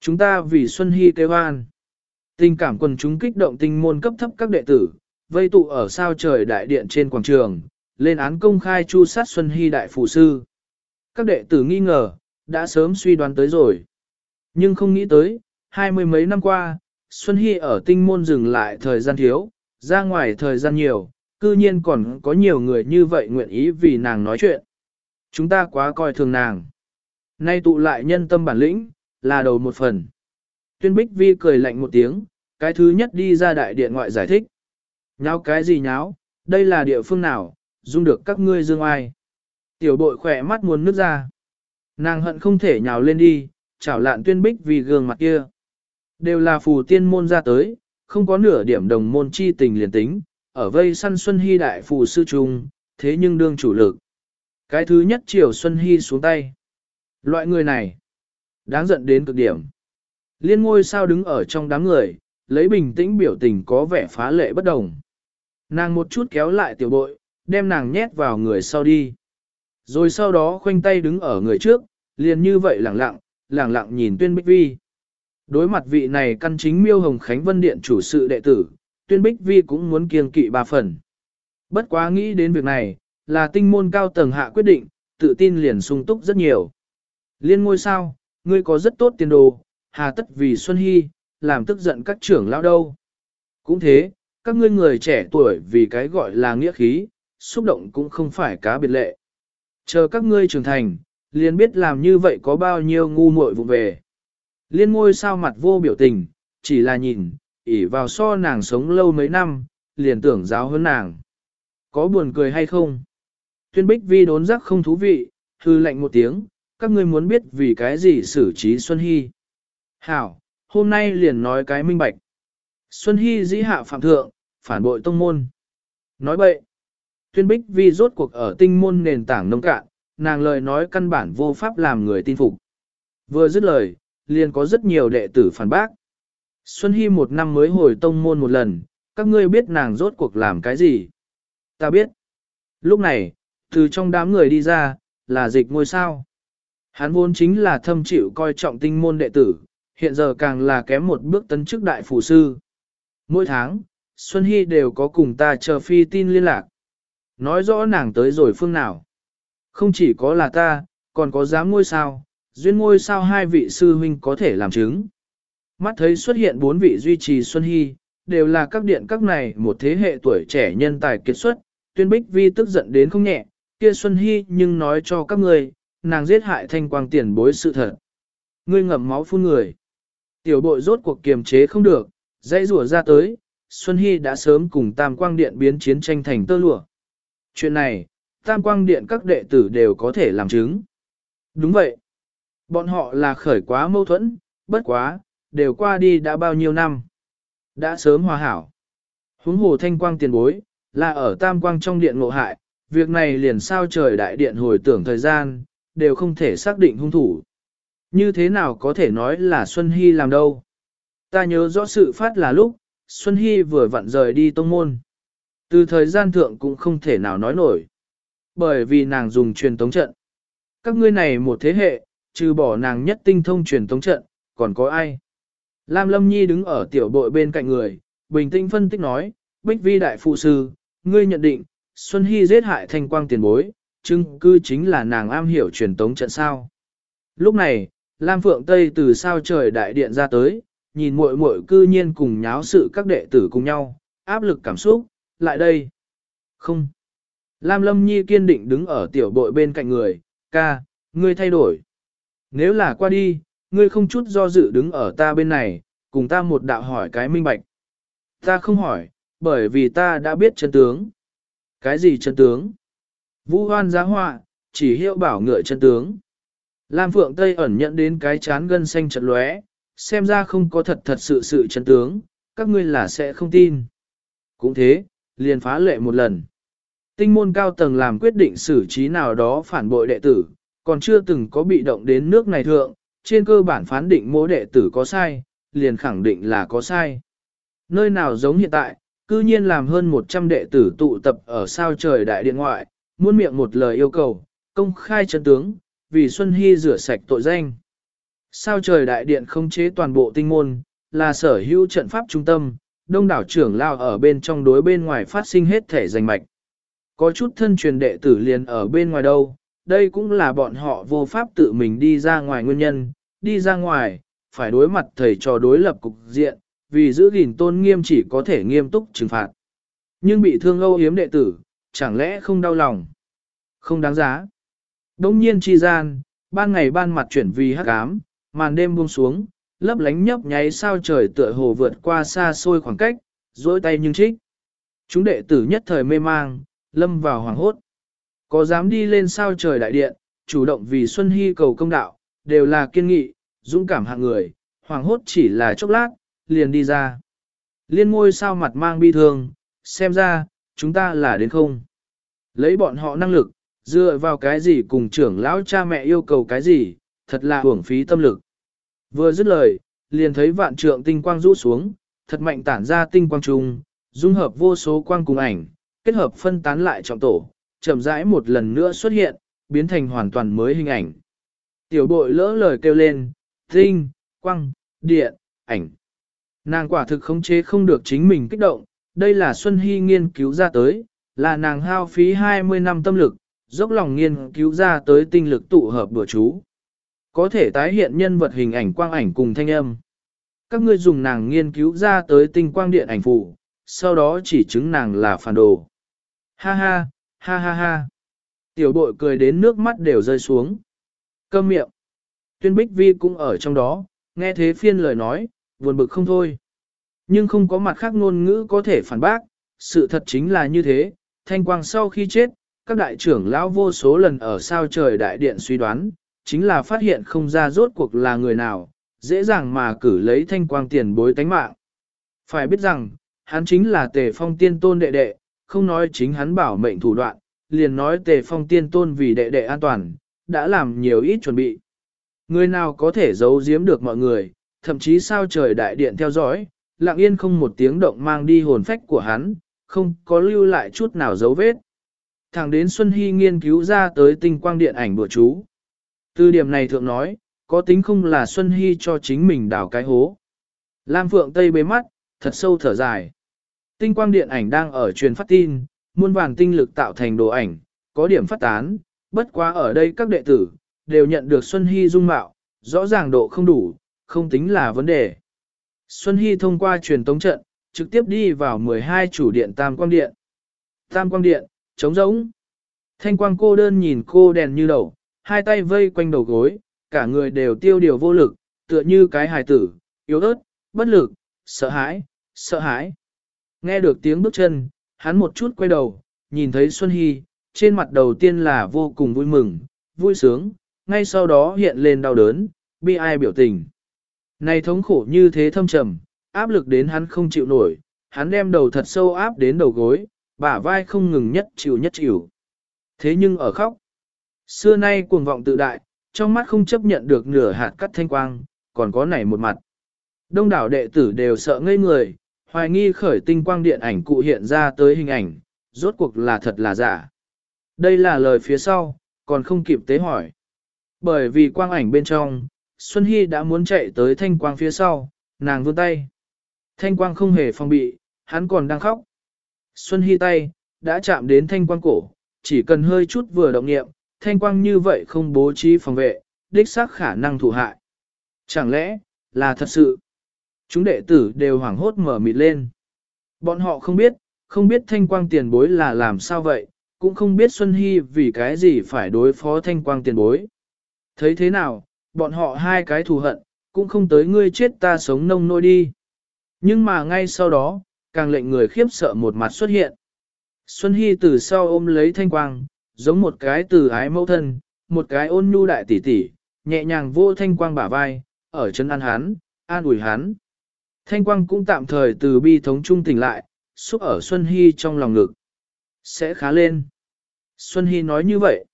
Chúng ta vì Xuân Hy kêu hoan. Tình cảm quần chúng kích động tinh môn cấp thấp các đệ tử, vây tụ ở sao trời đại điện trên quảng trường, lên án công khai chu sát Xuân Hy đại phụ sư. Các đệ tử nghi ngờ, đã sớm suy đoán tới rồi. Nhưng không nghĩ tới, hai mươi mấy năm qua, Xuân Hy ở tinh môn dừng lại thời gian thiếu, ra ngoài thời gian nhiều, cư nhiên còn có nhiều người như vậy nguyện ý vì nàng nói chuyện. Chúng ta quá coi thường nàng. Nay tụ lại nhân tâm bản lĩnh, là đầu một phần. Tuyên Bích Vi cười lạnh một tiếng, cái thứ nhất đi ra đại điện ngoại giải thích. Nháo cái gì nháo, đây là địa phương nào, dung được các ngươi dương ai. Tiểu bội khỏe mắt muốn nước ra. Nàng hận không thể nhào lên đi, chảo lạn tuyên bích vì gương mặt kia. Đều là phù tiên môn ra tới, không có nửa điểm đồng môn chi tình liền tính, ở vây săn Xuân Hy đại phù sư trung, thế nhưng đương chủ lực. Cái thứ nhất chiều Xuân Hy xuống tay. Loại người này, đáng giận đến cực điểm. Liên ngôi sao đứng ở trong đám người, lấy bình tĩnh biểu tình có vẻ phá lệ bất đồng. Nàng một chút kéo lại tiểu bội, đem nàng nhét vào người sau đi. Rồi sau đó khoanh tay đứng ở người trước, liền như vậy lẳng lặng, lẳng lặng nhìn tuyên bích vi. Đối mặt vị này căn chính miêu hồng khánh vân điện chủ sự đệ tử, tuyên bích vi cũng muốn kiêng kỵ ba phần. Bất quá nghĩ đến việc này, là tinh môn cao tầng hạ quyết định, tự tin liền sung túc rất nhiều. Liên ngôi sao, ngươi có rất tốt tiền đồ, hà tất vì Xuân Hy, làm tức giận các trưởng lão đâu. Cũng thế, các ngươi người trẻ tuổi vì cái gọi là nghĩa khí, xúc động cũng không phải cá biệt lệ. Chờ các ngươi trưởng thành, liền biết làm như vậy có bao nhiêu ngu muội vụ về. Liên ngôi sao mặt vô biểu tình, chỉ là nhìn, ỉ vào so nàng sống lâu mấy năm, liền tưởng giáo hơn nàng. Có buồn cười hay không? Tuyên bích vi đốn giác không thú vị, hư lạnh một tiếng, các ngươi muốn biết vì cái gì xử trí Xuân Hy. Hảo, hôm nay liền nói cái minh bạch. Xuân Hy dĩ hạ phạm thượng, phản bội tông môn. Nói bậy. Tuyên bích vi rốt cuộc ở tinh môn nền tảng nông cạn, nàng lời nói căn bản vô pháp làm người tin phục. Vừa dứt lời, liền có rất nhiều đệ tử phản bác. Xuân Hy một năm mới hồi tông môn một lần, các ngươi biết nàng rốt cuộc làm cái gì? Ta biết. Lúc này, từ trong đám người đi ra, là dịch ngôi sao. Hắn vốn chính là thâm chịu coi trọng tinh môn đệ tử, hiện giờ càng là kém một bước tấn chức đại phủ sư. Mỗi tháng, Xuân Hy đều có cùng ta chờ phi tin liên lạc. Nói rõ nàng tới rồi phương nào. Không chỉ có là ta, còn có dám ngôi sao, duyên ngôi sao hai vị sư huynh có thể làm chứng. Mắt thấy xuất hiện bốn vị duy trì Xuân Hy, đều là các điện các này một thế hệ tuổi trẻ nhân tài kiệt xuất, tuyên bích vi tức giận đến không nhẹ, kia Xuân Hy nhưng nói cho các người, nàng giết hại thanh quang tiền bối sự thật. Ngươi ngậm máu phun người. Tiểu bội rốt cuộc kiềm chế không được, dãy rủa ra tới, Xuân Hy đã sớm cùng Tam Quang Điện biến chiến tranh thành tơ lụa. Chuyện này, Tam Quang Điện các đệ tử đều có thể làm chứng. Đúng vậy. Bọn họ là khởi quá mâu thuẫn, bất quá, đều qua đi đã bao nhiêu năm. Đã sớm hòa hảo. Huống hồ thanh quang tiền bối, là ở Tam Quang trong điện ngộ hại, việc này liền sao trời đại điện hồi tưởng thời gian, đều không thể xác định hung thủ. Như thế nào có thể nói là Xuân Hy làm đâu? Ta nhớ rõ sự phát là lúc, Xuân Hy vừa vặn rời đi tông môn. Từ thời gian thượng cũng không thể nào nói nổi. Bởi vì nàng dùng truyền tống trận. Các ngươi này một thế hệ, trừ bỏ nàng nhất tinh thông truyền tống trận, còn có ai? Lam Lâm Nhi đứng ở tiểu bội bên cạnh người, bình tĩnh phân tích nói, Bích Vi đại phụ sư, ngươi nhận định, Xuân Hy giết hại thanh quang tiền bối, chứng cư chính là nàng am hiểu truyền tống trận sao. Lúc này, Lam Phượng Tây từ sao trời đại điện ra tới, nhìn muội muội cư nhiên cùng nháo sự các đệ tử cùng nhau, áp lực cảm xúc, lại đây. Không. Lam Lâm Nhi kiên định đứng ở tiểu bội bên cạnh người, ca, ngươi thay đổi. Nếu là qua đi, ngươi không chút do dự đứng ở ta bên này, cùng ta một đạo hỏi cái minh bạch. Ta không hỏi, bởi vì ta đã biết chân tướng. Cái gì chân tướng? Vũ hoan giá họa, chỉ hiệu bảo ngựa chân tướng. Lam Phượng Tây ẩn nhận đến cái chán gân xanh chật lóe, xem ra không có thật thật sự sự chân tướng, các ngươi là sẽ không tin. Cũng thế, liền phá lệ một lần. Tinh môn cao tầng làm quyết định xử trí nào đó phản bội đệ tử, còn chưa từng có bị động đến nước này thượng, trên cơ bản phán định mỗi đệ tử có sai, liền khẳng định là có sai. Nơi nào giống hiện tại, cư nhiên làm hơn 100 đệ tử tụ tập ở sao trời đại điện ngoại, muôn miệng một lời yêu cầu, công khai chân tướng, vì Xuân Hy rửa sạch tội danh. Sao trời đại điện không chế toàn bộ tinh môn, là sở hữu trận pháp trung tâm, đông đảo trưởng lao ở bên trong đối bên ngoài phát sinh hết thể giành mạch. Có chút thân truyền đệ tử liền ở bên ngoài đâu, đây cũng là bọn họ vô pháp tự mình đi ra ngoài nguyên nhân, đi ra ngoài, phải đối mặt thầy trò đối lập cục diện, vì giữ gìn tôn nghiêm chỉ có thể nghiêm túc trừng phạt. Nhưng bị thương âu hiếm đệ tử, chẳng lẽ không đau lòng? Không đáng giá. Đông nhiên chi gian, ban ngày ban mặt chuyển vì hắc ám, màn đêm buông xuống, lấp lánh nhấp nháy sao trời tựa hồ vượt qua xa xôi khoảng cách, dối tay nhưng trích. Chúng đệ tử nhất thời mê mang, lâm vào hoàng hốt. Có dám đi lên sao trời đại điện, chủ động vì Xuân Hy cầu công đạo, đều là kiên nghị, dũng cảm hạng người, hoàng hốt chỉ là chốc lát, liền đi ra. Liên ngôi sao mặt mang bi thương, xem ra, chúng ta là đến không. Lấy bọn họ năng lực, dựa vào cái gì cùng trưởng lão cha mẹ yêu cầu cái gì, thật là hưởng phí tâm lực. Vừa dứt lời, liền thấy vạn trượng tinh quang rũ xuống, thật mạnh tản ra tinh quang trùng, dung hợp vô số quang cùng ảnh, kết hợp phân tán lại trọng tổ, chậm rãi một lần nữa xuất hiện, biến thành hoàn toàn mới hình ảnh. Tiểu bội lỡ lời kêu lên, tinh, quang, điện, ảnh. Nàng quả thực khống chế không được chính mình kích động, đây là Xuân Hy nghiên cứu ra tới, là nàng hao phí 20 năm tâm lực, dốc lòng nghiên cứu ra tới tinh lực tụ hợp bữa chú. Có thể tái hiện nhân vật hình ảnh quang ảnh cùng thanh âm. Các ngươi dùng nàng nghiên cứu ra tới tinh quang điện ảnh phụ, sau đó chỉ chứng nàng là phản đồ. Ha ha, ha ha ha. Tiểu bội cười đến nước mắt đều rơi xuống. Câm miệng. Tuyên Bích Vi cũng ở trong đó, nghe thế phiên lời nói, buồn bực không thôi. Nhưng không có mặt khác ngôn ngữ có thể phản bác, sự thật chính là như thế, thanh quang sau khi chết, các đại trưởng lão vô số lần ở sao trời đại điện suy đoán, chính là phát hiện không ra rốt cuộc là người nào, dễ dàng mà cử lấy thanh quang tiền bối tánh mạng. Phải biết rằng, hắn chính là tề phong tiên tôn đệ đệ, không nói chính hắn bảo mệnh thủ đoạn, liền nói tề phong tiên tôn vì đệ đệ an toàn, đã làm nhiều ít chuẩn bị. Người nào có thể giấu giếm được mọi người, thậm chí sao trời đại điện theo dõi, lặng yên không một tiếng động mang đi hồn phách của hắn, không có lưu lại chút nào dấu vết. Thẳng đến Xuân Hy nghiên cứu ra tới tinh quang điện ảnh bữa chú. Từ điểm này thượng nói, có tính không là Xuân Hy cho chính mình đào cái hố. Lam Phượng Tây bế mắt, thật sâu thở dài. Tinh quang điện ảnh đang ở truyền phát tin, muôn vàn tinh lực tạo thành đồ ảnh, có điểm phát tán, bất quá ở đây các đệ tử, đều nhận được Xuân Hy dung mạo, rõ ràng độ không đủ, không tính là vấn đề. Xuân Hy thông qua truyền tống trận, trực tiếp đi vào 12 chủ điện Tam Quang Điện. Tam Quang Điện, trống rỗng. Thanh quang cô đơn nhìn cô đèn như đầu, hai tay vây quanh đầu gối, cả người đều tiêu điều vô lực, tựa như cái hài tử, yếu ớt, bất lực, sợ hãi, sợ hãi. Nghe được tiếng bước chân, hắn một chút quay đầu, nhìn thấy Xuân Hy, trên mặt đầu tiên là vô cùng vui mừng, vui sướng, ngay sau đó hiện lên đau đớn, bi ai biểu tình. Này thống khổ như thế thâm trầm, áp lực đến hắn không chịu nổi, hắn đem đầu thật sâu áp đến đầu gối, bả vai không ngừng nhất chịu nhất chịu. Thế nhưng ở khóc, xưa nay cuồng vọng tự đại, trong mắt không chấp nhận được nửa hạt cắt thanh quang, còn có nảy một mặt. Đông đảo đệ tử đều sợ ngây người, hoài nghi khởi tinh quang điện ảnh cụ hiện ra tới hình ảnh, rốt cuộc là thật là giả. Đây là lời phía sau, còn không kịp tế hỏi. Bởi vì quang ảnh bên trong, Xuân Hy đã muốn chạy tới thanh quang phía sau, nàng vươn tay. Thanh quang không hề phong bị, hắn còn đang khóc. Xuân Hy tay, đã chạm đến thanh quang cổ, chỉ cần hơi chút vừa động nghiệm, thanh quang như vậy không bố trí phòng vệ, đích xác khả năng thủ hại. Chẳng lẽ, là thật sự? Chúng đệ tử đều hoảng hốt mở mịt lên. Bọn họ không biết, không biết thanh quang tiền bối là làm sao vậy, cũng không biết Xuân Hy vì cái gì phải đối phó thanh quang tiền bối. Thấy thế nào, bọn họ hai cái thù hận, cũng không tới ngươi chết ta sống nông nôi đi. Nhưng mà ngay sau đó, càng lệnh người khiếp sợ một mặt xuất hiện. Xuân Hy từ sau ôm lấy thanh quang, giống một cái từ ái mẫu thân, một cái ôn nhu đại tỷ tỷ, nhẹ nhàng vô thanh quang bả vai, ở chân an hắn, an ủi hắn. Thanh quang cũng tạm thời từ bi thống trung tỉnh lại, xúc ở Xuân Hy trong lòng ngực. Sẽ khá lên. Xuân Hy nói như vậy.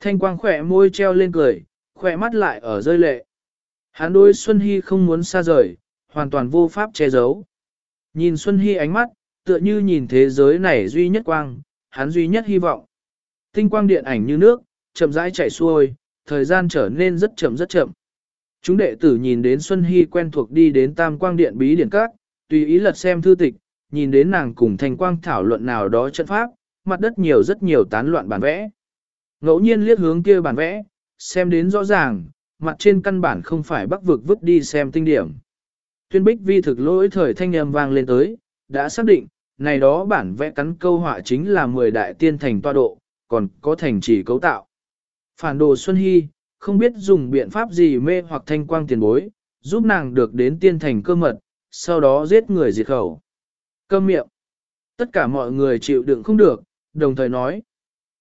Thanh quang khỏe môi treo lên cười, khỏe mắt lại ở rơi lệ. Hắn đối Xuân Hy không muốn xa rời, hoàn toàn vô pháp che giấu. Nhìn Xuân Hy ánh mắt, tựa như nhìn thế giới này duy nhất quang, hắn duy nhất hy vọng. Tinh quang điện ảnh như nước, chậm rãi chảy xuôi, thời gian trở nên rất chậm rất chậm. Chúng đệ tử nhìn đến Xuân Hy quen thuộc đi đến tam quang điện bí điển các, tùy ý lật xem thư tịch, nhìn đến nàng cùng thành quang thảo luận nào đó trận pháp, mặt đất nhiều rất nhiều tán loạn bản vẽ. Ngẫu nhiên liếc hướng kia bản vẽ, xem đến rõ ràng, mặt trên căn bản không phải bắc vực vứt đi xem tinh điểm. Tuyên bích vi thực lỗi thời thanh âm vang lên tới, đã xác định, này đó bản vẽ cắn câu họa chính là 10 đại tiên thành toa độ, còn có thành chỉ cấu tạo. Phản đồ Xuân Hy, không biết dùng biện pháp gì mê hoặc thanh quang tiền bối, giúp nàng được đến tiên thành cơ mật, sau đó giết người diệt khẩu. Câm miệng. Tất cả mọi người chịu đựng không được, đồng thời nói.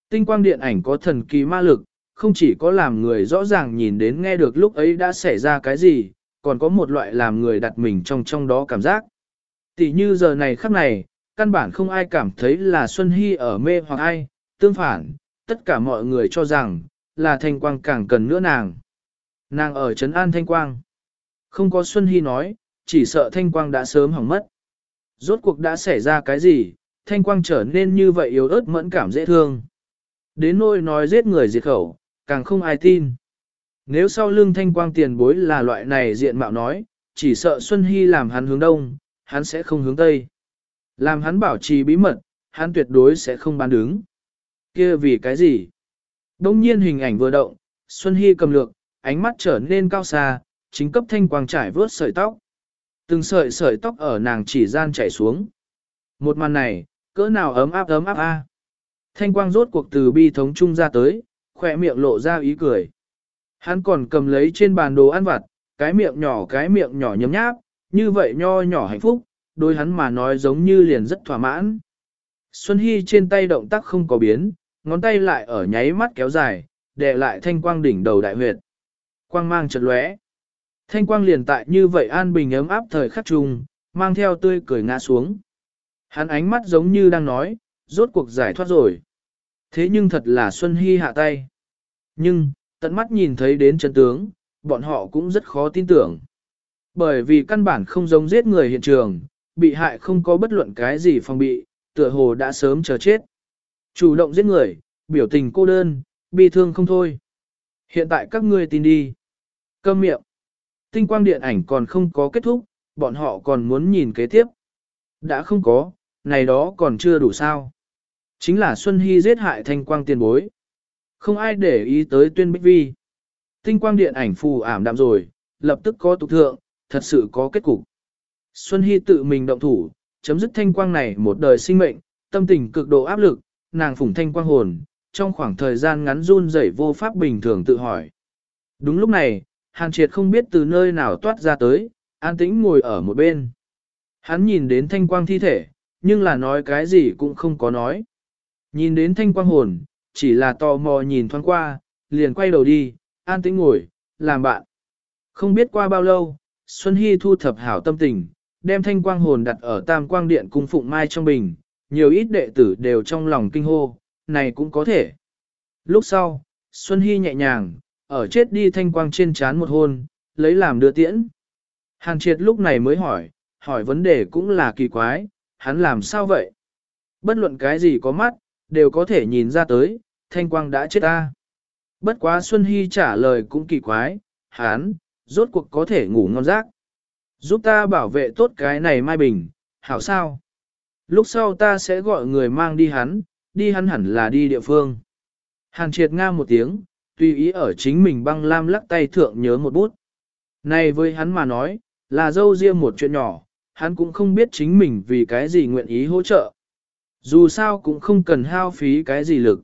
Tinh quang điện ảnh có thần kỳ ma lực, không chỉ có làm người rõ ràng nhìn đến nghe được lúc ấy đã xảy ra cái gì, còn có một loại làm người đặt mình trong trong đó cảm giác. Tỷ như giờ này khắc này, căn bản không ai cảm thấy là Xuân Hy ở mê hoặc ai, tương phản, tất cả mọi người cho rằng, là Thanh Quang càng cần nữa nàng. Nàng ở Trấn An Thanh Quang. Không có Xuân Hy nói, chỉ sợ Thanh Quang đã sớm hỏng mất. Rốt cuộc đã xảy ra cái gì, Thanh Quang trở nên như vậy yếu ớt mẫn cảm dễ thương. Đến nỗi nói giết người diệt khẩu, càng không ai tin. Nếu sau lưng Thanh Quang tiền bối là loại này diện mạo nói, chỉ sợ Xuân Hy làm hắn hướng đông, hắn sẽ không hướng tây. Làm hắn bảo trì bí mật, hắn tuyệt đối sẽ không bán đứng. kia vì cái gì? Đông nhiên hình ảnh vừa động, Xuân Hy cầm lược, ánh mắt trở nên cao xa, chính cấp thanh quang trải vớt sợi tóc. Từng sợi sợi tóc ở nàng chỉ gian chảy xuống. Một màn này, cỡ nào ấm áp ấm áp a. Thanh quang rốt cuộc từ bi thống trung ra tới, khỏe miệng lộ ra ý cười. Hắn còn cầm lấy trên bàn đồ ăn vặt, cái miệng nhỏ cái miệng nhỏ nhấm nháp, như vậy nho nhỏ hạnh phúc, đôi hắn mà nói giống như liền rất thỏa mãn. Xuân Hy trên tay động tác không có biến, ngón tay lại ở nháy mắt kéo dài, đè lại thanh quang đỉnh đầu đại huyệt. Quang mang chợt lóe. Thanh quang liền tại như vậy an bình ấm áp thời khắc trùng, mang theo tươi cười ngã xuống. Hắn ánh mắt giống như đang nói, rốt cuộc giải thoát rồi. Thế nhưng thật là Xuân Hy hạ tay. Nhưng, tận mắt nhìn thấy đến chân tướng, bọn họ cũng rất khó tin tưởng. Bởi vì căn bản không giống giết người hiện trường, bị hại không có bất luận cái gì phòng bị, tựa hồ đã sớm chờ chết. Chủ động giết người, biểu tình cô đơn, bi thương không thôi. Hiện tại các ngươi tin đi. Câm miệng. Tinh quang điện ảnh còn không có kết thúc, bọn họ còn muốn nhìn kế tiếp. Đã không có, này đó còn chưa đủ sao. Chính là Xuân Hy giết hại thanh quang tiền bối. Không ai để ý tới tuyên bích vi. Tinh quang điện ảnh phù ảm đạm rồi, lập tức có tục thượng, thật sự có kết cục. Xuân Hy tự mình động thủ, chấm dứt thanh quang này một đời sinh mệnh, tâm tình cực độ áp lực, nàng phủng thanh quang hồn, trong khoảng thời gian ngắn run rẩy vô pháp bình thường tự hỏi. Đúng lúc này, Hàn Triệt không biết từ nơi nào toát ra tới, an tĩnh ngồi ở một bên. Hắn nhìn đến thanh quang thi thể, nhưng là nói cái gì cũng không có nói. Nhìn đến thanh quang hồn, chỉ là tò mò nhìn thoáng qua, liền quay đầu đi, an tĩnh ngồi, làm bạn. Không biết qua bao lâu, Xuân Hy thu thập hảo tâm tình, đem thanh quang hồn đặt ở tam quang điện cung phụng mai trong bình, nhiều ít đệ tử đều trong lòng kinh hô, này cũng có thể. Lúc sau, Xuân Hy nhẹ nhàng, ở chết đi thanh quang trên chán một hôn, lấy làm đưa tiễn. Hàn triệt lúc này mới hỏi, hỏi vấn đề cũng là kỳ quái, hắn làm sao vậy? Bất luận cái gì có mắt, đều có thể nhìn ra tới, thanh quang đã chết ta. Bất quá Xuân Hy trả lời cũng kỳ quái, Hán, rốt cuộc có thể ngủ ngon giấc. Giúp ta bảo vệ tốt cái này Mai Bình, hảo sao? Lúc sau ta sẽ gọi người mang đi hắn, đi hắn hẳn là đi địa phương. Hàn triệt nga một tiếng, tùy ý ở chính mình băng lam lắc tay thượng nhớ một bút. Này với hắn mà nói, là dâu riêng một chuyện nhỏ, hắn cũng không biết chính mình vì cái gì nguyện ý hỗ trợ. Dù sao cũng không cần hao phí cái gì lực.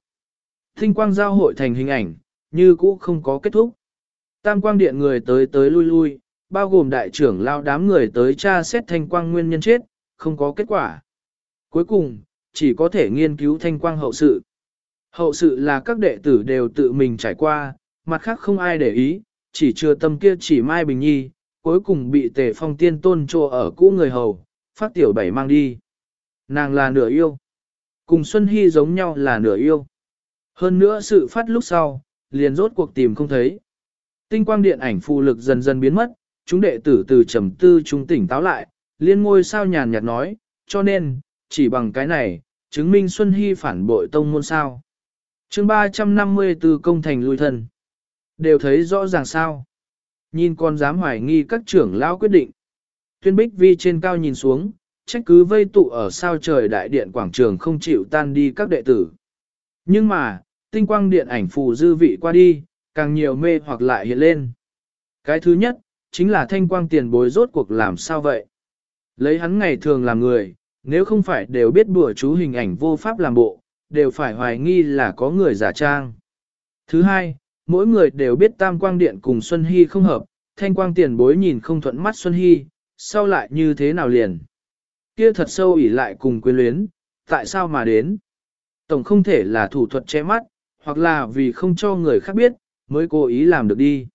Thinh quang giao hội thành hình ảnh, như cũ không có kết thúc. Tam quang điện người tới tới lui lui, bao gồm đại trưởng lao đám người tới tra xét thanh quang nguyên nhân chết, không có kết quả. Cuối cùng, chỉ có thể nghiên cứu thanh quang hậu sự. Hậu sự là các đệ tử đều tự mình trải qua, mặt khác không ai để ý, chỉ chưa tâm kia chỉ Mai Bình Nhi, cuối cùng bị tề phong tiên tôn trô ở cũ người hầu, phát tiểu bảy mang đi. Nàng là nửa yêu. Cùng Xuân Hy giống nhau là nửa yêu. Hơn nữa sự phát lúc sau, liền rốt cuộc tìm không thấy. Tinh quang điện ảnh phù lực dần dần biến mất, chúng đệ tử từ trầm tư trung tỉnh táo lại, liên ngôi sao nhàn nhạt nói, cho nên, chỉ bằng cái này, chứng minh Xuân Hy phản bội tông môn sao. chương 354 công thành lui thân. Đều thấy rõ ràng sao. Nhìn con dám hoài nghi các trưởng lão quyết định. Tuyên bích vi trên cao nhìn xuống, trách cứ vây tụ ở sao trời đại điện quảng trường không chịu tan đi các đệ tử. Nhưng mà, tinh quang điện ảnh phù dư vị qua đi, càng nhiều mê hoặc lại hiện lên. Cái thứ nhất, chính là thanh quang tiền bối rốt cuộc làm sao vậy? Lấy hắn ngày thường làm người, nếu không phải đều biết bùa chú hình ảnh vô pháp làm bộ, đều phải hoài nghi là có người giả trang. Thứ hai, mỗi người đều biết tam quang điện cùng Xuân Hy không hợp, thanh quang tiền bối nhìn không thuận mắt Xuân Hy, sau lại như thế nào liền. Kia thật sâu ỉ lại cùng quyến luyến, tại sao mà đến? Tổng không thể là thủ thuật che mắt, hoặc là vì không cho người khác biết, mới cố ý làm được đi.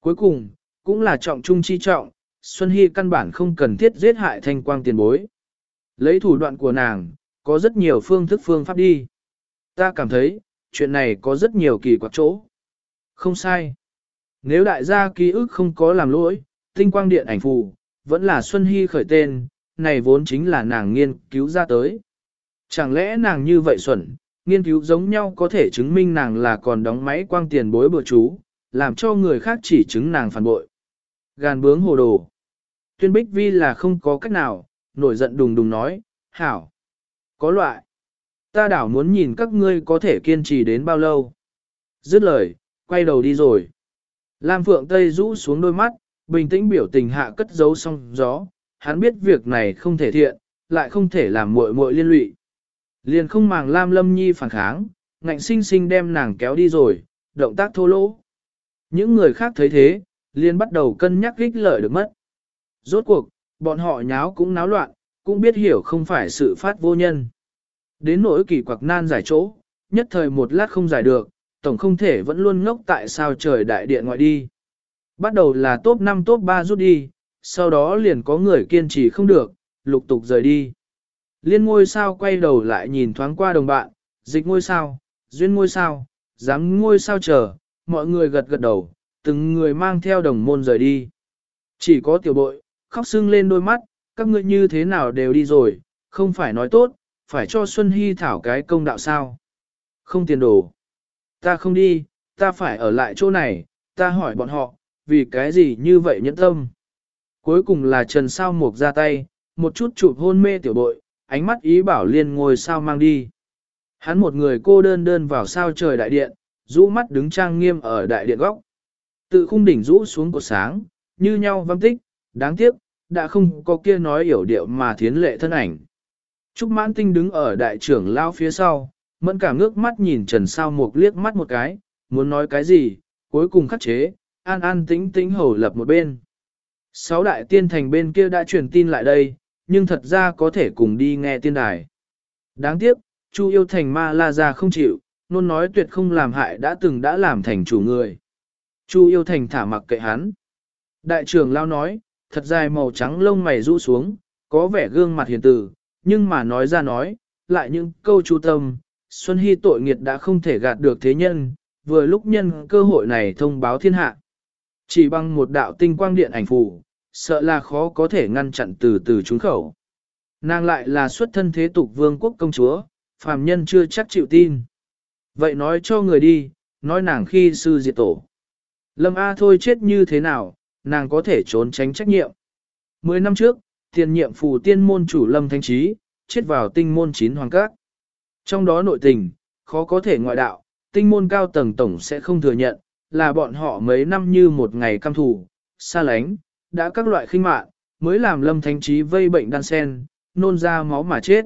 Cuối cùng, cũng là trọng trung chi trọng, Xuân Hy căn bản không cần thiết giết hại thanh quang tiền bối. Lấy thủ đoạn của nàng, có rất nhiều phương thức phương pháp đi. Ta cảm thấy, chuyện này có rất nhiều kỳ quặc chỗ. Không sai. Nếu đại gia ký ức không có làm lỗi, tinh quang điện ảnh phù, vẫn là Xuân Hy khởi tên, này vốn chính là nàng nghiên cứu ra tới. Chẳng lẽ nàng như vậy xuẩn, nghiên cứu giống nhau có thể chứng minh nàng là còn đóng máy quang tiền bối bừa chú, làm cho người khác chỉ chứng nàng phản bội. Gàn bướng hồ đồ. Tuyên Bích Vi là không có cách nào, nổi giận đùng đùng nói, hảo. Có loại. Ta đảo muốn nhìn các ngươi có thể kiên trì đến bao lâu. Dứt lời, quay đầu đi rồi. Lam Phượng Tây rũ xuống đôi mắt, bình tĩnh biểu tình hạ cất giấu song gió. Hắn biết việc này không thể thiện, lại không thể làm muội muội liên lụy. Liền không màng Lam Lâm Nhi phản kháng, ngạnh sinh sinh đem nàng kéo đi rồi, động tác thô lỗ. Những người khác thấy thế, liền bắt đầu cân nhắc ích lợi được mất. Rốt cuộc, bọn họ nháo cũng náo loạn, cũng biết hiểu không phải sự phát vô nhân. Đến nỗi kỳ quặc nan giải chỗ, nhất thời một lát không giải được, tổng không thể vẫn luôn ngốc tại sao trời đại điện ngoại đi. Bắt đầu là top 5 top 3 rút đi, sau đó liền có người kiên trì không được, lục tục rời đi. Liên ngôi sao quay đầu lại nhìn thoáng qua đồng bạn, dịch ngôi sao, duyên ngôi sao, dám ngôi sao chờ, mọi người gật gật đầu, từng người mang theo đồng môn rời đi. Chỉ có tiểu bội, khóc sưng lên đôi mắt, các ngươi như thế nào đều đi rồi, không phải nói tốt, phải cho Xuân Hy thảo cái công đạo sao. Không tiền đồ. Ta không đi, ta phải ở lại chỗ này, ta hỏi bọn họ, vì cái gì như vậy nhẫn tâm. Cuối cùng là Trần Sao Mục ra tay, một chút chụp hôn mê tiểu bội, ánh mắt ý bảo liên ngồi sao mang đi. Hắn một người cô đơn đơn vào sao trời đại điện, rũ mắt đứng trang nghiêm ở đại điện góc. Tự khung đỉnh rũ xuống cột sáng, như nhau văng tích, đáng tiếc, đã không có kia nói hiểu điệu mà thiến lệ thân ảnh. Trúc mãn tinh đứng ở đại trưởng lao phía sau, mẫn cả ngước mắt nhìn Trần Sao một liếc mắt một cái, muốn nói cái gì, cuối cùng khắc chế, an an tĩnh tĩnh hầu lập một bên. Sáu đại tiên thành bên kia đã truyền tin lại đây, nhưng thật ra có thể cùng đi nghe tiên đài. Đáng tiếc, Chu yêu thành ma la ra không chịu, luôn nói tuyệt không làm hại đã từng đã làm thành chủ người. Chu yêu thành thả mặc kệ hắn. Đại trưởng lao nói, thật dài màu trắng lông mày rũ xuống, có vẻ gương mặt hiền từ, nhưng mà nói ra nói, lại những câu chu tâm, Xuân Hy tội nghiệt đã không thể gạt được thế nhân, vừa lúc nhân cơ hội này thông báo thiên hạ. Chỉ bằng một đạo tinh quang điện ảnh phủ sợ là khó có thể ngăn chặn từ từ trúng khẩu. Nàng lại là xuất thân thế tục vương quốc công chúa, phàm nhân chưa chắc chịu tin. Vậy nói cho người đi, nói nàng khi sư diệt tổ. Lâm A thôi chết như thế nào, nàng có thể trốn tránh trách nhiệm. Mười năm trước, tiền nhiệm phù tiên môn chủ Lâm Thanh Trí, chết vào tinh môn chín hoàng các. Trong đó nội tình, khó có thể ngoại đạo, tinh môn cao tầng tổng sẽ không thừa nhận, là bọn họ mấy năm như một ngày cam thủ, xa lánh, đã các loại khinh mạn, mới làm Lâm thánh Trí vây bệnh đan sen, nôn ra máu mà chết.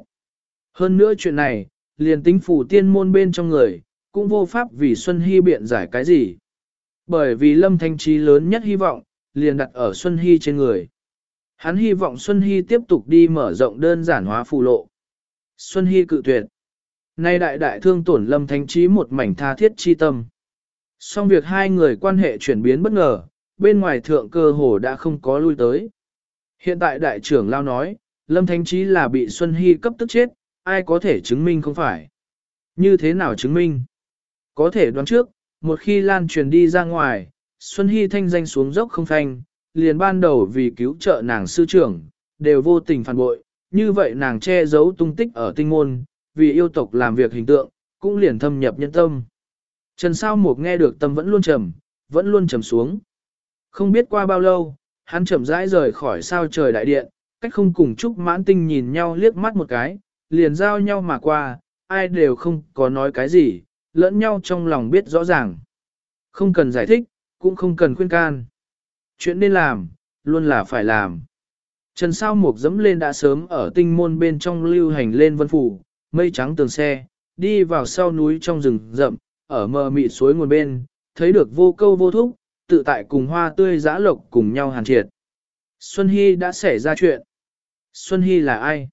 Hơn nữa chuyện này, liền tính phủ tiên môn bên trong người, cũng vô pháp vì Xuân Hy biện giải cái gì. Bởi vì Lâm Thanh Trí lớn nhất hy vọng, liền đặt ở Xuân Hy trên người. Hắn hy vọng Xuân Hy tiếp tục đi mở rộng đơn giản hóa phù lộ. Xuân Hy cự tuyệt. Nay đại đại thương tổn Lâm Thanh Trí một mảnh tha thiết chi tâm. Song việc hai người quan hệ chuyển biến bất ngờ, bên ngoài thượng cơ hồ đã không có lui tới. Hiện tại đại trưởng lao nói, Lâm thánh Trí là bị Xuân Hy cấp tức chết, ai có thể chứng minh không phải. Như thế nào chứng minh? Có thể đoán trước, một khi lan truyền đi ra ngoài, Xuân Hy thanh danh xuống dốc không thanh, liền ban đầu vì cứu trợ nàng sư trưởng, đều vô tình phản bội, như vậy nàng che giấu tung tích ở tinh môn, vì yêu tộc làm việc hình tượng, cũng liền thâm nhập nhân tâm. Trần Sao Mục nghe được tâm vẫn luôn trầm, vẫn luôn trầm xuống. Không biết qua bao lâu, hắn chậm rãi rời khỏi sao trời đại điện, cách không cùng Trúc Mãn Tinh nhìn nhau liếc mắt một cái, liền giao nhau mà qua, ai đều không có nói cái gì, lẫn nhau trong lòng biết rõ ràng. Không cần giải thích, cũng không cần khuyên can. Chuyện nên làm, luôn là phải làm. Trần sao mục dẫm lên đã sớm ở tinh môn bên trong lưu hành lên vân phủ, mây trắng tường xe, đi vào sau núi trong rừng rậm, ở mờ mịt suối nguồn bên, thấy được vô câu vô thúc, tự tại cùng hoa tươi giã lộc cùng nhau hàn triệt. Xuân Hy đã xảy ra chuyện. Xuân Hy là ai?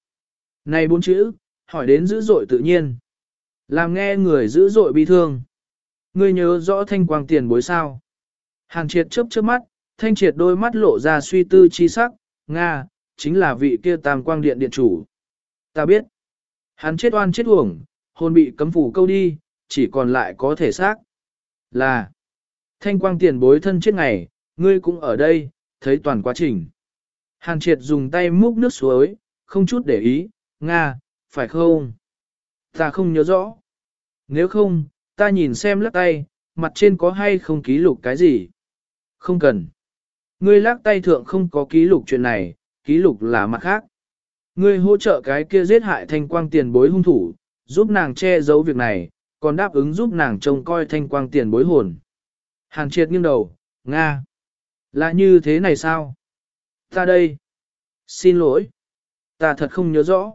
Này bốn chữ, hỏi đến dữ dội tự nhiên. Làm nghe người dữ dội bi thương. Ngươi nhớ rõ thanh quang tiền bối sao. Hàn triệt chớp chớp mắt, thanh triệt đôi mắt lộ ra suy tư chi sắc, Nga, chính là vị kia tam quang điện điện chủ. Ta biết, hắn chết oan chết uổng, hồn bị cấm phủ câu đi, chỉ còn lại có thể xác. Là, thanh quang tiền bối thân chết ngày, ngươi cũng ở đây, thấy toàn quá trình. Hàn triệt dùng tay múc nước suối, không chút để ý, Nga, phải không? Ta không nhớ rõ. Nếu không, ta nhìn xem lắc tay, mặt trên có hay không ký lục cái gì? Không cần. Ngươi lắc tay thượng không có ký lục chuyện này, ký lục là mặt khác. Ngươi hỗ trợ cái kia giết hại thanh quang tiền bối hung thủ, giúp nàng che giấu việc này, còn đáp ứng giúp nàng trông coi thanh quang tiền bối hồn. Hàn triệt nghiêng đầu, Nga. Là như thế này sao? Ta đây. Xin lỗi. Ta thật không nhớ rõ.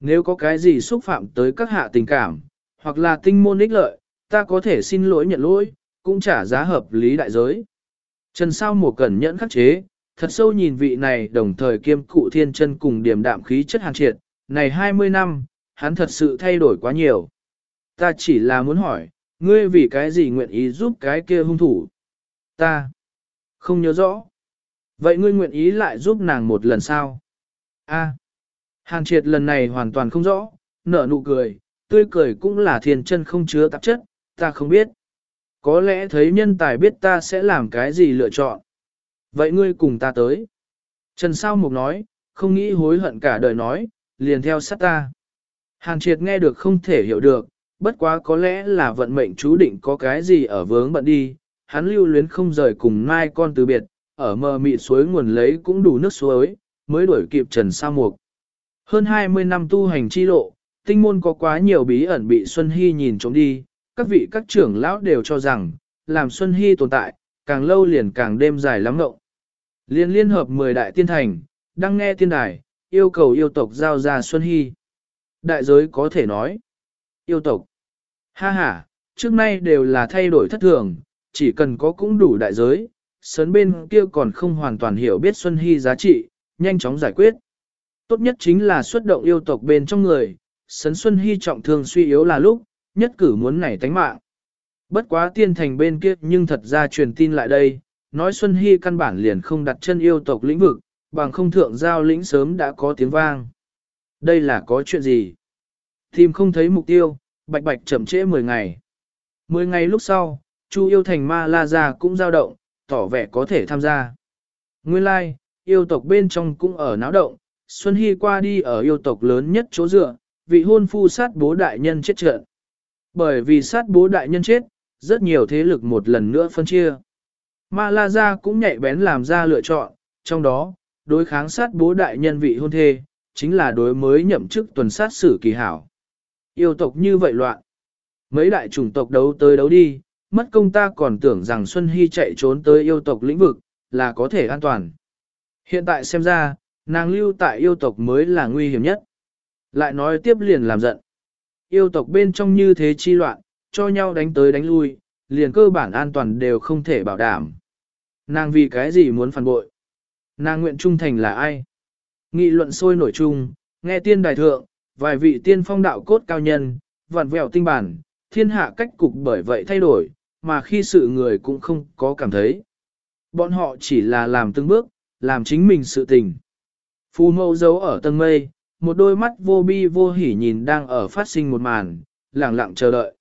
Nếu có cái gì xúc phạm tới các hạ tình cảm, hoặc là tinh môn ích lợi, ta có thể xin lỗi nhận lỗi, cũng trả giá hợp lý đại giới. Trần sao mùa cẩn nhẫn khắc chế, thật sâu nhìn vị này đồng thời kiêm cụ thiên chân cùng điểm đạm khí chất hàn triệt, này 20 năm, hắn thật sự thay đổi quá nhiều. Ta chỉ là muốn hỏi, ngươi vì cái gì nguyện ý giúp cái kia hung thủ? Ta không nhớ rõ. Vậy ngươi nguyện ý lại giúp nàng một lần sao? A. Hàn triệt lần này hoàn toàn không rõ, nở nụ cười, tươi cười cũng là thiên chân không chứa tạp chất, ta không biết. Có lẽ thấy nhân tài biết ta sẽ làm cái gì lựa chọn. Vậy ngươi cùng ta tới. Trần Sao Mục nói, không nghĩ hối hận cả đời nói, liền theo sát ta. Hàn triệt nghe được không thể hiểu được, bất quá có lẽ là vận mệnh chú định có cái gì ở vướng bận đi, hắn lưu luyến không rời cùng mai con từ biệt, ở mờ mịt suối nguồn lấy cũng đủ nước suối, mới đuổi kịp Trần Sa Mục. Hơn 20 năm tu hành chi lộ, tinh môn có quá nhiều bí ẩn bị Xuân Hy nhìn trống đi, các vị các trưởng lão đều cho rằng, làm Xuân Hy tồn tại, càng lâu liền càng đêm dài lắm ngộng. Liên liên hợp 10 đại tiên thành, đang nghe tiên đài, yêu cầu yêu tộc giao ra Xuân Hy. Đại giới có thể nói, yêu tộc. Ha ha, trước nay đều là thay đổi thất thường, chỉ cần có cũng đủ đại giới, sớn bên kia còn không hoàn toàn hiểu biết Xuân Hy giá trị, nhanh chóng giải quyết. Tốt nhất chính là xuất động yêu tộc bên trong người, sấn Xuân Hy trọng thương suy yếu là lúc, nhất cử muốn nảy tánh mạng. Bất quá tiên thành bên kia nhưng thật ra truyền tin lại đây, nói Xuân Hy căn bản liền không đặt chân yêu tộc lĩnh vực, bằng không thượng giao lĩnh sớm đã có tiếng vang. Đây là có chuyện gì? Tìm không thấy mục tiêu, bạch bạch chậm trễ 10 ngày. 10 ngày lúc sau, Chu yêu thành ma la gia cũng dao động, tỏ vẻ có thể tham gia. Nguyên lai, like, yêu tộc bên trong cũng ở náo động, Xuân Hy qua đi ở yêu tộc lớn nhất chỗ dựa, vị hôn phu sát bố đại nhân chết trận. Bởi vì sát bố đại nhân chết, rất nhiều thế lực một lần nữa phân chia. Ma La Gia cũng nhạy bén làm ra lựa chọn, trong đó, đối kháng sát bố đại nhân vị hôn thê, chính là đối mới nhậm chức tuần sát xử kỳ hảo. Yêu tộc như vậy loạn. Mấy đại chủng tộc đấu tới đấu đi, mất công ta còn tưởng rằng Xuân Hy chạy trốn tới yêu tộc lĩnh vực, là có thể an toàn. Hiện tại xem ra, nàng lưu tại yêu tộc mới là nguy hiểm nhất. Lại nói tiếp liền làm giận. Yêu tộc bên trong như thế chi loạn, cho nhau đánh tới đánh lui, liền cơ bản an toàn đều không thể bảo đảm. Nàng vì cái gì muốn phản bội? Nàng nguyện trung thành là ai? Nghị luận sôi nổi chung, nghe tiên đài thượng, vài vị tiên phong đạo cốt cao nhân, vặn vẹo tinh bản, thiên hạ cách cục bởi vậy thay đổi, mà khi sự người cũng không có cảm thấy. Bọn họ chỉ là làm từng bước, làm chính mình sự tình. Phù mẫu giấu ở tầng mây, một đôi mắt vô bi vô hỉ nhìn đang ở phát sinh một màn, lặng lặng chờ đợi.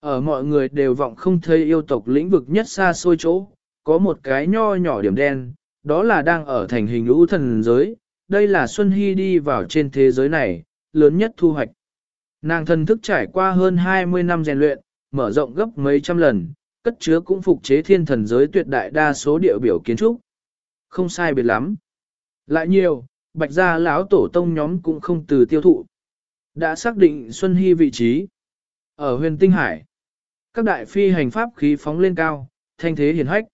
Ở mọi người đều vọng không thấy yêu tộc lĩnh vực nhất xa xôi chỗ, có một cái nho nhỏ điểm đen, đó là đang ở thành hình lũ thần giới, đây là Xuân Hy đi vào trên thế giới này, lớn nhất thu hoạch. Nàng thần thức trải qua hơn 20 năm rèn luyện, mở rộng gấp mấy trăm lần, cất chứa cũng phục chế thiên thần giới tuyệt đại đa số địa biểu kiến trúc. Không sai biệt lắm. Lại nhiều, bạch gia lão tổ tông nhóm cũng không từ tiêu thụ. Đã xác định Xuân Hy vị trí. Ở huyền tinh hải, các đại phi hành pháp khí phóng lên cao, thanh thế hiển hách.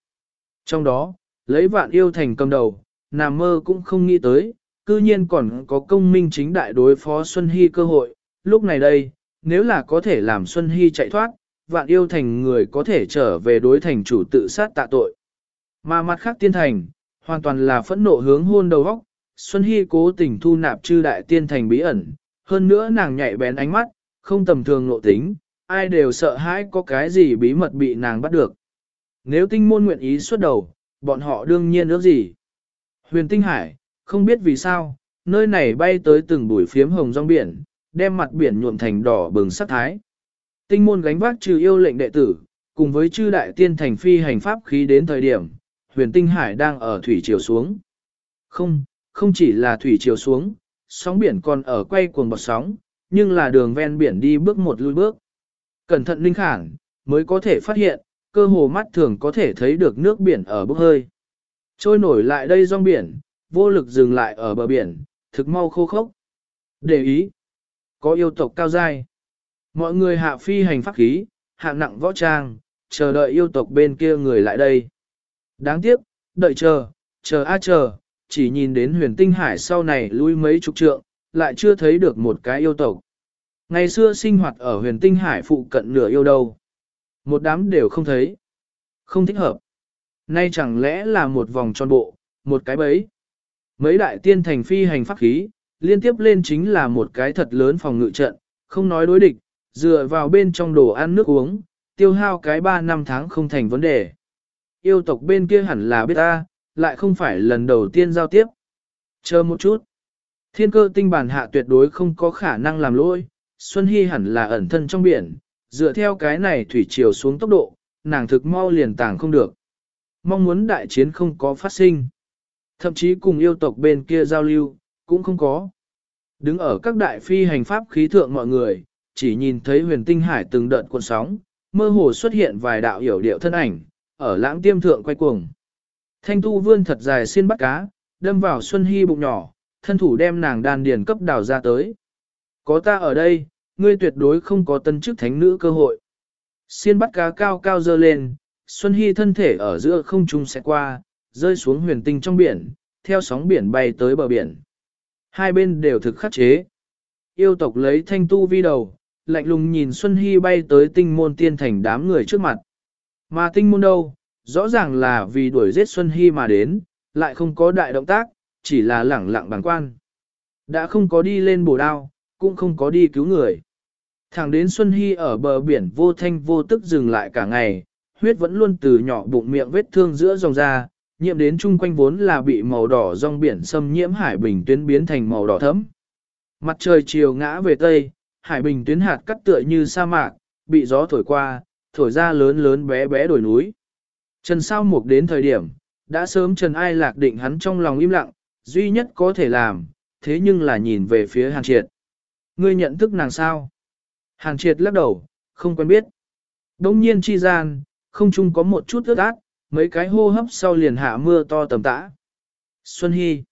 Trong đó, lấy vạn yêu thành cầm đầu, nằm mơ cũng không nghĩ tới, cư nhiên còn có công minh chính đại đối phó Xuân Hy cơ hội. Lúc này đây, nếu là có thể làm Xuân Hy chạy thoát, vạn yêu thành người có thể trở về đối thành chủ tự sát tạ tội. Mà mặt khác tiên thành, hoàn toàn là phẫn nộ hướng hôn đầu góc, Xuân Hy cố tình thu nạp chư đại tiên thành bí ẩn, hơn nữa nàng nhạy bén ánh mắt, không tầm thường nộ tính, ai đều sợ hãi có cái gì bí mật bị nàng bắt được. Nếu tinh môn nguyện ý xuất đầu, bọn họ đương nhiên ước gì. Huyền tinh hải, không biết vì sao, nơi này bay tới từng bụi phiếm hồng rong biển, đem mặt biển nhuộm thành đỏ bừng sắc thái. Tinh môn gánh vác trừ yêu lệnh đệ tử, cùng với chư đại tiên thành phi hành pháp khí đến thời điểm, huyền tinh hải đang ở thủy chiều xuống. Không, không chỉ là thủy chiều xuống, sóng biển còn ở quay cuồng bọt sóng, nhưng là đường ven biển đi bước một lui bước. Cẩn thận linh khản, mới có thể phát hiện, cơ hồ mắt thường có thể thấy được nước biển ở bốc hơi. Trôi nổi lại đây rong biển, vô lực dừng lại ở bờ biển, thực mau khô khốc. Để ý, có yêu tộc cao dai. Mọi người hạ phi hành pháp khí, hạng nặng võ trang, chờ đợi yêu tộc bên kia người lại đây. Đáng tiếc, đợi chờ, chờ a chờ, chỉ nhìn đến huyền tinh hải sau này lui mấy chục trượng, lại chưa thấy được một cái yêu tộc. Ngày xưa sinh hoạt ở huyền tinh hải phụ cận nửa yêu đâu. Một đám đều không thấy. Không thích hợp. Nay chẳng lẽ là một vòng tròn bộ, một cái bẫy. Mấy đại tiên thành phi hành pháp khí, liên tiếp lên chính là một cái thật lớn phòng ngự trận, không nói đối địch, dựa vào bên trong đồ ăn nước uống, tiêu hao cái 3 năm tháng không thành vấn đề. Yêu tộc bên kia hẳn là biết ta, lại không phải lần đầu tiên giao tiếp. Chờ một chút. Thiên cơ tinh bản hạ tuyệt đối không có khả năng làm lỗi, Xuân Hy hẳn là ẩn thân trong biển, dựa theo cái này thủy chiều xuống tốc độ, nàng thực mau liền tàng không được. Mong muốn đại chiến không có phát sinh. Thậm chí cùng yêu tộc bên kia giao lưu, cũng không có. Đứng ở các đại phi hành pháp khí thượng mọi người, chỉ nhìn thấy huyền tinh hải từng đợt cuộn sóng, mơ hồ xuất hiện vài đạo hiểu điệu thân ảnh, ở lãng tiêm thượng quay cuồng. Thanh tu vươn thật dài xiên bắt cá, đâm vào Xuân Hy bụng nhỏ, thân thủ đem nàng đàn điền cấp đào ra tới. Có ta ở đây, ngươi tuyệt đối không có tân chức thánh nữ cơ hội. Xiên bắt cá cao cao dơ lên, Xuân Hy thân thể ở giữa không trung sẽ qua, rơi xuống huyền tinh trong biển, theo sóng biển bay tới bờ biển. Hai bên đều thực khắc chế. Yêu tộc lấy thanh tu vi đầu, lạnh lùng nhìn Xuân Hy bay tới tinh môn tiên thành đám người trước mặt. Mà tinh môn đâu, rõ ràng là vì đuổi giết Xuân Hy mà đến, lại không có đại động tác, chỉ là lẳng lặng bằng quan. Đã không có đi lên bổ đao, cũng không có đi cứu người. Thẳng đến Xuân Hy ở bờ biển vô thanh vô tức dừng lại cả ngày, huyết vẫn luôn từ nhỏ bụng miệng vết thương giữa dòng ra, nhiễm đến chung quanh vốn là bị màu đỏ rong biển xâm nhiễm hải bình tuyến biến thành màu đỏ thấm. Mặt trời chiều ngã về tây, hải bình tuyến hạt cắt tựa như sa mạc, bị gió thổi qua, thổi ra lớn lớn bé bé đồi núi. Trần sao mục đến thời điểm, đã sớm Trần Ai lạc định hắn trong lòng im lặng, duy nhất có thể làm, thế nhưng là nhìn về phía Hàn Triệt. Ngươi nhận thức nàng sao? Hàn Triệt lắc đầu, không quen biết. Đông nhiên chi gian, không chung có một chút ướt át, mấy cái hô hấp sau liền hạ mưa to tầm tã. Xuân Hy.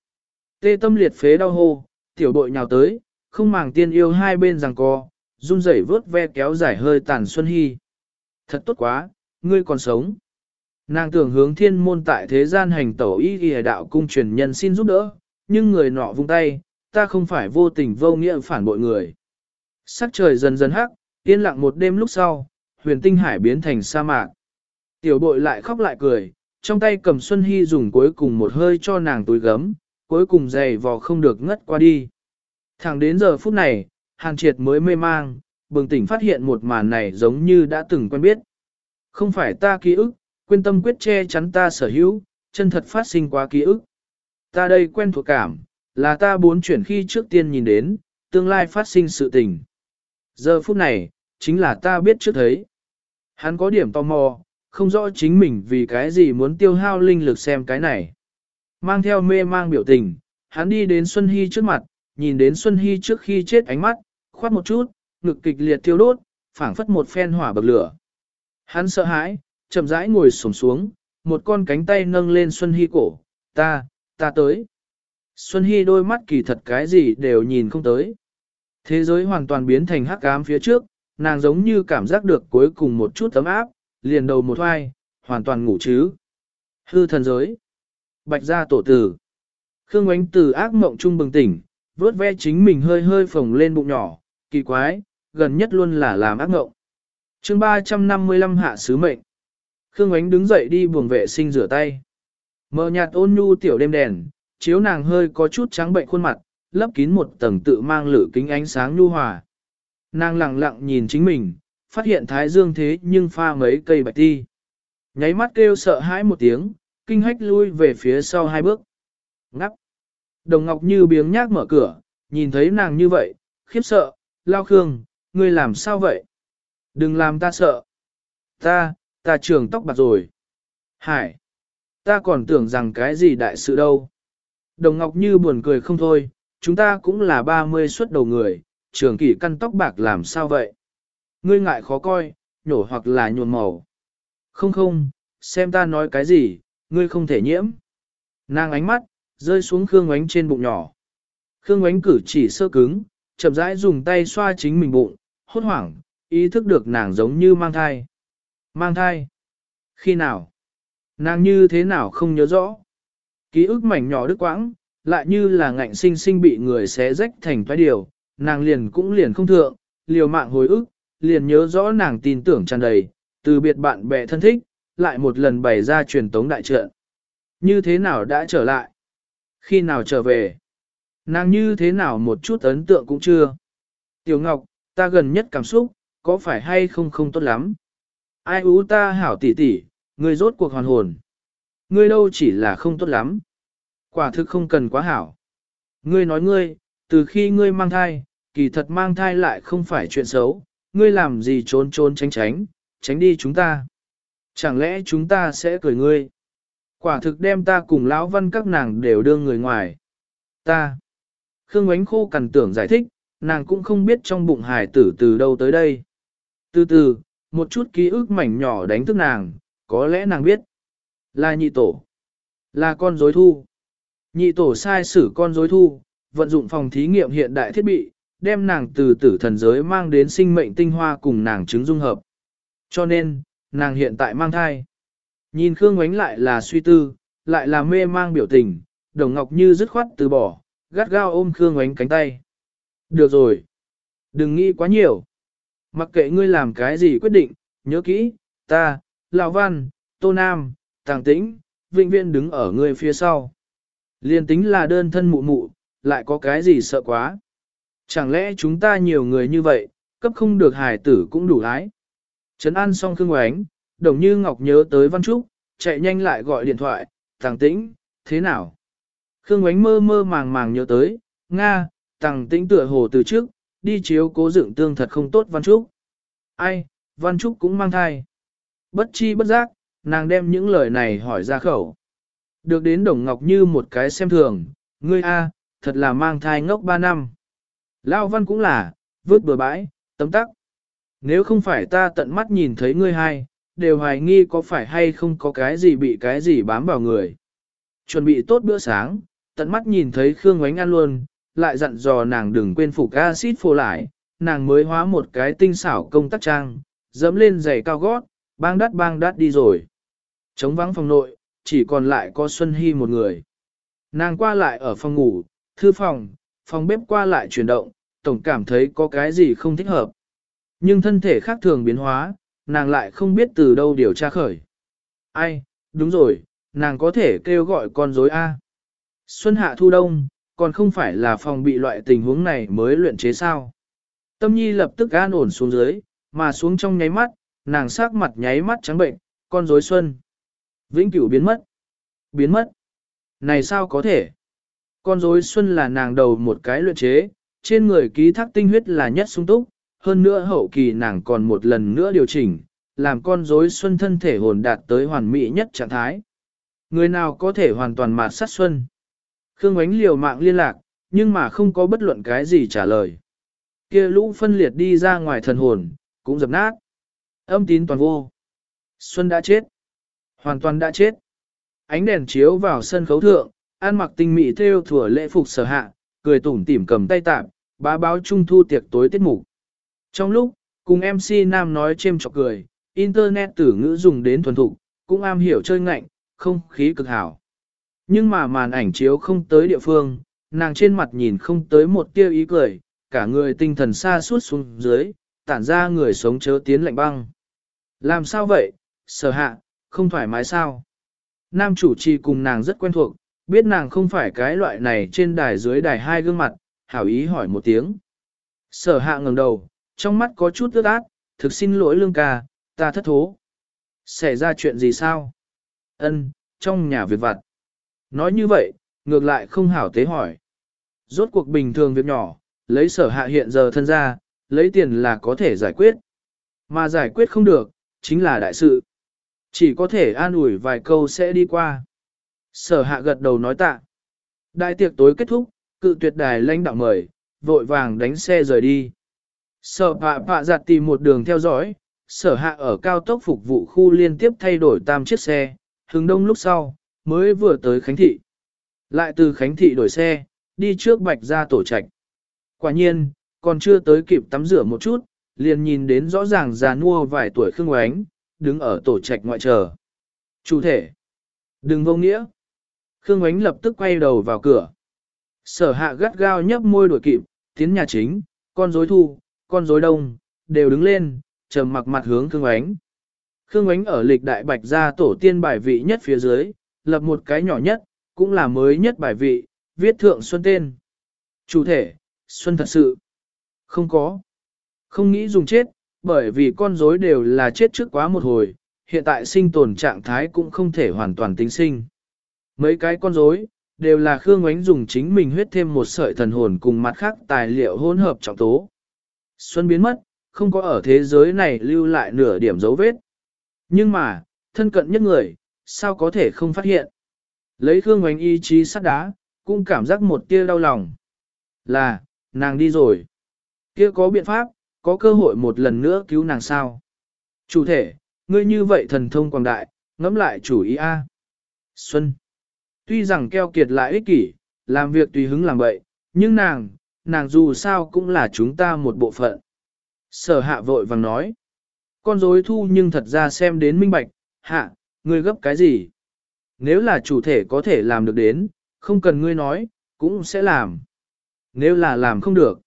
Tê tâm liệt phế đau hô, tiểu đội nhào tới, không màng tiên yêu hai bên rằng co, run rẩy vớt ve kéo dài hơi tàn Xuân Hy. Thật tốt quá, ngươi còn sống. Nàng tưởng hướng thiên môn tại thế gian hành tẩu y ghi đạo cung truyền nhân xin giúp đỡ, nhưng người nọ vung tay, ta không phải vô tình vô nghĩa phản bội người. Sắc trời dần dần hắc, yên lặng một đêm lúc sau, huyền tinh hải biến thành sa mạc. Tiểu bội lại khóc lại cười, trong tay cầm Xuân Hy dùng cuối cùng một hơi cho nàng túi gấm, cuối cùng dày vò không được ngất qua đi. Thẳng đến giờ phút này, hàng triệt mới mê mang, bừng tỉnh phát hiện một màn này giống như đã từng quen biết. Không phải ta ký ức, quyên tâm quyết che chắn ta sở hữu, chân thật phát sinh quá ký ức. Ta đây quen thuộc cảm, là ta bốn chuyển khi trước tiên nhìn đến, tương lai phát sinh sự tình. Giờ phút này, chính là ta biết trước thấy. Hắn có điểm tò mò, không rõ chính mình vì cái gì muốn tiêu hao linh lực xem cái này. Mang theo mê mang biểu tình, hắn đi đến Xuân Hy trước mặt, nhìn đến Xuân Hy trước khi chết ánh mắt, khoát một chút, ngực kịch liệt thiêu đốt, phảng phất một phen hỏa bậc lửa. Hắn sợ hãi, chậm rãi ngồi xổm xuống, một con cánh tay nâng lên Xuân Hy cổ, ta, ta tới. Xuân Hy đôi mắt kỳ thật cái gì đều nhìn không tới. Thế giới hoàn toàn biến thành hắc ám phía trước, nàng giống như cảm giác được cuối cùng một chút tấm áp, liền đầu một hoai, hoàn toàn ngủ chứ. Hư thần giới. Bạch gia tổ tử. Khương ánh từ ác mộng trung bừng tỉnh, vớt ve chính mình hơi hơi phồng lên bụng nhỏ, kỳ quái, gần nhất luôn là làm ác mộng. chương 355 hạ sứ mệnh. Khương ánh đứng dậy đi buồng vệ sinh rửa tay. Mở nhạt ôn nhu tiểu đêm đèn, chiếu nàng hơi có chút trắng bệnh khuôn mặt, lấp kín một tầng tự mang lử kính ánh sáng nhu hòa. Nàng lặng lặng nhìn chính mình, phát hiện thái dương thế nhưng pha mấy cây bạch ti. Nháy mắt kêu sợ hãi một tiếng, kinh hách lui về phía sau hai bước. Ngắp. Đồng Ngọc như biếng nhác mở cửa, nhìn thấy nàng như vậy, khiếp sợ, lao khương, ngươi làm sao vậy? Đừng làm ta sợ. Ta, ta trường tóc bạc rồi. Hải. Ta còn tưởng rằng cái gì đại sự đâu. Đồng Ngọc như buồn cười không thôi, chúng ta cũng là 30 xuất đầu người, trường kỷ căn tóc bạc làm sao vậy? Ngươi ngại khó coi, nhổ hoặc là nhuồn màu. Không không, xem ta nói cái gì, ngươi không thể nhiễm. Nàng ánh mắt, rơi xuống Khương Ngoánh trên bụng nhỏ. Khương Ngoánh cử chỉ sơ cứng, chậm rãi dùng tay xoa chính mình bụng, hốt hoảng, ý thức được nàng giống như mang thai. Mang thai? Khi nào? Nàng như thế nào không nhớ rõ? Ký ức mảnh nhỏ đứt quãng, lại như là ngạnh sinh sinh bị người xé rách thành thoái điều, nàng liền cũng liền không thượng, liều mạng hồi ức, liền nhớ rõ nàng tin tưởng tràn đầy, từ biệt bạn bè thân thích, lại một lần bày ra truyền tống đại trận. Như thế nào đã trở lại? Khi nào trở về? Nàng như thế nào một chút ấn tượng cũng chưa? Tiểu Ngọc, ta gần nhất cảm xúc, có phải hay không không tốt lắm? Ai ú ta hảo tỉ tỉ, ngươi rốt cuộc hoàn hồn. Ngươi đâu chỉ là không tốt lắm. Quả thực không cần quá hảo. Ngươi nói ngươi, từ khi ngươi mang thai, kỳ thật mang thai lại không phải chuyện xấu, ngươi làm gì trốn trốn tránh tránh, tránh đi chúng ta. Chẳng lẽ chúng ta sẽ cười ngươi? Quả thực đem ta cùng lão văn các nàng đều đưa người ngoài. Ta. Khương ánh khô cằn tưởng giải thích, nàng cũng không biết trong bụng Hải tử từ đâu tới đây. Từ từ, một chút ký ức mảnh nhỏ đánh thức nàng, có lẽ nàng biết. Là nhị tổ. Là con dối thu. Nhị tổ sai xử con dối thu, vận dụng phòng thí nghiệm hiện đại thiết bị, đem nàng từ tử thần giới mang đến sinh mệnh tinh hoa cùng nàng chứng dung hợp. Cho nên, nàng hiện tại mang thai. Nhìn Khương Ngoánh lại là suy tư, lại là mê mang biểu tình, Đồng Ngọc Như dứt khoát từ bỏ, gắt gao ôm Khương Ngoánh cánh tay. Được rồi. Đừng nghĩ quá nhiều. Mặc kệ ngươi làm cái gì quyết định, nhớ kỹ, ta, Lào Văn, Tô Nam, Tàng Tĩnh, vĩnh viễn đứng ở ngươi phía sau. Liên tính là đơn thân mụ mụ, lại có cái gì sợ quá. Chẳng lẽ chúng ta nhiều người như vậy, cấp không được hài tử cũng đủ lái. Trấn an xong Khương Ngoánh, đồng như Ngọc nhớ tới Văn Trúc, chạy nhanh lại gọi điện thoại, Tàng Tĩnh, thế nào? Khương Ngoánh mơ mơ màng màng nhớ tới, Nga, Tàng Tĩnh tựa hồ từ trước, đi chiếu cố dựng tương thật không tốt Văn Trúc. Ai, Văn Trúc cũng mang thai. Bất chi bất giác, nàng đem những lời này hỏi ra khẩu. Được đến Đồng Ngọc như một cái xem thường, ngươi A, thật là mang thai ngốc ba năm. Lao Văn cũng là, vứt bừa bãi, tấm tắc. Nếu không phải ta tận mắt nhìn thấy ngươi hai, đều hoài nghi có phải hay không có cái gì bị cái gì bám vào người. Chuẩn bị tốt bữa sáng, tận mắt nhìn thấy Khương Ngoánh ăn luôn, lại dặn dò nàng đừng quên phục acid phô lại, nàng mới hóa một cái tinh xảo công tác trang, dẫm lên giày cao gót, bang đắt bang đắt đi rồi. Trống vắng phòng nội, chỉ còn lại có Xuân Hy một người. Nàng qua lại ở phòng ngủ, thư phòng, phòng bếp qua lại chuyển động, tổng cảm thấy có cái gì không thích hợp. Nhưng thân thể khác thường biến hóa, nàng lại không biết từ đâu điều tra khởi. Ai, đúng rồi, nàng có thể kêu gọi con rối A. Xuân hạ thu đông, còn không phải là phòng bị loại tình huống này mới luyện chế sao. Tâm nhi lập tức an ổn xuống dưới, mà xuống trong nháy mắt, nàng sắc mặt nháy mắt trắng bệnh, con rối xuân. Vĩnh cửu biến mất. Biến mất. Này sao có thể? Con rối xuân là nàng đầu một cái luyện chế, trên người ký thác tinh huyết là nhất sung túc, hơn nữa hậu kỳ nàng còn một lần nữa điều chỉnh, làm con rối xuân thân thể hồn đạt tới hoàn mỹ nhất trạng thái. Người nào có thể hoàn toàn mạt sát xuân? Khương Ánh liều mạng liên lạc, nhưng mà không có bất luận cái gì trả lời. Kia lũ phân liệt đi ra ngoài thần hồn, cũng dập nát. Âm tín toàn vô. Xuân đã chết. Hoàn toàn đã chết. Ánh đèn chiếu vào sân khấu thượng, an mặc tinh mỹ theo thủa lễ phục sở hạ, cười tủm tỉm cầm tay tạm, bá báo trung thu tiệc tối tiết mục. Trong lúc, cùng MC Nam nói chêm chọc cười, Internet tử ngữ dùng đến thuần thục, cũng am hiểu chơi ngạnh, không khí cực hảo. Nhưng mà màn ảnh chiếu không tới địa phương, nàng trên mặt nhìn không tới một tia ý cười, cả người tinh thần xa suốt xuống dưới, tản ra người sống chớ tiến lạnh băng. Làm sao vậy, sở hạ, không thoải mái sao? Nam chủ trì cùng nàng rất quen thuộc, biết nàng không phải cái loại này trên đài dưới đài hai gương mặt, hảo ý hỏi một tiếng. Sở hạ ngẩng đầu, trong mắt có chút ướt át, thực xin lỗi lương ca, ta thất thố. Xảy ra chuyện gì sao? Ân, trong nhà việc vặt. Nói như vậy, ngược lại không hảo tế hỏi. Rốt cuộc bình thường việc nhỏ, lấy sở hạ hiện giờ thân ra, lấy tiền là có thể giải quyết. Mà giải quyết không được, chính là đại sự. Chỉ có thể an ủi vài câu sẽ đi qua. Sở hạ gật đầu nói tạ. Đại tiệc tối kết thúc, cự tuyệt đài lãnh đạo mời, vội vàng đánh xe rời đi. Sở hạ hạ giặt tìm một đường theo dõi, sở hạ ở cao tốc phục vụ khu liên tiếp thay đổi tam chiếc xe, hướng đông lúc sau, mới vừa tới Khánh Thị. Lại từ Khánh Thị đổi xe, đi trước bạch ra tổ trạch. Quả nhiên, còn chưa tới kịp tắm rửa một chút, liền nhìn đến rõ ràng già nua vài tuổi khương oánh, đứng ở tổ trạch ngoại chờ. Chủ thể, đừng vô nghĩa. Khương oánh lập tức quay đầu vào cửa. Sở hạ gắt gao nhấp môi đuổi kịp, tiến nhà chính, con rối thu, con rối đông, đều đứng lên, trầm mặc mặt hướng Khương oánh. Khương oánh ở lịch đại bạch gia tổ tiên bài vị nhất phía dưới, lập một cái nhỏ nhất, cũng là mới nhất bài vị, viết thượng xuân tên. Chủ thể, xuân thật sự. Không có. Không nghĩ dùng chết, bởi vì con rối đều là chết trước quá một hồi, hiện tại sinh tồn trạng thái cũng không thể hoàn toàn tính sinh. Mấy cái con rối đều là Khương Ngoánh dùng chính mình huyết thêm một sợi thần hồn cùng mặt khác tài liệu hỗn hợp trọng tố. Xuân biến mất, không có ở thế giới này lưu lại nửa điểm dấu vết. Nhưng mà, thân cận nhất người, sao có thể không phát hiện? Lấy Khương Ngoánh ý chí sắt đá, cũng cảm giác một tia đau lòng. Là, nàng đi rồi. Kia có biện pháp, có cơ hội một lần nữa cứu nàng sao. Chủ thể, ngươi như vậy thần thông quảng đại, ngẫm lại chủ ý A. Xuân. Tuy rằng keo kiệt lại ích kỷ, làm việc tùy hứng làm vậy, nhưng nàng, nàng dù sao cũng là chúng ta một bộ phận. Sở hạ vội vàng nói. Con dối thu nhưng thật ra xem đến minh bạch, hạ, ngươi gấp cái gì? Nếu là chủ thể có thể làm được đến, không cần ngươi nói, cũng sẽ làm. Nếu là làm không được.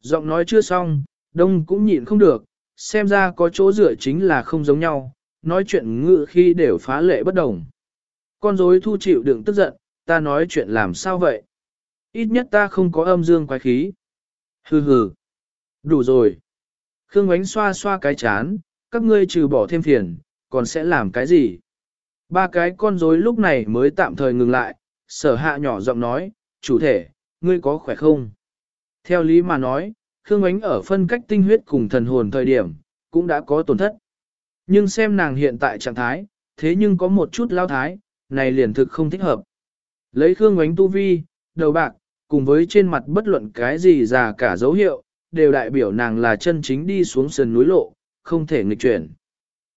Giọng nói chưa xong, đông cũng nhịn không được, xem ra có chỗ dựa chính là không giống nhau, nói chuyện ngự khi đều phá lệ bất đồng. Con dối thu chịu đựng tức giận, ta nói chuyện làm sao vậy? Ít nhất ta không có âm dương quái khí. Hừ hừ. Đủ rồi. Khương ánh xoa xoa cái chán, các ngươi trừ bỏ thêm phiền, còn sẽ làm cái gì? Ba cái con rối lúc này mới tạm thời ngừng lại, sở hạ nhỏ giọng nói, chủ thể, ngươi có khỏe không? Theo lý mà nói, Khương Ánh ở phân cách tinh huyết cùng thần hồn thời điểm, cũng đã có tổn thất. Nhưng xem nàng hiện tại trạng thái, thế nhưng có một chút lao thái, này liền thực không thích hợp. Lấy Khương Ngoánh tu vi, đầu bạc, cùng với trên mặt bất luận cái gì già cả dấu hiệu, đều đại biểu nàng là chân chính đi xuống sườn núi lộ, không thể nghịch chuyển.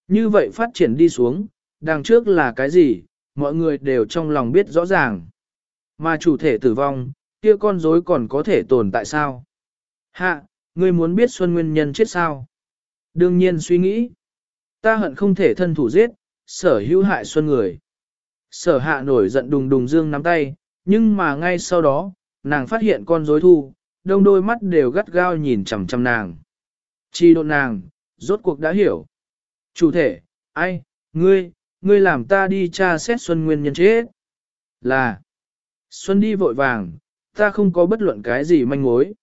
Như vậy phát triển đi xuống, đằng trước là cái gì, mọi người đều trong lòng biết rõ ràng. Mà chủ thể tử vong, kia con rối còn có thể tồn tại sao? Hạ, ngươi muốn biết Xuân nguyên nhân chết sao? Đương nhiên suy nghĩ. Ta hận không thể thân thủ giết, sở hữu hại Xuân người. Sở hạ nổi giận đùng đùng dương nắm tay, nhưng mà ngay sau đó, nàng phát hiện con rối thu, đông đôi mắt đều gắt gao nhìn chằm chằm nàng. Chi độ nàng, rốt cuộc đã hiểu. Chủ thể, ai, ngươi, ngươi làm ta đi tra xét Xuân nguyên nhân chết. Là, Xuân đi vội vàng, ta không có bất luận cái gì manh mối.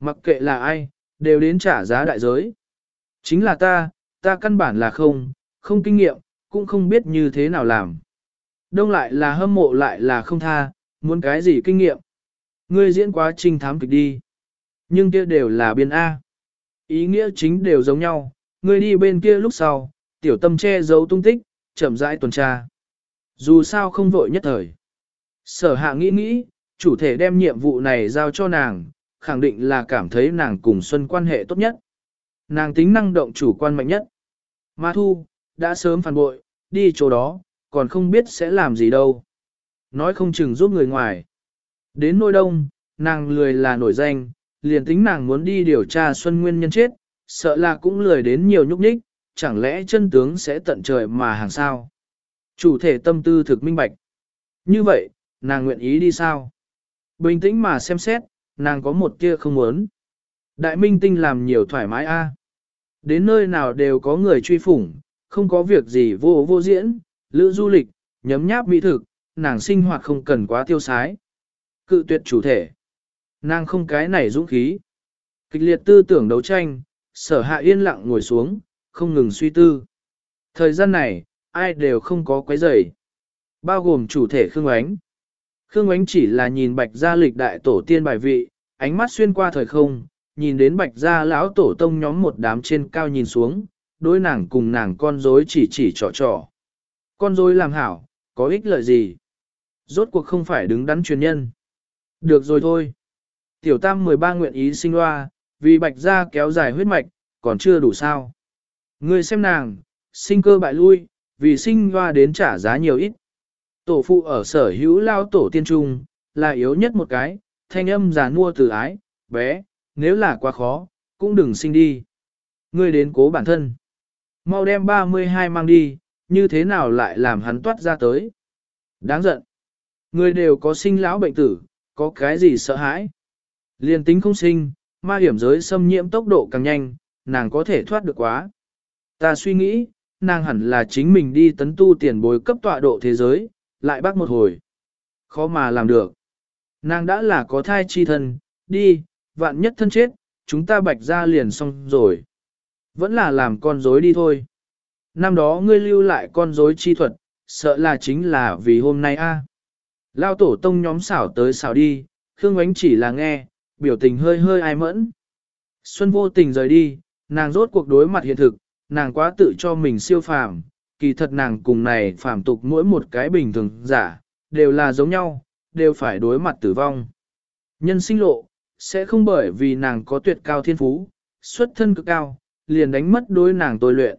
Mặc kệ là ai, đều đến trả giá đại giới. Chính là ta, ta căn bản là không, không kinh nghiệm, cũng không biết như thế nào làm. Đông lại là hâm mộ lại là không tha, muốn cái gì kinh nghiệm. Ngươi diễn quá trình thám kịch đi. Nhưng kia đều là biên A. Ý nghĩa chính đều giống nhau, ngươi đi bên kia lúc sau, tiểu tâm che giấu tung tích, chậm rãi tuần tra. Dù sao không vội nhất thời. Sở hạ nghĩ nghĩ, chủ thể đem nhiệm vụ này giao cho nàng, khẳng định là cảm thấy nàng cùng Xuân quan hệ tốt nhất. Nàng tính năng động chủ quan mạnh nhất. Ma Thu, đã sớm phản bội, đi chỗ đó, còn không biết sẽ làm gì đâu. Nói không chừng giúp người ngoài. Đến nôi đông, nàng lười là nổi danh, liền tính nàng muốn đi điều tra Xuân Nguyên nhân chết, sợ là cũng lười đến nhiều nhúc nhích, chẳng lẽ chân tướng sẽ tận trời mà hàng sao. Chủ thể tâm tư thực minh bạch. Như vậy, nàng nguyện ý đi sao? Bình tĩnh mà xem xét, nàng có một kia không muốn. Đại minh tinh làm nhiều thoải mái a. Đến nơi nào đều có người truy phủng, không có việc gì vô vô diễn, lữ du lịch, nhấm nháp mỹ thực, nàng sinh hoạt không cần quá tiêu sái. Cự tuyệt chủ thể. Nàng không cái này dũng khí. Kịch liệt tư tưởng đấu tranh, sở hạ yên lặng ngồi xuống, không ngừng suy tư. Thời gian này, ai đều không có quấy rầy. Bao gồm chủ thể Khương Ánh. Khương Ánh chỉ là nhìn bạch gia lịch đại tổ tiên bài vị, ánh mắt xuyên qua thời không, nhìn đến bạch gia lão tổ tông nhóm một đám trên cao nhìn xuống, đối nàng cùng nàng con rối chỉ chỉ trò trò. Con rồi làm hảo, có ích lợi gì? Rốt cuộc không phải đứng đắn truyền nhân. Được rồi thôi. Tiểu tam 13 nguyện ý sinh loa, vì bạch gia kéo dài huyết mạch, còn chưa đủ sao. Ngươi xem nàng, sinh cơ bại lui, vì sinh loa đến trả giá nhiều ít. Tổ phụ ở sở hữu lao tổ tiên trung, là yếu nhất một cái, thanh âm già mua từ ái, bé, nếu là quá khó, cũng đừng sinh đi. Ngươi đến cố bản thân. Mau đem 32 mang đi, như thế nào lại làm hắn toát ra tới. Đáng giận. Người đều có sinh lão bệnh tử, có cái gì sợ hãi. Liên tính không sinh, ma hiểm giới xâm nhiễm tốc độ càng nhanh, nàng có thể thoát được quá. Ta suy nghĩ, nàng hẳn là chính mình đi tấn tu tiền bối cấp tọa độ thế giới, lại bắt một hồi. Khó mà làm được. Nàng đã là có thai chi thân, đi, vạn nhất thân chết, chúng ta bạch ra liền xong rồi. Vẫn là làm con rối đi thôi. Năm đó ngươi lưu lại con rối chi thuật, sợ là chính là vì hôm nay a. Lao tổ tông nhóm xảo tới xảo đi, Khương Ánh chỉ là nghe, biểu tình hơi hơi ai mẫn. Xuân vô tình rời đi, nàng rốt cuộc đối mặt hiện thực, nàng quá tự cho mình siêu phàm, kỳ thật nàng cùng này phàm tục mỗi một cái bình thường giả, đều là giống nhau, đều phải đối mặt tử vong. Nhân sinh lộ, sẽ không bởi vì nàng có tuyệt cao thiên phú, xuất thân cực cao, liền đánh mất đối nàng tôi luyện.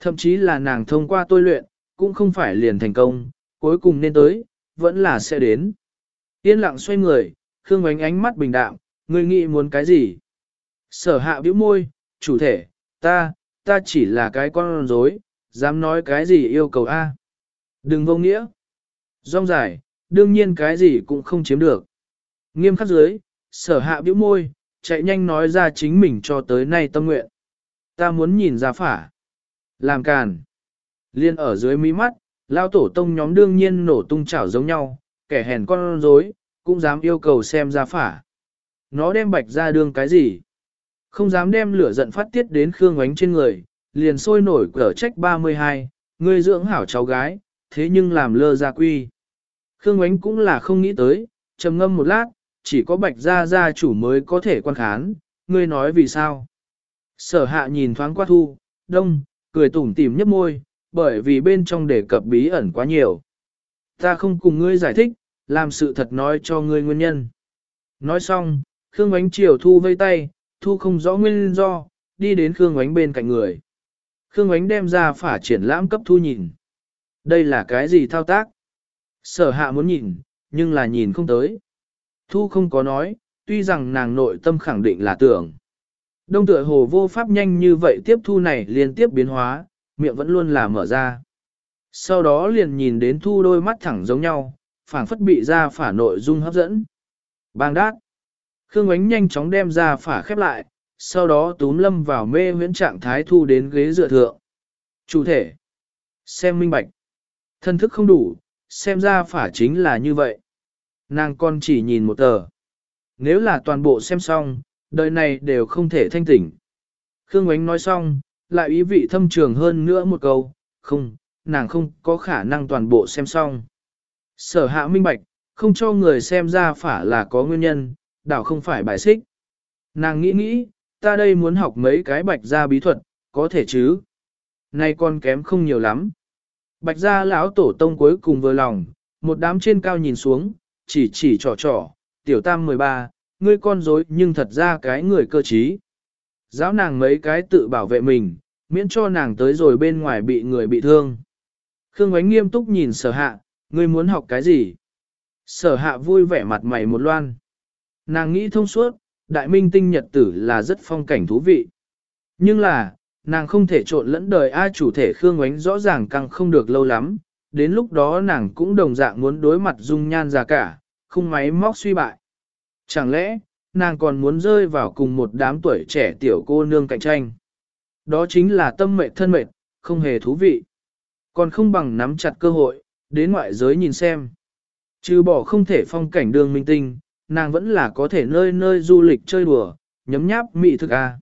Thậm chí là nàng thông qua tôi luyện, cũng không phải liền thành công, cuối cùng nên tới, vẫn là sẽ đến. Yên lặng xoay người, Khương ánh ánh mắt bình đạm, ngươi nghĩ muốn cái gì? Sở hạ bĩu môi, chủ thể, ta, ta chỉ là cái con rối, dám nói cái gì yêu cầu a? Đừng vô nghĩa. Rong dài, đương nhiên cái gì cũng không chiếm được. Nghiêm khắc dưới, sở hạ bĩu môi, chạy nhanh nói ra chính mình cho tới nay tâm nguyện. Ta muốn nhìn ra phả. Làm càn. Liên ở dưới mí mắt, lao tổ tông nhóm đương nhiên nổ tung chảo giống nhau, kẻ hèn con dối cũng dám yêu cầu xem ra phả. Nó đem bạch ra đương cái gì? Không dám đem lửa giận phát tiết đến Khương Ngoánh trên người, liền sôi nổi cở trách 32, người dưỡng hảo cháu gái, thế nhưng làm lơ ra quy. Khương Ngoánh cũng là không nghĩ tới, trầm ngâm một lát, chỉ có bạch gia gia chủ mới có thể quan khán, ngươi nói vì sao? Sở hạ nhìn thoáng qua thu, đông, cười tủm tỉm nhấp môi, bởi vì bên trong đề cập bí ẩn quá nhiều. Ta không cùng ngươi giải thích, làm sự thật nói cho ngươi nguyên nhân. Nói xong, Khương Ngoánh triều thu vây tay, thu không rõ nguyên do, đi đến Khương Ngoánh bên cạnh người. Khương Ngoánh đem ra phả triển lãm cấp thu nhìn. Đây là cái gì thao tác? Sở hạ muốn nhìn, nhưng là nhìn không tới. Thu không có nói, tuy rằng nàng nội tâm khẳng định là tưởng. Đông tựa hồ vô pháp nhanh như vậy tiếp thu này liên tiếp biến hóa, miệng vẫn luôn là mở ra. Sau đó liền nhìn đến thu đôi mắt thẳng giống nhau, phảng phất bị ra phả nội dung hấp dẫn. Bang đát. Khương ánh nhanh chóng đem ra phả khép lại, sau đó túm lâm vào mê huyễn trạng thái thu đến ghế dựa thượng. Chủ thể. Xem minh bạch. Thân thức không đủ, xem ra phả chính là như vậy. Nàng con chỉ nhìn một tờ. Nếu là toàn bộ xem xong, đời này đều không thể thanh tỉnh. Khương Ngoánh nói xong, lại ý vị thâm trường hơn nữa một câu, không, nàng không có khả năng toàn bộ xem xong. Sở hạ minh bạch, không cho người xem ra phả là có nguyên nhân, đảo không phải bài xích. Nàng nghĩ nghĩ, ta đây muốn học mấy cái bạch gia bí thuật, có thể chứ? Nay con kém không nhiều lắm. Bạch gia lão tổ tông cuối cùng vừa lòng, một đám trên cao nhìn xuống, chỉ chỉ trò trò, tiểu tam 13, ngươi con dối nhưng thật ra cái người cơ trí. Giáo nàng mấy cái tự bảo vệ mình, miễn cho nàng tới rồi bên ngoài bị người bị thương. Khương Ngoánh nghiêm túc nhìn sở hạ, ngươi muốn học cái gì? Sở hạ vui vẻ mặt mày một loan. Nàng nghĩ thông suốt, đại minh tinh nhật tử là rất phong cảnh thú vị. Nhưng là, nàng không thể trộn lẫn đời ai chủ thể Khương Ngoánh rõ ràng càng không được lâu lắm, đến lúc đó nàng cũng đồng dạng muốn đối mặt dung nhan già cả, không máy móc suy bại. Chẳng lẽ, nàng còn muốn rơi vào cùng một đám tuổi trẻ tiểu cô nương cạnh tranh. Đó chính là tâm mệnh thân mệnh, không hề thú vị. Còn không bằng nắm chặt cơ hội, đến ngoại giới nhìn xem. Trừ bỏ không thể phong cảnh đường minh tinh, nàng vẫn là có thể nơi nơi du lịch chơi đùa, nhấm nháp mị thực a.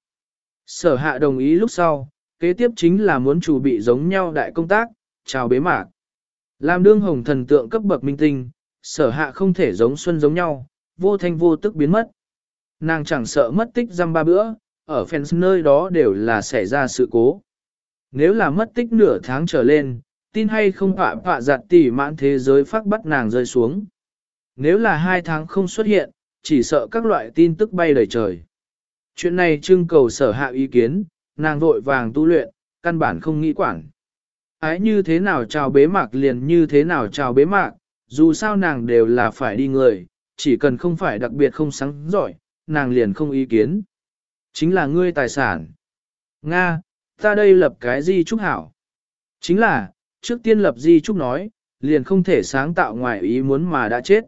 Sở hạ đồng ý lúc sau, kế tiếp chính là muốn chủ bị giống nhau đại công tác, chào bế mạc. Làm đương hồng thần tượng cấp bậc minh tinh, sở hạ không thể giống xuân giống nhau, vô thanh vô tức biến mất. Nàng chẳng sợ mất tích răm ba bữa, ở fans nơi đó đều là xảy ra sự cố. Nếu là mất tích nửa tháng trở lên, tin hay không họa họa giặt tỉ mãn thế giới phát bắt nàng rơi xuống. Nếu là hai tháng không xuất hiện, chỉ sợ các loại tin tức bay đầy trời. Chuyện này trưng cầu sở hạ ý kiến, nàng vội vàng tu luyện, căn bản không nghĩ quản. Ái như thế nào chào bế mạc liền như thế nào chào bế mạc, dù sao nàng đều là phải đi người, chỉ cần không phải đặc biệt không sáng giỏi, nàng liền không ý kiến. Chính là ngươi tài sản. Nga, ta đây lập cái gì chúc hảo. Chính là, trước tiên lập di trúc nói, liền không thể sáng tạo ngoài ý muốn mà đã chết.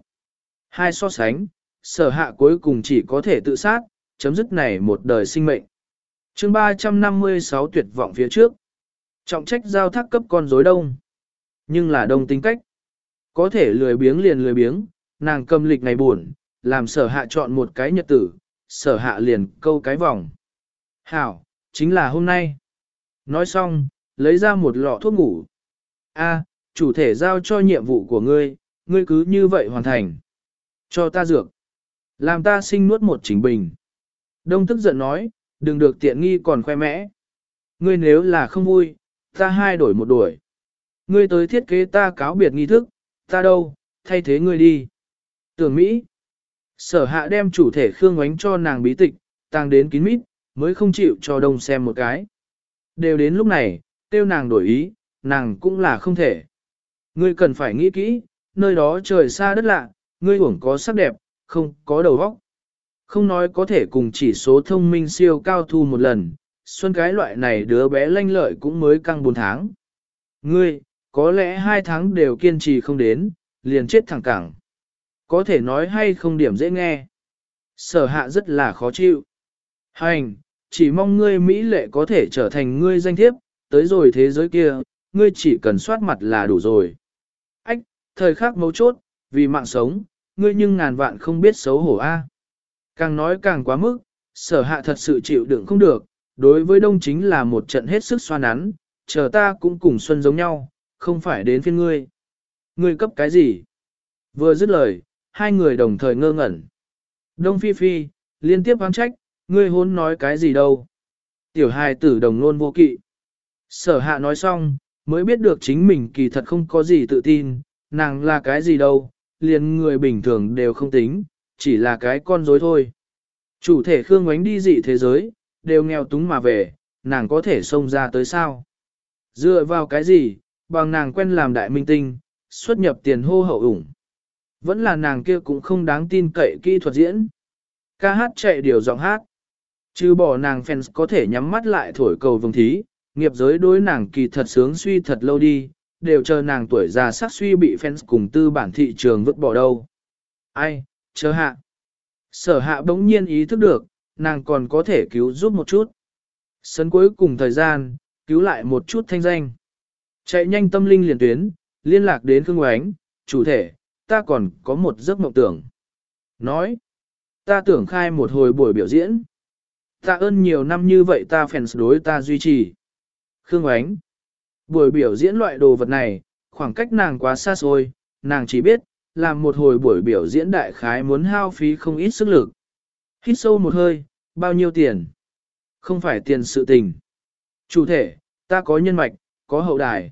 Hai so sánh, sở hạ cuối cùng chỉ có thể tự sát, chấm dứt này một đời sinh mệnh. chương 356 tuyệt vọng phía trước. Trọng trách giao thác cấp con rối đông. Nhưng là đông tính cách. Có thể lười biếng liền lười biếng, nàng cầm lịch ngày buồn, làm sở hạ chọn một cái nhật tử, sở hạ liền câu cái vòng. Hảo, chính là hôm nay. Nói xong, lấy ra một lọ thuốc ngủ. A, chủ thể giao cho nhiệm vụ của ngươi, ngươi cứ như vậy hoàn thành. Cho ta dược. Làm ta sinh nuốt một chính bình. Đông tức giận nói, đừng được tiện nghi còn khoe mẽ. Ngươi nếu là không vui, ta hai đổi một đuổi. Ngươi tới thiết kế ta cáo biệt nghi thức, ta đâu, thay thế ngươi đi. Tưởng Mỹ. Sở hạ đem chủ thể Khương Ngoánh cho nàng bí tịch, tăng đến kín mít, mới không chịu cho đông xem một cái. Đều đến lúc này, tiêu nàng đổi ý, nàng cũng là không thể. Ngươi cần phải nghĩ kỹ, nơi đó trời xa đất lạ, ngươi uổng có sắc đẹp, không có đầu óc. Không nói có thể cùng chỉ số thông minh siêu cao thu một lần, xuân cái loại này đứa bé lanh lợi cũng mới căng 4 tháng. Ngươi, có lẽ hai tháng đều kiên trì không đến, liền chết thẳng cẳng. Có thể nói hay không điểm dễ nghe. Sở hạ rất là khó chịu. Hành, chỉ mong ngươi Mỹ lệ có thể trở thành ngươi danh thiếp, tới rồi thế giới kia, ngươi chỉ cần soát mặt là đủ rồi. Ách, thời khắc mấu chốt, vì mạng sống, ngươi nhưng ngàn vạn không biết xấu hổ a. Càng nói càng quá mức, sở hạ thật sự chịu đựng không được, đối với đông chính là một trận hết sức xoa nắn, chờ ta cũng cùng xuân giống nhau, không phải đến phiên ngươi. Ngươi cấp cái gì? Vừa dứt lời, hai người đồng thời ngơ ngẩn. Đông phi phi, liên tiếp oán trách, ngươi hôn nói cái gì đâu? Tiểu hài tử đồng luôn vô kỵ. Sở hạ nói xong, mới biết được chính mình kỳ thật không có gì tự tin, nàng là cái gì đâu, liền người bình thường đều không tính, chỉ là cái con dối thôi. Chủ thể Khương Ngoánh đi dị thế giới, đều nghèo túng mà về, nàng có thể xông ra tới sao? Dựa vào cái gì, bằng nàng quen làm đại minh tinh, xuất nhập tiền hô hậu ủng. Vẫn là nàng kia cũng không đáng tin cậy kỹ thuật diễn. Ca hát chạy điều giọng hát. Chứ bỏ nàng fans có thể nhắm mắt lại thổi cầu vồng thí, nghiệp giới đối nàng kỳ thật sướng suy thật lâu đi, đều chờ nàng tuổi già sắc suy bị fans cùng tư bản thị trường vứt bỏ đâu. Ai, chờ hạ. Sở hạ bỗng nhiên ý thức được, nàng còn có thể cứu giúp một chút. Sấn cuối cùng thời gian, cứu lại một chút thanh danh. Chạy nhanh tâm linh liền tuyến, liên lạc đến Khương Oánh, chủ thể, ta còn có một giấc mộng tưởng. Nói, ta tưởng khai một hồi buổi biểu diễn. Ta ơn nhiều năm như vậy ta fans đối ta duy trì. Khương Ánh, Buổi biểu diễn loại đồ vật này, khoảng cách nàng quá xa xôi, nàng chỉ biết, làm một hồi buổi biểu diễn đại khái muốn hao phí không ít sức lực. Hít sâu một hơi, bao nhiêu tiền? Không phải tiền sự tình. Chủ thể, ta có nhân mạch, có hậu đài.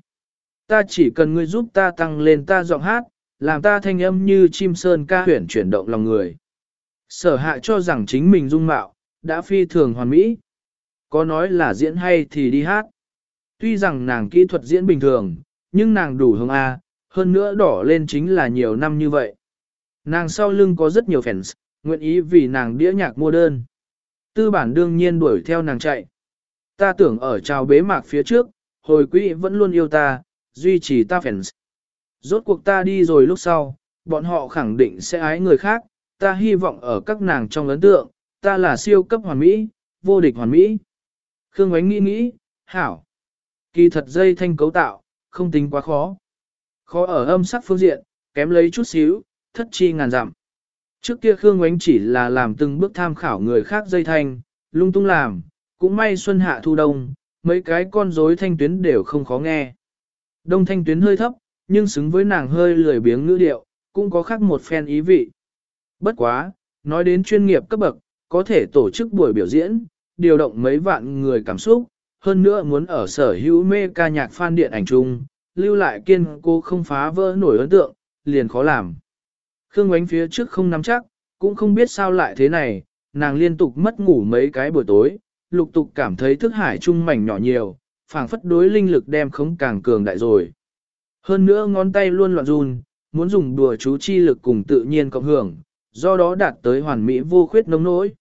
Ta chỉ cần ngươi giúp ta tăng lên ta giọng hát, làm ta thanh âm như chim sơn ca huyển chuyển động lòng người. Sở hạ cho rằng chính mình dung mạo, đã phi thường hoàn mỹ. Có nói là diễn hay thì đi hát. Tuy rằng nàng kỹ thuật diễn bình thường, nhưng nàng đủ hương A, hơn nữa đỏ lên chính là nhiều năm như vậy. Nàng sau lưng có rất nhiều fans, nguyện ý vì nàng đĩa nhạc mua đơn. Tư bản đương nhiên đuổi theo nàng chạy. Ta tưởng ở trào bế mạc phía trước, hồi quỹ vẫn luôn yêu ta, duy trì ta fans. Rốt cuộc ta đi rồi lúc sau, bọn họ khẳng định sẽ ái người khác, ta hy vọng ở các nàng trong ấn tượng, ta là siêu cấp hoàn mỹ, vô địch hoàn mỹ. Khương Ngoánh nghĩ nghĩ, hảo. Kỳ thật dây thanh cấu tạo, không tính quá khó. Khó ở âm sắc phương diện, kém lấy chút xíu, thất chi ngàn dặm. Trước kia Khương Ngoánh chỉ là làm từng bước tham khảo người khác dây thanh, lung tung làm, cũng may xuân hạ thu đông, mấy cái con rối thanh tuyến đều không khó nghe. Đông thanh tuyến hơi thấp, nhưng xứng với nàng hơi lười biếng ngữ điệu, cũng có khác một phen ý vị. Bất quá, nói đến chuyên nghiệp cấp bậc, có thể tổ chức buổi biểu diễn, điều động mấy vạn người cảm xúc, hơn nữa muốn ở sở hữu mê ca nhạc fan điện ảnh chung, lưu lại kiên cô không phá vỡ nổi ấn tượng, liền khó làm. Khương Ngoánh phía trước không nắm chắc, cũng không biết sao lại thế này, nàng liên tục mất ngủ mấy cái buổi tối, lục tục cảm thấy thức hải trung mảnh nhỏ nhiều, phảng phất đối linh lực đem không càng cường đại rồi. Hơn nữa ngón tay luôn loạn run, muốn dùng đùa chú chi lực cùng tự nhiên cộng hưởng, do đó đạt tới hoàn mỹ vô khuyết nông nỗi.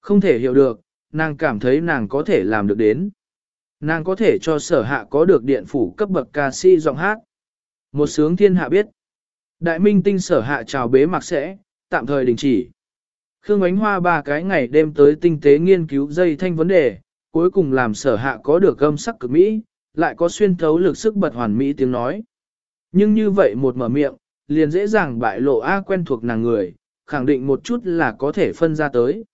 Không thể hiểu được, nàng cảm thấy nàng có thể làm được đến. Nàng có thể cho sở hạ có được điện phủ cấp bậc ca si giọng hát. Một sướng thiên hạ biết. Đại minh tinh sở hạ chào bế mạc sẽ, tạm thời đình chỉ. Khương Ánh Hoa ba cái ngày đêm tới tinh tế nghiên cứu dây thanh vấn đề, cuối cùng làm sở hạ có được âm sắc cực mỹ, lại có xuyên thấu lực sức bật hoàn mỹ tiếng nói. Nhưng như vậy một mở miệng, liền dễ dàng bại lộ A quen thuộc nàng người, khẳng định một chút là có thể phân ra tới.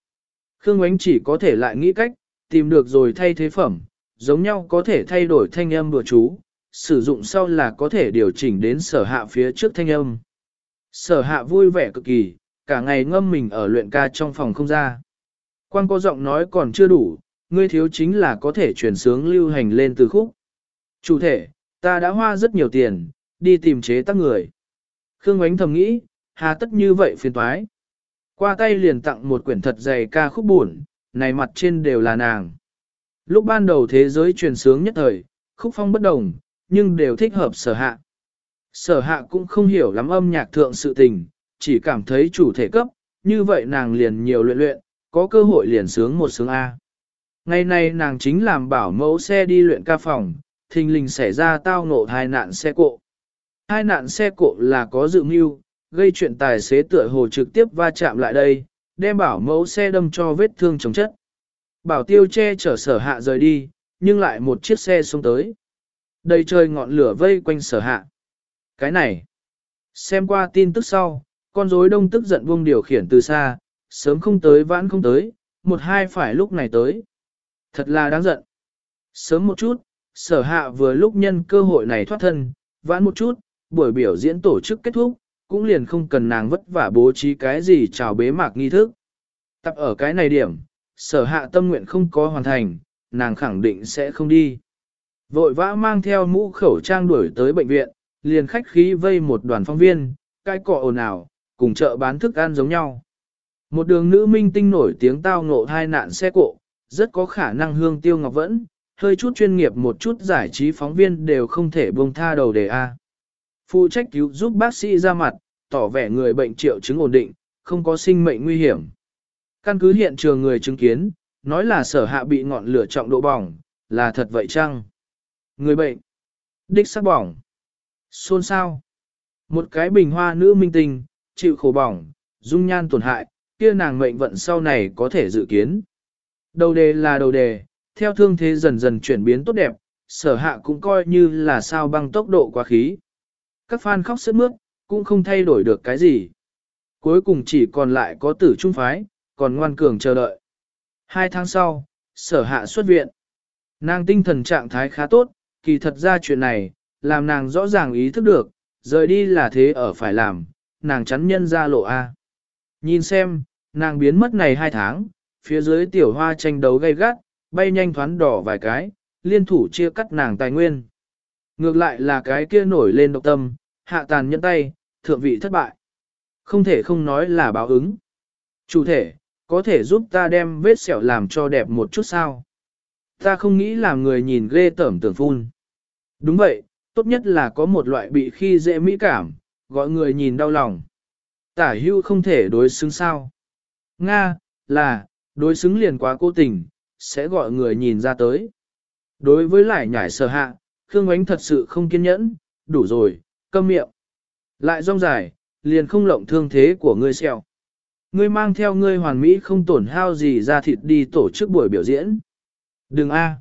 Khương Ánh chỉ có thể lại nghĩ cách, tìm được rồi thay thế phẩm, giống nhau có thể thay đổi thanh âm bừa chú, sử dụng sau là có thể điều chỉnh đến sở hạ phía trước thanh âm. Sở hạ vui vẻ cực kỳ, cả ngày ngâm mình ở luyện ca trong phòng không ra. Quan có giọng nói còn chưa đủ, ngươi thiếu chính là có thể chuyển sướng lưu hành lên từ khúc. Chủ thể, ta đã hoa rất nhiều tiền, đi tìm chế tác người. Khương Ngoánh thầm nghĩ, hà tất như vậy phiền toái. Qua tay liền tặng một quyển thật dày ca khúc buồn, này mặt trên đều là nàng. Lúc ban đầu thế giới truyền sướng nhất thời, khúc phong bất đồng, nhưng đều thích hợp sở hạ. Sở hạ cũng không hiểu lắm âm nhạc thượng sự tình, chỉ cảm thấy chủ thể cấp, như vậy nàng liền nhiều luyện luyện, có cơ hội liền sướng một sướng A. Ngày nay nàng chính làm bảo mẫu xe đi luyện ca phòng, thình lình xảy ra tao ngộ hai nạn xe cộ. Hai nạn xe cộ là có dự mưu, gây chuyện tài xế tựa hồ trực tiếp va chạm lại đây, đem bảo mẫu xe đâm cho vết thương chống chất. Bảo tiêu che chở sở hạ rời đi, nhưng lại một chiếc xe xuống tới. Đầy trời ngọn lửa vây quanh sở hạ. Cái này, xem qua tin tức sau, con rối đông tức giận vung điều khiển từ xa, sớm không tới vãn không tới, một hai phải lúc này tới. Thật là đáng giận. Sớm một chút, sở hạ vừa lúc nhân cơ hội này thoát thân, vãn một chút, buổi biểu diễn tổ chức kết thúc, cũng liền không cần nàng vất vả bố trí cái gì chào bế mạc nghi thức. Tập ở cái này điểm, sở hạ tâm nguyện không có hoàn thành, nàng khẳng định sẽ không đi. Vội vã mang theo mũ khẩu trang đuổi tới bệnh viện, liền khách khí vây một đoàn phóng viên, cái cọ ồn ào, cùng chợ bán thức ăn giống nhau. Một đường nữ minh tinh nổi tiếng tao ngộ hai nạn xe cộ, rất có khả năng hương tiêu ngọc vẫn, hơi chút chuyên nghiệp một chút giải trí phóng viên đều không thể buông tha đầu đề A. Phụ trách cứu giúp bác sĩ ra mặt, tỏ vẻ người bệnh triệu chứng ổn định, không có sinh mệnh nguy hiểm. Căn cứ hiện trường người chứng kiến, nói là sở hạ bị ngọn lửa trọng độ bỏng, là thật vậy chăng? Người bệnh. Đích sắc bỏng. Xôn xao Một cái bình hoa nữ minh tinh, chịu khổ bỏng, dung nhan tổn hại, kia nàng mệnh vận sau này có thể dự kiến. Đầu đề là đầu đề, theo thương thế dần dần chuyển biến tốt đẹp, sở hạ cũng coi như là sao băng tốc độ quá khí. Các fan khóc sướt mướt, cũng không thay đổi được cái gì. Cuối cùng chỉ còn lại có tử trung phái, còn ngoan cường chờ đợi. Hai tháng sau, sở hạ xuất viện. Nàng tinh thần trạng thái khá tốt, kỳ thật ra chuyện này, làm nàng rõ ràng ý thức được, rời đi là thế ở phải làm, nàng chắn nhân ra lộ A. Nhìn xem, nàng biến mất này hai tháng, phía dưới tiểu hoa tranh đấu gay gắt, bay nhanh thoáng đỏ vài cái, liên thủ chia cắt nàng tài nguyên. Ngược lại là cái kia nổi lên độc tâm, hạ tàn nhẫn tay, thượng vị thất bại. Không thể không nói là báo ứng. Chủ thể, có thể giúp ta đem vết sẹo làm cho đẹp một chút sao? Ta không nghĩ làm người nhìn ghê tởm tưởng phun. Đúng vậy, tốt nhất là có một loại bị khi dễ mỹ cảm, gọi người nhìn đau lòng. Tả hưu không thể đối xứng sao. Nga, là, đối xứng liền quá cố tình, sẽ gọi người nhìn ra tới. Đối với lại nhảy sở hạ, Khương Ánh thật sự không kiên nhẫn, đủ rồi, câm miệng. Lại rong dài, liền không lộng thương thế của ngươi xèo. Ngươi mang theo ngươi hoàn mỹ không tổn hao gì ra thịt đi tổ chức buổi biểu diễn. Đừng a.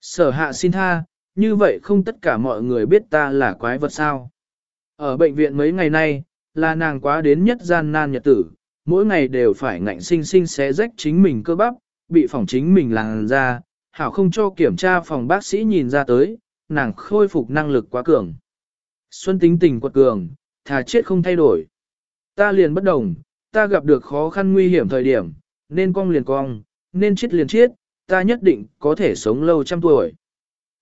Sở hạ xin tha, như vậy không tất cả mọi người biết ta là quái vật sao. Ở bệnh viện mấy ngày nay, là nàng quá đến nhất gian nan nhật tử, mỗi ngày đều phải ngạnh sinh sinh xé rách chính mình cơ bắp, bị phòng chính mình làn ra, hảo không cho kiểm tra phòng bác sĩ nhìn ra tới, nàng khôi phục năng lực quá cường. Xuân tính tình quật cường, thà chết không thay đổi. Ta liền bất đồng, ta gặp được khó khăn nguy hiểm thời điểm, nên cong liền cong, nên chết liền chết, ta nhất định có thể sống lâu trăm tuổi.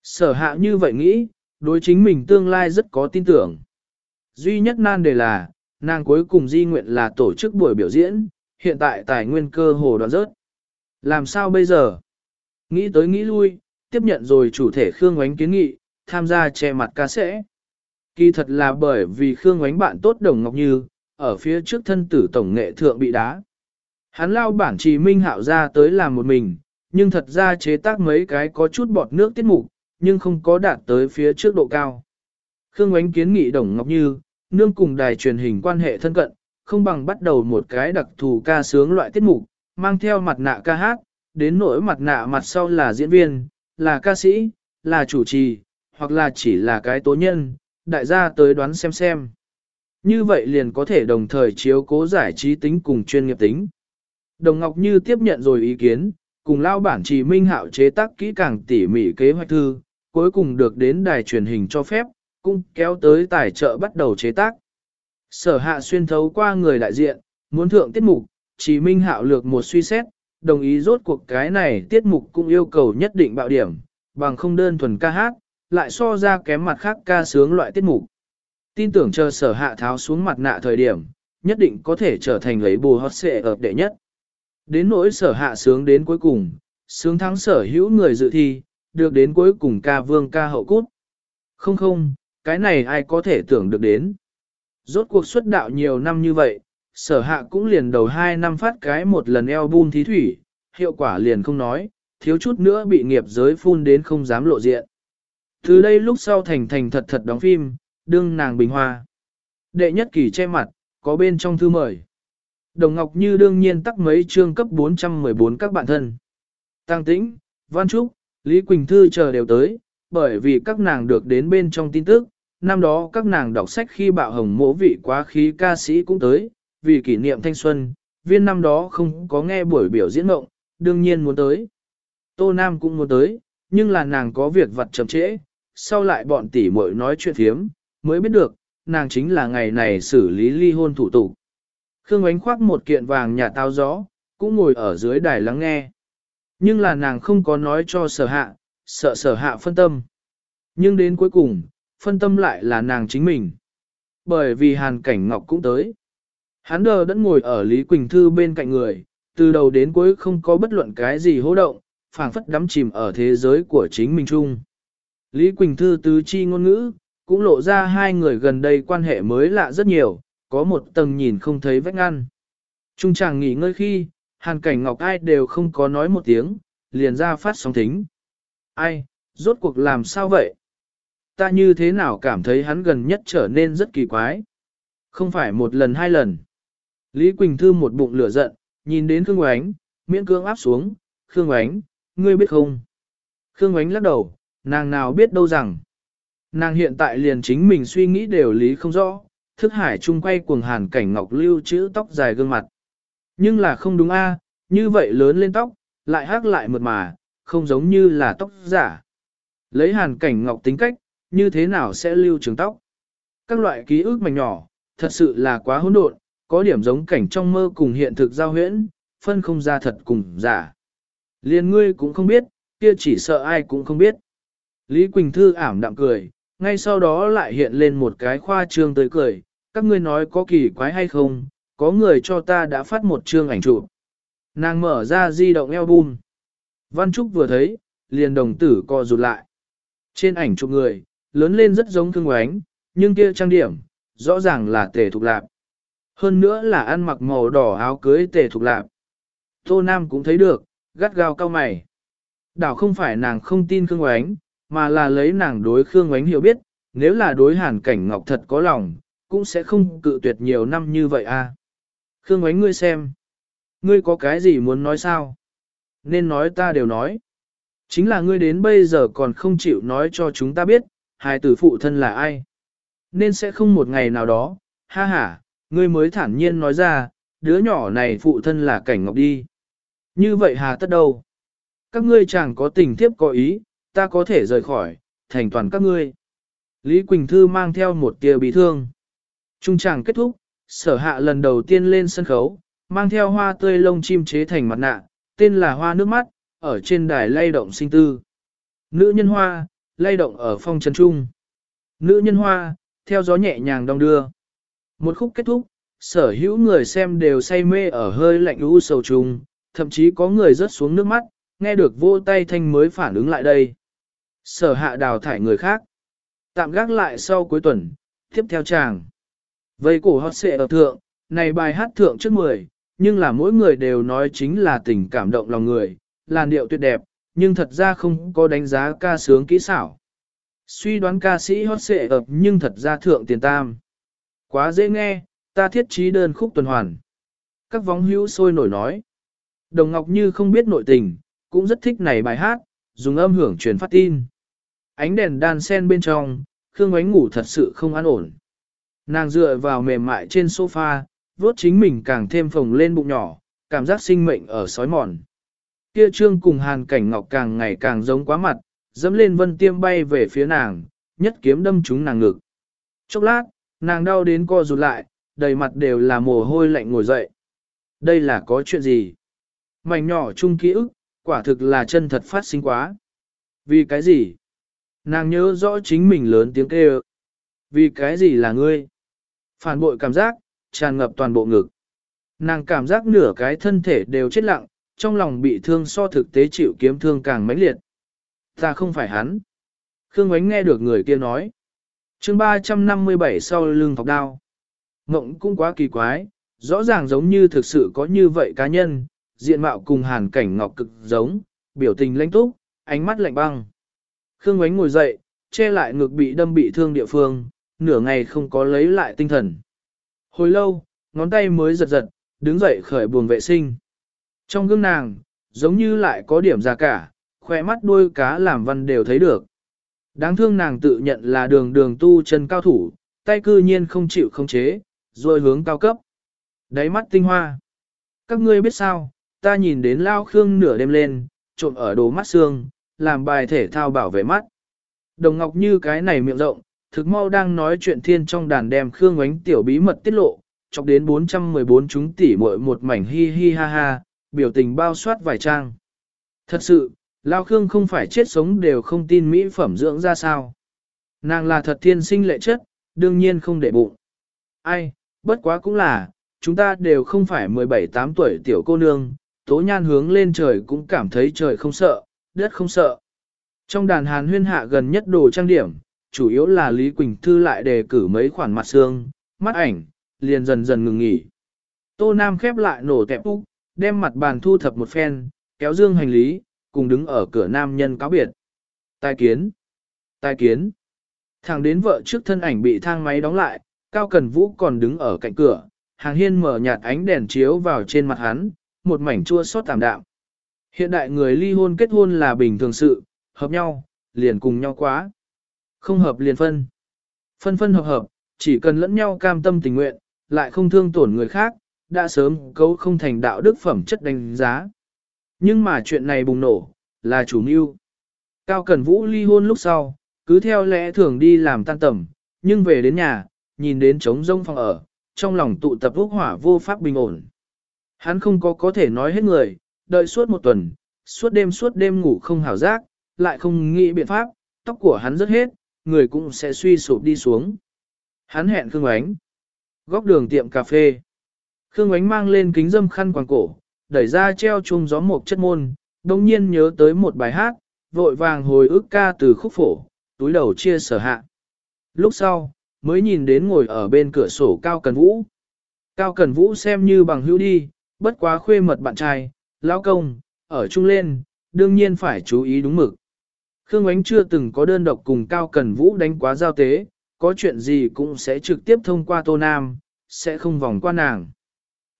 Sở hạ như vậy nghĩ, đối chính mình tương lai rất có tin tưởng. Duy nhất nan đề là, nàng cuối cùng di nguyện là tổ chức buổi biểu diễn, hiện tại tài nguyên cơ hồ đoạn rớt. Làm sao bây giờ? Nghĩ tới nghĩ lui, tiếp nhận rồi chủ thể Khương Ngoánh kiến nghị, tham gia che mặt ca sẽ. Kỳ thật là bởi vì Khương Ngoánh bạn tốt Đồng Ngọc Như, ở phía trước thân tử tổng nghệ thượng bị đá. Hắn lao bản trì minh hạo ra tới làm một mình, nhưng thật ra chế tác mấy cái có chút bọt nước tiết mục, nhưng không có đạt tới phía trước độ cao. Khương Ngoánh kiến nghị Đồng Ngọc Như, nương cùng đài truyền hình quan hệ thân cận, không bằng bắt đầu một cái đặc thù ca sướng loại tiết mục, mang theo mặt nạ ca hát, đến nỗi mặt nạ mặt sau là diễn viên, là ca sĩ, là chủ trì, hoặc là chỉ là cái tố nhân, đại gia tới đoán xem xem. Như vậy liền có thể đồng thời chiếu cố giải trí tính cùng chuyên nghiệp tính. Đồng Ngọc Như tiếp nhận rồi ý kiến, cùng lao bản trì minh hạo chế tác kỹ càng tỉ mỉ kế hoạch thư, cuối cùng được đến đài truyền hình cho phép, cũng kéo tới tài trợ bắt đầu chế tác. Sở hạ xuyên thấu qua người đại diện, muốn thượng tiết mục, chỉ minh hạo lược một suy xét, đồng ý rốt cuộc cái này tiết mục cũng yêu cầu nhất định bạo điểm, bằng không đơn thuần ca hát, lại so ra kém mặt khác ca sướng loại tiết mục. Tin tưởng chờ sở hạ tháo xuống mặt nạ thời điểm, nhất định có thể trở thành lấy bù hót xệ ợp đệ nhất. Đến nỗi sở hạ sướng đến cuối cùng, sướng thắng sở hữu người dự thi, được đến cuối cùng ca vương ca hậu cút. Không không, cái này ai có thể tưởng được đến. Rốt cuộc xuất đạo nhiều năm như vậy, sở hạ cũng liền đầu 2 năm phát cái một lần album thí thủy, hiệu quả liền không nói, thiếu chút nữa bị nghiệp giới phun đến không dám lộ diện. Từ đây lúc sau thành thành thật thật đóng phim, đương nàng bình hoa. Đệ nhất kỳ che mặt, có bên trong thư mời. Đồng Ngọc Như đương nhiên tắc mấy chương cấp 414 các bạn thân. Tăng Tĩnh, Văn Trúc, Lý Quỳnh Thư chờ đều tới, bởi vì các nàng được đến bên trong tin tức, năm đó các nàng đọc sách khi bạo hồng mỗ vị quá khí ca sĩ cũng tới, vì kỷ niệm thanh xuân, viên năm đó không có nghe buổi biểu diễn mộng, đương nhiên muốn tới. Tô Nam cũng muốn tới, nhưng là nàng có việc vặt chậm trễ, sau lại bọn tỷ muội nói chuyện thiếm, mới biết được, nàng chính là ngày này xử lý ly hôn thủ tục. Khương ánh khoác một kiện vàng nhà tao gió, cũng ngồi ở dưới đài lắng nghe. Nhưng là nàng không có nói cho sở hạ, sợ sở hạ phân tâm. Nhưng đến cuối cùng, phân tâm lại là nàng chính mình. Bởi vì Hàn Cảnh Ngọc cũng tới. Hắn đờ đẫn ngồi ở Lý Quỳnh Thư bên cạnh người, từ đầu đến cuối không có bất luận cái gì hô động, phảng phất đắm chìm ở thế giới của chính mình chung. Lý Quỳnh Thư tứ chi ngôn ngữ, cũng lộ ra hai người gần đây quan hệ mới lạ rất nhiều, có một tầng nhìn không thấy vách ngăn. Trung chàng nghỉ ngơi khi, Hàn Cảnh Ngọc ai đều không có nói một tiếng, liền ra phát sóng thính. Ai, rốt cuộc làm sao vậy? Ta như thế nào cảm thấy hắn gần nhất trở nên rất kỳ quái? Không phải một lần hai lần. Lý Quỳnh Thư một bụng lửa giận, nhìn đến Khương Ngoánh, miễn cưỡng áp xuống, Khương Ngoánh, ngươi biết không? Khương Ngoánh lắc đầu, nàng nào biết đâu rằng. Nàng hiện tại liền chính mình suy nghĩ đều lý không rõ, thức hải chung quay cuồng hàn cảnh ngọc lưu chữ tóc dài gương mặt. Nhưng là không đúng a, như vậy lớn lên tóc, lại hát lại mượt mà, không giống như là tóc giả. Lấy hàn cảnh ngọc tính cách, như thế nào sẽ lưu trường tóc? Các loại ký ức mảnh nhỏ, thật sự là quá hỗn độn, có điểm giống cảnh trong mơ cùng hiện thực giao huyễn, phân không ra thật cùng giả. Liên ngươi cũng không biết, kia chỉ sợ ai cũng không biết. Lý Quỳnh Thư ảm đạm cười, ngay sau đó lại hiện lên một cái khoa trương tới cười, các ngươi nói có kỳ quái hay không, có người cho ta đã phát một chương ảnh chụp. Nàng mở ra di động album. Văn Trúc vừa thấy, liền đồng tử co rụt lại. Trên ảnh chụp người, lớn lên rất giống thương oánh, nhưng kia trang điểm, rõ ràng là tề thục lạp. Hơn nữa là ăn mặc màu đỏ áo cưới tề thục lạp. Tô Nam cũng thấy được, gắt gao cao mày. Đảo không phải nàng không tin Khương Oánh, mà là lấy nàng đối Khương Oánh hiểu biết, nếu là đối hàn cảnh ngọc thật có lòng, cũng sẽ không cự tuyệt nhiều năm như vậy a. À. Khương Oánh ngươi xem. Ngươi có cái gì muốn nói sao? Nên nói ta đều nói. Chính là ngươi đến bây giờ còn không chịu nói cho chúng ta biết, hai tử phụ thân là ai. Nên sẽ không một ngày nào đó, ha ha, ngươi mới thản nhiên nói ra, đứa nhỏ này phụ thân là cảnh ngọc đi. Như vậy hà tất đâu? Các ngươi chẳng có tình thiếp có ý, ta có thể rời khỏi, thành toàn các ngươi. Lý Quỳnh Thư mang theo một tia bị thương. Trung chàng kết thúc, sở hạ lần đầu tiên lên sân khấu, mang theo hoa tươi lông chim chế thành mặt nạ, tên là hoa nước mắt, ở trên đài lay động sinh tư. Nữ nhân hoa, lay động ở phong trần trung. Nữ nhân hoa, theo gió nhẹ nhàng đong đưa. Một khúc kết thúc, sở hữu người xem đều say mê ở hơi lạnh u sầu trùng, thậm chí có người rớt xuống nước mắt, nghe được vô tay thanh mới phản ứng lại đây. Sở hạ đào thải người khác. Tạm gác lại sau cuối tuần, tiếp theo chàng. Vây cổ hót xệ ở thượng, này bài hát thượng trước 10, nhưng là mỗi người đều nói chính là tình cảm động lòng người, làn điệu tuyệt đẹp, nhưng thật ra không có đánh giá ca sướng kỹ xảo. Suy đoán ca sĩ hót xệ ập nhưng thật ra thượng tiền tam. Quá dễ nghe, ta thiết trí đơn khúc tuần hoàn. Các vóng hữu sôi nổi nói. Đồng Ngọc Như không biết nội tình, cũng rất thích này bài hát, dùng âm hưởng truyền phát tin. Ánh đèn đan sen bên trong, Khương Ánh ngủ thật sự không an ổn. Nàng dựa vào mềm mại trên sofa, vuốt chính mình càng thêm phồng lên bụng nhỏ, cảm giác sinh mệnh ở sói mòn. Kia trương cùng hàn cảnh ngọc càng ngày càng giống quá mặt, dẫm lên vân tiêm bay về phía nàng, nhất kiếm đâm trúng nàng ngực. Chốc lát, nàng đau đến co rụt lại, đầy mặt đều là mồ hôi lạnh ngồi dậy. Đây là có chuyện gì? Mảnh nhỏ chung ký ức, quả thực là chân thật phát sinh quá. Vì cái gì? Nàng nhớ rõ chính mình lớn tiếng kêu. Vì cái gì là ngươi? Phản bội cảm giác, tràn ngập toàn bộ ngực. Nàng cảm giác nửa cái thân thể đều chết lặng, trong lòng bị thương so thực tế chịu kiếm thương càng mãnh liệt. Ta không phải hắn. Khương Ánh nghe được người kia nói chương 357 sau lưng thọc đao. Ngộng cũng quá kỳ quái, rõ ràng giống như thực sự có như vậy cá nhân, diện mạo cùng hàn cảnh ngọc cực giống, biểu tình lãnh túc, ánh mắt lạnh băng. Khương Ngoánh ngồi dậy, che lại ngực bị đâm bị thương địa phương, nửa ngày không có lấy lại tinh thần. Hồi lâu, ngón tay mới giật giật, đứng dậy khởi buồng vệ sinh. Trong gương nàng, giống như lại có điểm ra cả, khoe mắt đuôi cá làm văn đều thấy được. Đáng thương nàng tự nhận là đường đường tu chân cao thủ, tay cư nhiên không chịu không chế, rồi hướng cao cấp. Đáy mắt tinh hoa. Các ngươi biết sao, ta nhìn đến lao khương nửa đêm lên, trộn ở đồ mắt xương, làm bài thể thao bảo vệ mắt. Đồng Ngọc như cái này miệng rộng, thực mau đang nói chuyện thiên trong đàn đem Khương Ngoánh tiểu bí mật tiết lộ, chọc đến 414 chúng tỷ muội một mảnh hi hi ha ha, biểu tình bao soát vài trang. Thật sự, Lao Khương không phải chết sống đều không tin mỹ phẩm dưỡng ra sao. Nàng là thật thiên sinh lệ chất, đương nhiên không để bụng. Ai, bất quá cũng là, chúng ta đều không phải 17-8 tuổi tiểu cô nương, tố nhan hướng lên trời cũng cảm thấy trời không sợ, đất không sợ. Trong đàn hàn huyên hạ gần nhất đồ trang điểm, chủ yếu là Lý Quỳnh Thư lại đề cử mấy khoản mặt xương, mắt ảnh, liền dần dần ngừng nghỉ. Tô Nam khép lại nổ tẹp úc, đem mặt bàn thu thập một phen, kéo dương hành lý, cùng đứng ở cửa nam nhân cáo biệt. Tai kiến! Tai kiến! Thẳng đến vợ trước thân ảnh bị thang máy đóng lại, Cao Cần Vũ còn đứng ở cạnh cửa, hàng hiên mở nhạt ánh đèn chiếu vào trên mặt hắn, một mảnh chua xót tạm đạm. Hiện đại người ly hôn kết hôn là bình thường sự, hợp nhau, liền cùng nhau quá. Không hợp liền phân. Phân phân hợp hợp, chỉ cần lẫn nhau cam tâm tình nguyện, lại không thương tổn người khác, đã sớm cấu không thành đạo đức phẩm chất đánh giá. Nhưng mà chuyện này bùng nổ, là chủ mưu. Cao Cần Vũ ly hôn lúc sau, cứ theo lẽ thường đi làm tan tầm, nhưng về đến nhà, nhìn đến trống rông phòng ở, trong lòng tụ tập úc hỏa vô pháp bình ổn. Hắn không có có thể nói hết người, đợi suốt một tuần, suốt đêm suốt đêm ngủ không hảo giác, lại không nghĩ biện pháp, tóc của hắn rất hết, người cũng sẽ suy sụp đi xuống. Hắn hẹn Khương Ánh. Góc đường tiệm cà phê. Khương Ánh mang lên kính dâm khăn quàng cổ, đẩy ra treo chung gió một chất môn, đồng nhiên nhớ tới một bài hát, vội vàng hồi ức ca từ khúc phổ, túi đầu chia sở hạ. Lúc sau, mới nhìn đến ngồi ở bên cửa sổ Cao Cần Vũ. Cao Cần Vũ xem như bằng hữu đi, bất quá khuê mật bạn trai, lão công, ở chung lên, đương nhiên phải chú ý đúng mực. Khương Ánh chưa từng có đơn độc cùng Cao Cần Vũ đánh quá giao tế, có chuyện gì cũng sẽ trực tiếp thông qua Tô Nam, sẽ không vòng qua nàng.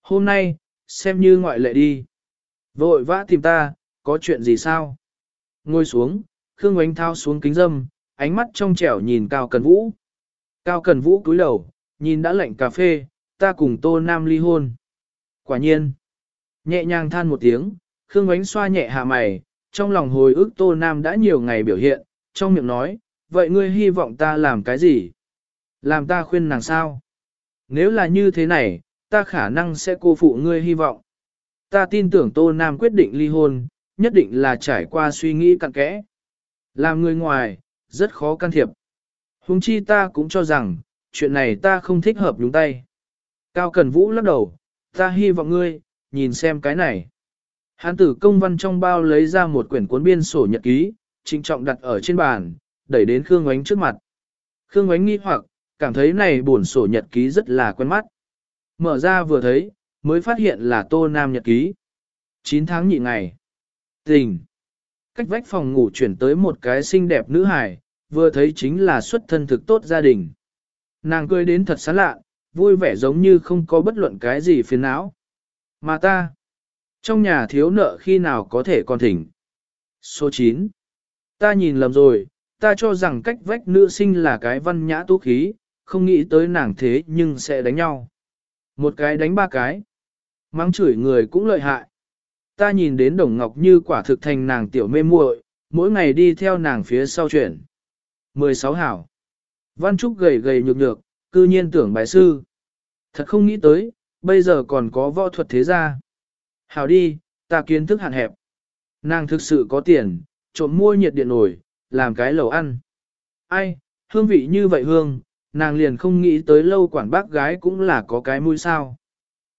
Hôm nay, xem như ngoại lệ đi. Vội vã tìm ta, có chuyện gì sao? Ngồi xuống, Khương Ngoánh thao xuống kính dâm, ánh mắt trong trẻo nhìn Cao Cần Vũ. Cao Cần Vũ cúi đầu, nhìn đã lạnh cà phê, ta cùng Tô Nam ly hôn. Quả nhiên, nhẹ nhàng than một tiếng, Khương Ngoánh xoa nhẹ hạ mày, trong lòng hồi ức Tô Nam đã nhiều ngày biểu hiện, trong miệng nói, vậy ngươi hy vọng ta làm cái gì? Làm ta khuyên nàng sao? Nếu là như thế này, ta khả năng sẽ cô phụ ngươi hy vọng. Ta tin tưởng Tô Nam quyết định ly hôn, nhất định là trải qua suy nghĩ cặn kẽ. Làm người ngoài, rất khó can thiệp. Hùng chi ta cũng cho rằng, chuyện này ta không thích hợp nhúng tay. Cao Cần Vũ lắc đầu, ta hy vọng ngươi, nhìn xem cái này. Hán tử công văn trong bao lấy ra một quyển cuốn biên sổ nhật ký, trinh trọng đặt ở trên bàn, đẩy đến Khương Ngoánh trước mặt. Khương Ngoánh nghi hoặc, cảm thấy này buồn sổ nhật ký rất là quen mắt. Mở ra vừa thấy, mới phát hiện là Tô Nam nhật ký. 9 tháng nhị ngày. Tình. Cách vách phòng ngủ chuyển tới một cái xinh đẹp nữ hài, vừa thấy chính là xuất thân thực tốt gia đình. Nàng cười đến thật sán lạ, vui vẻ giống như không có bất luận cái gì phiền não. Mà ta, trong nhà thiếu nợ khi nào có thể còn thỉnh. Số 9. Ta nhìn lầm rồi, ta cho rằng cách vách nữ sinh là cái văn nhã tú khí, không nghĩ tới nàng thế nhưng sẽ đánh nhau. Một cái đánh ba cái. Mắng chửi người cũng lợi hại. Ta nhìn đến Đồng Ngọc như quả thực thành nàng tiểu mê muội, mỗi ngày đi theo nàng phía sau chuyển. 16 hảo. Văn Trúc gầy gầy nhược nhược, cư nhiên tưởng bài sư. Thật không nghĩ tới, bây giờ còn có võ thuật thế gia. Hảo đi, ta kiến thức hạn hẹp. Nàng thực sự có tiền, trộm mua nhiệt điện nổi, làm cái lẩu ăn. Ai, hương vị như vậy hương, nàng liền không nghĩ tới lâu quản bác gái cũng là có cái mũi sao.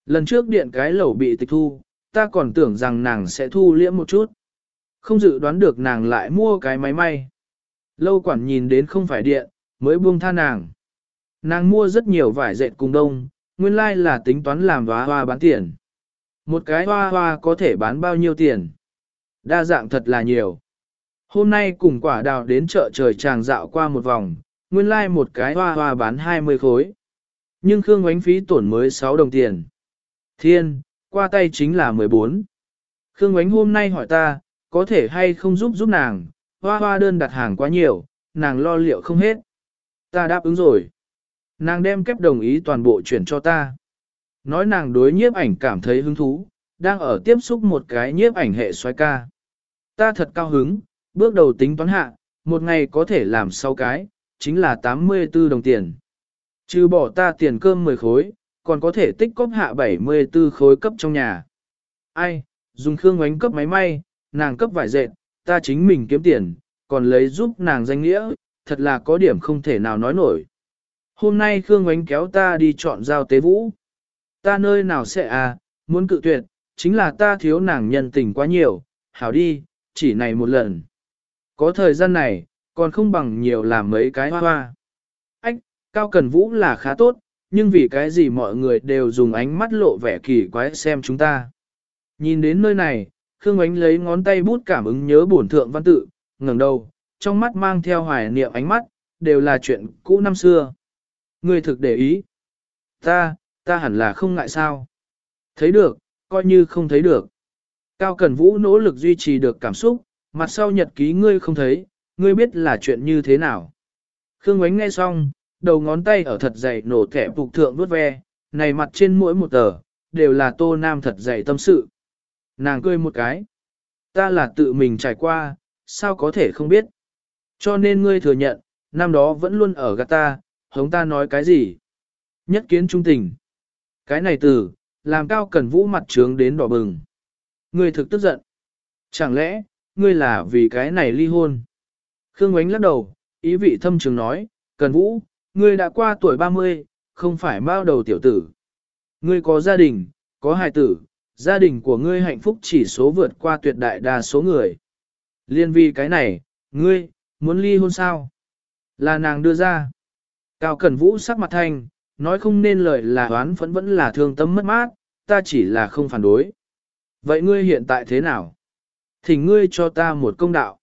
Lần trước điện cái lẩu bị tịch thu, ta còn tưởng rằng nàng sẽ thu liễm một chút. Không dự đoán được nàng lại mua cái máy may. Lâu quản nhìn đến không phải điện, mới buông tha nàng. Nàng mua rất nhiều vải dệt cùng đông, nguyên lai like là tính toán làm hoa hoa bán tiền. Một cái hoa hoa có thể bán bao nhiêu tiền? Đa dạng thật là nhiều. Hôm nay cùng quả đào đến chợ trời tràng dạo qua một vòng, nguyên lai like một cái hoa hoa bán 20 khối. Nhưng Khương Ngoánh phí tổn mới 6 đồng tiền. Thiên, qua tay chính là 14. Khương Ngoánh hôm nay hỏi ta, có thể hay không giúp giúp nàng, hoa hoa đơn đặt hàng quá nhiều, nàng lo liệu không hết. Ta đáp ứng rồi. Nàng đem kép đồng ý toàn bộ chuyển cho ta. Nói nàng đối nhiếp ảnh cảm thấy hứng thú, đang ở tiếp xúc một cái nhiếp ảnh hệ xoay ca. Ta thật cao hứng, bước đầu tính toán hạ, một ngày có thể làm 6 cái, chính là 84 đồng tiền. Trừ bỏ ta tiền cơm 10 khối, còn có thể tích cóp hạ 74 khối cấp trong nhà. Ai, dùng khương ngoánh cấp máy may, nàng cấp vải dệt, ta chính mình kiếm tiền, còn lấy giúp nàng danh nghĩa, thật là có điểm không thể nào nói nổi. Hôm nay Khương Ngoánh kéo ta đi chọn giao tế vũ. Ta nơi nào sẽ à, muốn cự tuyệt, chính là ta thiếu nàng nhân tình quá nhiều, hảo đi, chỉ này một lần. Có thời gian này, còn không bằng nhiều làm mấy cái hoa hoa. Ách, Cao Cần Vũ là khá tốt, nhưng vì cái gì mọi người đều dùng ánh mắt lộ vẻ kỳ quái xem chúng ta. Nhìn đến nơi này, Khương Ánh lấy ngón tay bút cảm ứng nhớ bổn thượng văn tự, ngẩng đầu, trong mắt mang theo hoài niệm ánh mắt, đều là chuyện cũ năm xưa. Người thực để ý. Ta, ta hẳn là không ngại sao. Thấy được, coi như không thấy được. Cao Cần Vũ nỗ lực duy trì được cảm xúc, mặt sau nhật ký ngươi không thấy, ngươi biết là chuyện như thế nào. Khương Ngoánh nghe xong, đầu ngón tay ở thật dày nổ thẻ phục thượng vuốt ve, này mặt trên mỗi một tờ, đều là tô nam thật dày tâm sự. Nàng cười một cái. Ta là tự mình trải qua, sao có thể không biết. Cho nên ngươi thừa nhận, năm đó vẫn luôn ở gạt ta, hống ta nói cái gì. Nhất kiến trung tình. Cái này từ, làm cao cần vũ mặt trướng đến đỏ bừng. Ngươi thực tức giận. Chẳng lẽ, ngươi là vì cái này ly hôn? Khương Ngoánh lắc đầu, ý vị thâm trường nói, cần vũ, ngươi đã qua tuổi 30, không phải bao đầu tiểu tử. Ngươi có gia đình, có hài tử, gia đình của ngươi hạnh phúc chỉ số vượt qua tuyệt đại đa số người. Liên vì cái này, ngươi, muốn ly hôn sao? Là nàng đưa ra. Cao Cẩn Vũ sắc mặt thanh, nói không nên lời là oán phẫn vẫn là thương tâm mất mát, ta chỉ là không phản đối. Vậy ngươi hiện tại thế nào? Thỉnh ngươi cho ta một công đạo.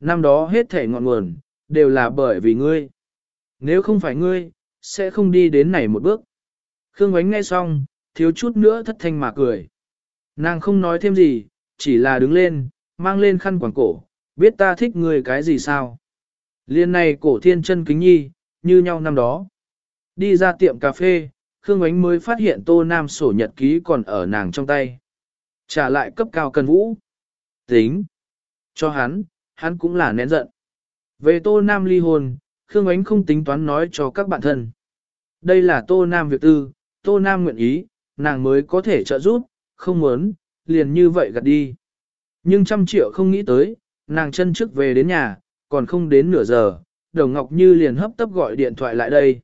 Năm đó hết thể ngọn nguồn, đều là bởi vì ngươi. Nếu không phải ngươi, sẽ không đi đến này một bước. Khương Ngoánh nghe xong, thiếu chút nữa thất thanh mà cười. Nàng không nói thêm gì, chỉ là đứng lên, mang lên khăn quàng cổ, biết ta thích ngươi cái gì sao. Liên này cổ thiên chân kính nhi, như nhau năm đó. Đi ra tiệm cà phê, Khương Ngoánh mới phát hiện tô nam sổ nhật ký còn ở nàng trong tay. Trả lại cấp cao cần vũ. Tính. Cho hắn, hắn cũng là nén giận. Về tô nam ly hôn, Khương Ánh không tính toán nói cho các bạn thân. Đây là tô nam việc tư, tô nam nguyện ý, nàng mới có thể trợ giúp, không muốn, liền như vậy gạt đi. Nhưng trăm triệu không nghĩ tới, nàng chân trước về đến nhà, còn không đến nửa giờ, Đồng Ngọc Như liền hấp tấp gọi điện thoại lại đây.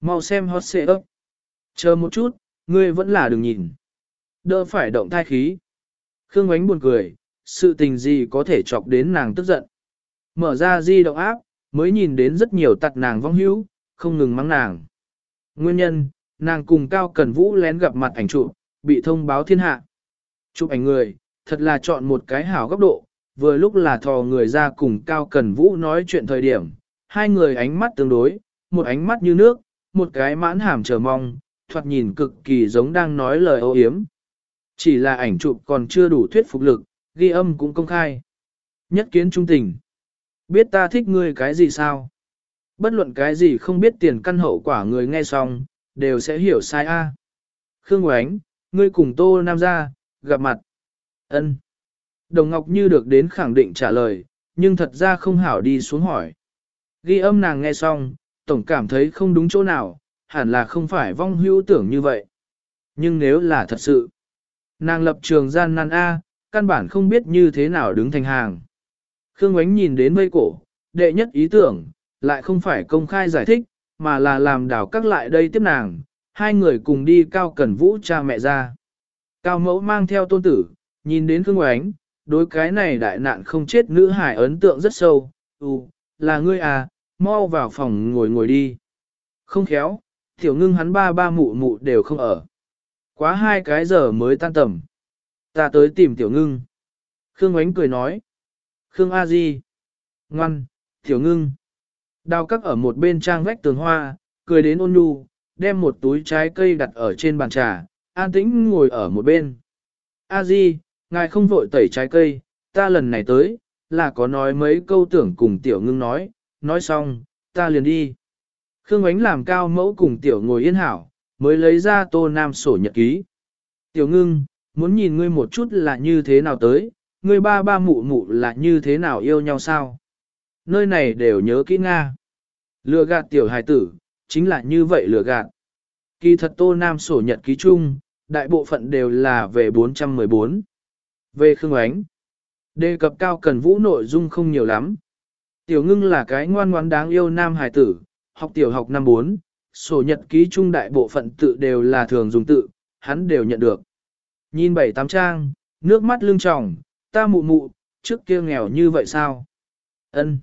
Mau xem hot xệ ấp. Chờ một chút, ngươi vẫn là đừng nhìn. Đỡ phải động thai khí. Khương Ánh buồn cười, sự tình gì có thể chọc đến nàng tức giận. Mở ra di động áp, mới nhìn đến rất nhiều tặc nàng vong hữu, không ngừng mắng nàng. Nguyên nhân, nàng cùng Cao Cẩn Vũ lén gặp mặt ảnh chụp, bị thông báo thiên hạ. Chụp ảnh người, thật là chọn một cái hảo góc độ, vừa lúc là thò người ra cùng Cao Cẩn Vũ nói chuyện thời điểm, hai người ánh mắt tương đối, một ánh mắt như nước, một cái mãn hàm chờ mong, thoạt nhìn cực kỳ giống đang nói lời ô yếm. Chỉ là ảnh chụp còn chưa đủ thuyết phục lực, ghi âm cũng công khai. Nhất kiến trung tình. Biết ta thích ngươi cái gì sao? Bất luận cái gì không biết tiền căn hậu quả người nghe xong, đều sẽ hiểu sai a. Khương Ngoánh, ngươi cùng Tô Nam gia, gặp mặt. Ân. Đồng Ngọc Như được đến khẳng định trả lời, nhưng thật ra không hảo đi xuống hỏi. Ghi âm nàng nghe xong, tổng cảm thấy không đúng chỗ nào, hẳn là không phải vong hữu tưởng như vậy. Nhưng nếu là thật sự, nàng lập trường gian nan A, căn bản không biết như thế nào đứng thành hàng. Khương Ngoánh nhìn đến mây cổ, đệ nhất ý tưởng, lại không phải công khai giải thích, mà là làm đảo các lại đây tiếp nàng, hai người cùng đi cao cẩn vũ cha mẹ ra. Cao mẫu mang theo tôn tử, nhìn đến Khương Ngoánh, đối cái này đại nạn không chết nữ hải ấn tượng rất sâu, ừ, là ngươi à, mau vào phòng ngồi ngồi đi. Không khéo, tiểu ngưng hắn ba ba mụ mụ đều không ở. Quá hai cái giờ mới tan tầm. Ta tới tìm tiểu ngưng. Khương Ánh cười nói. Khương A Di. Ngoan, tiểu ngưng. Đào cắt ở một bên trang vách tường hoa, cười đến ôn nhu, đem một túi trái cây đặt ở trên bàn trà, an tĩnh ngồi ở một bên. A Di, ngài không vội tẩy trái cây, ta lần này tới, là có nói mấy câu tưởng cùng tiểu ngưng nói, nói xong, ta liền đi. Khương Ánh làm cao mẫu cùng tiểu ngồi yên hảo, mới lấy ra tô nam sổ nhật ký. Tiểu ngưng, muốn nhìn ngươi một chút là như thế nào tới, ngươi ba ba mụ mụ là như thế nào yêu nhau sao? Nơi này đều nhớ kỹ Nga. Lừa gạt tiểu hài tử, chính là như vậy lừa gạt. Kỳ thật tô nam sổ nhật ký chung, đại bộ phận đều là về 414. Về Khương Ánh, đề cập cao cần vũ nội dung không nhiều lắm. Tiểu ngưng là cái ngoan ngoãn đáng yêu nam hài tử, học tiểu học năm 4, sổ nhật ký trung đại bộ phận tự đều là thường dùng tự, hắn đều nhận được. Nhìn bảy tám trang, nước mắt lưng tròng, ta mụ mụ, trước kia nghèo như vậy sao? Ân.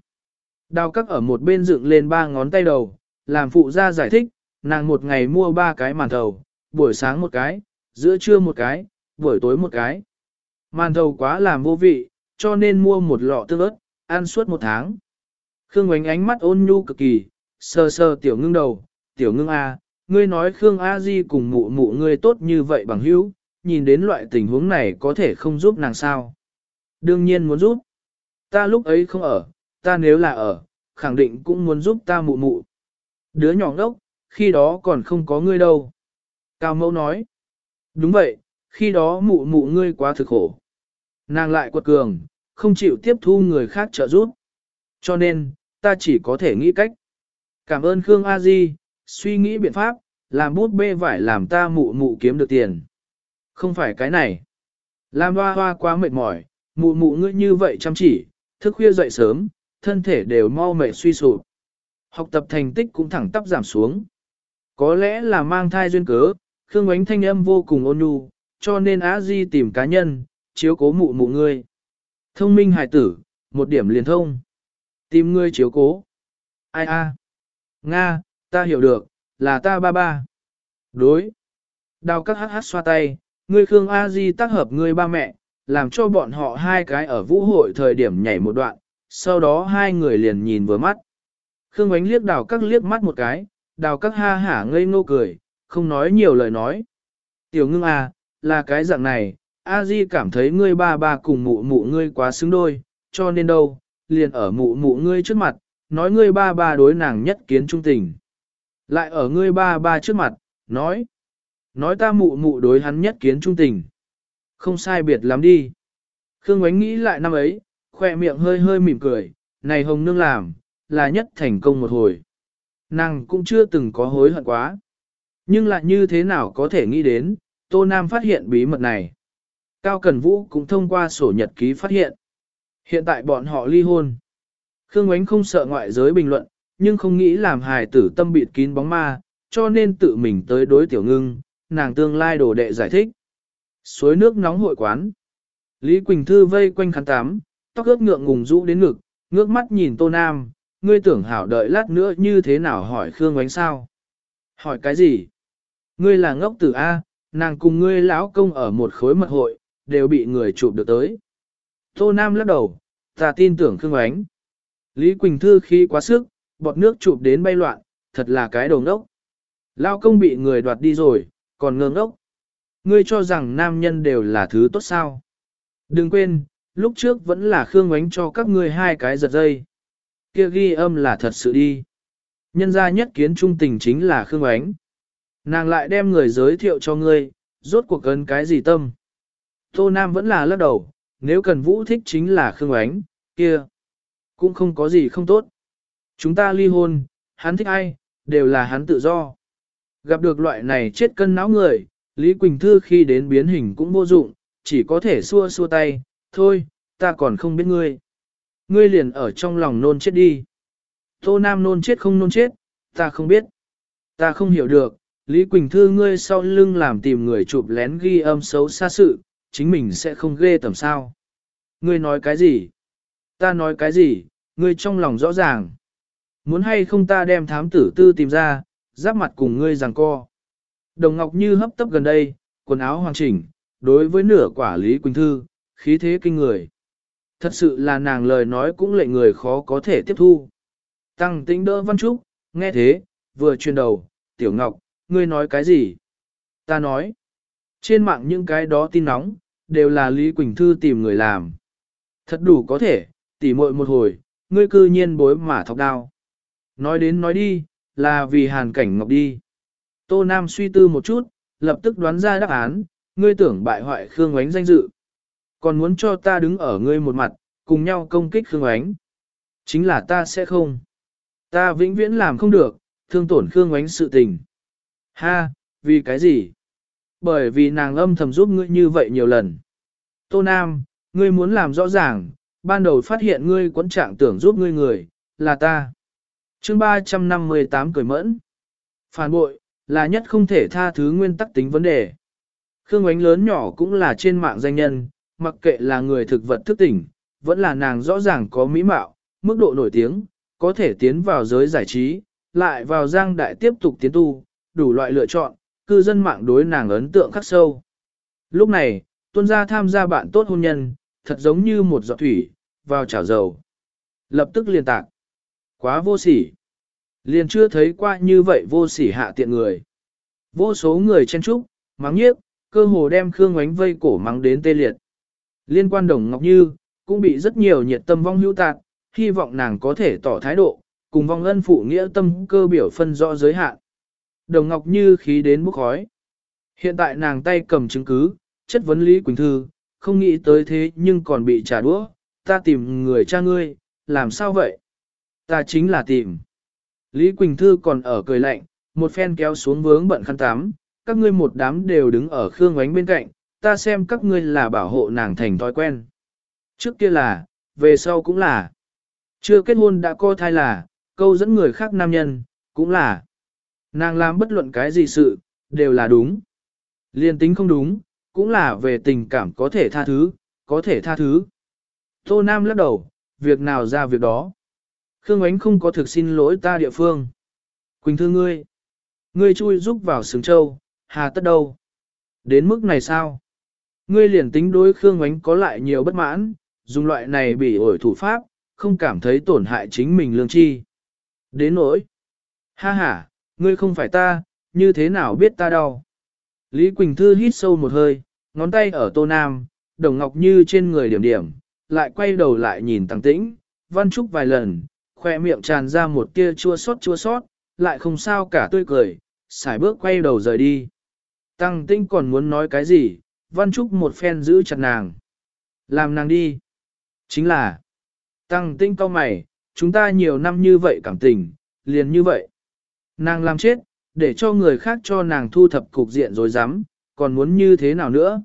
Đào cắt ở một bên dựng lên ba ngón tay đầu, làm phụ gia giải thích, nàng một ngày mua ba cái màn thầu, buổi sáng một cái, giữa trưa một cái, buổi tối một cái. Màn thầu quá làm vô vị, cho nên mua một lọ tương ớt, ăn suốt một tháng. Khương ánh ánh mắt ôn nhu cực kỳ, sờ sờ tiểu ngưng đầu, tiểu ngưng A, ngươi nói Khương A Di cùng mụ mụ ngươi tốt như vậy bằng hữu, nhìn đến loại tình huống này có thể không giúp nàng sao. Đương nhiên muốn giúp. Ta lúc ấy không ở, ta nếu là ở, khẳng định cũng muốn giúp ta mụ mụ. Đứa nhỏ ngốc, khi đó còn không có ngươi đâu. Cao mẫu nói. Đúng vậy, khi đó mụ mụ ngươi quá thực khổ. Nàng lại quật cường, không chịu tiếp thu người khác trợ giúp. Cho nên, ta chỉ có thể nghĩ cách. Cảm ơn Khương A Di, suy nghĩ biện pháp, làm bút bê vải làm ta mụ mụ kiếm được tiền. Không phải cái này. Lam hoa hoa quá mệt mỏi, mụ mụ ngươi như vậy chăm chỉ, thức khuya dậy sớm, thân thể đều mau mệt suy sụp. Học tập thành tích cũng thẳng tắp giảm xuống. Có lẽ là mang thai duyên cớ, Khương Ngoánh thanh âm vô cùng ôn nhu, cho nên Á Di tìm cá nhân, chiếu cố mụ mụ ngươi. Thông minh hải tử, một điểm liền thông. Tìm ngươi chiếu cố. Ai a? Nga, ta hiểu được, là ta ba ba. Đối. Đào các hát hát xoa tay, ngươi Khương A Di tác hợp ngươi ba mẹ, làm cho bọn họ hai cái ở vũ hội thời điểm nhảy một đoạn, sau đó hai người liền nhìn vừa mắt. Khương Ánh liếc đào các liếc mắt một cái, đào các ha hả ngây ngô cười, không nói nhiều lời nói. Tiểu ngưng à, là cái dạng này, A Di cảm thấy ngươi ba ba cùng mụ mụ ngươi quá xứng đôi, cho nên đâu, liền ở mụ mụ ngươi trước mặt, nói ngươi ba ba đối nàng nhất kiến trung tình. Lại ở ngươi ba ba trước mặt, nói, nói ta mụ mụ đối hắn nhất kiến trung tình. Không sai biệt lắm đi. Khương Ngoánh nghĩ lại năm ấy, khoe miệng hơi hơi mỉm cười, này hồng nương làm, là nhất thành công một hồi. Nàng cũng chưa từng có hối hận quá. Nhưng lại như thế nào có thể nghĩ đến, Tô Nam phát hiện bí mật này. Cao Cần Vũ cũng thông qua sổ nhật ký phát hiện. Hiện tại bọn họ ly hôn. Khương Ngoánh không sợ ngoại giới bình luận, nhưng không nghĩ làm hài tử tâm bịt kín bóng ma, cho nên tự mình tới đối tiểu ngưng, nàng tương lai đồ đệ giải thích. Suối nước nóng hội quán. Lý Quỳnh Thư vây quanh khăn tắm, tóc ướt ngượng ngùng rũ đến ngực, ngước mắt nhìn Tô Nam, ngươi tưởng hảo đợi lát nữa như thế nào hỏi Khương Ngoánh sao? Hỏi cái gì? Ngươi là ngốc tử A, nàng cùng ngươi lão công ở một khối mật hội, đều bị người chụp được tới. Tô Nam lắc đầu, ta tin tưởng Khương Ngoánh. Lý Quỳnh Thư khi quá sức, bọt nước chụp đến bay loạn, thật là cái đồ ngốc. Lão công bị người đoạt đi rồi, còn ngơ ngốc. Ngươi cho rằng nam nhân đều là thứ tốt sao? Đừng quên, lúc trước vẫn là Khương Ngoánh cho các ngươi hai cái giật dây. Kia ghi âm là thật sự đi. Nhân gia nhất kiến trung tình chính là Khương Ngoánh. Nàng lại đem người giới thiệu cho ngươi, rốt cuộc cần cái gì tâm. Tô Nam vẫn là lắc đầu, nếu cần vũ thích chính là Khương Ngoánh, kia. Cũng không có gì không tốt. Chúng ta ly hôn, hắn thích ai, đều là hắn tự do. Gặp được loại này chết cân não người, Lý Quỳnh Thư khi đến biến hình cũng vô dụng, chỉ có thể xua xua tay, thôi, ta còn không biết ngươi. Ngươi liền ở trong lòng nôn chết đi. Tô Nam nôn chết không nôn chết, ta không biết. Ta không hiểu được, Lý Quỳnh Thư ngươi sau lưng làm tìm người chụp lén ghi âm xấu xa sự, chính mình sẽ không ghê tầm sao. Ngươi nói cái gì? Ta nói cái gì? Ngươi trong lòng rõ ràng. Muốn hay không ta đem thám tử tư tìm ra, giáp mặt cùng ngươi rằng co. Đồng Ngọc Như hấp tấp gần đây, quần áo hoàn chỉnh, đối với nửa quả Lý Quỳnh Thư, khí thế kinh người. Thật sự là nàng lời nói cũng lệ người khó có thể tiếp thu. Tăng tĩnh đỡ Văn Trúc, nghe thế, vừa truyền đầu, Tiểu Ngọc, ngươi nói cái gì? Ta nói, trên mạng những cái đó tin nóng, đều là Lý Quỳnh Thư tìm người làm. Thật đủ có thể, tỉ muội một hồi, ngươi cư nhiên bối mà thọc đao. Nói đến nói đi, là vì hàn cảnh ngọc đi. Tô Nam suy tư một chút, lập tức đoán ra đáp án, ngươi tưởng bại hoại Khương Oánh danh dự. Còn muốn cho ta đứng ở ngươi một mặt, cùng nhau công kích Khương Oánh. Chính là ta sẽ không. Ta vĩnh viễn làm không được, thương tổn Khương Oánh sự tình. Ha, vì cái gì? Bởi vì nàng âm thầm giúp ngươi như vậy nhiều lần. Tô Nam, ngươi muốn làm rõ ràng, ban đầu phát hiện ngươi quẫn trạng tưởng giúp ngươi người, là ta chương 358 cười mẫn. Phản bội, là nhất không thể tha thứ nguyên tắc tính vấn đề. Khương ánh lớn nhỏ cũng là trên mạng danh nhân, mặc kệ là người thực vật thức tỉnh, vẫn là nàng rõ ràng có mỹ mạo, mức độ nổi tiếng, có thể tiến vào giới giải trí, lại vào giang đại tiếp tục tiến tu, đủ loại lựa chọn, cư dân mạng đối nàng ấn tượng khắc sâu. Lúc này, tuân gia tham gia bạn tốt hôn nhân, thật giống như một giọt thủy, vào chảo dầu. Lập tức liên tạc. Quá vô sỉ. Liền chưa thấy qua như vậy vô sỉ hạ tiện người. Vô số người chen trúc, mắng nhiếc, cơ hồ đem Khương Ngoánh vây cổ mắng đến tê liệt. Liên quan Đồng Ngọc Như, cũng bị rất nhiều nhiệt tâm vong hữu tạc, hy vọng nàng có thể tỏ thái độ, cùng vong ân phụ nghĩa tâm cơ biểu phân rõ giới hạn. Đồng Ngọc Như khí đến bốc khói. Hiện tại nàng tay cầm chứng cứ, chất vấn Lý Quỳnh Thư, không nghĩ tới thế nhưng còn bị trả đũa, ta tìm người cha ngươi, làm sao vậy? Ta chính là tìm. Lý Quỳnh Thư còn ở cười lạnh, một phen kéo xuống vướng bận khăn tắm, các ngươi một đám đều đứng ở Khương Ngoánh bên cạnh, ta xem các ngươi là bảo hộ nàng thành thói quen. Trước kia là, về sau cũng là. Chưa kết hôn đã co thai là, câu dẫn người khác nam nhân, cũng là. Nàng làm bất luận cái gì sự, đều là đúng. Liên tính không đúng, cũng là về tình cảm có thể tha thứ, có thể tha thứ. Tô Nam lắc đầu, việc nào ra việc đó. Khương Ánh không có thực xin lỗi ta địa phương. Quỳnh thư ngươi. Ngươi chui giúp vào sừng châu, hà tất đâu. Đến mức này sao? Ngươi liền tính đối Khương Ánh có lại nhiều bất mãn, dùng loại này bị ổi thủ pháp, không cảm thấy tổn hại chính mình lương chi. Đến nỗi. Ha ha, ngươi không phải ta, như thế nào biết ta đau? Lý Quỳnh Thư hít sâu một hơi, ngón tay ở tô nam, đồng ngọc như trên người điểm điểm, lại quay đầu lại nhìn tăng tĩnh, văn trúc vài lần, khoe miệng tràn ra một tia chua xót chua xót, lại không sao cả tươi cười, xài bước quay đầu rời đi. Tăng tinh còn muốn nói cái gì, văn trúc một phen giữ chặt nàng. Làm nàng đi. Chính là, tăng tinh cao mày, chúng ta nhiều năm như vậy cảm tình, liền như vậy. Nàng làm chết, để cho người khác cho nàng thu thập cục diện rồi dám, còn muốn như thế nào nữa?